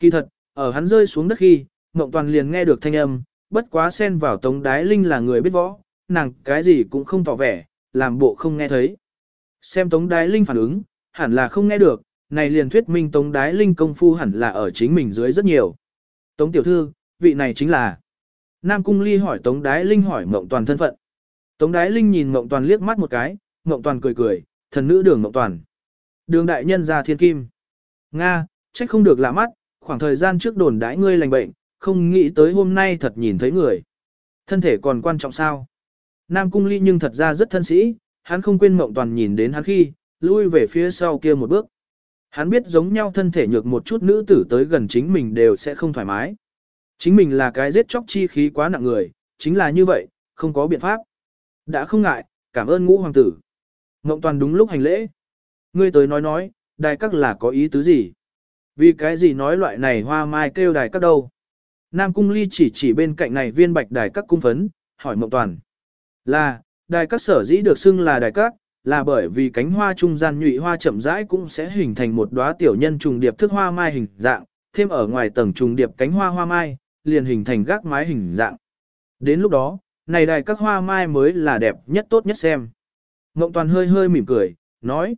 Kỳ thật, ở hắn rơi xuống đất khi, mộng toàn liền nghe được thanh âm, bất quá xen vào Tống Đái Linh là người biết võ, nàng cái gì cũng không tỏ vẻ, làm bộ không nghe thấy. Xem Tống Đái Linh phản ứng, hẳn là không nghe được, này liền thuyết minh Tống Đái Linh công phu hẳn là ở chính mình dưới rất nhiều. Tống Tiểu Thư, vị này chính là... Nam Cung Ly hỏi Tống Đái Linh hỏi Mộng Toàn thân phận. Tống Đái Linh nhìn Mộng Toàn liếc mắt một cái, Mộng Toàn cười cười, thần nữ đường Mộng Toàn. Đường đại nhân ra thiên kim. Nga, trách không được lạ mắt, khoảng thời gian trước đồn đãi ngươi lành bệnh, không nghĩ tới hôm nay thật nhìn thấy người. Thân thể còn quan trọng sao? Nam Cung Ly nhưng thật ra rất thân sĩ, hắn không quên mộng toàn nhìn đến hắn khi, lui về phía sau kia một bước. Hắn biết giống nhau thân thể nhược một chút nữ tử tới gần chính mình đều sẽ không thoải mái. Chính mình là cái giết chóc chi khí quá nặng người, chính là như vậy, không có biện pháp. Đã không ngại, cảm ơn ngũ hoàng tử. Ngộng toàn đúng lúc hành lễ. Ngươi tới nói nói, đài các là có ý tứ gì? Vì cái gì nói loại này hoa mai kêu đài các đâu? Nam Cung Ly chỉ chỉ bên cạnh này viên bạch đài các cung phấn, hỏi Mộng Toàn. Là, đài các sở dĩ được xưng là đài các, là bởi vì cánh hoa trung gian nhụy hoa chậm rãi cũng sẽ hình thành một đóa tiểu nhân trùng điệp thức hoa mai hình dạng, thêm ở ngoài tầng trùng điệp cánh hoa hoa mai, liền hình thành gác mái hình dạng. Đến lúc đó, này đài các hoa mai mới là đẹp nhất tốt nhất xem. Mộng Toàn hơi hơi mỉm cười, nói.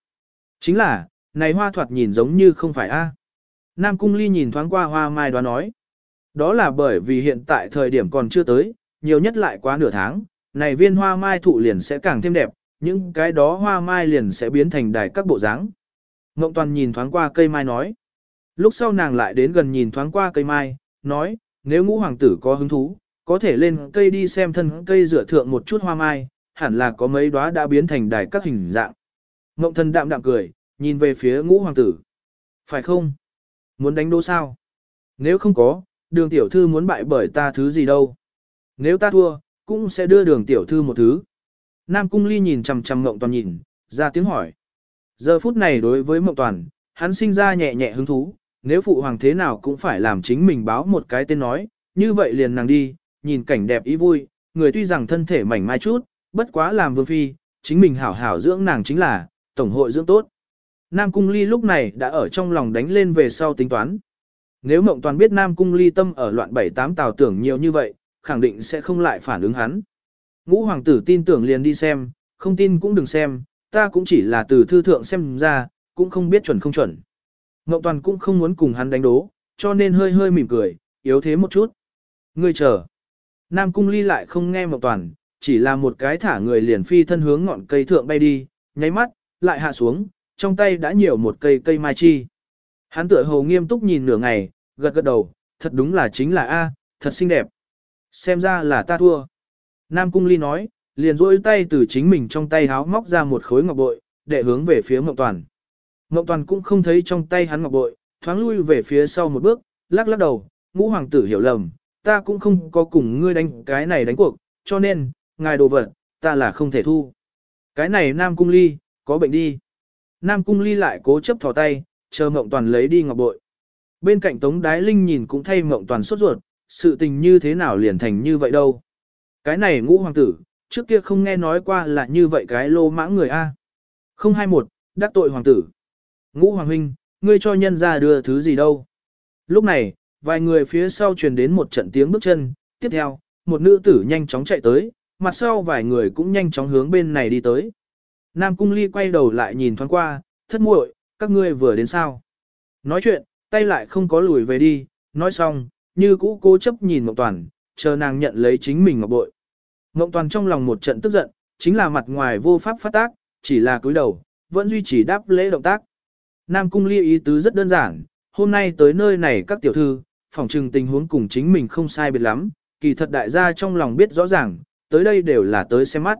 Chính là, này hoa thoạt nhìn giống như không phải a. Nam Cung Ly nhìn thoáng qua hoa mai đoán nói. Đó là bởi vì hiện tại thời điểm còn chưa tới, nhiều nhất lại quá nửa tháng, này viên hoa mai thụ liền sẽ càng thêm đẹp, những cái đó hoa mai liền sẽ biến thành đài các bộ dáng. Ngộng toàn nhìn thoáng qua cây mai nói. Lúc sau nàng lại đến gần nhìn thoáng qua cây mai, nói, nếu ngũ hoàng tử có hứng thú, có thể lên cây đi xem thân cây rửa thượng một chút hoa mai, hẳn là có mấy đóa đã biến thành đài các hình dạng. Ngộng thần đạm đạm cười, nhìn về phía ngũ hoàng tử. Phải không? Muốn đánh đô sao? Nếu không có, đường tiểu thư muốn bại bởi ta thứ gì đâu. Nếu ta thua, cũng sẽ đưa đường tiểu thư một thứ. Nam Cung Ly nhìn chằm chằm Mộng Toàn nhìn, ra tiếng hỏi. Giờ phút này đối với Mộng Toàn, hắn sinh ra nhẹ nhẹ hứng thú, nếu phụ hoàng thế nào cũng phải làm chính mình báo một cái tên nói, như vậy liền nàng đi, nhìn cảnh đẹp ý vui, người tuy rằng thân thể mảnh mai chút, bất quá làm vương phi, chính mình hảo hảo dưỡng nàng chính là, tổng hội dưỡng tốt. Nam Cung Ly lúc này đã ở trong lòng đánh lên về sau tính toán. Nếu Mộng Toàn biết Nam Cung ly tâm ở loạn bảy tám tào tưởng nhiều như vậy, khẳng định sẽ không lại phản ứng hắn. Ngũ hoàng tử tin tưởng liền đi xem, không tin cũng đừng xem, ta cũng chỉ là từ thư thượng xem ra, cũng không biết chuẩn không chuẩn. Ngọc toàn cũng không muốn cùng hắn đánh đố, cho nên hơi hơi mỉm cười, yếu thế một chút. Ngươi chờ. Nam cung ly lại không nghe Ngọc toàn, chỉ là một cái thả người liền phi thân hướng ngọn cây thượng bay đi, nháy mắt, lại hạ xuống, trong tay đã nhiều một cây cây mai chi. Hắn tựa hồ nghiêm túc nhìn nửa ngày, gật gật đầu, thật đúng là chính là A, thật xinh đẹp. Xem ra là ta thua. Nam Cung Ly nói, liền rôi tay từ chính mình trong tay háo móc ra một khối ngọc bội, để hướng về phía Ngọc Toàn. Ngọc Toàn cũng không thấy trong tay hắn ngọc bội, thoáng lui về phía sau một bước, lắc lắc đầu, ngũ hoàng tử hiểu lầm, ta cũng không có cùng ngươi đánh cái này đánh cuộc, cho nên, ngài đồ vật, ta là không thể thu. Cái này Nam Cung Ly, có bệnh đi. Nam Cung Ly lại cố chấp thò tay, chờ Ngọc Toàn lấy đi ngọc bội. Bên cạnh Tống Đái Linh nhìn cũng thay Ngọc Toàn sốt ruột, sự tình như thế nào liền thành như vậy đâu. Cái này ngũ hoàng tử, trước kia không nghe nói qua là như vậy cái lô mãng người A. 021, đắc tội hoàng tử. Ngũ hoàng huynh, ngươi cho nhân ra đưa thứ gì đâu. Lúc này, vài người phía sau truyền đến một trận tiếng bước chân, tiếp theo, một nữ tử nhanh chóng chạy tới, mặt sau vài người cũng nhanh chóng hướng bên này đi tới. Nam Cung Ly quay đầu lại nhìn thoáng qua, thất muội, các ngươi vừa đến sao. Nói chuyện, tay lại không có lùi về đi, nói xong, như cũ cố chấp nhìn Mộng Toàn, chờ nàng nhận lấy chính mình ngọc bội. Ngộng Toàn trong lòng một trận tức giận, chính là mặt ngoài vô pháp phát tác, chỉ là cúi đầu, vẫn duy trì đáp lễ động tác. Nam Cung Ly ý tứ rất đơn giản, hôm nay tới nơi này các tiểu thư, phòng trừng tình huống cùng chính mình không sai biệt lắm, kỳ thật đại gia trong lòng biết rõ ràng, tới đây đều là tới xem mắt.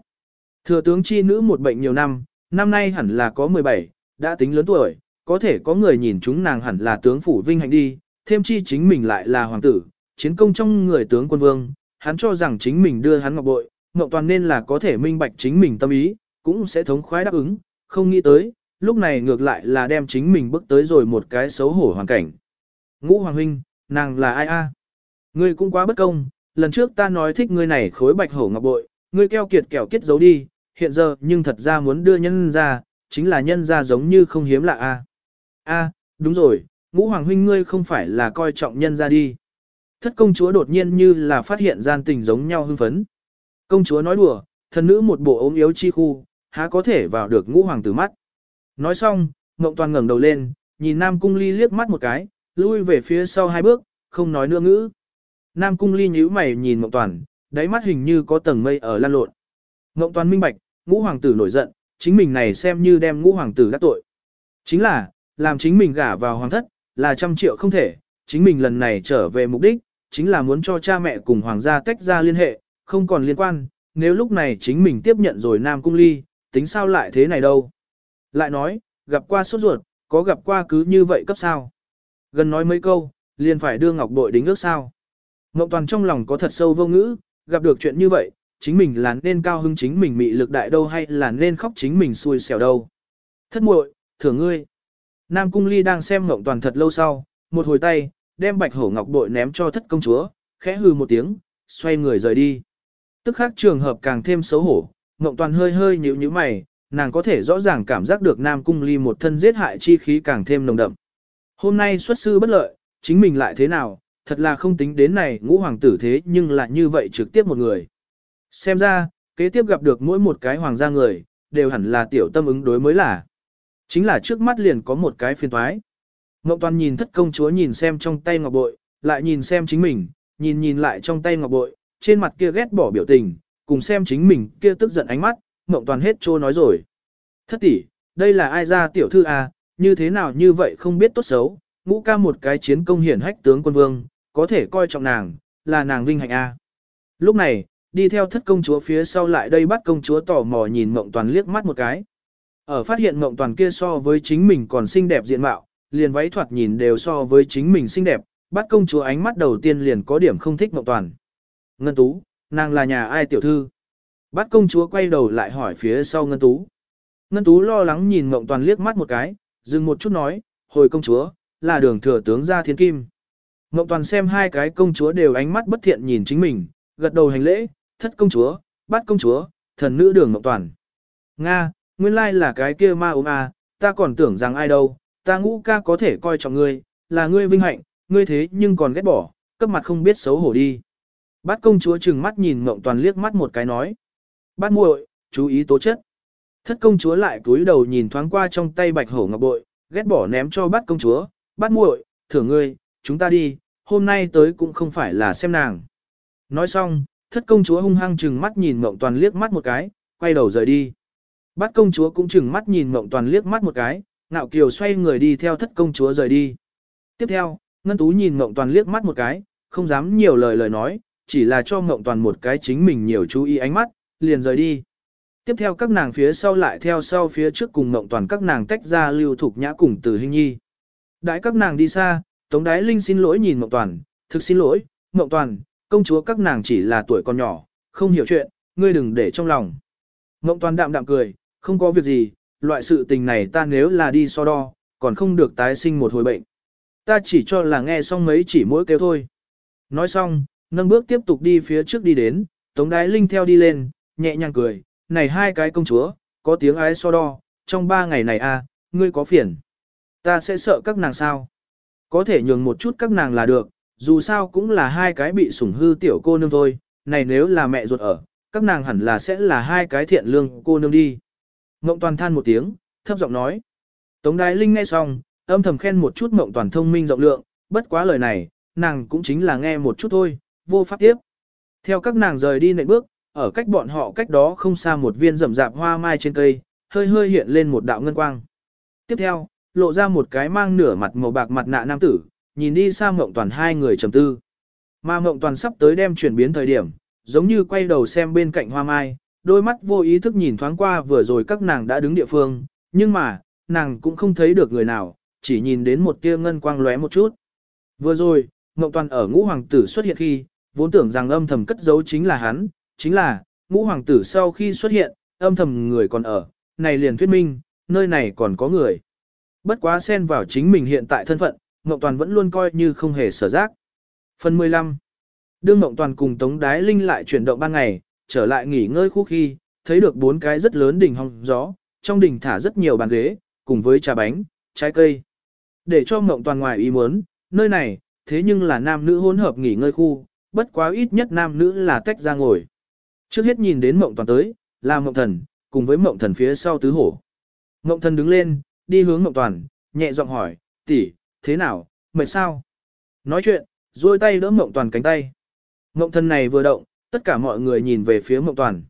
Thừa tướng chi nữ một bệnh nhiều năm, năm nay hẳn là có 17, đã tính lớn tuổi, có thể có người nhìn chúng nàng hẳn là tướng phủ vinh hạnh đi, thêm chi chính mình lại là hoàng tử, chiến công trong người tướng quân vương, hắn cho rằng chính mình đưa hắn ngọc bội, ngọc toàn nên là có thể minh bạch chính mình tâm ý, cũng sẽ thống khoái đáp ứng, không nghĩ tới, lúc này ngược lại là đem chính mình bước tới rồi một cái xấu hổ hoàn cảnh. Ngũ Hoàng Huynh, nàng là ai a? Ngươi cũng quá bất công, lần trước ta nói thích ngươi này khối bạch hổ ngọc bội, ngươi keo kiệt kẹo kết giấu đi, hiện giờ nhưng thật ra muốn đưa nhân ra, chính là nhân ra giống như không hiếm lạ a. A, đúng rồi, ngũ hoàng huynh ngươi không phải là coi trọng nhân ra đi. Thất công chúa đột nhiên như là phát hiện gian tình giống nhau hưng phấn. Công chúa nói đùa, thần nữ một bộ ốm yếu chi khu, há có thể vào được ngũ hoàng tử mắt. Nói xong, Ngộng Toàn ngẩng đầu lên, nhìn Nam Cung Ly liếc mắt một cái, lui về phía sau hai bước, không nói nữa ngữ. Nam Cung Ly nhíu mày nhìn Ngộng Toàn, đáy mắt hình như có tầng mây ở lan lộn. Ngộng Toàn minh bạch, ngũ hoàng tử nổi giận, chính mình này xem như đem ngũ hoàng tử đắc tội. Chính là, làm chính mình gả vào hoàng thất, là trăm triệu không thể, chính mình lần này trở về mục đích, chính là muốn cho cha mẹ cùng hoàng gia tách ra liên hệ, không còn liên quan, nếu lúc này chính mình tiếp nhận rồi Nam Cung Ly, tính sao lại thế này đâu. Lại nói, gặp qua sốt ruột, có gặp qua cứ như vậy cấp sao. Gần nói mấy câu, liền phải đưa ngọc bội đính ước sao. Ngọc Toàn trong lòng có thật sâu vô ngữ, gặp được chuyện như vậy, chính mình là nên cao hứng chính mình mị lực đại đâu hay là nên khóc chính mình xui xẻo đâu. Thất muội, thưởng ngươi. Nam Cung Ly đang xem Ngọc Toàn thật lâu sau, một hồi tay, đem bạch hổ ngọc bội ném cho thất công chúa, khẽ hừ một tiếng, xoay người rời đi. Tức khác trường hợp càng thêm xấu hổ, Ngộng Toàn hơi hơi nhíu nhíu mày, nàng có thể rõ ràng cảm giác được Nam Cung Ly một thân giết hại chi khí càng thêm nồng đậm. Hôm nay xuất sư bất lợi, chính mình lại thế nào, thật là không tính đến này ngũ hoàng tử thế nhưng lại như vậy trực tiếp một người. Xem ra, kế tiếp gặp được mỗi một cái hoàng gia người, đều hẳn là tiểu tâm ứng đối mới là. Chính là trước mắt liền có một cái phiên thoái. Ngọc Toàn nhìn thất công chúa nhìn xem trong tay ngọc bội, lại nhìn xem chính mình, nhìn nhìn lại trong tay ngọc bội, trên mặt kia ghét bỏ biểu tình, cùng xem chính mình kia tức giận ánh mắt, Ngọc Toàn hết trô nói rồi. Thất tỷ, đây là ai ra tiểu thư à, như thế nào như vậy không biết tốt xấu, ngũ ca một cái chiến công hiển hách tướng quân vương, có thể coi trọng nàng, là nàng vinh hạnh à. Lúc này, đi theo thất công chúa phía sau lại đây bắt công chúa tò mò nhìn Mộng Toàn liếc mắt một cái. Ở phát hiện Mộng Toàn kia so với chính mình còn xinh đẹp diện mạo, liền váy thoạt nhìn đều so với chính mình xinh đẹp, bắt công chúa ánh mắt đầu tiên liền có điểm không thích Mộng Toàn. Ngân Tú, nàng là nhà ai tiểu thư? Bắt công chúa quay đầu lại hỏi phía sau Ngân Tú. Ngân Tú lo lắng nhìn Mộng Toàn liếc mắt một cái, dừng một chút nói, hồi công chúa, là đường thừa tướng gia thiên kim. Mộng Toàn xem hai cái công chúa đều ánh mắt bất thiện nhìn chính mình, gật đầu hành lễ, thất công chúa, bát công chúa, thần nữ đường Mộng Toàn. Nga, nguyên lai là cái kia ma ốm à, ta còn tưởng rằng ai đâu, ta ngũ ca có thể coi trọng ngươi, là ngươi vinh hạnh, ngươi thế nhưng còn ghét bỏ, cấp mặt không biết xấu hổ đi. Bát công chúa trừng mắt nhìn Mộng Toàn liếc mắt một cái nói. Bát muội, chú ý tố chất. Thất công chúa lại cúi đầu nhìn thoáng qua trong tay bạch hổ ngọc bội, ghét bỏ ném cho bát công chúa, bát muội, thưởng ngươi, chúng ta đi, hôm nay tới cũng không phải là xem nàng. Nói xong, thất công chúa hung hăng chừng mắt nhìn mộng toàn liếc mắt một cái, quay đầu rời đi. Bát công chúa cũng chừng mắt nhìn mộng toàn liếc mắt một cái, ngạo kiều xoay người đi theo thất công chúa rời đi. Tiếp theo, Ngân Tú nhìn Ngộng toàn liếc mắt một cái, không dám nhiều lời lời nói, chỉ là cho Ngộng toàn một cái chính mình nhiều chú ý ánh mắt, liền rời đi. Tiếp theo các nàng phía sau lại theo sau phía trước cùng Ngộng toàn các nàng tách ra lưu thục nhã cùng từ hình nhi. Đãi các nàng đi xa, Tống Đái Linh xin lỗi nhìn Ngộng toàn, thực xin lỗi, Ngộng toàn, công chúa các nàng chỉ là tuổi còn nhỏ, không hiểu chuyện, ngươi đừng để trong lòng. Ngộng toàn đạm đạm cười, không có việc gì, loại sự tình này ta nếu là đi so đo, còn không được tái sinh một hồi bệnh. Ta chỉ cho là nghe xong mấy chỉ mỗi kêu thôi. Nói xong, nâng bước tiếp tục đi phía trước đi đến, Tống Đái Linh theo đi lên, nhẹ nhàng cười, này hai cái công chúa, có tiếng ái so đo, trong ba ngày này a, à, ngươi có phiền. Ta sẽ sợ các nàng sao. Có thể nhường một chút các nàng là được, dù sao cũng là hai cái bị sủng hư tiểu cô nương thôi, này nếu là mẹ ruột ở, các nàng hẳn là sẽ là hai cái thiện lương cô nương đi. Ngộng toàn than một tiếng, thấp giọng nói. Tống Đái Linh nghe xong, âm thầm khen một chút Ngộng toàn thông minh rộng lượng, bất quá lời này, nàng cũng chính là nghe một chút thôi, vô pháp tiếp. Theo các nàng rời đi nệm bước, ở cách bọn họ cách đó không xa một viên rậm rạp hoa mai trên cây, hơi hơi hiện lên một đạo ngân quang. Tiếp theo, lộ ra một cái mang nửa mặt màu bạc mặt nạ nam tử, nhìn đi xa Ngộng Toàn hai người trầm tư. Mà Ngộng Toàn sắp tới đem chuyển biến thời điểm, giống như quay đầu xem bên cạnh hoa mai, đôi mắt vô ý thức nhìn thoáng qua vừa rồi các nàng đã đứng địa phương, nhưng mà, nàng cũng không thấy được người nào, chỉ nhìn đến một tia ngân quang lóe một chút. Vừa rồi, Ngộng Toàn ở ngũ hoàng tử xuất hiện khi, vốn tưởng rằng âm thầm cất giấu chính là hắn, chính là, ngũ hoàng tử sau khi xuất hiện, âm thầm người còn ở, này liền thuyết minh, nơi này còn có người. Bất quá xen vào chính mình hiện tại thân phận, Ngộng Toàn vẫn luôn coi như không hề sở giác. Phần 15 Đương Ngộng Toàn cùng Tống Đái Linh lại chuyển động ban ngày, trở lại nghỉ ngơi khu khi, thấy được bốn cái rất lớn đỉnh hong gió, trong đỉnh thả rất nhiều bàn ghế, cùng với trà bánh, trái cây. Để cho mộng Toàn ngoài ý muốn, nơi này, thế nhưng là nam nữ hỗn hợp nghỉ ngơi khu, bất quá ít nhất nam nữ là tách ra ngồi. Trước hết nhìn đến mộng Toàn tới, là mộng Thần, cùng với mộng Thần phía sau tứ hổ. mộng Thần đứng lên, đi hướng mộng Toàn, nhẹ giọng hỏi, tỷ, thế nào, mệt sao? Nói chuyện, duỗi tay đỡ mộng Toàn cánh tay. mộng Thần này vừa động, tất cả mọi người nhìn về phía Mộng Toàn.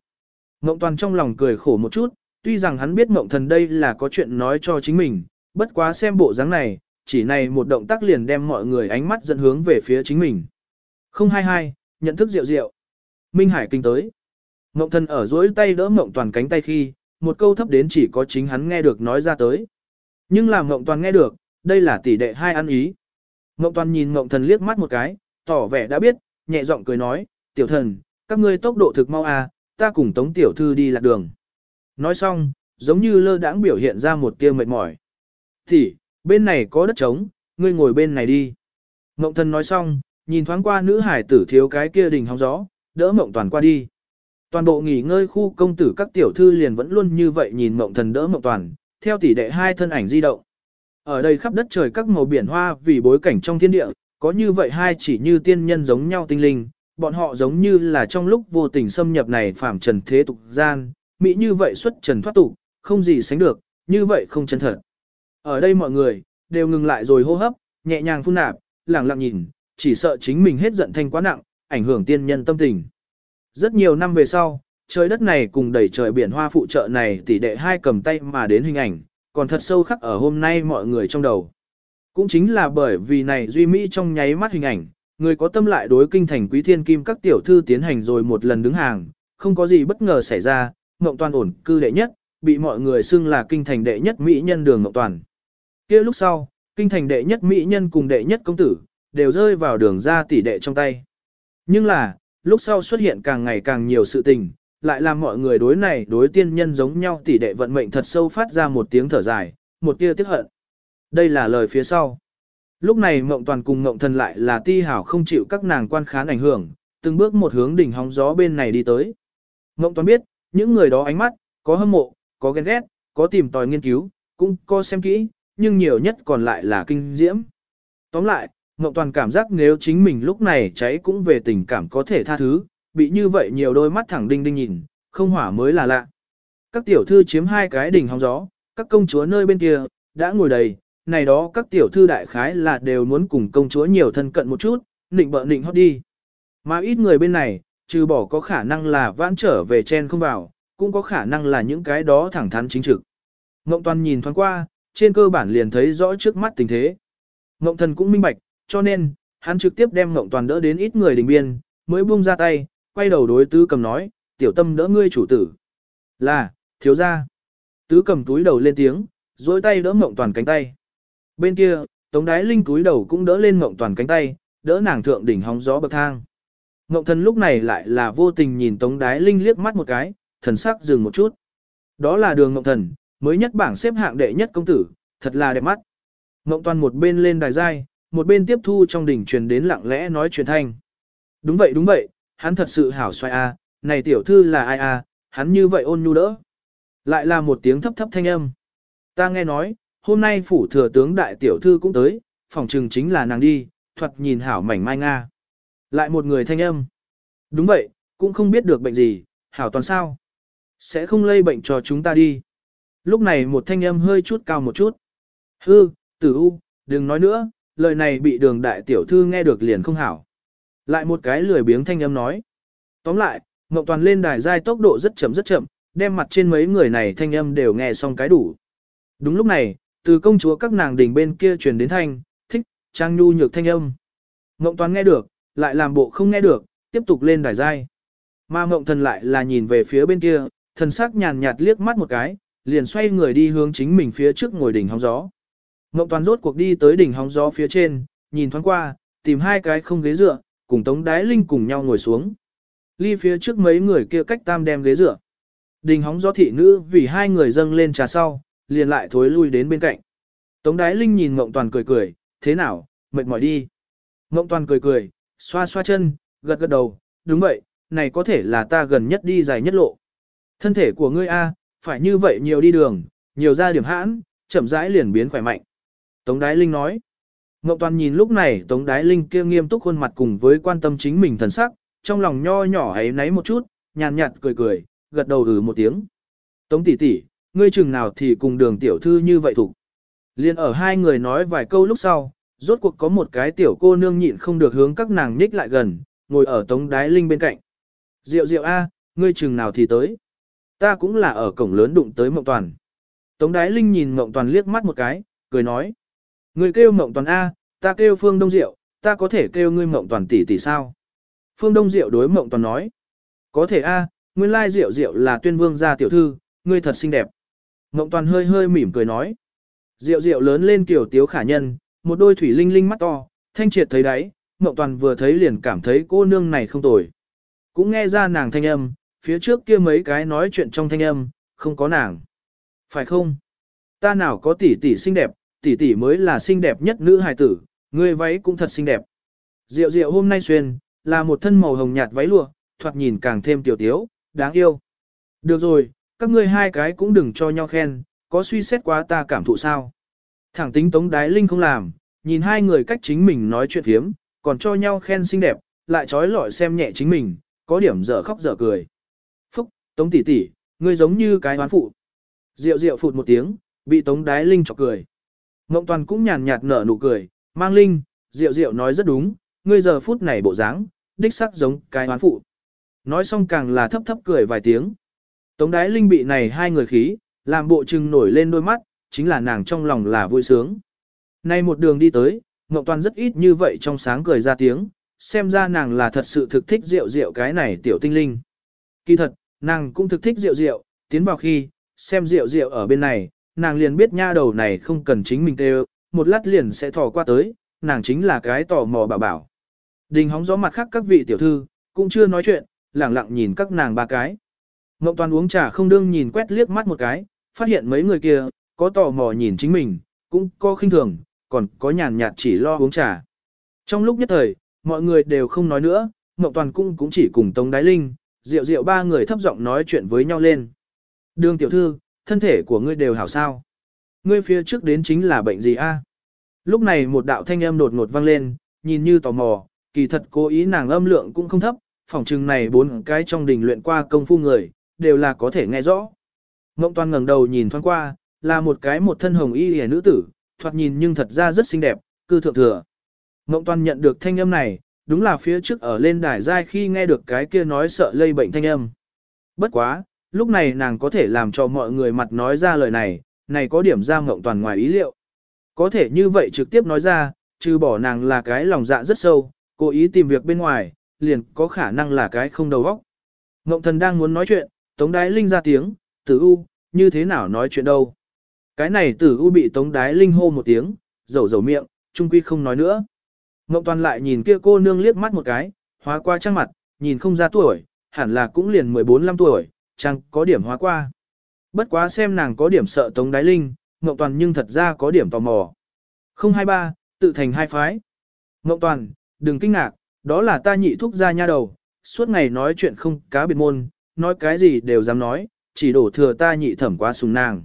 Mộng Toàn trong lòng cười khổ một chút, tuy rằng hắn biết Mộng Thần đây là có chuyện nói cho chính mình, bất quá xem bộ dáng này, chỉ này một động tác liền đem mọi người ánh mắt dẫn hướng về phía chính mình. 022, nhận thức rượu rượu. Minh Hải kinh tới. Mộng Thần ở duỗi tay đỡ Mộng Toàn cánh tay khi, một câu thấp đến chỉ có chính hắn nghe được nói ra tới. Nhưng làm Mộng Toàn nghe được, đây là tỷ đệ hai ăn ý. Mộng Toàn nhìn Mộng Thần liếc mắt một cái, tỏ vẻ đã biết, nhẹ giọng cười nói, tiểu thần, các ngươi tốc độ thực mau à, ta cùng tống tiểu thư đi lạc đường. Nói xong, giống như lơ đãng biểu hiện ra một tia mệt mỏi. Thì, bên này có đất trống, ngươi ngồi bên này đi. Mộng thần nói xong, nhìn thoáng qua nữ hải tử thiếu cái kia đình hóng gió, đỡ mộng toàn qua đi. Toàn bộ nghỉ ngơi khu công tử các tiểu thư liền vẫn luôn như vậy nhìn mộng thần đỡ mộng toàn, theo tỷ đệ hai thân ảnh di động. Ở đây khắp đất trời các màu biển hoa vì bối cảnh trong thiên địa, có như vậy hai chỉ như tiên nhân giống nhau tinh linh, bọn họ giống như là trong lúc vô tình xâm nhập này phạm trần thế tục gian, mỹ như vậy xuất trần thoát tục, không gì sánh được, như vậy không chân thật. Ở đây mọi người, đều ngừng lại rồi hô hấp, nhẹ nhàng phun nạp, lẳng lặng nhìn, chỉ sợ chính mình hết giận thanh quá nặng, ảnh hưởng tiên nhân tâm tình. Rất nhiều năm về sau, trời đất này cùng đẩy trời biển hoa phụ trợ này tỷ đệ hai cầm tay mà đến hình ảnh, còn thật sâu khắc ở hôm nay mọi người trong đầu. Cũng chính là bởi vì này duy mỹ trong nháy mắt hình ảnh, người có tâm lại đối kinh thành quý thiên kim các tiểu thư tiến hành rồi một lần đứng hàng, không có gì bất ngờ xảy ra, Ngộng Toàn ổn cư đệ nhất, bị mọi người xưng là kinh thành đệ nhất mỹ nhân đường Ngộng Toàn. kia lúc sau, kinh thành đệ nhất mỹ nhân cùng đệ nhất công tử, đều rơi vào đường ra tỷ đệ trong tay. Nhưng là, lúc sau xuất hiện càng ngày càng nhiều sự tình, lại làm mọi người đối này đối tiên nhân giống nhau tỷ đệ vận mệnh thật sâu phát ra một tiếng thở dài, một tia tiếc hận. Đây là lời phía sau. Lúc này Mộng Toàn cùng Mộng Thần lại là ti hảo không chịu các nàng quan khán ảnh hưởng, từng bước một hướng đỉnh hóng gió bên này đi tới. Mộng Toàn biết, những người đó ánh mắt, có hâm mộ, có ghen ghét, có tìm tòi nghiên cứu, cũng có xem kỹ, nhưng nhiều nhất còn lại là kinh diễm. Tóm lại, Mộng Toàn cảm giác nếu chính mình lúc này cháy cũng về tình cảm có thể tha thứ, bị như vậy nhiều đôi mắt thẳng đinh đinh nhìn, không hỏa mới là lạ. Các tiểu thư chiếm hai cái đỉnh hóng gió, các công chúa nơi bên kia, đã ngồi đầy, này đó các tiểu thư đại khái là đều muốn cùng công chúa nhiều thân cận một chút, nịnh bợ nịnh hót đi. Mà ít người bên này, trừ bỏ có khả năng là vãn trở về chen không vào, cũng có khả năng là những cái đó thẳng thắn chính trực. Ngộng toàn nhìn thoáng qua, trên cơ bản liền thấy rõ trước mắt tình thế. Ngộng thần cũng minh bạch, cho nên, hắn trực tiếp đem Ngộng toàn đỡ đến ít người đình biên, mới buông ra tay, quay đầu đối tứ cầm nói, tiểu tâm đỡ ngươi chủ tử. Là, thiếu gia. Tứ cầm túi đầu lên tiếng, dối tay đỡ Ngộng toàn cánh tay. Bên kia, Tống Đái Linh cúi đầu cũng đỡ lên Ngộng toàn cánh tay, đỡ nàng thượng đỉnh hóng gió bậc thang. Ngộng thần lúc này lại là vô tình nhìn Tống Đái Linh liếc mắt một cái, thần sắc dừng một chút. Đó là đường Ngộng thần, mới nhất bảng xếp hạng đệ nhất công tử, thật là đẹp mắt. Ngộng toàn một bên lên đài giai, một bên tiếp thu trong đỉnh truyền đến lặng lẽ nói truyền thanh. Đúng vậy đúng vậy, hắn thật sự hảo xoay a, này tiểu thư là ai a, hắn như vậy ôn nhu đỡ. Lại là một tiếng thấp thấp thanh âm. Ta nghe nói, hôm nay phủ thừa tướng đại tiểu thư cũng tới, phòng trừng chính là nàng đi, thuật nhìn hảo mảnh mai Nga. Lại một người thanh âm. Đúng vậy, cũng không biết được bệnh gì, hảo toàn sao. Sẽ không lây bệnh cho chúng ta đi. Lúc này một thanh âm hơi chút cao một chút. Hư, tử u, đừng nói nữa, lời này bị đường đại tiểu thư nghe được liền không hảo. Lại một cái lười biếng thanh âm nói. Tóm lại, Ngọc Toàn lên đài giai tốc độ rất chậm rất chậm, đem mặt trên mấy người này thanh âm đều nghe xong cái đủ. Đúng lúc này, từ công chúa các nàng đỉnh bên kia truyền đến thanh, thích, trang nhu nhược thanh âm. Ngộng Toàn nghe được, lại làm bộ không nghe được, tiếp tục lên đài dai Mà Ngộng Thần lại là nhìn về phía bên kia, thần sắc nhàn nhạt liếc mắt một cái, liền xoay người đi hướng chính mình phía trước ngồi đỉnh hóng gió. Ngộng Toàn rốt cuộc đi tới đỉnh hóng gió phía trên, nhìn thoáng qua, tìm hai cái không ghế dựa, cùng Tống Đái Linh cùng nhau ngồi xuống. Ly phía trước mấy người kia cách tam đem ghế dựa. Đình hóng gió thị nữ vì hai người dâng lên trà sau, liền lại thối lui đến bên cạnh. Tống Đái Linh nhìn Ngộng Toàn cười cười, thế nào, mệt mỏi đi. Ngộng Toàn cười cười, xoa xoa chân, gật gật đầu, đúng vậy, này có thể là ta gần nhất đi dài nhất lộ. Thân thể của ngươi A, phải như vậy nhiều đi đường, nhiều ra điểm hãn, chậm rãi liền biến khỏe mạnh. Tống Đái Linh nói. Ngộng Toàn nhìn lúc này Tống Đái Linh kia nghiêm túc khuôn mặt cùng với quan tâm chính mình thần sắc, trong lòng nho nhỏ ấy náy một chút, nhàn nhạt cười cười, gật đầu ừ một tiếng. Tống tỷ tỷ, ngươi chừng nào thì cùng đường tiểu thư như vậy thủ. Liên ở hai người nói vài câu lúc sau, rốt cuộc có một cái tiểu cô nương nhịn không được hướng các nàng nhích lại gần, ngồi ở tống đái linh bên cạnh. Diệu diệu a, ngươi chừng nào thì tới. Ta cũng là ở cổng lớn đụng tới mộng toàn. Tống đái linh nhìn mộng toàn liếc mắt một cái, cười nói. Ngươi kêu mộng toàn a, ta kêu phương đông diệu, ta có thể kêu ngươi mộng toàn tỷ tỷ sao? Phương đông diệu đối mộng toàn nói. Có thể a, nguyên lai diệu diệu là tuyên vương gia tiểu thư, ngươi thật xinh đẹp. Ngộng toàn hơi hơi mỉm cười nói. Diệu diệu lớn lên kiểu tiếu khả nhân, một đôi thủy linh linh mắt to, thanh triệt thấy đáy, Ngộng Toàn vừa thấy liền cảm thấy cô nương này không tồi. Cũng nghe ra nàng thanh âm, phía trước kia mấy cái nói chuyện trong thanh âm, không có nàng. Phải không? Ta nào có tỷ tỷ xinh đẹp, tỷ tỷ mới là xinh đẹp nhất nữ hài tử, người váy cũng thật xinh đẹp. Diệu diệu hôm nay xuyên, là một thân màu hồng nhạt váy lụa, thoạt nhìn càng thêm tiểu tiếu, đáng yêu. Được rồi, các ngươi hai cái cũng đừng cho nhau khen, có suy xét quá ta cảm thụ sao. Thẳng tính Tống Đái Linh không làm, nhìn hai người cách chính mình nói chuyện thiếm, còn cho nhau khen xinh đẹp, lại trói lọi xem nhẹ chính mình, có điểm dở khóc dở cười. Phúc, Tống tỷ tỷ, ngươi giống như cái hoán phụ. Diệu diệu phụt một tiếng, bị Tống Đái Linh chọc cười. Ngộng Toàn cũng nhàn nhạt nở nụ cười, mang Linh, Diệu diệu nói rất đúng, ngươi giờ phút này bộ dáng, đích sắc giống cái hoán phụ. Nói xong càng là thấp thấp cười vài tiếng. Tống Đái Linh bị này hai người khí, làm bộ trừng nổi lên đôi mắt, chính là nàng trong lòng là vui sướng. Nay một đường đi tới, Ngọc Toàn rất ít như vậy trong sáng cười ra tiếng, xem ra nàng là thật sự thực thích rượu rượu cái này tiểu tinh linh. Kỳ thật, nàng cũng thực thích rượu rượu, tiến vào khi, xem rượu rượu ở bên này, nàng liền biết nha đầu này không cần chính mình tê một lát liền sẽ thò qua tới, nàng chính là cái tò mò bảo bảo. Đình hóng gió mặt khác các vị tiểu thư, cũng chưa nói chuyện, lẳng lặng nhìn các nàng ba cái. Ngọc Toàn uống trà không đương nhìn quét liếc mắt một cái, phát hiện mấy người kia, có tò mò nhìn chính mình, cũng có khinh thường, còn có nhàn nhạt chỉ lo uống trà. Trong lúc nhất thời, mọi người đều không nói nữa, Ngọc Toàn cũng cũng chỉ cùng Tống Đái Linh, Diệu Diệu ba người thấp giọng nói chuyện với nhau lên. Đường tiểu thư, thân thể của ngươi đều hảo sao? Ngươi phía trước đến chính là bệnh gì a? Lúc này một đạo thanh âm đột ngột vang lên, nhìn như tò mò, kỳ thật cố ý nàng âm lượng cũng không thấp, phỏng chừng này bốn cái trong đình luyện qua công phu người, đều là có thể nghe rõ. Ngộng toàn ngẩng đầu nhìn thoáng qua, là một cái một thân hồng y hề nữ tử, thoạt nhìn nhưng thật ra rất xinh đẹp, cư thượng thừa. Ngộng toàn nhận được thanh âm này, đúng là phía trước ở lên đài giai khi nghe được cái kia nói sợ lây bệnh thanh âm. Bất quá, lúc này nàng có thể làm cho mọi người mặt nói ra lời này, này có điểm ra ngộng toàn ngoài ý liệu. Có thể như vậy trực tiếp nói ra, trừ bỏ nàng là cái lòng dạ rất sâu, cố ý tìm việc bên ngoài, liền có khả năng là cái không đầu óc. Ngộng thần đang muốn nói chuyện, Tống Đái Linh ra tiếng, tử u, như thế nào nói chuyện đâu. Cái này tử u bị Tống Đái Linh hô một tiếng, dầu dầu miệng, trung quy không nói nữa. Ngộng toàn lại nhìn kia cô nương liếc mắt một cái, hóa qua trang mặt, nhìn không ra tuổi, hẳn là cũng liền 14-15 tuổi, chẳng có điểm hóa qua. Bất quá xem nàng có điểm sợ Tống Đái Linh, Ngộng toàn nhưng thật ra có điểm tò mò. 023, tự thành hai phái. Ngộng toàn, đừng kinh ngạc, đó là ta nhị thúc ra nha đầu, suốt ngày nói chuyện không cá biệt môn, nói cái gì đều dám nói, chỉ đổ thừa ta nhị thẩm quá sùng nàng.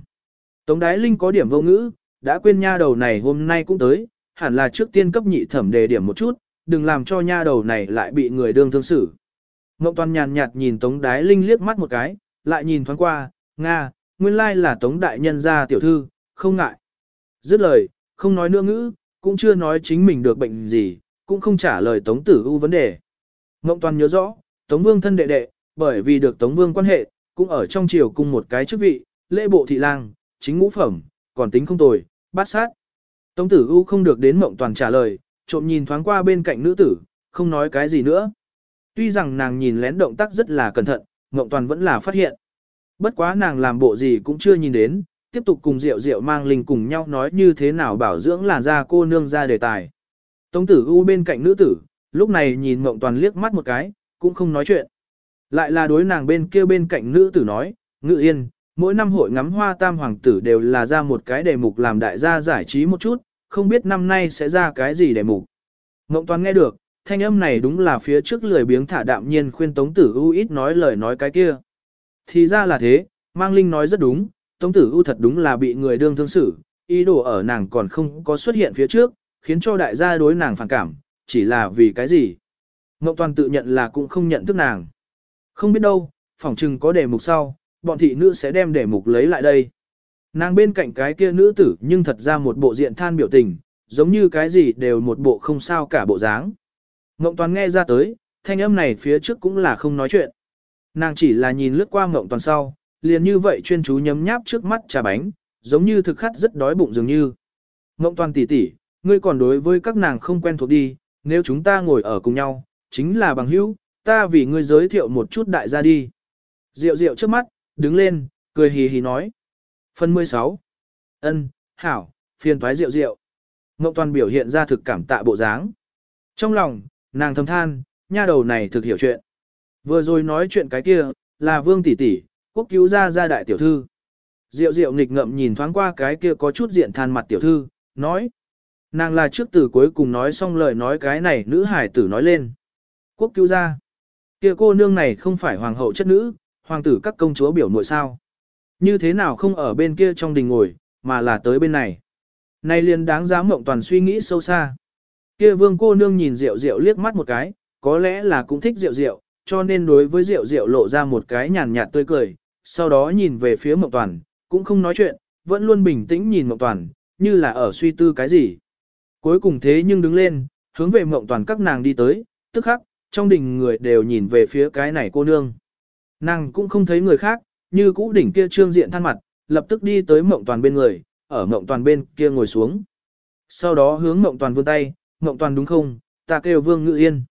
Tống Đái Linh có điểm vô ngữ, đã quên nha đầu này hôm nay cũng tới, hẳn là trước tiên cấp nhị thẩm đề điểm một chút, đừng làm cho nha đầu này lại bị người đương thương xử. Ngộng toàn nhàn nhạt nhìn Tống Đái Linh liếc mắt một cái, lại nhìn thoáng qua, Nga, nguyên lai là Tống Đại Nhân gia tiểu thư, không ngại. Dứt lời, không nói nữa ngữ, cũng chưa nói chính mình được bệnh gì, cũng không trả lời Tống Tử U vấn đề. Ngộng toàn nhớ rõ, Tống Vương thân đệ đệ, bởi vì được Tống Vương quan hệ, cũng ở trong triều cùng một cái chức vị, lễ bộ thị lang, chính ngũ phẩm, còn tính không tồi, bát sát. Tống Tử U không được đến Mộng toàn trả lời, trộm nhìn thoáng qua bên cạnh nữ tử, không nói cái gì nữa. Tuy rằng nàng nhìn lén động tác rất là cẩn thận, Mộng toàn vẫn là phát hiện. Bất quá nàng làm bộ gì cũng chưa nhìn đến, tiếp tục cùng Diệu Diệu mang linh cùng nhau nói như thế nào bảo dưỡng làn da cô nương ra đề tài. Tống tử u bên cạnh nữ tử, lúc này nhìn mộng toàn liếc mắt một cái, cũng không nói chuyện. Lại là đối nàng bên kia bên cạnh nữ tử nói, ngự yên, mỗi năm hội ngắm hoa tam hoàng tử đều là ra một cái đề mục làm đại gia giải trí một chút, không biết năm nay sẽ ra cái gì đề mục. Ngộng toàn nghe được, thanh âm này đúng là phía trước lười biếng thả đạm nhiên khuyên Tống Tử ưu ít nói lời nói cái kia. Thì ra là thế, Mang Linh nói rất đúng, Tống Tử ưu thật đúng là bị người đương thương xử, ý đồ ở nàng còn không có xuất hiện phía trước, khiến cho đại gia đối nàng phản cảm, chỉ là vì cái gì. Ngộng Toàn tự nhận là cũng không nhận thức nàng. Không biết đâu, phỏng chừng có đề mục sau, bọn thị nữ sẽ đem đề mục lấy lại đây. Nàng bên cạnh cái kia nữ tử nhưng thật ra một bộ diện than biểu tình, giống như cái gì đều một bộ không sao cả bộ dáng. Ngộng Toàn nghe ra tới, thanh âm này phía trước cũng là không nói chuyện. Nàng chỉ là nhìn lướt qua Ngộng Toàn sau, liền như vậy chuyên chú nhấm nháp trước mắt trà bánh, giống như thực khát rất đói bụng dường như. Ngộng Toàn tỉ tỉ, ngươi còn đối với các nàng không quen thuộc đi, nếu chúng ta ngồi ở cùng nhau, chính là bằng hữu, ta vì ngươi giới thiệu một chút đại gia đi. Diệu diệu trước mắt, đứng lên, cười hì hì nói. Phần 16. Ân, hảo, phiền thoái diệu diệu. Ngọc toàn biểu hiện ra thực cảm tạ bộ dáng. Trong lòng, nàng thầm than, nha đầu này thực hiểu chuyện. Vừa rồi nói chuyện cái kia, là vương tỷ tỷ, quốc cứu gia gia đại tiểu thư. Diệu diệu nghịch ngậm nhìn thoáng qua cái kia có chút diện than mặt tiểu thư, nói. Nàng là trước từ cuối cùng nói xong lời nói cái này nữ hải tử nói lên. Quốc cứu gia kia cô nương này không phải hoàng hậu chất nữ, hoàng tử các công chúa biểu muội sao. Như thế nào không ở bên kia trong đình ngồi, mà là tới bên này. nay liền đáng giá mộng toàn suy nghĩ sâu xa. Kia vương cô nương nhìn rượu rượu liếc mắt một cái, có lẽ là cũng thích rượu rượu, cho nên đối với rượu rượu lộ ra một cái nhàn nhạt tươi cười, sau đó nhìn về phía mộng toàn, cũng không nói chuyện, vẫn luôn bình tĩnh nhìn mộng toàn, như là ở suy tư cái gì. Cuối cùng thế nhưng đứng lên, hướng về mộng toàn các nàng đi tới, tức khắc, trong đình người đều nhìn về phía cái này cô nương. Nàng cũng không thấy người khác, như cũ đỉnh kia trương diện than mặt, lập tức đi tới mộng toàn bên người, ở mộng toàn bên kia ngồi xuống. Sau đó hướng mộng toàn vươn tay, mộng toàn đúng không, ta kêu vương ngự yên.